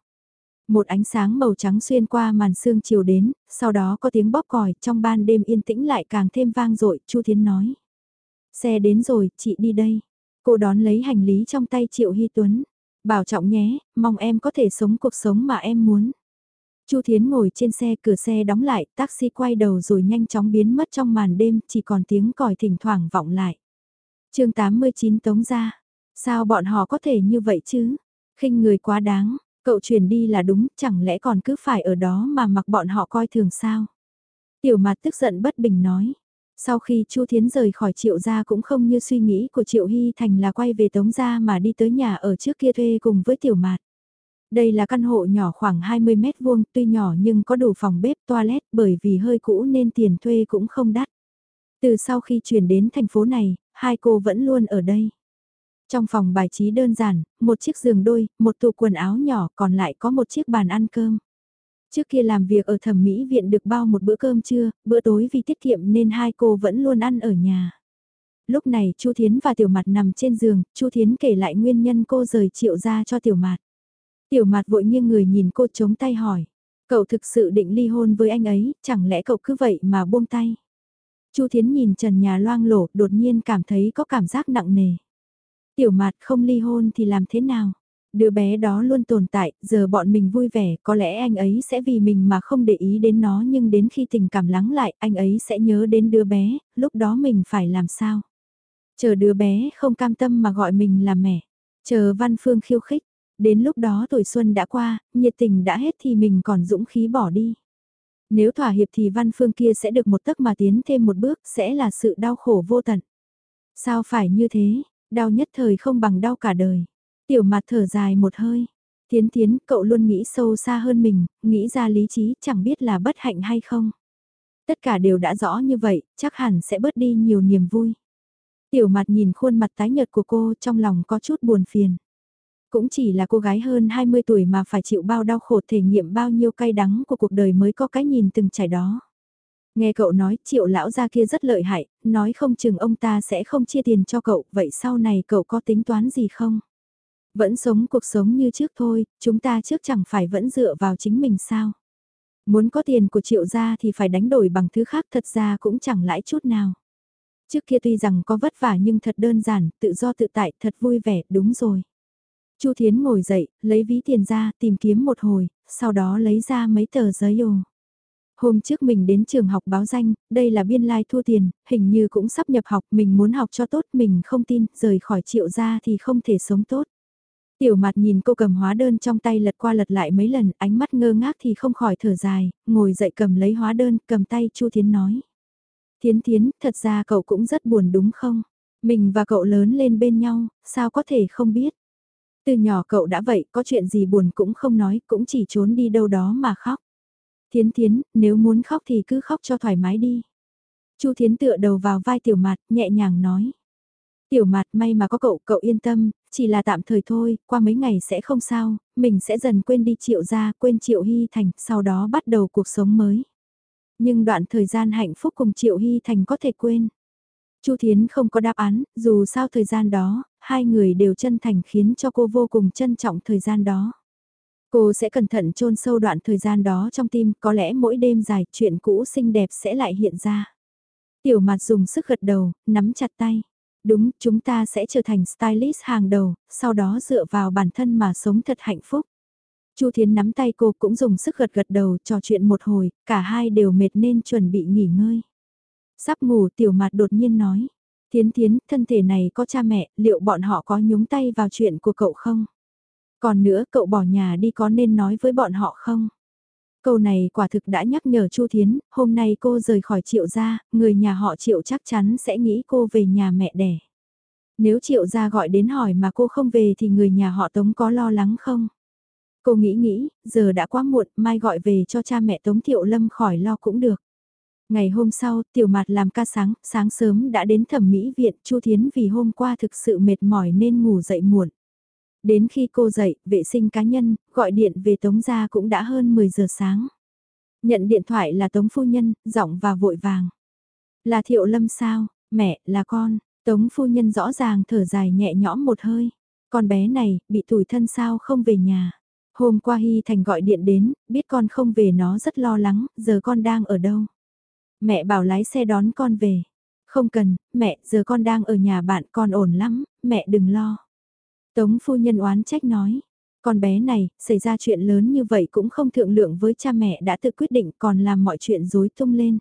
Một ánh sáng màu trắng xuyên qua màn sương chiều đến, sau đó có tiếng bóp còi, trong ban đêm yên tĩnh lại càng thêm vang dội Chu Thiến nói. Xe đến rồi, chị đi đây. Cô đón lấy hành lý trong tay Triệu Hy Tuấn. Bảo trọng nhé, mong em có thể sống cuộc sống mà em muốn. Chu Thiến ngồi trên xe cửa xe đóng lại, taxi quay đầu rồi nhanh chóng biến mất trong màn đêm, chỉ còn tiếng còi thỉnh thoảng vọng lại chương 89 tống ra. Sao bọn họ có thể như vậy chứ? khinh người quá đáng, cậu chuyển đi là đúng, chẳng lẽ còn cứ phải ở đó mà mặc bọn họ coi thường sao? Tiểu mặt tức giận bất bình nói. Sau khi Chu Thiến rời khỏi Triệu gia cũng không như suy nghĩ của Triệu Hy Thành là quay về Tống gia mà đi tới nhà ở trước kia thuê cùng với Tiểu Mạt. Đây là căn hộ nhỏ khoảng 20 mét vuông, tuy nhỏ nhưng có đủ phòng bếp toilet bởi vì hơi cũ nên tiền thuê cũng không đắt. Từ sau khi chuyển đến thành phố này, hai cô vẫn luôn ở đây. Trong phòng bài trí đơn giản, một chiếc giường đôi, một tủ quần áo nhỏ còn lại có một chiếc bàn ăn cơm. Trước kia làm việc ở thẩm mỹ viện được bao một bữa cơm trưa, bữa tối vì tiết kiệm nên hai cô vẫn luôn ăn ở nhà. Lúc này Chu Thiến và Tiểu Mạt nằm trên giường, Chu Thiến kể lại nguyên nhân cô rời triệu ra cho Tiểu Mạt. Tiểu Mạt vội nghiêng người nhìn cô chống tay hỏi, cậu thực sự định ly hôn với anh ấy, chẳng lẽ cậu cứ vậy mà buông tay? Chu Thiến nhìn trần nhà loang lổ, đột nhiên cảm thấy có cảm giác nặng nề. Tiểu Mạt không ly hôn thì làm thế nào? Đứa bé đó luôn tồn tại, giờ bọn mình vui vẻ, có lẽ anh ấy sẽ vì mình mà không để ý đến nó nhưng đến khi tình cảm lắng lại, anh ấy sẽ nhớ đến đứa bé, lúc đó mình phải làm sao? Chờ đứa bé không cam tâm mà gọi mình là mẹ, chờ Văn Phương khiêu khích, đến lúc đó tuổi xuân đã qua, nhiệt tình đã hết thì mình còn dũng khí bỏ đi. Nếu thỏa hiệp thì Văn Phương kia sẽ được một tấc mà tiến thêm một bước, sẽ là sự đau khổ vô tận. Sao phải như thế, đau nhất thời không bằng đau cả đời. Tiểu mặt thở dài một hơi. Tiến tiến, cậu luôn nghĩ sâu xa hơn mình, nghĩ ra lý trí chẳng biết là bất hạnh hay không. Tất cả đều đã rõ như vậy, chắc hẳn sẽ bớt đi nhiều niềm vui. Tiểu mặt nhìn khuôn mặt tái nhợt của cô trong lòng có chút buồn phiền. Cũng chỉ là cô gái hơn 20 tuổi mà phải chịu bao đau khổ thể nghiệm bao nhiêu cay đắng của cuộc đời mới có cái nhìn từng trải đó. Nghe cậu nói triệu lão gia kia rất lợi hại, nói không chừng ông ta sẽ không chia tiền cho cậu, vậy sau này cậu có tính toán gì không? Vẫn sống cuộc sống như trước thôi, chúng ta trước chẳng phải vẫn dựa vào chính mình sao? Muốn có tiền của triệu gia thì phải đánh đổi bằng thứ khác thật ra cũng chẳng lãi chút nào. Trước kia tuy rằng có vất vả nhưng thật đơn giản, tự do tự tại, thật vui vẻ, đúng rồi. Chu Thiến ngồi dậy, lấy ví tiền ra, tìm kiếm một hồi, sau đó lấy ra mấy tờ giấy ồ. Hôm trước mình đến trường học báo danh, đây là biên lai like thua tiền, hình như cũng sắp nhập học, mình muốn học cho tốt, mình không tin, rời khỏi triệu gia thì không thể sống tốt. Tiểu mặt nhìn cô cầm hóa đơn trong tay lật qua lật lại mấy lần, ánh mắt ngơ ngác thì không khỏi thở dài, ngồi dậy cầm lấy hóa đơn, cầm tay Chu Thiến nói. Thiến Thiến, thật ra cậu cũng rất buồn đúng không? Mình và cậu lớn lên bên nhau, sao có thể không biết? Từ nhỏ cậu đã vậy, có chuyện gì buồn cũng không nói, cũng chỉ trốn đi đâu đó mà khóc. Thiến Thiến, nếu muốn khóc thì cứ khóc cho thoải mái đi. Chu Thiến tựa đầu vào vai Tiểu Mạt, nhẹ nhàng nói. Tiểu Mạt may mà có cậu, cậu yên tâm, chỉ là tạm thời thôi, qua mấy ngày sẽ không sao, mình sẽ dần quên đi Triệu gia, quên Triệu Hy Thành, sau đó bắt đầu cuộc sống mới. Nhưng đoạn thời gian hạnh phúc cùng Triệu Hy Thành có thể quên. Chu Thiến không có đáp án, dù sao thời gian đó, hai người đều chân thành khiến cho cô vô cùng trân trọng thời gian đó. Cô sẽ cẩn thận chôn sâu đoạn thời gian đó trong tim, có lẽ mỗi đêm dài chuyện cũ xinh đẹp sẽ lại hiện ra. Tiểu mặt dùng sức gật đầu, nắm chặt tay. Đúng, chúng ta sẽ trở thành stylist hàng đầu, sau đó dựa vào bản thân mà sống thật hạnh phúc. Chu Thiến nắm tay cô cũng dùng sức gật gật đầu trò chuyện một hồi, cả hai đều mệt nên chuẩn bị nghỉ ngơi. Sắp ngủ tiểu mặt đột nhiên nói. Thiến Thiến, thân thể này có cha mẹ, liệu bọn họ có nhúng tay vào chuyện của cậu không? Còn nữa, cậu bỏ nhà đi có nên nói với bọn họ không? Câu này quả thực đã nhắc nhở Chu Thiến, hôm nay cô rời khỏi triệu gia, người nhà họ triệu chắc chắn sẽ nghĩ cô về nhà mẹ đẻ. Nếu triệu gia gọi đến hỏi mà cô không về thì người nhà họ Tống có lo lắng không? Cô nghĩ nghĩ, giờ đã quá muộn, mai gọi về cho cha mẹ Tống Thiệu Lâm khỏi lo cũng được. Ngày hôm sau, Tiểu Mạt làm ca sáng, sáng sớm đã đến thẩm mỹ viện, Chu Thiến vì hôm qua thực sự mệt mỏi nên ngủ dậy muộn. Đến khi cô dậy, vệ sinh cá nhân, gọi điện về Tống gia cũng đã hơn 10 giờ sáng. Nhận điện thoại là Tống phu nhân, giọng và vội vàng. Là Thiệu Lâm sao, mẹ, là con, Tống phu nhân rõ ràng thở dài nhẹ nhõm một hơi. Con bé này, bị tủi thân sao không về nhà. Hôm qua Hy Thành gọi điện đến, biết con không về nó rất lo lắng, giờ con đang ở đâu. Mẹ bảo lái xe đón con về. Không cần, mẹ, giờ con đang ở nhà bạn con ổn lắm, mẹ đừng lo. Tống phu nhân oán trách nói. Con bé này, xảy ra chuyện lớn như vậy cũng không thượng lượng với cha mẹ đã tự quyết định còn làm mọi chuyện rối tung lên.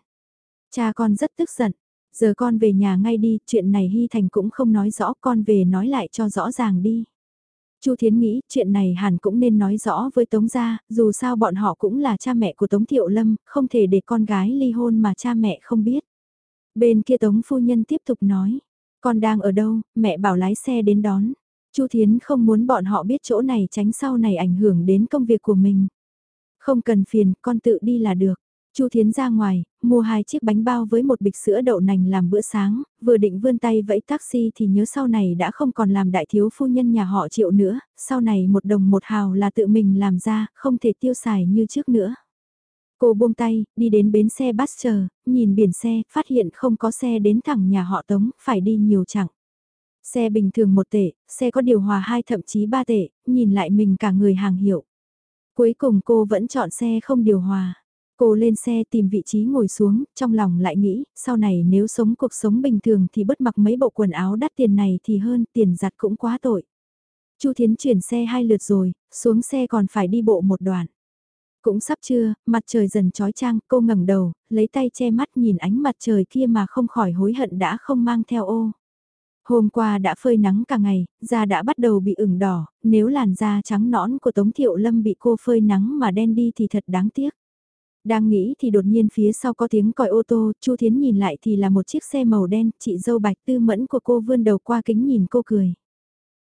Cha con rất tức giận. Giờ con về nhà ngay đi, chuyện này Hy Thành cũng không nói rõ con về nói lại cho rõ ràng đi. Chu Thiến nghĩ chuyện này hẳn cũng nên nói rõ với Tống gia, dù sao bọn họ cũng là cha mẹ của Tống Thiệu Lâm, không thể để con gái ly hôn mà cha mẹ không biết. Bên kia Tống phu nhân tiếp tục nói, con đang ở đâu, mẹ bảo lái xe đến đón. Chu Thiến không muốn bọn họ biết chỗ này tránh sau này ảnh hưởng đến công việc của mình. Không cần phiền, con tự đi là được. Chu Thiến ra ngoài, mua hai chiếc bánh bao với một bịch sữa đậu nành làm bữa sáng, vừa định vươn tay vẫy taxi thì nhớ sau này đã không còn làm đại thiếu phu nhân nhà họ triệu nữa, sau này một đồng một hào là tự mình làm ra, không thể tiêu xài như trước nữa. Cô buông tay, đi đến bến xe bus chờ, nhìn biển xe, phát hiện không có xe đến thẳng nhà họ Tống, phải đi nhiều chặng. Xe bình thường một tệ, xe có điều hòa hai thậm chí ba tệ, nhìn lại mình cả người hàng hiệu. Cuối cùng cô vẫn chọn xe không điều hòa. Cô lên xe tìm vị trí ngồi xuống, trong lòng lại nghĩ, sau này nếu sống cuộc sống bình thường thì bất mặc mấy bộ quần áo đắt tiền này thì hơn, tiền giặt cũng quá tội. Chu Thiến chuyển xe hai lượt rồi, xuống xe còn phải đi bộ một đoạn. Cũng sắp trưa, mặt trời dần trói trang, cô ngẩng đầu, lấy tay che mắt nhìn ánh mặt trời kia mà không khỏi hối hận đã không mang theo ô. Hôm qua đã phơi nắng cả ngày, da đã bắt đầu bị ửng đỏ, nếu làn da trắng nõn của Tống Thiệu Lâm bị cô phơi nắng mà đen đi thì thật đáng tiếc. Đang nghĩ thì đột nhiên phía sau có tiếng còi ô tô, Chu Thiến nhìn lại thì là một chiếc xe màu đen, chị dâu bạch tư mẫn của cô vươn đầu qua kính nhìn cô cười.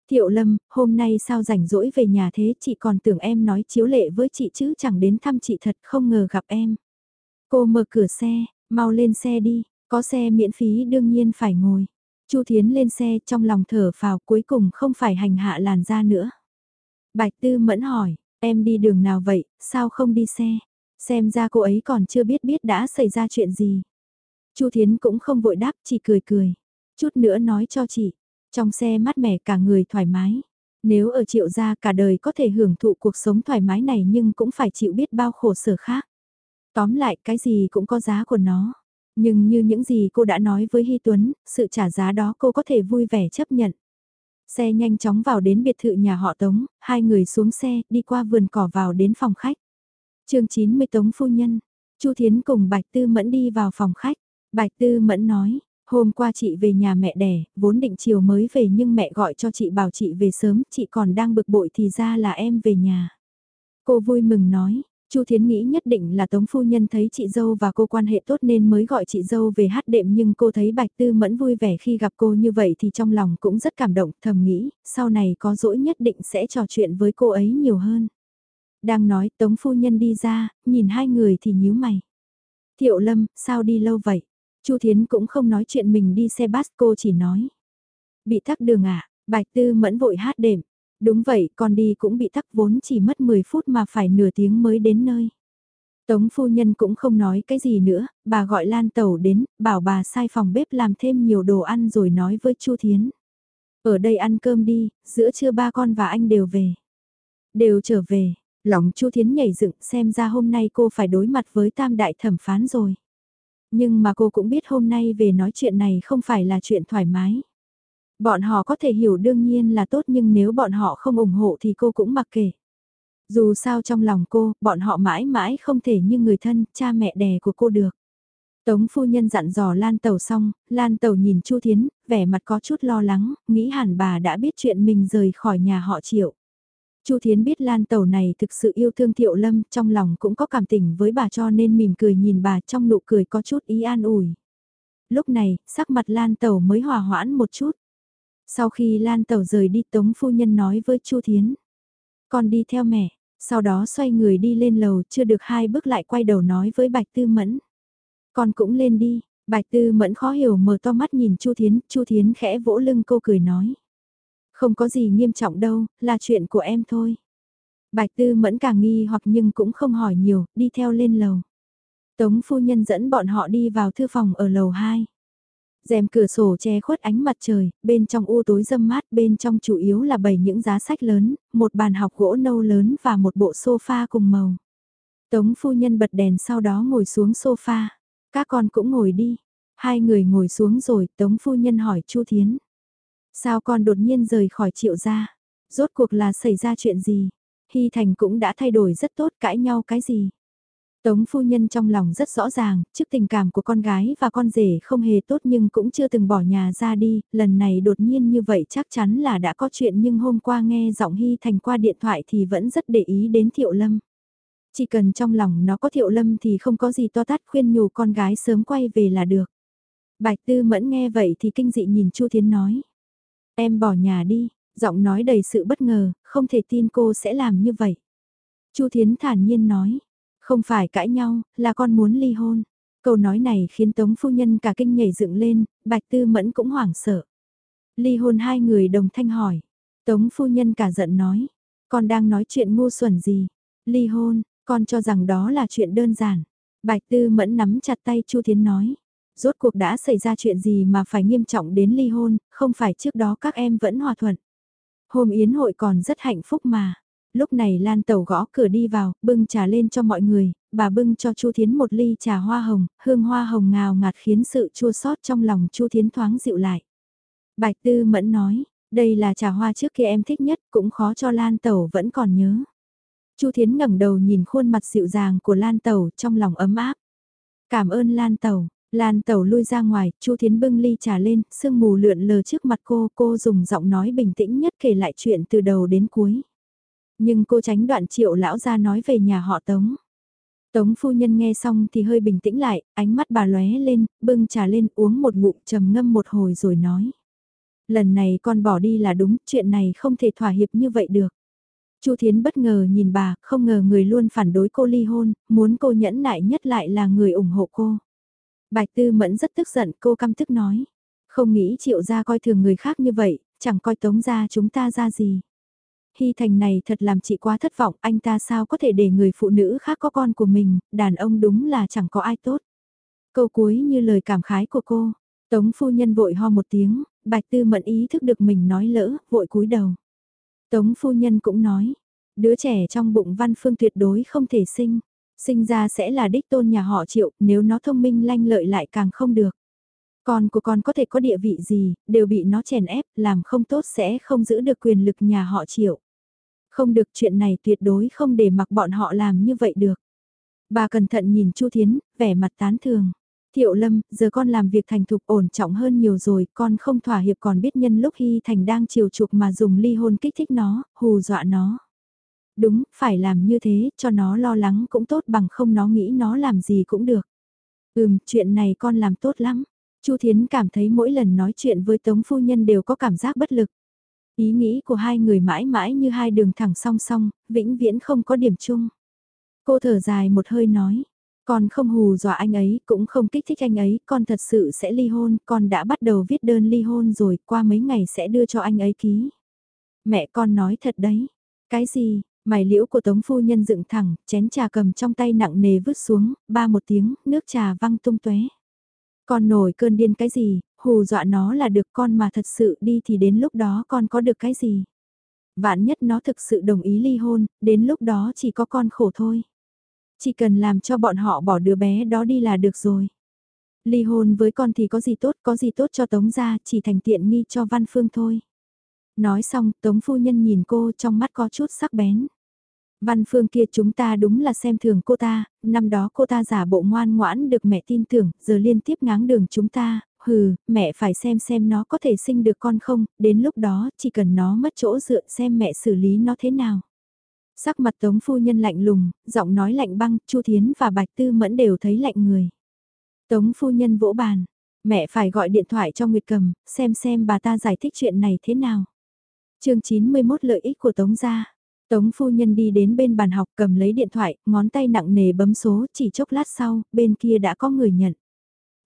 Thiệu Lâm, hôm nay sao rảnh rỗi về nhà thế chị còn tưởng em nói chiếu lệ với chị chứ chẳng đến thăm chị thật không ngờ gặp em. Cô mở cửa xe, mau lên xe đi, có xe miễn phí đương nhiên phải ngồi. Chu Thiến lên xe trong lòng thở phào cuối cùng không phải hành hạ làn da nữa. Bạch Tư Mẫn hỏi, em đi đường nào vậy, sao không đi xe? Xem ra cô ấy còn chưa biết biết đã xảy ra chuyện gì. Chu Thiến cũng không vội đáp, chỉ cười cười. Chút nữa nói cho chị, trong xe mát mẻ cả người thoải mái. Nếu ở triệu gia cả đời có thể hưởng thụ cuộc sống thoải mái này nhưng cũng phải chịu biết bao khổ sở khác. Tóm lại cái gì cũng có giá của nó. Nhưng như những gì cô đã nói với Hy Tuấn, sự trả giá đó cô có thể vui vẻ chấp nhận. Xe nhanh chóng vào đến biệt thự nhà họ Tống, hai người xuống xe, đi qua vườn cỏ vào đến phòng khách chương 90 Tống Phu Nhân, Chu Thiến cùng Bạch Tư Mẫn đi vào phòng khách. Bạch Tư Mẫn nói, hôm qua chị về nhà mẹ đẻ, vốn định chiều mới về nhưng mẹ gọi cho chị bảo chị về sớm, chị còn đang bực bội thì ra là em về nhà. Cô vui mừng nói, Chu Thiến nghĩ nhất định là Tống Phu Nhân thấy chị dâu và cô quan hệ tốt nên mới gọi chị dâu về hát đệm nhưng cô thấy Bạch Tư Mẫn vui vẻ khi gặp cô như vậy thì trong lòng cũng rất cảm động thầm nghĩ sau này có dỗi nhất định sẽ trò chuyện với cô ấy nhiều hơn. Đang nói Tống Phu Nhân đi ra, nhìn hai người thì nhíu mày. Thiệu Lâm, sao đi lâu vậy? Chu Thiến cũng không nói chuyện mình đi xe bus cô chỉ nói. Bị tắc đường à, Bạch Tư Mẫn vội hát đệm. Đúng vậy, con đi cũng bị tắc vốn chỉ mất 10 phút mà phải nửa tiếng mới đến nơi. Tống phu nhân cũng không nói cái gì nữa, bà gọi Lan Tẩu đến, bảo bà sai phòng bếp làm thêm nhiều đồ ăn rồi nói với Chu Thiến. Ở đây ăn cơm đi, giữa trưa ba con và anh đều về. Đều trở về, lòng Chu Thiến nhảy dựng xem ra hôm nay cô phải đối mặt với tam đại thẩm phán rồi. Nhưng mà cô cũng biết hôm nay về nói chuyện này không phải là chuyện thoải mái. Bọn họ có thể hiểu đương nhiên là tốt nhưng nếu bọn họ không ủng hộ thì cô cũng mặc kệ. Dù sao trong lòng cô, bọn họ mãi mãi không thể như người thân, cha mẹ đẻ của cô được. Tống phu nhân dặn dò Lan Tàu xong, Lan Tàu nhìn Chu Thiến, vẻ mặt có chút lo lắng, nghĩ hẳn bà đã biết chuyện mình rời khỏi nhà họ Triệu. Chu Thiến biết Lan Tẩu này thực sự yêu thương Thiệu Lâm, trong lòng cũng có cảm tình với bà cho nên mỉm cười nhìn bà trong nụ cười có chút ý an ủi. Lúc này, sắc mặt Lan Tẩu mới hòa hoãn một chút. Sau khi Lan Tẩu rời đi Tống Phu Nhân nói với Chu Thiến. Con đi theo mẹ, sau đó xoay người đi lên lầu chưa được hai bước lại quay đầu nói với Bạch Tư Mẫn. Con cũng lên đi, Bạch Tư Mẫn khó hiểu mở to mắt nhìn Chu Thiến, Chu Thiến khẽ vỗ lưng cô cười nói. Không có gì nghiêm trọng đâu, là chuyện của em thôi. Bạch Tư Mẫn càng nghi hoặc nhưng cũng không hỏi nhiều, đi theo lên lầu. Tống phu nhân dẫn bọn họ đi vào thư phòng ở lầu 2 rèm cửa sổ che khuất ánh mặt trời, bên trong u tối dâm mát, bên trong chủ yếu là bày những giá sách lớn, một bàn học gỗ nâu lớn và một bộ sofa cùng màu. Tống phu nhân bật đèn sau đó ngồi xuống sofa. Các con cũng ngồi đi. Hai người ngồi xuống rồi, Tống phu nhân hỏi Chu Thiến. Sao con đột nhiên rời khỏi triệu gia? Rốt cuộc là xảy ra chuyện gì? Hy Thành cũng đã thay đổi rất tốt cãi nhau cái gì? Tống phu nhân trong lòng rất rõ ràng, trước tình cảm của con gái và con rể không hề tốt nhưng cũng chưa từng bỏ nhà ra đi, lần này đột nhiên như vậy chắc chắn là đã có chuyện nhưng hôm qua nghe giọng Hy Thành qua điện thoại thì vẫn rất để ý đến Thiệu Lâm. Chỉ cần trong lòng nó có Thiệu Lâm thì không có gì to tát khuyên nhủ con gái sớm quay về là được. Bạch Tư Mẫn nghe vậy thì kinh dị nhìn Chu Thiến nói. Em bỏ nhà đi, giọng nói đầy sự bất ngờ, không thể tin cô sẽ làm như vậy. Chu Thiến thản nhiên nói, Không phải cãi nhau, là con muốn ly hôn. Câu nói này khiến Tống phu nhân cả kinh nhảy dựng lên, Bạch Tư Mẫn cũng hoảng sợ. Ly hôn hai người đồng thanh hỏi. Tống phu nhân cả giận nói. Con đang nói chuyện ngu xuẩn gì? Ly hôn, con cho rằng đó là chuyện đơn giản. Bạch Tư Mẫn nắm chặt tay Chu Thiến nói. Rốt cuộc đã xảy ra chuyện gì mà phải nghiêm trọng đến ly hôn, không phải trước đó các em vẫn hòa thuận. Hôm yến hội còn rất hạnh phúc mà. Lúc này Lan Tẩu gõ cửa đi vào, bưng trà lên cho mọi người, bà bưng cho Chu Thiến một ly trà hoa hồng, hương hoa hồng ngào ngạt khiến sự chua xót trong lòng Chu Thiến thoáng dịu lại. Bạch Tư Mẫn nói, đây là trà hoa trước kia em thích nhất, cũng khó cho Lan Tẩu vẫn còn nhớ. Chu Thiến ngẩng đầu nhìn khuôn mặt dịu dàng của Lan Tẩu trong lòng ấm áp. Cảm ơn Lan Tẩu, Lan Tẩu lui ra ngoài, Chu Thiến bưng ly trà lên, sương mù lượn lờ trước mặt cô, cô dùng giọng nói bình tĩnh nhất kể lại chuyện từ đầu đến cuối. Nhưng cô tránh đoạn triệu lão ra nói về nhà họ Tống. Tống phu nhân nghe xong thì hơi bình tĩnh lại, ánh mắt bà lóe lên, bưng trà lên uống một ngụm trầm ngâm một hồi rồi nói. Lần này con bỏ đi là đúng, chuyện này không thể thỏa hiệp như vậy được. Chu Thiến bất ngờ nhìn bà, không ngờ người luôn phản đối cô ly hôn, muốn cô nhẫn nại nhất lại là người ủng hộ cô. Bạch Tư Mẫn rất tức giận, cô căm tức nói. Không nghĩ triệu gia coi thường người khác như vậy, chẳng coi tống gia chúng ta ra gì. Hy Thành này thật làm chị quá thất vọng, anh ta sao có thể để người phụ nữ khác có con của mình, đàn ông đúng là chẳng có ai tốt. Câu cuối như lời cảm khái của cô, Tống phu nhân vội ho một tiếng, Bạch Tư Mẫn ý thức được mình nói lỡ, vội cúi đầu. Tống phu nhân cũng nói, đứa trẻ trong bụng Văn Phương tuyệt đối không thể sinh, sinh ra sẽ là đích tôn nhà họ triệu, nếu nó thông minh lanh lợi lại càng không được. Con của con có thể có địa vị gì, đều bị nó chèn ép, làm không tốt sẽ không giữ được quyền lực nhà họ triệu. Không được chuyện này tuyệt đối không để mặc bọn họ làm như vậy được. Bà cẩn thận nhìn Chu Thiến, vẻ mặt tán thường. Thiệu Lâm, giờ con làm việc thành thục ổn trọng hơn nhiều rồi, con không thỏa hiệp còn biết nhân lúc Hy Thành đang chiều chuộc mà dùng ly hôn kích thích nó, hù dọa nó. Đúng, phải làm như thế, cho nó lo lắng cũng tốt bằng không nó nghĩ nó làm gì cũng được. Ừm, chuyện này con làm tốt lắm. Chu Thiến cảm thấy mỗi lần nói chuyện với Tống Phu Nhân đều có cảm giác bất lực. Ý nghĩ của hai người mãi mãi như hai đường thẳng song song, vĩnh viễn không có điểm chung. Cô thở dài một hơi nói, con không hù dọa anh ấy, cũng không kích thích anh ấy, con thật sự sẽ ly hôn, con đã bắt đầu viết đơn ly hôn rồi, qua mấy ngày sẽ đưa cho anh ấy ký. Mẹ con nói thật đấy. Cái gì, mày liễu của tống phu nhân dựng thẳng, chén trà cầm trong tay nặng nề vứt xuống, ba một tiếng, nước trà văng tung tóe. Con nổi cơn điên cái gì, hù dọa nó là được con mà thật sự đi thì đến lúc đó con có được cái gì. Vạn nhất nó thực sự đồng ý ly hôn, đến lúc đó chỉ có con khổ thôi. Chỉ cần làm cho bọn họ bỏ đứa bé đó đi là được rồi. Ly hôn với con thì có gì tốt, có gì tốt cho Tống gia, chỉ thành tiện nghi cho Văn Phương thôi. Nói xong, Tống phu nhân nhìn cô trong mắt có chút sắc bén. Văn Phương kia chúng ta đúng là xem thường cô ta, năm đó cô ta giả bộ ngoan ngoãn được mẹ tin tưởng, giờ liên tiếp ngáng đường chúng ta, hừ, mẹ phải xem xem nó có thể sinh được con không, đến lúc đó chỉ cần nó mất chỗ dựa xem mẹ xử lý nó thế nào. Sắc mặt Tống phu nhân lạnh lùng, giọng nói lạnh băng, Chu Thiến và Bạch Tư Mẫn đều thấy lạnh người. Tống phu nhân vỗ bàn, mẹ phải gọi điện thoại cho Nguyệt Cầm, xem xem bà ta giải thích chuyện này thế nào chương 91 lợi ích của Tống gia. Tống phu nhân đi đến bên bàn học cầm lấy điện thoại, ngón tay nặng nề bấm số, chỉ chốc lát sau, bên kia đã có người nhận.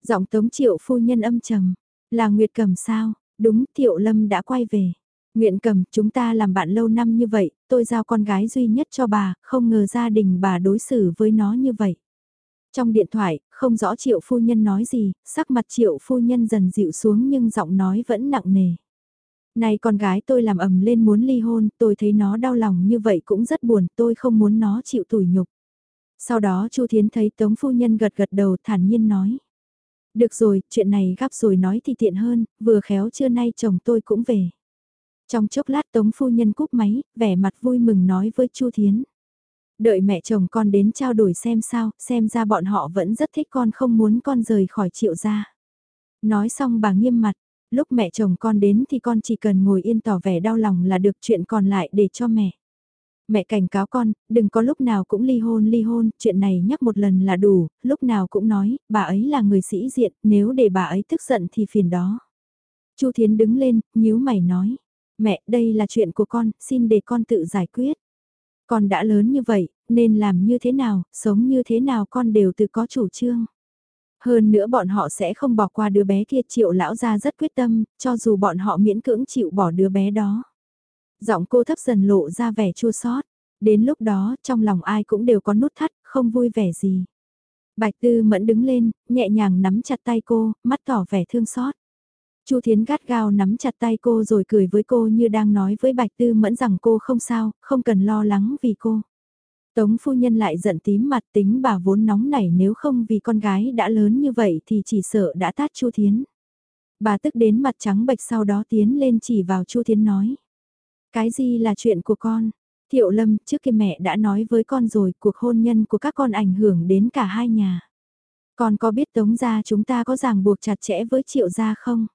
Giọng Tống Triệu phu nhân âm trầm, là Nguyệt Cầm sao? Đúng, Thiệu Lâm đã quay về. Nguyện cầm, chúng ta làm bạn lâu năm như vậy, tôi giao con gái duy nhất cho bà, không ngờ gia đình bà đối xử với nó như vậy. Trong điện thoại, không rõ triệu phu nhân nói gì, sắc mặt triệu phu nhân dần dịu xuống nhưng giọng nói vẫn nặng nề. Này con gái tôi làm ầm lên muốn ly hôn, tôi thấy nó đau lòng như vậy cũng rất buồn, tôi không muốn nó chịu tủi nhục. Sau đó Chu Thiến thấy Tống phu nhân gật gật đầu thản nhiên nói. Được rồi, chuyện này gấp rồi nói thì tiện hơn, vừa khéo trưa nay chồng tôi cũng về. Trong chốc lát Tống phu nhân cúp máy, vẻ mặt vui mừng nói với Chu Thiến. Đợi mẹ chồng con đến trao đổi xem sao, xem ra bọn họ vẫn rất thích con không muốn con rời khỏi triệu gia. Nói xong bà nghiêm mặt, lúc mẹ chồng con đến thì con chỉ cần ngồi yên tỏ vẻ đau lòng là được chuyện còn lại để cho mẹ. Mẹ cảnh cáo con, đừng có lúc nào cũng ly hôn ly hôn, chuyện này nhắc một lần là đủ, lúc nào cũng nói, bà ấy là người sĩ diện, nếu để bà ấy tức giận thì phiền đó. Chu Thiến đứng lên, nhíu mày nói, Mẹ, đây là chuyện của con, xin để con tự giải quyết. Con đã lớn như vậy, nên làm như thế nào, sống như thế nào con đều tự có chủ trương. Hơn nữa bọn họ sẽ không bỏ qua đứa bé kia triệu lão ra rất quyết tâm, cho dù bọn họ miễn cưỡng chịu bỏ đứa bé đó. Giọng cô thấp dần lộ ra vẻ chua xót đến lúc đó trong lòng ai cũng đều có nút thắt, không vui vẻ gì. Bạch Tư Mẫn đứng lên, nhẹ nhàng nắm chặt tay cô, mắt tỏ vẻ thương xót. Chu Thiến gắt gao nắm chặt tay cô rồi cười với cô như đang nói với Bạch Tư Mẫn rằng cô không sao, không cần lo lắng vì cô. Tống phu nhân lại giận tím mặt tính bà vốn nóng nảy nếu không vì con gái đã lớn như vậy thì chỉ sợ đã tát Chu Thiến. Bà tức đến mặt trắng bệch sau đó tiến lên chỉ vào Chu Thiến nói. Cái gì là chuyện của con? Thiệu Lâm, trước kia mẹ đã nói với con rồi, cuộc hôn nhân của các con ảnh hưởng đến cả hai nhà. Con có biết Tống gia chúng ta có ràng buộc chặt chẽ với Triệu gia không?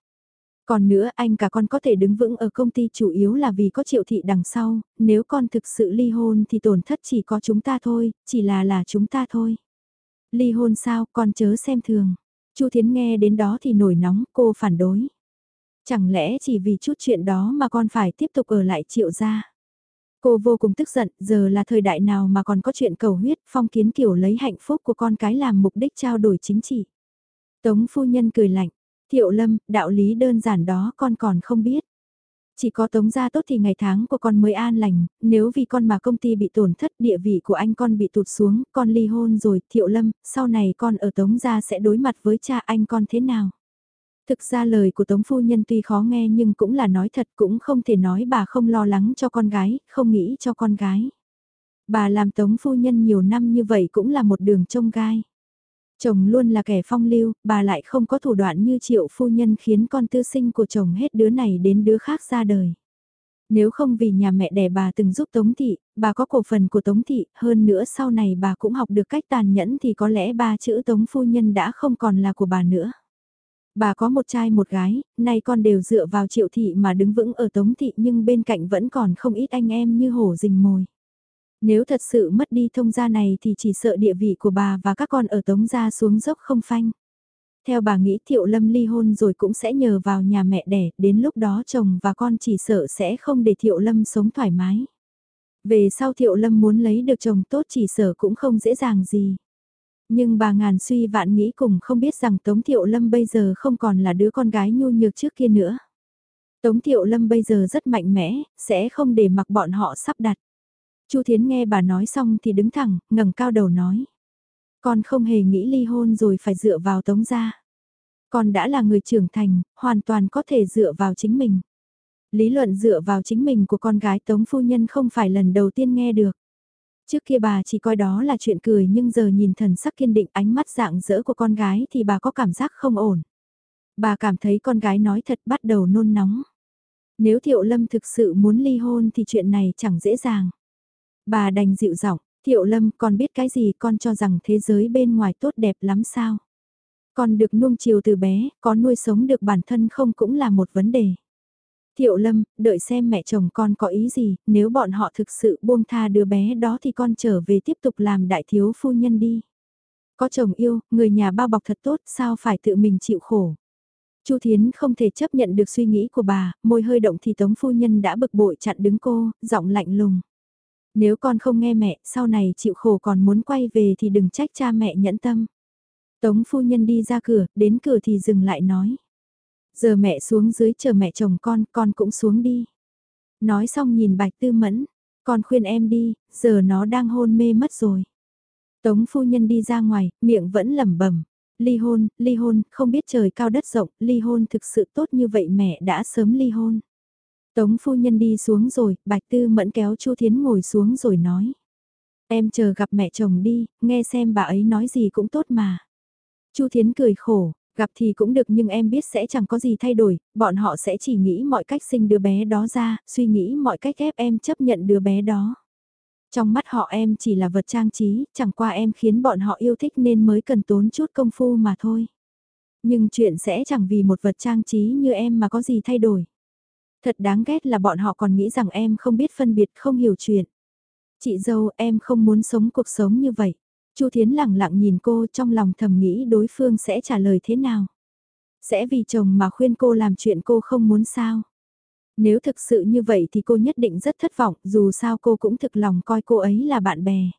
Còn nữa anh cả con có thể đứng vững ở công ty chủ yếu là vì có triệu thị đằng sau, nếu con thực sự ly hôn thì tổn thất chỉ có chúng ta thôi, chỉ là là chúng ta thôi. Ly hôn sao, con chớ xem thường. Chu Thiến nghe đến đó thì nổi nóng, cô phản đối. Chẳng lẽ chỉ vì chút chuyện đó mà con phải tiếp tục ở lại triệu gia? Cô vô cùng tức giận, giờ là thời đại nào mà còn có chuyện cầu huyết, phong kiến kiểu lấy hạnh phúc của con cái làm mục đích trao đổi chính trị. Tống phu nhân cười lạnh, thiệu lâm, đạo lý đơn giản đó con còn không biết. Chỉ có tống gia tốt thì ngày tháng của con mới an lành, nếu vì con mà công ty bị tổn thất địa vị của anh con bị tụt xuống, con ly hôn rồi, thiệu lâm, sau này con ở tống gia sẽ đối mặt với cha anh con thế nào? Thực ra lời của Tống Phu Nhân tuy khó nghe nhưng cũng là nói thật cũng không thể nói bà không lo lắng cho con gái, không nghĩ cho con gái. Bà làm Tống Phu Nhân nhiều năm như vậy cũng là một đường trông gai. Chồng luôn là kẻ phong lưu, bà lại không có thủ đoạn như triệu phu nhân khiến con tư sinh của chồng hết đứa này đến đứa khác ra đời. Nếu không vì nhà mẹ đẻ bà từng giúp Tống Thị, bà có cổ phần của Tống Thị, hơn nữa sau này bà cũng học được cách tàn nhẫn thì có lẽ ba chữ Tống Phu Nhân đã không còn là của bà nữa. Bà có một trai một gái, nay con đều dựa vào triệu thị mà đứng vững ở tống thị nhưng bên cạnh vẫn còn không ít anh em như hổ rình mồi. Nếu thật sự mất đi thông gia này thì chỉ sợ địa vị của bà và các con ở tống gia xuống dốc không phanh. Theo bà nghĩ Thiệu Lâm ly hôn rồi cũng sẽ nhờ vào nhà mẹ đẻ, đến lúc đó chồng và con chỉ sợ sẽ không để Thiệu Lâm sống thoải mái. Về sau Thiệu Lâm muốn lấy được chồng tốt chỉ sợ cũng không dễ dàng gì. Nhưng bà ngàn suy vạn nghĩ cùng không biết rằng Tống Thiệu Lâm bây giờ không còn là đứa con gái nhu nhược trước kia nữa. Tống Thiệu Lâm bây giờ rất mạnh mẽ, sẽ không để mặc bọn họ sắp đặt. Chu Thiến nghe bà nói xong thì đứng thẳng, ngẩng cao đầu nói. Con không hề nghĩ ly hôn rồi phải dựa vào Tống gia. Con đã là người trưởng thành, hoàn toàn có thể dựa vào chính mình. Lý luận dựa vào chính mình của con gái Tống Phu Nhân không phải lần đầu tiên nghe được. Trước kia bà chỉ coi đó là chuyện cười nhưng giờ nhìn thần sắc kiên định ánh mắt dạng dỡ của con gái thì bà có cảm giác không ổn. Bà cảm thấy con gái nói thật bắt đầu nôn nóng. Nếu Thiệu Lâm thực sự muốn ly hôn thì chuyện này chẳng dễ dàng. Bà đành dịu giọng, Thiệu Lâm con biết cái gì con cho rằng thế giới bên ngoài tốt đẹp lắm sao. Con được nuông chiều từ bé, có nuôi sống được bản thân không cũng là một vấn đề. Thiệu Lâm, đợi xem mẹ chồng con có ý gì, nếu bọn họ thực sự buông tha đứa bé đó thì con trở về tiếp tục làm đại thiếu phu nhân đi. Có chồng yêu, người nhà bao bọc thật tốt, sao phải tự mình chịu khổ. Chu Thiến không thể chấp nhận được suy nghĩ của bà, môi hơi động thì Tống phu nhân đã bực bội chặn đứng cô, giọng lạnh lùng. Nếu con không nghe mẹ, sau này chịu khổ còn muốn quay về thì đừng trách cha mẹ nhẫn tâm. Tống phu nhân đi ra cửa, đến cửa thì dừng lại nói. Giờ mẹ xuống dưới chờ mẹ chồng con, con cũng xuống đi. Nói xong nhìn bạch tư mẫn, con khuyên em đi, giờ nó đang hôn mê mất rồi. Tống phu nhân đi ra ngoài, miệng vẫn lẩm bẩm ly hôn, ly hôn, không biết trời cao đất rộng, ly hôn thực sự tốt như vậy mẹ đã sớm ly hôn. Tống phu nhân đi xuống rồi, bạch tư mẫn kéo chu thiến ngồi xuống rồi nói. Em chờ gặp mẹ chồng đi, nghe xem bà ấy nói gì cũng tốt mà. chu thiến cười khổ, Gặp thì cũng được nhưng em biết sẽ chẳng có gì thay đổi, bọn họ sẽ chỉ nghĩ mọi cách sinh đứa bé đó ra, suy nghĩ mọi cách ép em chấp nhận đứa bé đó. Trong mắt họ em chỉ là vật trang trí, chẳng qua em khiến bọn họ yêu thích nên mới cần tốn chút công phu mà thôi. Nhưng chuyện sẽ chẳng vì một vật trang trí như em mà có gì thay đổi. Thật đáng ghét là bọn họ còn nghĩ rằng em không biết phân biệt, không hiểu chuyện. Chị dâu, em không muốn sống cuộc sống như vậy. Chu Thiến lặng lặng nhìn cô, trong lòng thầm nghĩ đối phương sẽ trả lời thế nào. Sẽ vì chồng mà khuyên cô làm chuyện cô không muốn sao. Nếu thực sự như vậy thì cô nhất định rất thất vọng, dù sao cô cũng thực lòng coi cô ấy là bạn bè.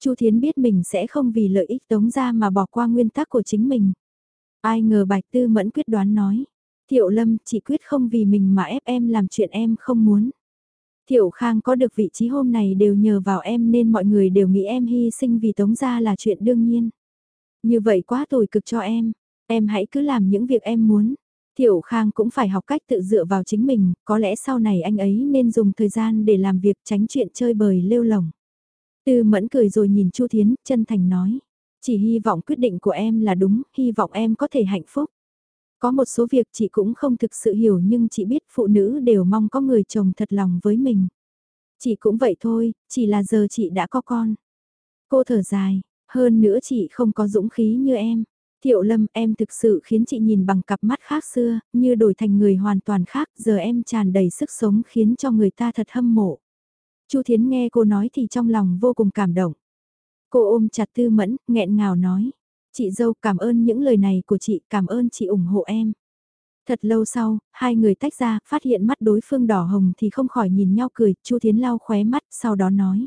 Chu Thiến biết mình sẽ không vì lợi ích tống ra mà bỏ qua nguyên tắc của chính mình. Ai ngờ Bạch Tư Mẫn quyết đoán nói. Thiệu Lâm chỉ quyết không vì mình mà ép em làm chuyện em không muốn. Thiệu Khang có được vị trí hôm này đều nhờ vào em nên mọi người đều nghĩ em hy sinh vì tống ra là chuyện đương nhiên. Như vậy quá tồi cực cho em, em hãy cứ làm những việc em muốn. Thiệu Khang cũng phải học cách tự dựa vào chính mình, có lẽ sau này anh ấy nên dùng thời gian để làm việc tránh chuyện chơi bời lêu lỏng. Tư mẫn cười rồi nhìn Chu Thiến, chân thành nói. Chỉ hy vọng quyết định của em là đúng, hy vọng em có thể hạnh phúc. Có một số việc chị cũng không thực sự hiểu nhưng chị biết phụ nữ đều mong có người chồng thật lòng với mình. Chị cũng vậy thôi, chỉ là giờ chị đã có con. Cô thở dài, hơn nữa chị không có dũng khí như em. Thiệu Lâm em thực sự khiến chị nhìn bằng cặp mắt khác xưa, như đổi thành người hoàn toàn khác, giờ em tràn đầy sức sống khiến cho người ta thật hâm mộ. Chu Thiến nghe cô nói thì trong lòng vô cùng cảm động. Cô ôm chặt Tư Mẫn, nghẹn ngào nói. Chị dâu cảm ơn những lời này của chị, cảm ơn chị ủng hộ em. Thật lâu sau, hai người tách ra, phát hiện mắt đối phương đỏ hồng thì không khỏi nhìn nhau cười, Chu Thiến lau khóe mắt, sau đó nói.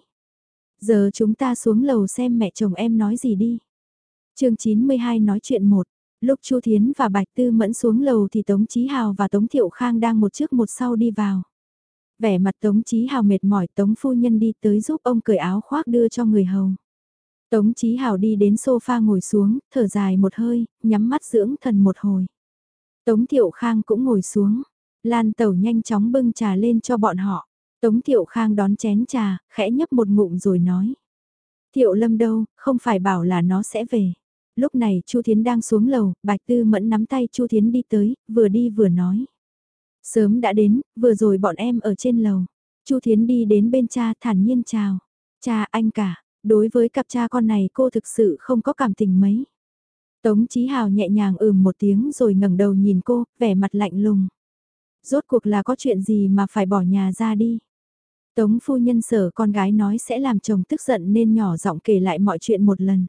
Giờ chúng ta xuống lầu xem mẹ chồng em nói gì đi. chương 92 nói chuyện một. Lúc Chu Thiến và Bạch Tư Mẫn xuống lầu thì Tống Chí Hào và Tống Thiệu Khang đang một trước một sau đi vào. Vẻ mặt Tống Chí Hào mệt mỏi Tống Phu Nhân đi tới giúp ông cởi áo khoác đưa cho người hầu. Tống Chí Hào đi đến sofa ngồi xuống, thở dài một hơi, nhắm mắt dưỡng thần một hồi. Tống Thiệu Khang cũng ngồi xuống, Lan Tẩu nhanh chóng bưng trà lên cho bọn họ. Tống Thiệu Khang đón chén trà, khẽ nhấp một ngụm rồi nói. Thiệu Lâm đâu, không phải bảo là nó sẽ về. Lúc này Chu Thiến đang xuống lầu, Bạch Tư Mẫn nắm tay Chu Thiến đi tới, vừa đi vừa nói. Sớm đã đến, vừa rồi bọn em ở trên lầu. Chu Thiến đi đến bên cha thản nhiên chào. Cha anh cả, đối với cặp cha con này cô thực sự không có cảm tình mấy. Tống Chí Hào nhẹ nhàng ừm một tiếng rồi ngẩng đầu nhìn cô, vẻ mặt lạnh lùng. Rốt cuộc là có chuyện gì mà phải bỏ nhà ra đi. Tống phu nhân sở con gái nói sẽ làm chồng tức giận nên nhỏ giọng kể lại mọi chuyện một lần.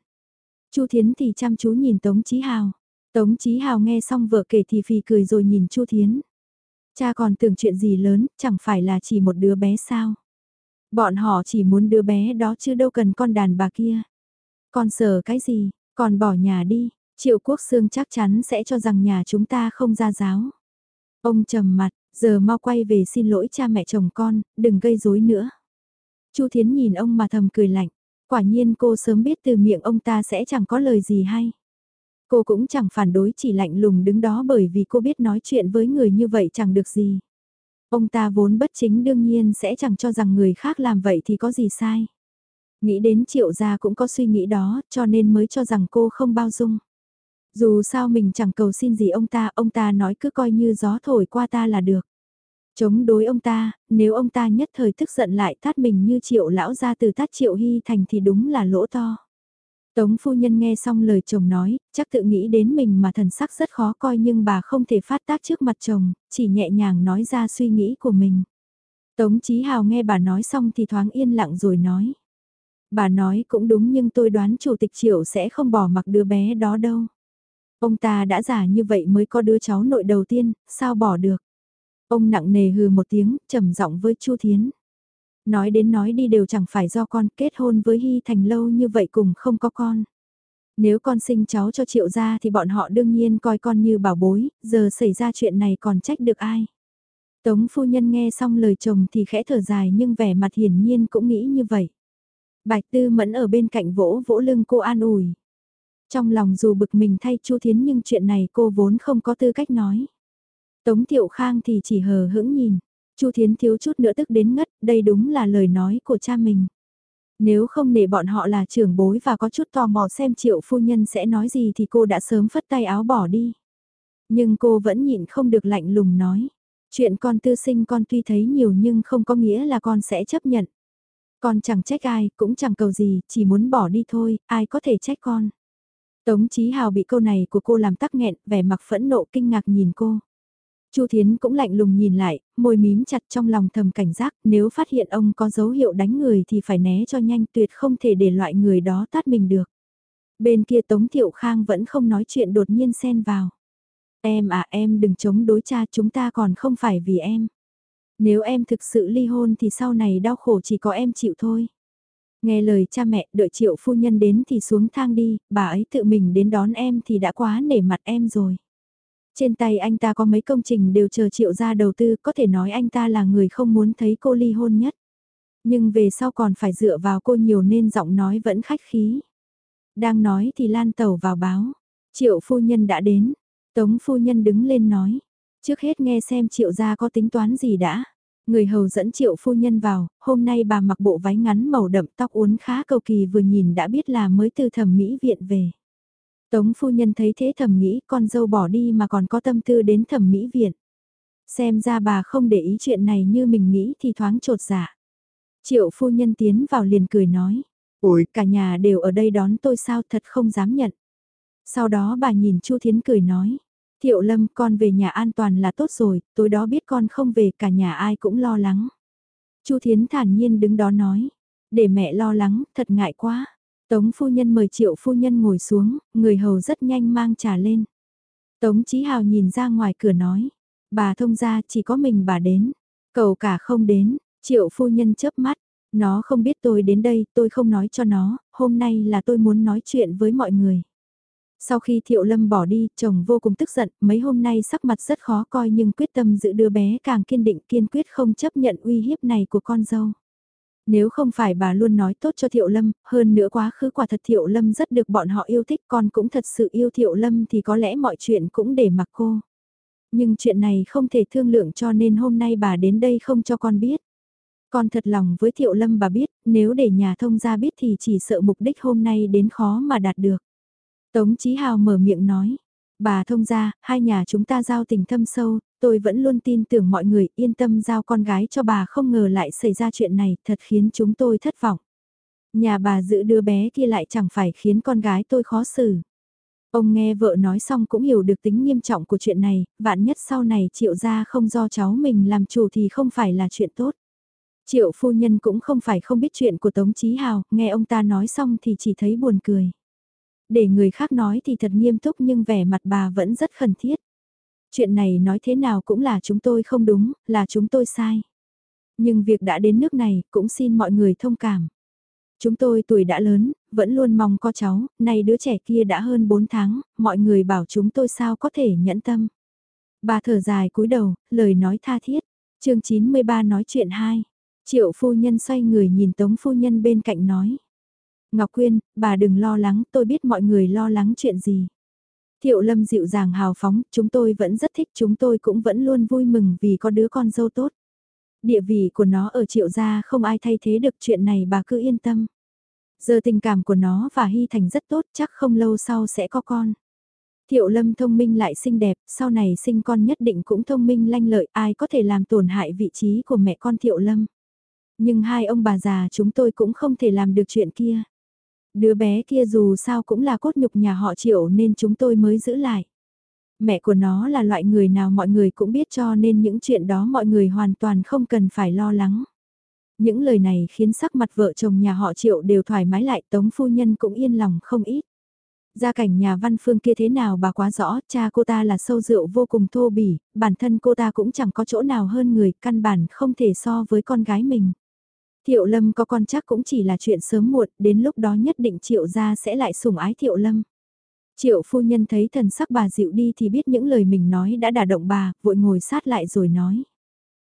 Chu Thiến thì chăm chú nhìn Tống Chí Hào. Tống Chí Hào nghe xong vợ kể thì phì cười rồi nhìn Chu Thiến. Cha còn tưởng chuyện gì lớn, chẳng phải là chỉ một đứa bé sao. Bọn họ chỉ muốn đứa bé đó chứ đâu cần con đàn bà kia. Con sợ cái gì, còn bỏ nhà đi, Triệu Quốc Sương chắc chắn sẽ cho rằng nhà chúng ta không ra giáo. Ông trầm mặt, giờ mau quay về xin lỗi cha mẹ chồng con, đừng gây rối nữa. Chu Thiến nhìn ông mà thầm cười lạnh, quả nhiên cô sớm biết từ miệng ông ta sẽ chẳng có lời gì hay. Cô cũng chẳng phản đối chỉ lạnh lùng đứng đó bởi vì cô biết nói chuyện với người như vậy chẳng được gì. Ông ta vốn bất chính đương nhiên sẽ chẳng cho rằng người khác làm vậy thì có gì sai. Nghĩ đến triệu gia cũng có suy nghĩ đó cho nên mới cho rằng cô không bao dung. Dù sao mình chẳng cầu xin gì ông ta, ông ta nói cứ coi như gió thổi qua ta là được. Chống đối ông ta, nếu ông ta nhất thời tức giận lại tát mình như triệu lão ra từ tát triệu hy thành thì đúng là lỗ to. Tống phu nhân nghe xong lời chồng nói, chắc tự nghĩ đến mình mà thần sắc rất khó coi nhưng bà không thể phát tác trước mặt chồng, chỉ nhẹ nhàng nói ra suy nghĩ của mình. Tống Chí Hào nghe bà nói xong thì thoáng yên lặng rồi nói. Bà nói cũng đúng nhưng tôi đoán chủ tịch triệu sẽ không bỏ mặc đứa bé đó đâu. Ông ta đã già như vậy mới có đứa cháu nội đầu tiên, sao bỏ được. Ông nặng nề hừ một tiếng, trầm giọng với Chu Thiến. Nói đến nói đi đều chẳng phải do con kết hôn với Hy Thành lâu như vậy cùng không có con. Nếu con sinh cháu cho triệu gia thì bọn họ đương nhiên coi con như bảo bối, giờ xảy ra chuyện này còn trách được ai. Tống phu nhân nghe xong lời chồng thì khẽ thở dài nhưng vẻ mặt hiển nhiên cũng nghĩ như vậy. Bạch tư mẫn ở bên cạnh vỗ vỗ lưng cô an ủi. Trong lòng dù bực mình thay Chu Thiến nhưng chuyện này cô vốn không có tư cách nói. Tống Thiệu Khang thì chỉ hờ hững nhìn. Chu Thiến thiếu chút nữa tức đến ngất, đây đúng là lời nói của cha mình. Nếu không để bọn họ là trưởng bối và có chút tò mò xem triệu phu nhân sẽ nói gì thì cô đã sớm phất tay áo bỏ đi. Nhưng cô vẫn nhịn không được lạnh lùng nói. Chuyện con tư sinh con tuy thấy nhiều nhưng không có nghĩa là con sẽ chấp nhận. Con chẳng trách ai, cũng chẳng cầu gì, chỉ muốn bỏ đi thôi, ai có thể trách con. Tống Chí Hào bị câu này của cô làm tắc nghẹn, vẻ mặt phẫn nộ kinh ngạc nhìn cô. Chu Thiến cũng lạnh lùng nhìn lại, môi mím chặt trong lòng thầm cảnh giác, nếu phát hiện ông có dấu hiệu đánh người thì phải né cho nhanh tuyệt không thể để loại người đó tát mình được. Bên kia Tống Thiệu Khang vẫn không nói chuyện đột nhiên xen vào. Em à em đừng chống đối cha chúng ta còn không phải vì em. Nếu em thực sự ly hôn thì sau này đau khổ chỉ có em chịu thôi. Nghe lời cha mẹ, đợi triệu phu nhân đến thì xuống thang đi, bà ấy tự mình đến đón em thì đã quá nể mặt em rồi. Trên tay anh ta có mấy công trình đều chờ triệu ra đầu tư, có thể nói anh ta là người không muốn thấy cô ly hôn nhất. Nhưng về sau còn phải dựa vào cô nhiều nên giọng nói vẫn khách khí. Đang nói thì Lan Tẩu vào báo. Triệu phu nhân đã đến. Tống phu nhân đứng lên nói. Trước hết nghe xem triệu gia có tính toán gì đã. Người hầu dẫn triệu phu nhân vào, hôm nay bà mặc bộ váy ngắn màu đậm tóc uốn khá cầu kỳ vừa nhìn đã biết là mới từ thẩm mỹ viện về. Tống phu nhân thấy thế thầm nghĩ con dâu bỏ đi mà còn có tâm tư đến thẩm mỹ viện. Xem ra bà không để ý chuyện này như mình nghĩ thì thoáng trột dạ. Triệu phu nhân tiến vào liền cười nói. Ôi, cả nhà đều ở đây đón tôi sao thật không dám nhận. Sau đó bà nhìn Chu Thiến cười nói. Thiệu Lâm con về nhà an toàn là tốt rồi, tối đó biết con không về cả nhà ai cũng lo lắng. Chu Thiến thản nhiên đứng đó nói. Để mẹ lo lắng, thật ngại quá. Tống phu nhân mời triệu phu nhân ngồi xuống, người hầu rất nhanh mang trà lên. Tống Chí Hào nhìn ra ngoài cửa nói. Bà thông ra chỉ có mình bà đến. Cầu cả không đến, triệu phu nhân chớp mắt. Nó không biết tôi đến đây, tôi không nói cho nó, hôm nay là tôi muốn nói chuyện với mọi người. Sau khi Thiệu Lâm bỏ đi, chồng vô cùng tức giận, mấy hôm nay sắc mặt rất khó coi nhưng quyết tâm giữ đứa bé càng kiên định kiên quyết không chấp nhận uy hiếp này của con dâu. Nếu không phải bà luôn nói tốt cho Thiệu Lâm, hơn nữa quá khứ quả thật Thiệu Lâm rất được bọn họ yêu thích con cũng thật sự yêu Thiệu Lâm thì có lẽ mọi chuyện cũng để mặc cô. Nhưng chuyện này không thể thương lượng cho nên hôm nay bà đến đây không cho con biết. Con thật lòng với Thiệu Lâm bà biết, nếu để nhà thông gia biết thì chỉ sợ mục đích hôm nay đến khó mà đạt được. Tống Chí Hào mở miệng nói, bà thông gia, hai nhà chúng ta giao tình thâm sâu, tôi vẫn luôn tin tưởng mọi người yên tâm giao con gái cho bà không ngờ lại xảy ra chuyện này thật khiến chúng tôi thất vọng. Nhà bà giữ đứa bé kia lại chẳng phải khiến con gái tôi khó xử. Ông nghe vợ nói xong cũng hiểu được tính nghiêm trọng của chuyện này, vạn nhất sau này triệu gia không do cháu mình làm chủ thì không phải là chuyện tốt. Triệu phu nhân cũng không phải không biết chuyện của Tống Chí Hào, nghe ông ta nói xong thì chỉ thấy buồn cười. Để người khác nói thì thật nghiêm túc nhưng vẻ mặt bà vẫn rất khẩn thiết. Chuyện này nói thế nào cũng là chúng tôi không đúng, là chúng tôi sai. Nhưng việc đã đến nước này cũng xin mọi người thông cảm. Chúng tôi tuổi đã lớn, vẫn luôn mong có cháu, nay đứa trẻ kia đã hơn 4 tháng, mọi người bảo chúng tôi sao có thể nhẫn tâm. Bà thở dài cúi đầu, lời nói tha thiết. chương 93 nói chuyện 2. Triệu phu nhân xoay người nhìn tống phu nhân bên cạnh nói. Ngọc Quyên, bà đừng lo lắng, tôi biết mọi người lo lắng chuyện gì. Thiệu Lâm dịu dàng hào phóng, chúng tôi vẫn rất thích, chúng tôi cũng vẫn luôn vui mừng vì có đứa con dâu tốt. Địa vị của nó ở triệu gia không ai thay thế được chuyện này bà cứ yên tâm. Giờ tình cảm của nó và Hy Thành rất tốt, chắc không lâu sau sẽ có con. Thiệu Lâm thông minh lại xinh đẹp, sau này sinh con nhất định cũng thông minh lanh lợi, ai có thể làm tổn hại vị trí của mẹ con Thiệu Lâm. Nhưng hai ông bà già chúng tôi cũng không thể làm được chuyện kia. Đứa bé kia dù sao cũng là cốt nhục nhà họ triệu nên chúng tôi mới giữ lại. Mẹ của nó là loại người nào mọi người cũng biết cho nên những chuyện đó mọi người hoàn toàn không cần phải lo lắng. Những lời này khiến sắc mặt vợ chồng nhà họ triệu đều thoải mái lại tống phu nhân cũng yên lòng không ít. Gia cảnh nhà văn phương kia thế nào bà quá rõ, cha cô ta là sâu rượu vô cùng thô bỉ, bản thân cô ta cũng chẳng có chỗ nào hơn người, căn bản không thể so với con gái mình. Thiệu Lâm có con chắc cũng chỉ là chuyện sớm muộn, đến lúc đó nhất định Triệu gia sẽ lại sủng ái Thiệu Lâm. Triệu phu nhân thấy thần sắc bà dịu đi thì biết những lời mình nói đã đả động bà, vội ngồi sát lại rồi nói.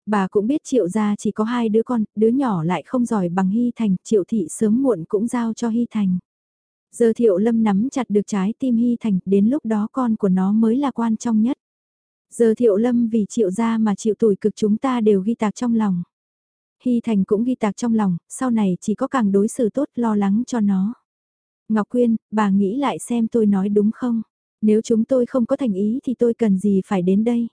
Bà cũng biết Triệu gia chỉ có hai đứa con, đứa nhỏ lại không giỏi bằng Hy Thành, Triệu thị sớm muộn cũng giao cho Hy Thành. Giờ Thiệu Lâm nắm chặt được trái tim Hy Thành, đến lúc đó con của nó mới là quan trọng nhất. Giờ Thiệu Lâm vì Triệu gia mà chịu tuổi cực chúng ta đều ghi tạc trong lòng. Hy Thành cũng ghi tạc trong lòng, sau này chỉ có càng đối xử tốt lo lắng cho nó. Ngọc Quyên, bà nghĩ lại xem tôi nói đúng không? Nếu chúng tôi không có thành ý thì tôi cần gì phải đến đây?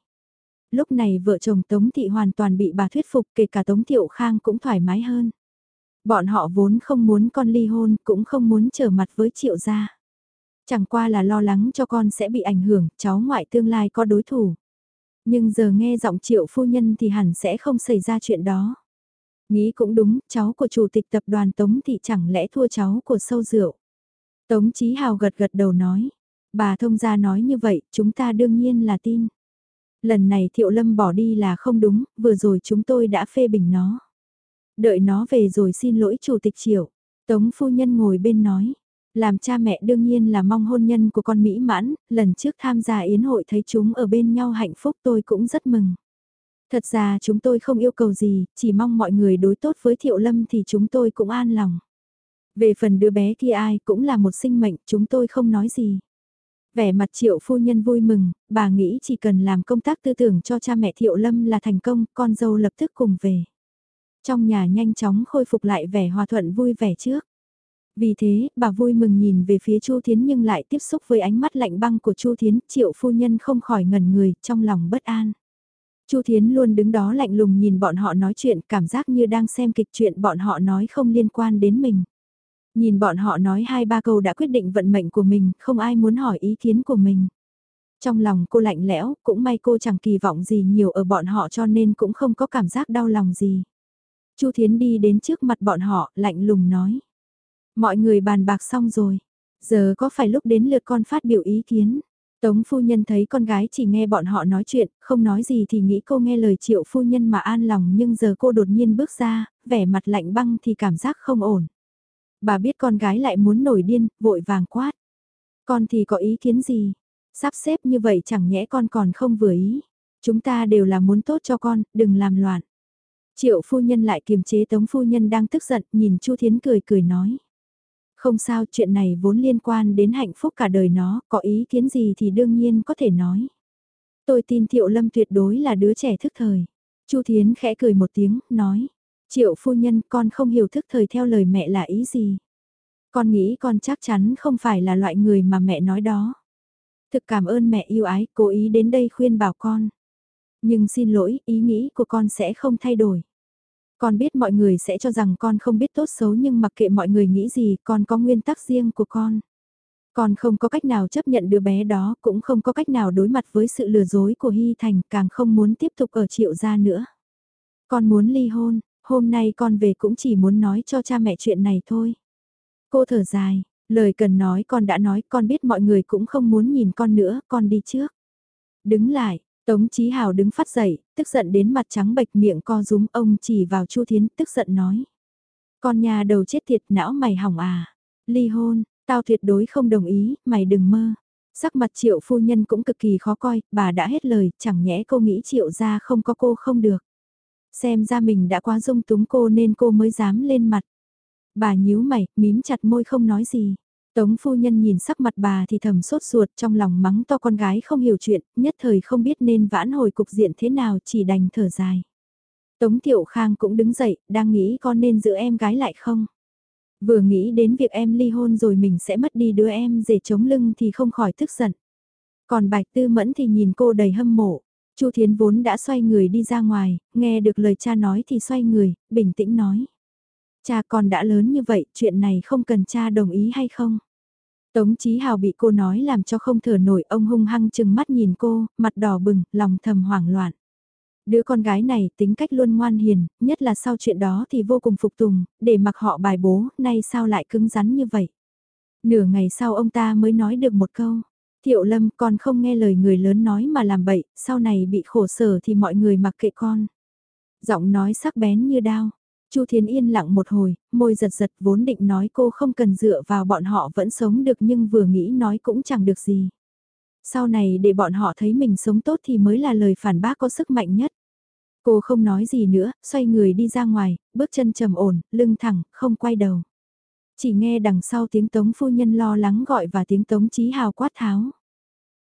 Lúc này vợ chồng Tống Thị hoàn toàn bị bà thuyết phục kể cả Tống Thiệu Khang cũng thoải mái hơn. Bọn họ vốn không muốn con ly hôn cũng không muốn trở mặt với Triệu gia. Chẳng qua là lo lắng cho con sẽ bị ảnh hưởng, cháu ngoại tương lai có đối thủ. Nhưng giờ nghe giọng Triệu phu nhân thì hẳn sẽ không xảy ra chuyện đó. Nghĩ cũng đúng, cháu của chủ tịch tập đoàn Tống Thị chẳng lẽ thua cháu của sâu rượu. Tống Chí Hào gật gật đầu nói. Bà thông gia nói như vậy, chúng ta đương nhiên là tin. Lần này Thiệu Lâm bỏ đi là không đúng, vừa rồi chúng tôi đã phê bình nó. Đợi nó về rồi xin lỗi chủ tịch triệu. Tống phu nhân ngồi bên nói, làm cha mẹ đương nhiên là mong hôn nhân của con mỹ mãn, lần trước tham gia yến hội thấy chúng ở bên nhau hạnh phúc tôi cũng rất mừng. Thật ra chúng tôi không yêu cầu gì, chỉ mong mọi người đối tốt với Thiệu Lâm thì chúng tôi cũng an lòng. Về phần đứa bé kia ai cũng là một sinh mệnh, chúng tôi không nói gì. Vẻ mặt triệu phu nhân vui mừng, bà nghĩ chỉ cần làm công tác tư tưởng cho cha mẹ Thiệu Lâm là thành công, con dâu lập tức cùng về. Trong nhà nhanh chóng khôi phục lại vẻ hòa thuận vui vẻ trước. Vì thế, bà vui mừng nhìn về phía Chu Thiến nhưng lại tiếp xúc với ánh mắt lạnh băng của Chu Thiến, triệu phu nhân không khỏi ngẩn người, trong lòng bất an. Chu Thiến luôn đứng đó lạnh lùng nhìn bọn họ nói chuyện, cảm giác như đang xem kịch chuyện bọn họ nói không liên quan đến mình. Nhìn bọn họ nói hai ba câu đã quyết định vận mệnh của mình, không ai muốn hỏi ý kiến của mình. Trong lòng cô lạnh lẽo, cũng may cô chẳng kỳ vọng gì nhiều ở bọn họ cho nên cũng không có cảm giác đau lòng gì. Chu Thiến đi đến trước mặt bọn họ, lạnh lùng nói. Mọi người bàn bạc xong rồi. Giờ có phải lúc đến lượt con phát biểu ý kiến? Tống phu nhân thấy con gái chỉ nghe bọn họ nói chuyện, không nói gì thì nghĩ cô nghe lời triệu phu nhân mà an lòng nhưng giờ cô đột nhiên bước ra, vẻ mặt lạnh băng thì cảm giác không ổn. Bà biết con gái lại muốn nổi điên, vội vàng quát. Con thì có ý kiến gì? Sắp xếp như vậy chẳng nhẽ con còn không vừa ý. Chúng ta đều là muốn tốt cho con, đừng làm loạn. Triệu phu nhân lại kiềm chế tống phu nhân đang tức giận, nhìn Chu Thiến cười cười nói. Không sao, chuyện này vốn liên quan đến hạnh phúc cả đời nó, có ý kiến gì thì đương nhiên có thể nói. Tôi tin Thiệu Lâm tuyệt đối là đứa trẻ thức thời. Chu Thiến khẽ cười một tiếng, nói. Triệu phu nhân con không hiểu thức thời theo lời mẹ là ý gì. Con nghĩ con chắc chắn không phải là loại người mà mẹ nói đó. Thực cảm ơn mẹ yêu ái, cố ý đến đây khuyên bảo con. Nhưng xin lỗi, ý nghĩ của con sẽ không thay đổi. Con biết mọi người sẽ cho rằng con không biết tốt xấu nhưng mặc kệ mọi người nghĩ gì, con có nguyên tắc riêng của con. Con không có cách nào chấp nhận đứa bé đó, cũng không có cách nào đối mặt với sự lừa dối của Hy Thành, càng không muốn tiếp tục ở triệu gia nữa. Con muốn ly hôn, hôm nay con về cũng chỉ muốn nói cho cha mẹ chuyện này thôi. Cô thở dài, lời cần nói con đã nói, con biết mọi người cũng không muốn nhìn con nữa, con đi trước. Đứng lại, Tống Chí Hào đứng phát dậy, tức giận đến mặt trắng bệch miệng co rúm ông chỉ vào Chu Thiến, tức giận nói. Con nhà đầu chết thiệt não mày hỏng à. Ly hôn, tao tuyệt đối không đồng ý, mày đừng mơ. Sắc mặt triệu phu nhân cũng cực kỳ khó coi, bà đã hết lời, chẳng nhẽ cô nghĩ triệu ra không có cô không được. Xem ra mình đã quá dung túng cô nên cô mới dám lên mặt. Bà nhíu mày, mím chặt môi không nói gì. Tống phu nhân nhìn sắc mặt bà thì thầm sốt ruột trong lòng mắng to con gái không hiểu chuyện, nhất thời không biết nên vãn hồi cục diện thế nào chỉ đành thở dài. Tống Tiểu Khang cũng đứng dậy, đang nghĩ con nên giữ em gái lại không? Vừa nghĩ đến việc em ly hôn rồi mình sẽ mất đi đứa em để chống lưng thì không khỏi tức giận. Còn Bạch Tư Mẫn thì nhìn cô đầy hâm mộ. Chu Thiến vốn đã xoay người đi ra ngoài, nghe được lời cha nói thì xoay người, bình tĩnh nói. Cha con đã lớn như vậy, chuyện này không cần cha đồng ý hay không? Tống Chí Hào bị cô nói làm cho không thở nổi, ông hung hăng chừng mắt nhìn cô, mặt đỏ bừng, lòng thầm hoảng loạn. Đứa con gái này tính cách luôn ngoan hiền, nhất là sau chuyện đó thì vô cùng phục tùng, để mặc họ bài bố, nay sao lại cứng rắn như vậy. Nửa ngày sau ông ta mới nói được một câu, Thiệu Lâm con không nghe lời người lớn nói mà làm bậy, sau này bị khổ sở thì mọi người mặc kệ con. Giọng nói sắc bén như đao, Chu Thiến yên lặng một hồi, môi giật giật vốn định nói cô không cần dựa vào bọn họ vẫn sống được nhưng vừa nghĩ nói cũng chẳng được gì. Sau này để bọn họ thấy mình sống tốt thì mới là lời phản bác có sức mạnh nhất. Cô không nói gì nữa, xoay người đi ra ngoài, bước chân trầm ổn, lưng thẳng, không quay đầu. Chỉ nghe đằng sau tiếng tống phu nhân lo lắng gọi và tiếng tống chí hào quát tháo.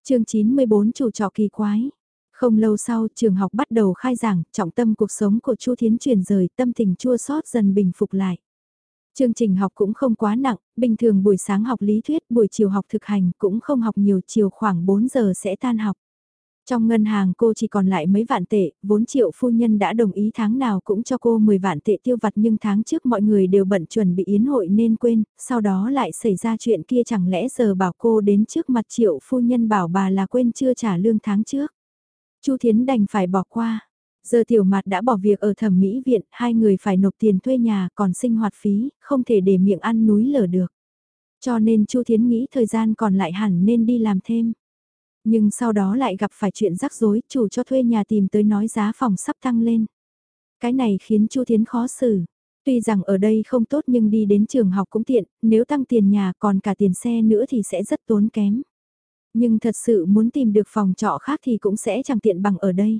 chương 94 chủ trọ kỳ quái. Không lâu sau, trường học bắt đầu khai giảng, trọng tâm cuộc sống của Chu Thiến chuyển rời, tâm tình chua xót dần bình phục lại. Chương trình học cũng không quá nặng, bình thường buổi sáng học lý thuyết, buổi chiều học thực hành, cũng không học nhiều, chiều khoảng 4 giờ sẽ tan học. Trong ngân hàng cô chỉ còn lại mấy vạn tệ, vốn triệu phu nhân đã đồng ý tháng nào cũng cho cô 10 vạn tệ tiêu vặt nhưng tháng trước mọi người đều bận chuẩn bị yến hội nên quên, sau đó lại xảy ra chuyện kia chẳng lẽ giờ bảo cô đến trước mặt triệu phu nhân bảo bà là quên chưa trả lương tháng trước. Chu Thiến đành phải bỏ qua. Giờ tiểu mặt đã bỏ việc ở thẩm mỹ viện, hai người phải nộp tiền thuê nhà còn sinh hoạt phí, không thể để miệng ăn núi lở được. Cho nên Chu Thiến nghĩ thời gian còn lại hẳn nên đi làm thêm. Nhưng sau đó lại gặp phải chuyện rắc rối, chủ cho thuê nhà tìm tới nói giá phòng sắp tăng lên. Cái này khiến Chu Thiến khó xử. Tuy rằng ở đây không tốt nhưng đi đến trường học cũng tiện, nếu tăng tiền nhà còn cả tiền xe nữa thì sẽ rất tốn kém. Nhưng thật sự muốn tìm được phòng trọ khác thì cũng sẽ chẳng tiện bằng ở đây.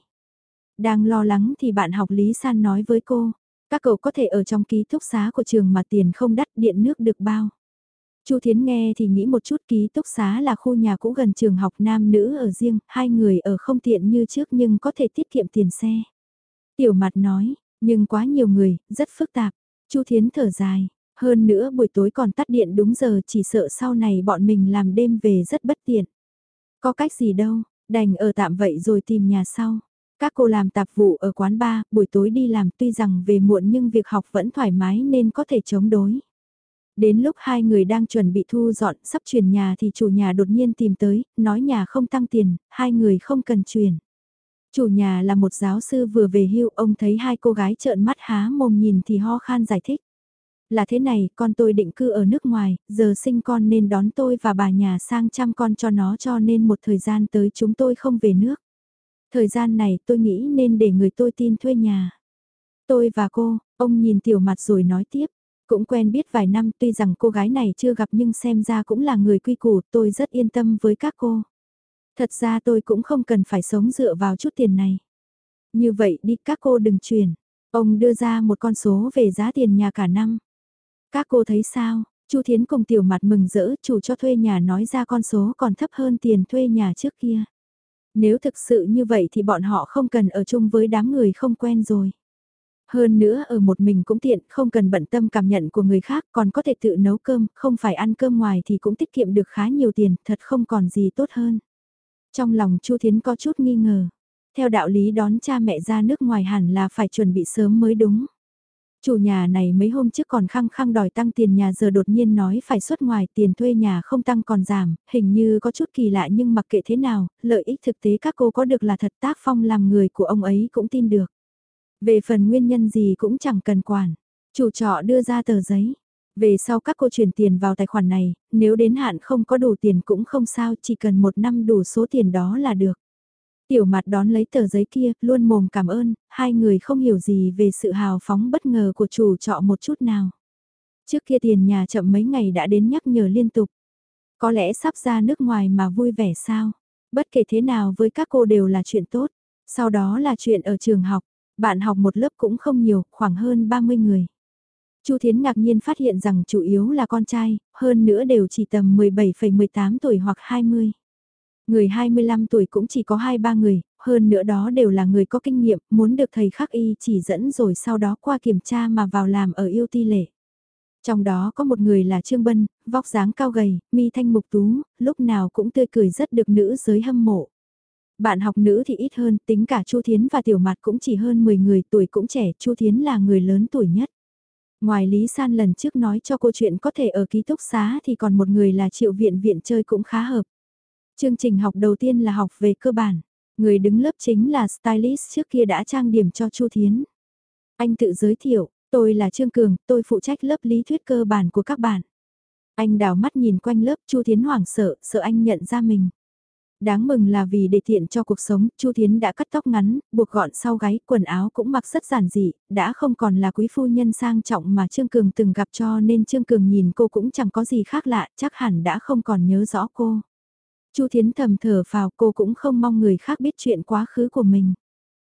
Đang lo lắng thì bạn học Lý San nói với cô, các cậu có thể ở trong ký túc xá của trường mà tiền không đắt điện nước được bao. Chu Thiến nghe thì nghĩ một chút ký túc xá là khu nhà cũ gần trường học nam nữ ở riêng, hai người ở không tiện như trước nhưng có thể tiết kiệm tiền xe. Tiểu mặt nói, nhưng quá nhiều người, rất phức tạp. Chu Thiến thở dài, hơn nữa buổi tối còn tắt điện đúng giờ chỉ sợ sau này bọn mình làm đêm về rất bất tiện. Có cách gì đâu, đành ở tạm vậy rồi tìm nhà sau. Các cô làm tạp vụ ở quán bar, buổi tối đi làm tuy rằng về muộn nhưng việc học vẫn thoải mái nên có thể chống đối. Đến lúc hai người đang chuẩn bị thu dọn sắp chuyển nhà thì chủ nhà đột nhiên tìm tới, nói nhà không tăng tiền, hai người không cần chuyển. Chủ nhà là một giáo sư vừa về hưu, ông thấy hai cô gái trợn mắt há mồm nhìn thì ho khan giải thích. Là thế này, con tôi định cư ở nước ngoài, giờ sinh con nên đón tôi và bà nhà sang chăm con cho nó cho nên một thời gian tới chúng tôi không về nước. Thời gian này tôi nghĩ nên để người tôi tin thuê nhà. Tôi và cô, ông nhìn tiểu mặt rồi nói tiếp. Cũng quen biết vài năm tuy rằng cô gái này chưa gặp nhưng xem ra cũng là người quy củ tôi rất yên tâm với các cô. Thật ra tôi cũng không cần phải sống dựa vào chút tiền này. Như vậy đi các cô đừng chuyển. Ông đưa ra một con số về giá tiền nhà cả năm. Các cô thấy sao? Chu Thiến cùng tiểu mặt mừng rỡ chủ cho thuê nhà nói ra con số còn thấp hơn tiền thuê nhà trước kia. Nếu thực sự như vậy thì bọn họ không cần ở chung với đám người không quen rồi. Hơn nữa ở một mình cũng tiện, không cần bận tâm cảm nhận của người khác, còn có thể tự nấu cơm, không phải ăn cơm ngoài thì cũng tiết kiệm được khá nhiều tiền, thật không còn gì tốt hơn. Trong lòng Chu Thiến có chút nghi ngờ. Theo đạo lý đón cha mẹ ra nước ngoài hẳn là phải chuẩn bị sớm mới đúng. Chủ nhà này mấy hôm trước còn khăng khăng đòi tăng tiền nhà giờ đột nhiên nói phải xuất ngoài tiền thuê nhà không tăng còn giảm, hình như có chút kỳ lạ nhưng mặc kệ thế nào, lợi ích thực tế các cô có được là thật tác phong làm người của ông ấy cũng tin được. Về phần nguyên nhân gì cũng chẳng cần quản, chủ trọ đưa ra tờ giấy. Về sau các cô chuyển tiền vào tài khoản này, nếu đến hạn không có đủ tiền cũng không sao, chỉ cần một năm đủ số tiền đó là được. Tiểu mặt đón lấy tờ giấy kia, luôn mồm cảm ơn, hai người không hiểu gì về sự hào phóng bất ngờ của chủ trọ một chút nào. Trước kia tiền nhà chậm mấy ngày đã đến nhắc nhở liên tục. Có lẽ sắp ra nước ngoài mà vui vẻ sao? Bất kể thế nào với các cô đều là chuyện tốt. Sau đó là chuyện ở trường học, bạn học một lớp cũng không nhiều, khoảng hơn 30 người. Chu Thiến ngạc nhiên phát hiện rằng chủ yếu là con trai, hơn nữa đều chỉ tầm 17,18 tuổi hoặc 20. Người 25 tuổi cũng chỉ có 2-3 người, hơn nữa đó đều là người có kinh nghiệm, muốn được thầy khắc y chỉ dẫn rồi sau đó qua kiểm tra mà vào làm ở yêu ti lệ. Trong đó có một người là Trương Bân, vóc dáng cao gầy, mi thanh mục tú, lúc nào cũng tươi cười rất được nữ giới hâm mộ. Bạn học nữ thì ít hơn, tính cả Chu Thiến và Tiểu Mạt cũng chỉ hơn 10 người, tuổi cũng trẻ, Chu Thiến là người lớn tuổi nhất. Ngoài Lý San lần trước nói cho cô chuyện có thể ở ký túc xá thì còn một người là triệu viện viện chơi cũng khá hợp. Chương trình học đầu tiên là học về cơ bản. Người đứng lớp chính là stylist trước kia đã trang điểm cho Chu Thiến. Anh tự giới thiệu, tôi là Trương Cường, tôi phụ trách lớp lý thuyết cơ bản của các bạn. Anh đào mắt nhìn quanh lớp Chu Thiến hoảng sợ, sợ anh nhận ra mình. Đáng mừng là vì để tiện cho cuộc sống, Chu Thiến đã cắt tóc ngắn, buộc gọn sau gáy, quần áo cũng mặc rất giản dị, đã không còn là quý phu nhân sang trọng mà Trương Cường từng gặp cho nên Trương Cường nhìn cô cũng chẳng có gì khác lạ, chắc hẳn đã không còn nhớ rõ cô. Chu Thiến thầm thở vào cô cũng không mong người khác biết chuyện quá khứ của mình.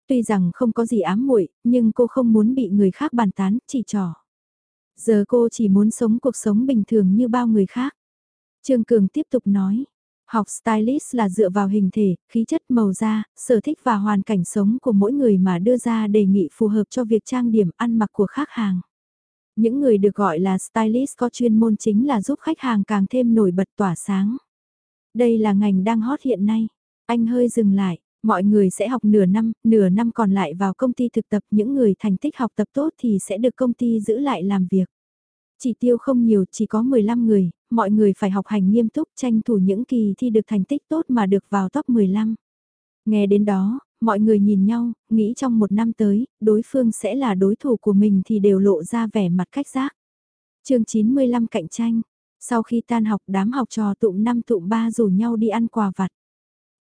Tuy rằng không có gì ám muội, nhưng cô không muốn bị người khác bàn tán, chỉ trỏ. Giờ cô chỉ muốn sống cuộc sống bình thường như bao người khác. Trương Cường tiếp tục nói, học stylist là dựa vào hình thể, khí chất màu da, sở thích và hoàn cảnh sống của mỗi người mà đưa ra đề nghị phù hợp cho việc trang điểm ăn mặc của khách hàng. Những người được gọi là stylist có chuyên môn chính là giúp khách hàng càng thêm nổi bật tỏa sáng. Đây là ngành đang hot hiện nay. Anh hơi dừng lại, mọi người sẽ học nửa năm, nửa năm còn lại vào công ty thực tập những người thành tích học tập tốt thì sẽ được công ty giữ lại làm việc. Chỉ tiêu không nhiều, chỉ có 15 người, mọi người phải học hành nghiêm túc tranh thủ những kỳ thi được thành tích tốt mà được vào top 15. Nghe đến đó, mọi người nhìn nhau, nghĩ trong một năm tới, đối phương sẽ là đối thủ của mình thì đều lộ ra vẻ mặt cách giác. chương 95 cạnh tranh, sau khi tan học đám học trò tụm năm tụm ba rủ nhau đi ăn quà vặt.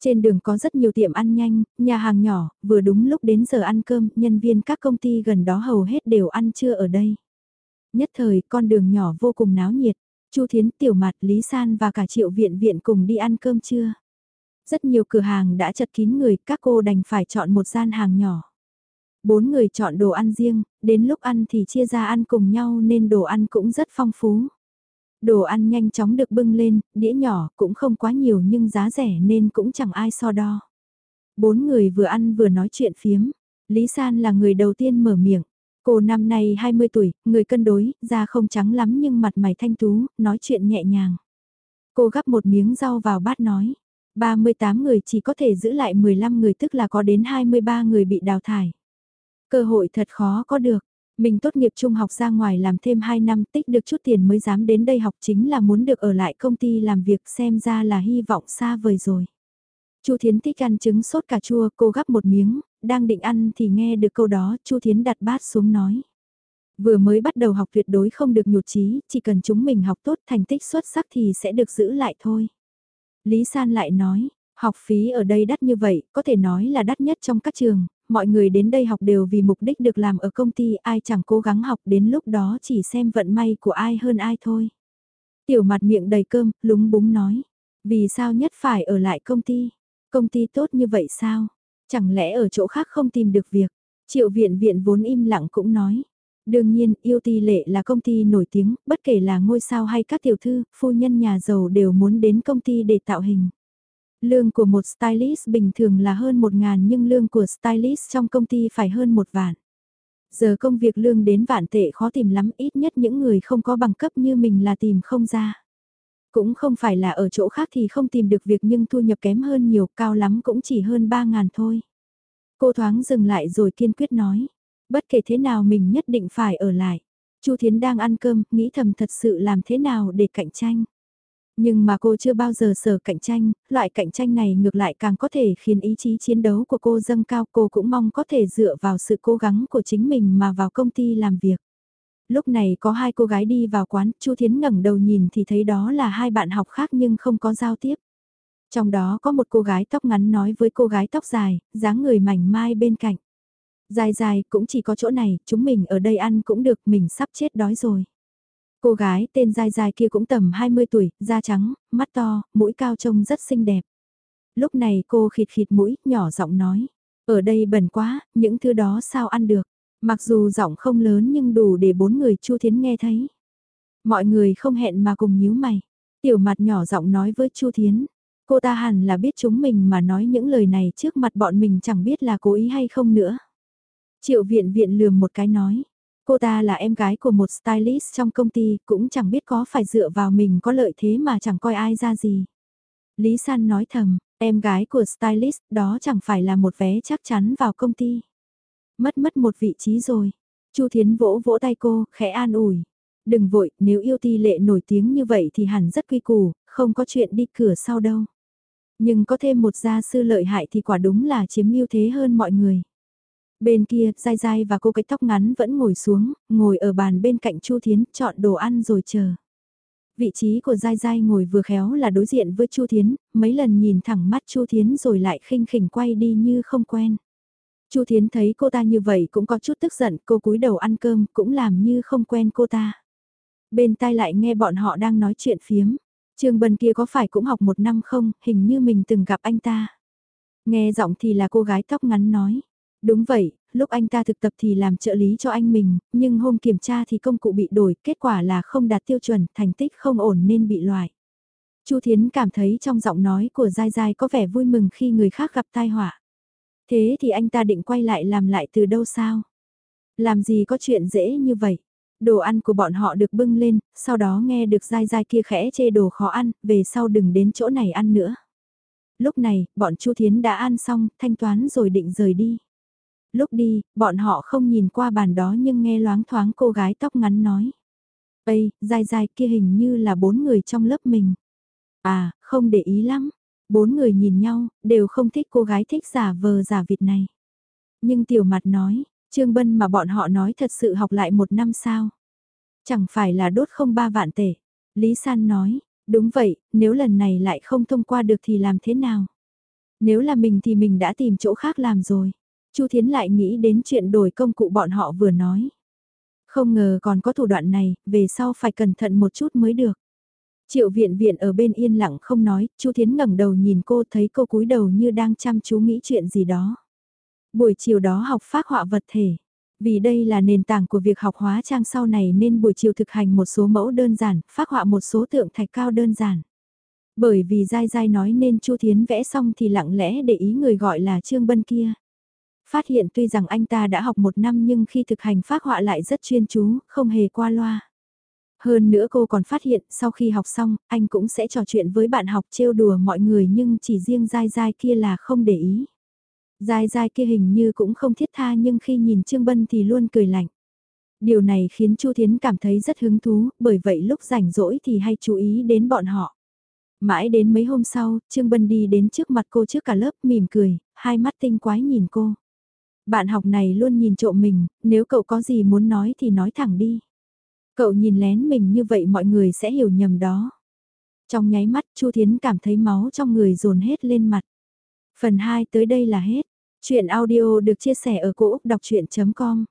Trên đường có rất nhiều tiệm ăn nhanh, nhà hàng nhỏ, vừa đúng lúc đến giờ ăn cơm, nhân viên các công ty gần đó hầu hết đều ăn trưa ở đây. Nhất thời, con đường nhỏ vô cùng náo nhiệt. Chu Thiến, Tiểu Mặt, Lý San và cả Triệu Viện Viện cùng đi ăn cơm trưa. Rất nhiều cửa hàng đã chật kín người, các cô đành phải chọn một gian hàng nhỏ. Bốn người chọn đồ ăn riêng, đến lúc ăn thì chia ra ăn cùng nhau nên đồ ăn cũng rất phong phú. Đồ ăn nhanh chóng được bưng lên, đĩa nhỏ cũng không quá nhiều nhưng giá rẻ nên cũng chẳng ai so đo. Bốn người vừa ăn vừa nói chuyện phiếm. Lý San là người đầu tiên mở miệng. Cô năm nay 20 tuổi, người cân đối, da không trắng lắm nhưng mặt mày thanh tú, nói chuyện nhẹ nhàng. Cô gắp một miếng rau vào bát nói. 38 người chỉ có thể giữ lại 15 người tức là có đến 23 người bị đào thải. Cơ hội thật khó có được. Mình tốt nghiệp trung học ra ngoài làm thêm 2 năm tích được chút tiền mới dám đến đây học chính là muốn được ở lại công ty làm việc xem ra là hy vọng xa vời rồi. Chu Thiến thích ăn trứng sốt cà chua, cô gắp một miếng, đang định ăn thì nghe được câu đó, Chu Thiến đặt bát xuống nói. Vừa mới bắt đầu học tuyệt đối không được nhụt chí, chỉ cần chúng mình học tốt thành tích xuất sắc thì sẽ được giữ lại thôi. Lý San lại nói, học phí ở đây đắt như vậy, có thể nói là đắt nhất trong các trường, mọi người đến đây học đều vì mục đích được làm ở công ty, ai chẳng cố gắng học đến lúc đó chỉ xem vận may của ai hơn ai thôi. Tiểu mặt miệng đầy cơm, lúng búng nói, vì sao nhất phải ở lại công ty? Công ty tốt như vậy sao? Chẳng lẽ ở chỗ khác không tìm được việc? Triệu viện viện vốn im lặng cũng nói. Đương nhiên, yêu ti lệ là công ty nổi tiếng, bất kể là ngôi sao hay các tiểu thư, phu nhân nhà giàu đều muốn đến công ty để tạo hình. Lương của một stylist bình thường là hơn một ngàn nhưng lương của stylist trong công ty phải hơn một vạn. Giờ công việc lương đến vạn tệ khó tìm lắm ít nhất những người không có bằng cấp như mình là tìm không ra. Cũng không phải là ở chỗ khác thì không tìm được việc nhưng thu nhập kém hơn nhiều, cao lắm cũng chỉ hơn 3 ngàn thôi. Cô thoáng dừng lại rồi kiên quyết nói, bất kể thế nào mình nhất định phải ở lại. Chu Thiến đang ăn cơm, nghĩ thầm thật sự làm thế nào để cạnh tranh. Nhưng mà cô chưa bao giờ sở cạnh tranh, loại cạnh tranh này ngược lại càng có thể khiến ý chí chiến đấu của cô dâng cao. Cô cũng mong có thể dựa vào sự cố gắng của chính mình mà vào công ty làm việc lúc này có hai cô gái đi vào quán, Chu Thiến ngẩng đầu nhìn thì thấy đó là hai bạn học khác nhưng không có giao tiếp. Trong đó có một cô gái tóc ngắn nói với cô gái tóc dài, dáng người mảnh mai bên cạnh. Dài dài, cũng chỉ có chỗ này, chúng mình ở đây ăn cũng được, mình sắp chết đói rồi. Cô gái tên dai dai kia cũng tầm 20 tuổi, da trắng, mắt to, mũi cao trông rất xinh đẹp. Lúc này cô khịt khịt mũi, nhỏ giọng nói, ở đây bẩn quá, những thứ đó sao ăn được. Mặc dù giọng không lớn nhưng đủ để bốn người Chu Thiến nghe thấy. Mọi người không hẹn mà cùng nhíu mày. Tiểu mặt nhỏ giọng nói với Chu Thiến. Cô ta hẳn là biết chúng mình mà nói những lời này trước mặt bọn mình chẳng biết là cố ý hay không nữa. Triệu viện viện lườm một cái nói. Cô ta là em gái của một stylist trong công ty cũng chẳng biết có phải dựa vào mình có lợi thế mà chẳng coi ai ra gì. Lý San nói thầm, em gái của stylist đó chẳng phải là một vé chắc chắn vào công ty. Mất mất một vị trí rồi. Chu Thiến vỗ vỗ tay cô, khẽ an ủi. Đừng vội, nếu yêu ti lệ nổi tiếng như vậy thì hẳn rất quy củ, không có chuyện đi cửa sau đâu. Nhưng có thêm một gia sư lợi hại thì quả đúng là chiếm ưu thế hơn mọi người. Bên kia, dai dai và cô cái tóc ngắn vẫn ngồi xuống, ngồi ở bàn bên cạnh Chu Thiến, chọn đồ ăn rồi chờ. Vị trí của dai dai ngồi vừa khéo là đối diện với Chu Thiến, mấy lần nhìn thẳng mắt Chu Thiến rồi lại khinh khỉnh quay đi như không quen. Chu Thiến thấy cô ta như vậy cũng có chút tức giận, cô cúi đầu ăn cơm cũng làm như không quen cô ta. Bên tai lại nghe bọn họ đang nói chuyện phiếm. Trương Bân kia có phải cũng học một năm không, hình như mình từng gặp anh ta. Nghe giọng thì là cô gái tóc ngắn nói. Đúng vậy, lúc anh ta thực tập thì làm trợ lý cho anh mình, nhưng hôm kiểm tra thì công cụ bị đổi, kết quả là không đạt tiêu chuẩn, thành tích không ổn nên bị loại. Chu Thiến cảm thấy trong giọng nói của Giai Giai có vẻ vui mừng khi người khác gặp tai họa. Thế thì anh ta định quay lại làm lại từ đâu sao? Làm gì có chuyện dễ như vậy? Đồ ăn của bọn họ được bưng lên, sau đó nghe được dai dai kia khẽ chê đồ khó ăn, về sau đừng đến chỗ này ăn nữa. Lúc này, bọn Chu Thiến đã ăn xong, thanh toán rồi định rời đi. Lúc đi, bọn họ không nhìn qua bàn đó nhưng nghe loáng thoáng cô gái tóc ngắn nói. Ây, dài dài kia hình như là bốn người trong lớp mình. À, không để ý lắm, Bốn người nhìn nhau, đều không thích cô gái thích giả vờ giả vịt này. Nhưng tiểu mặt nói, Trương Bân mà bọn họ nói thật sự học lại một năm sao. Chẳng phải là đốt không ba vạn tể. Lý San nói, đúng vậy, nếu lần này lại không thông qua được thì làm thế nào? Nếu là mình thì mình đã tìm chỗ khác làm rồi. Chu Thiến lại nghĩ đến chuyện đổi công cụ bọn họ vừa nói. Không ngờ còn có thủ đoạn này, về sau phải cẩn thận một chút mới được. Triệu viện viện ở bên yên lặng không nói, Chu Thiến ngẩng đầu nhìn cô thấy cô cúi đầu như đang chăm chú nghĩ chuyện gì đó. Buổi chiều đó học phác họa vật thể. Vì đây là nền tảng của việc học hóa trang sau này nên buổi chiều thực hành một số mẫu đơn giản, phác họa một số tượng thạch cao đơn giản. Bởi vì dai dai nói nên Chu Thiến vẽ xong thì lặng lẽ để ý người gọi là Trương Bân kia. Phát hiện tuy rằng anh ta đã học một năm nhưng khi thực hành phác họa lại rất chuyên chú, không hề qua loa. Hơn nữa cô còn phát hiện sau khi học xong, anh cũng sẽ trò chuyện với bạn học trêu đùa mọi người nhưng chỉ riêng dai dai kia là không để ý. Dai dai kia hình như cũng không thiết tha nhưng khi nhìn Trương Bân thì luôn cười lạnh. Điều này khiến Chu Thiến cảm thấy rất hứng thú, bởi vậy lúc rảnh rỗi thì hay chú ý đến bọn họ. Mãi đến mấy hôm sau, Trương Bân đi đến trước mặt cô trước cả lớp mỉm cười, hai mắt tinh quái nhìn cô. Bạn học này luôn nhìn trộm mình, nếu cậu có gì muốn nói thì nói thẳng đi. Cậu nhìn lén mình như vậy mọi người sẽ hiểu nhầm đó. Trong nháy mắt Chu Thiến cảm thấy máu trong người dồn hết lên mặt. Phần 2 tới đây là hết. Chuyện audio được chia sẻ ở cỗ đọc chuyện.com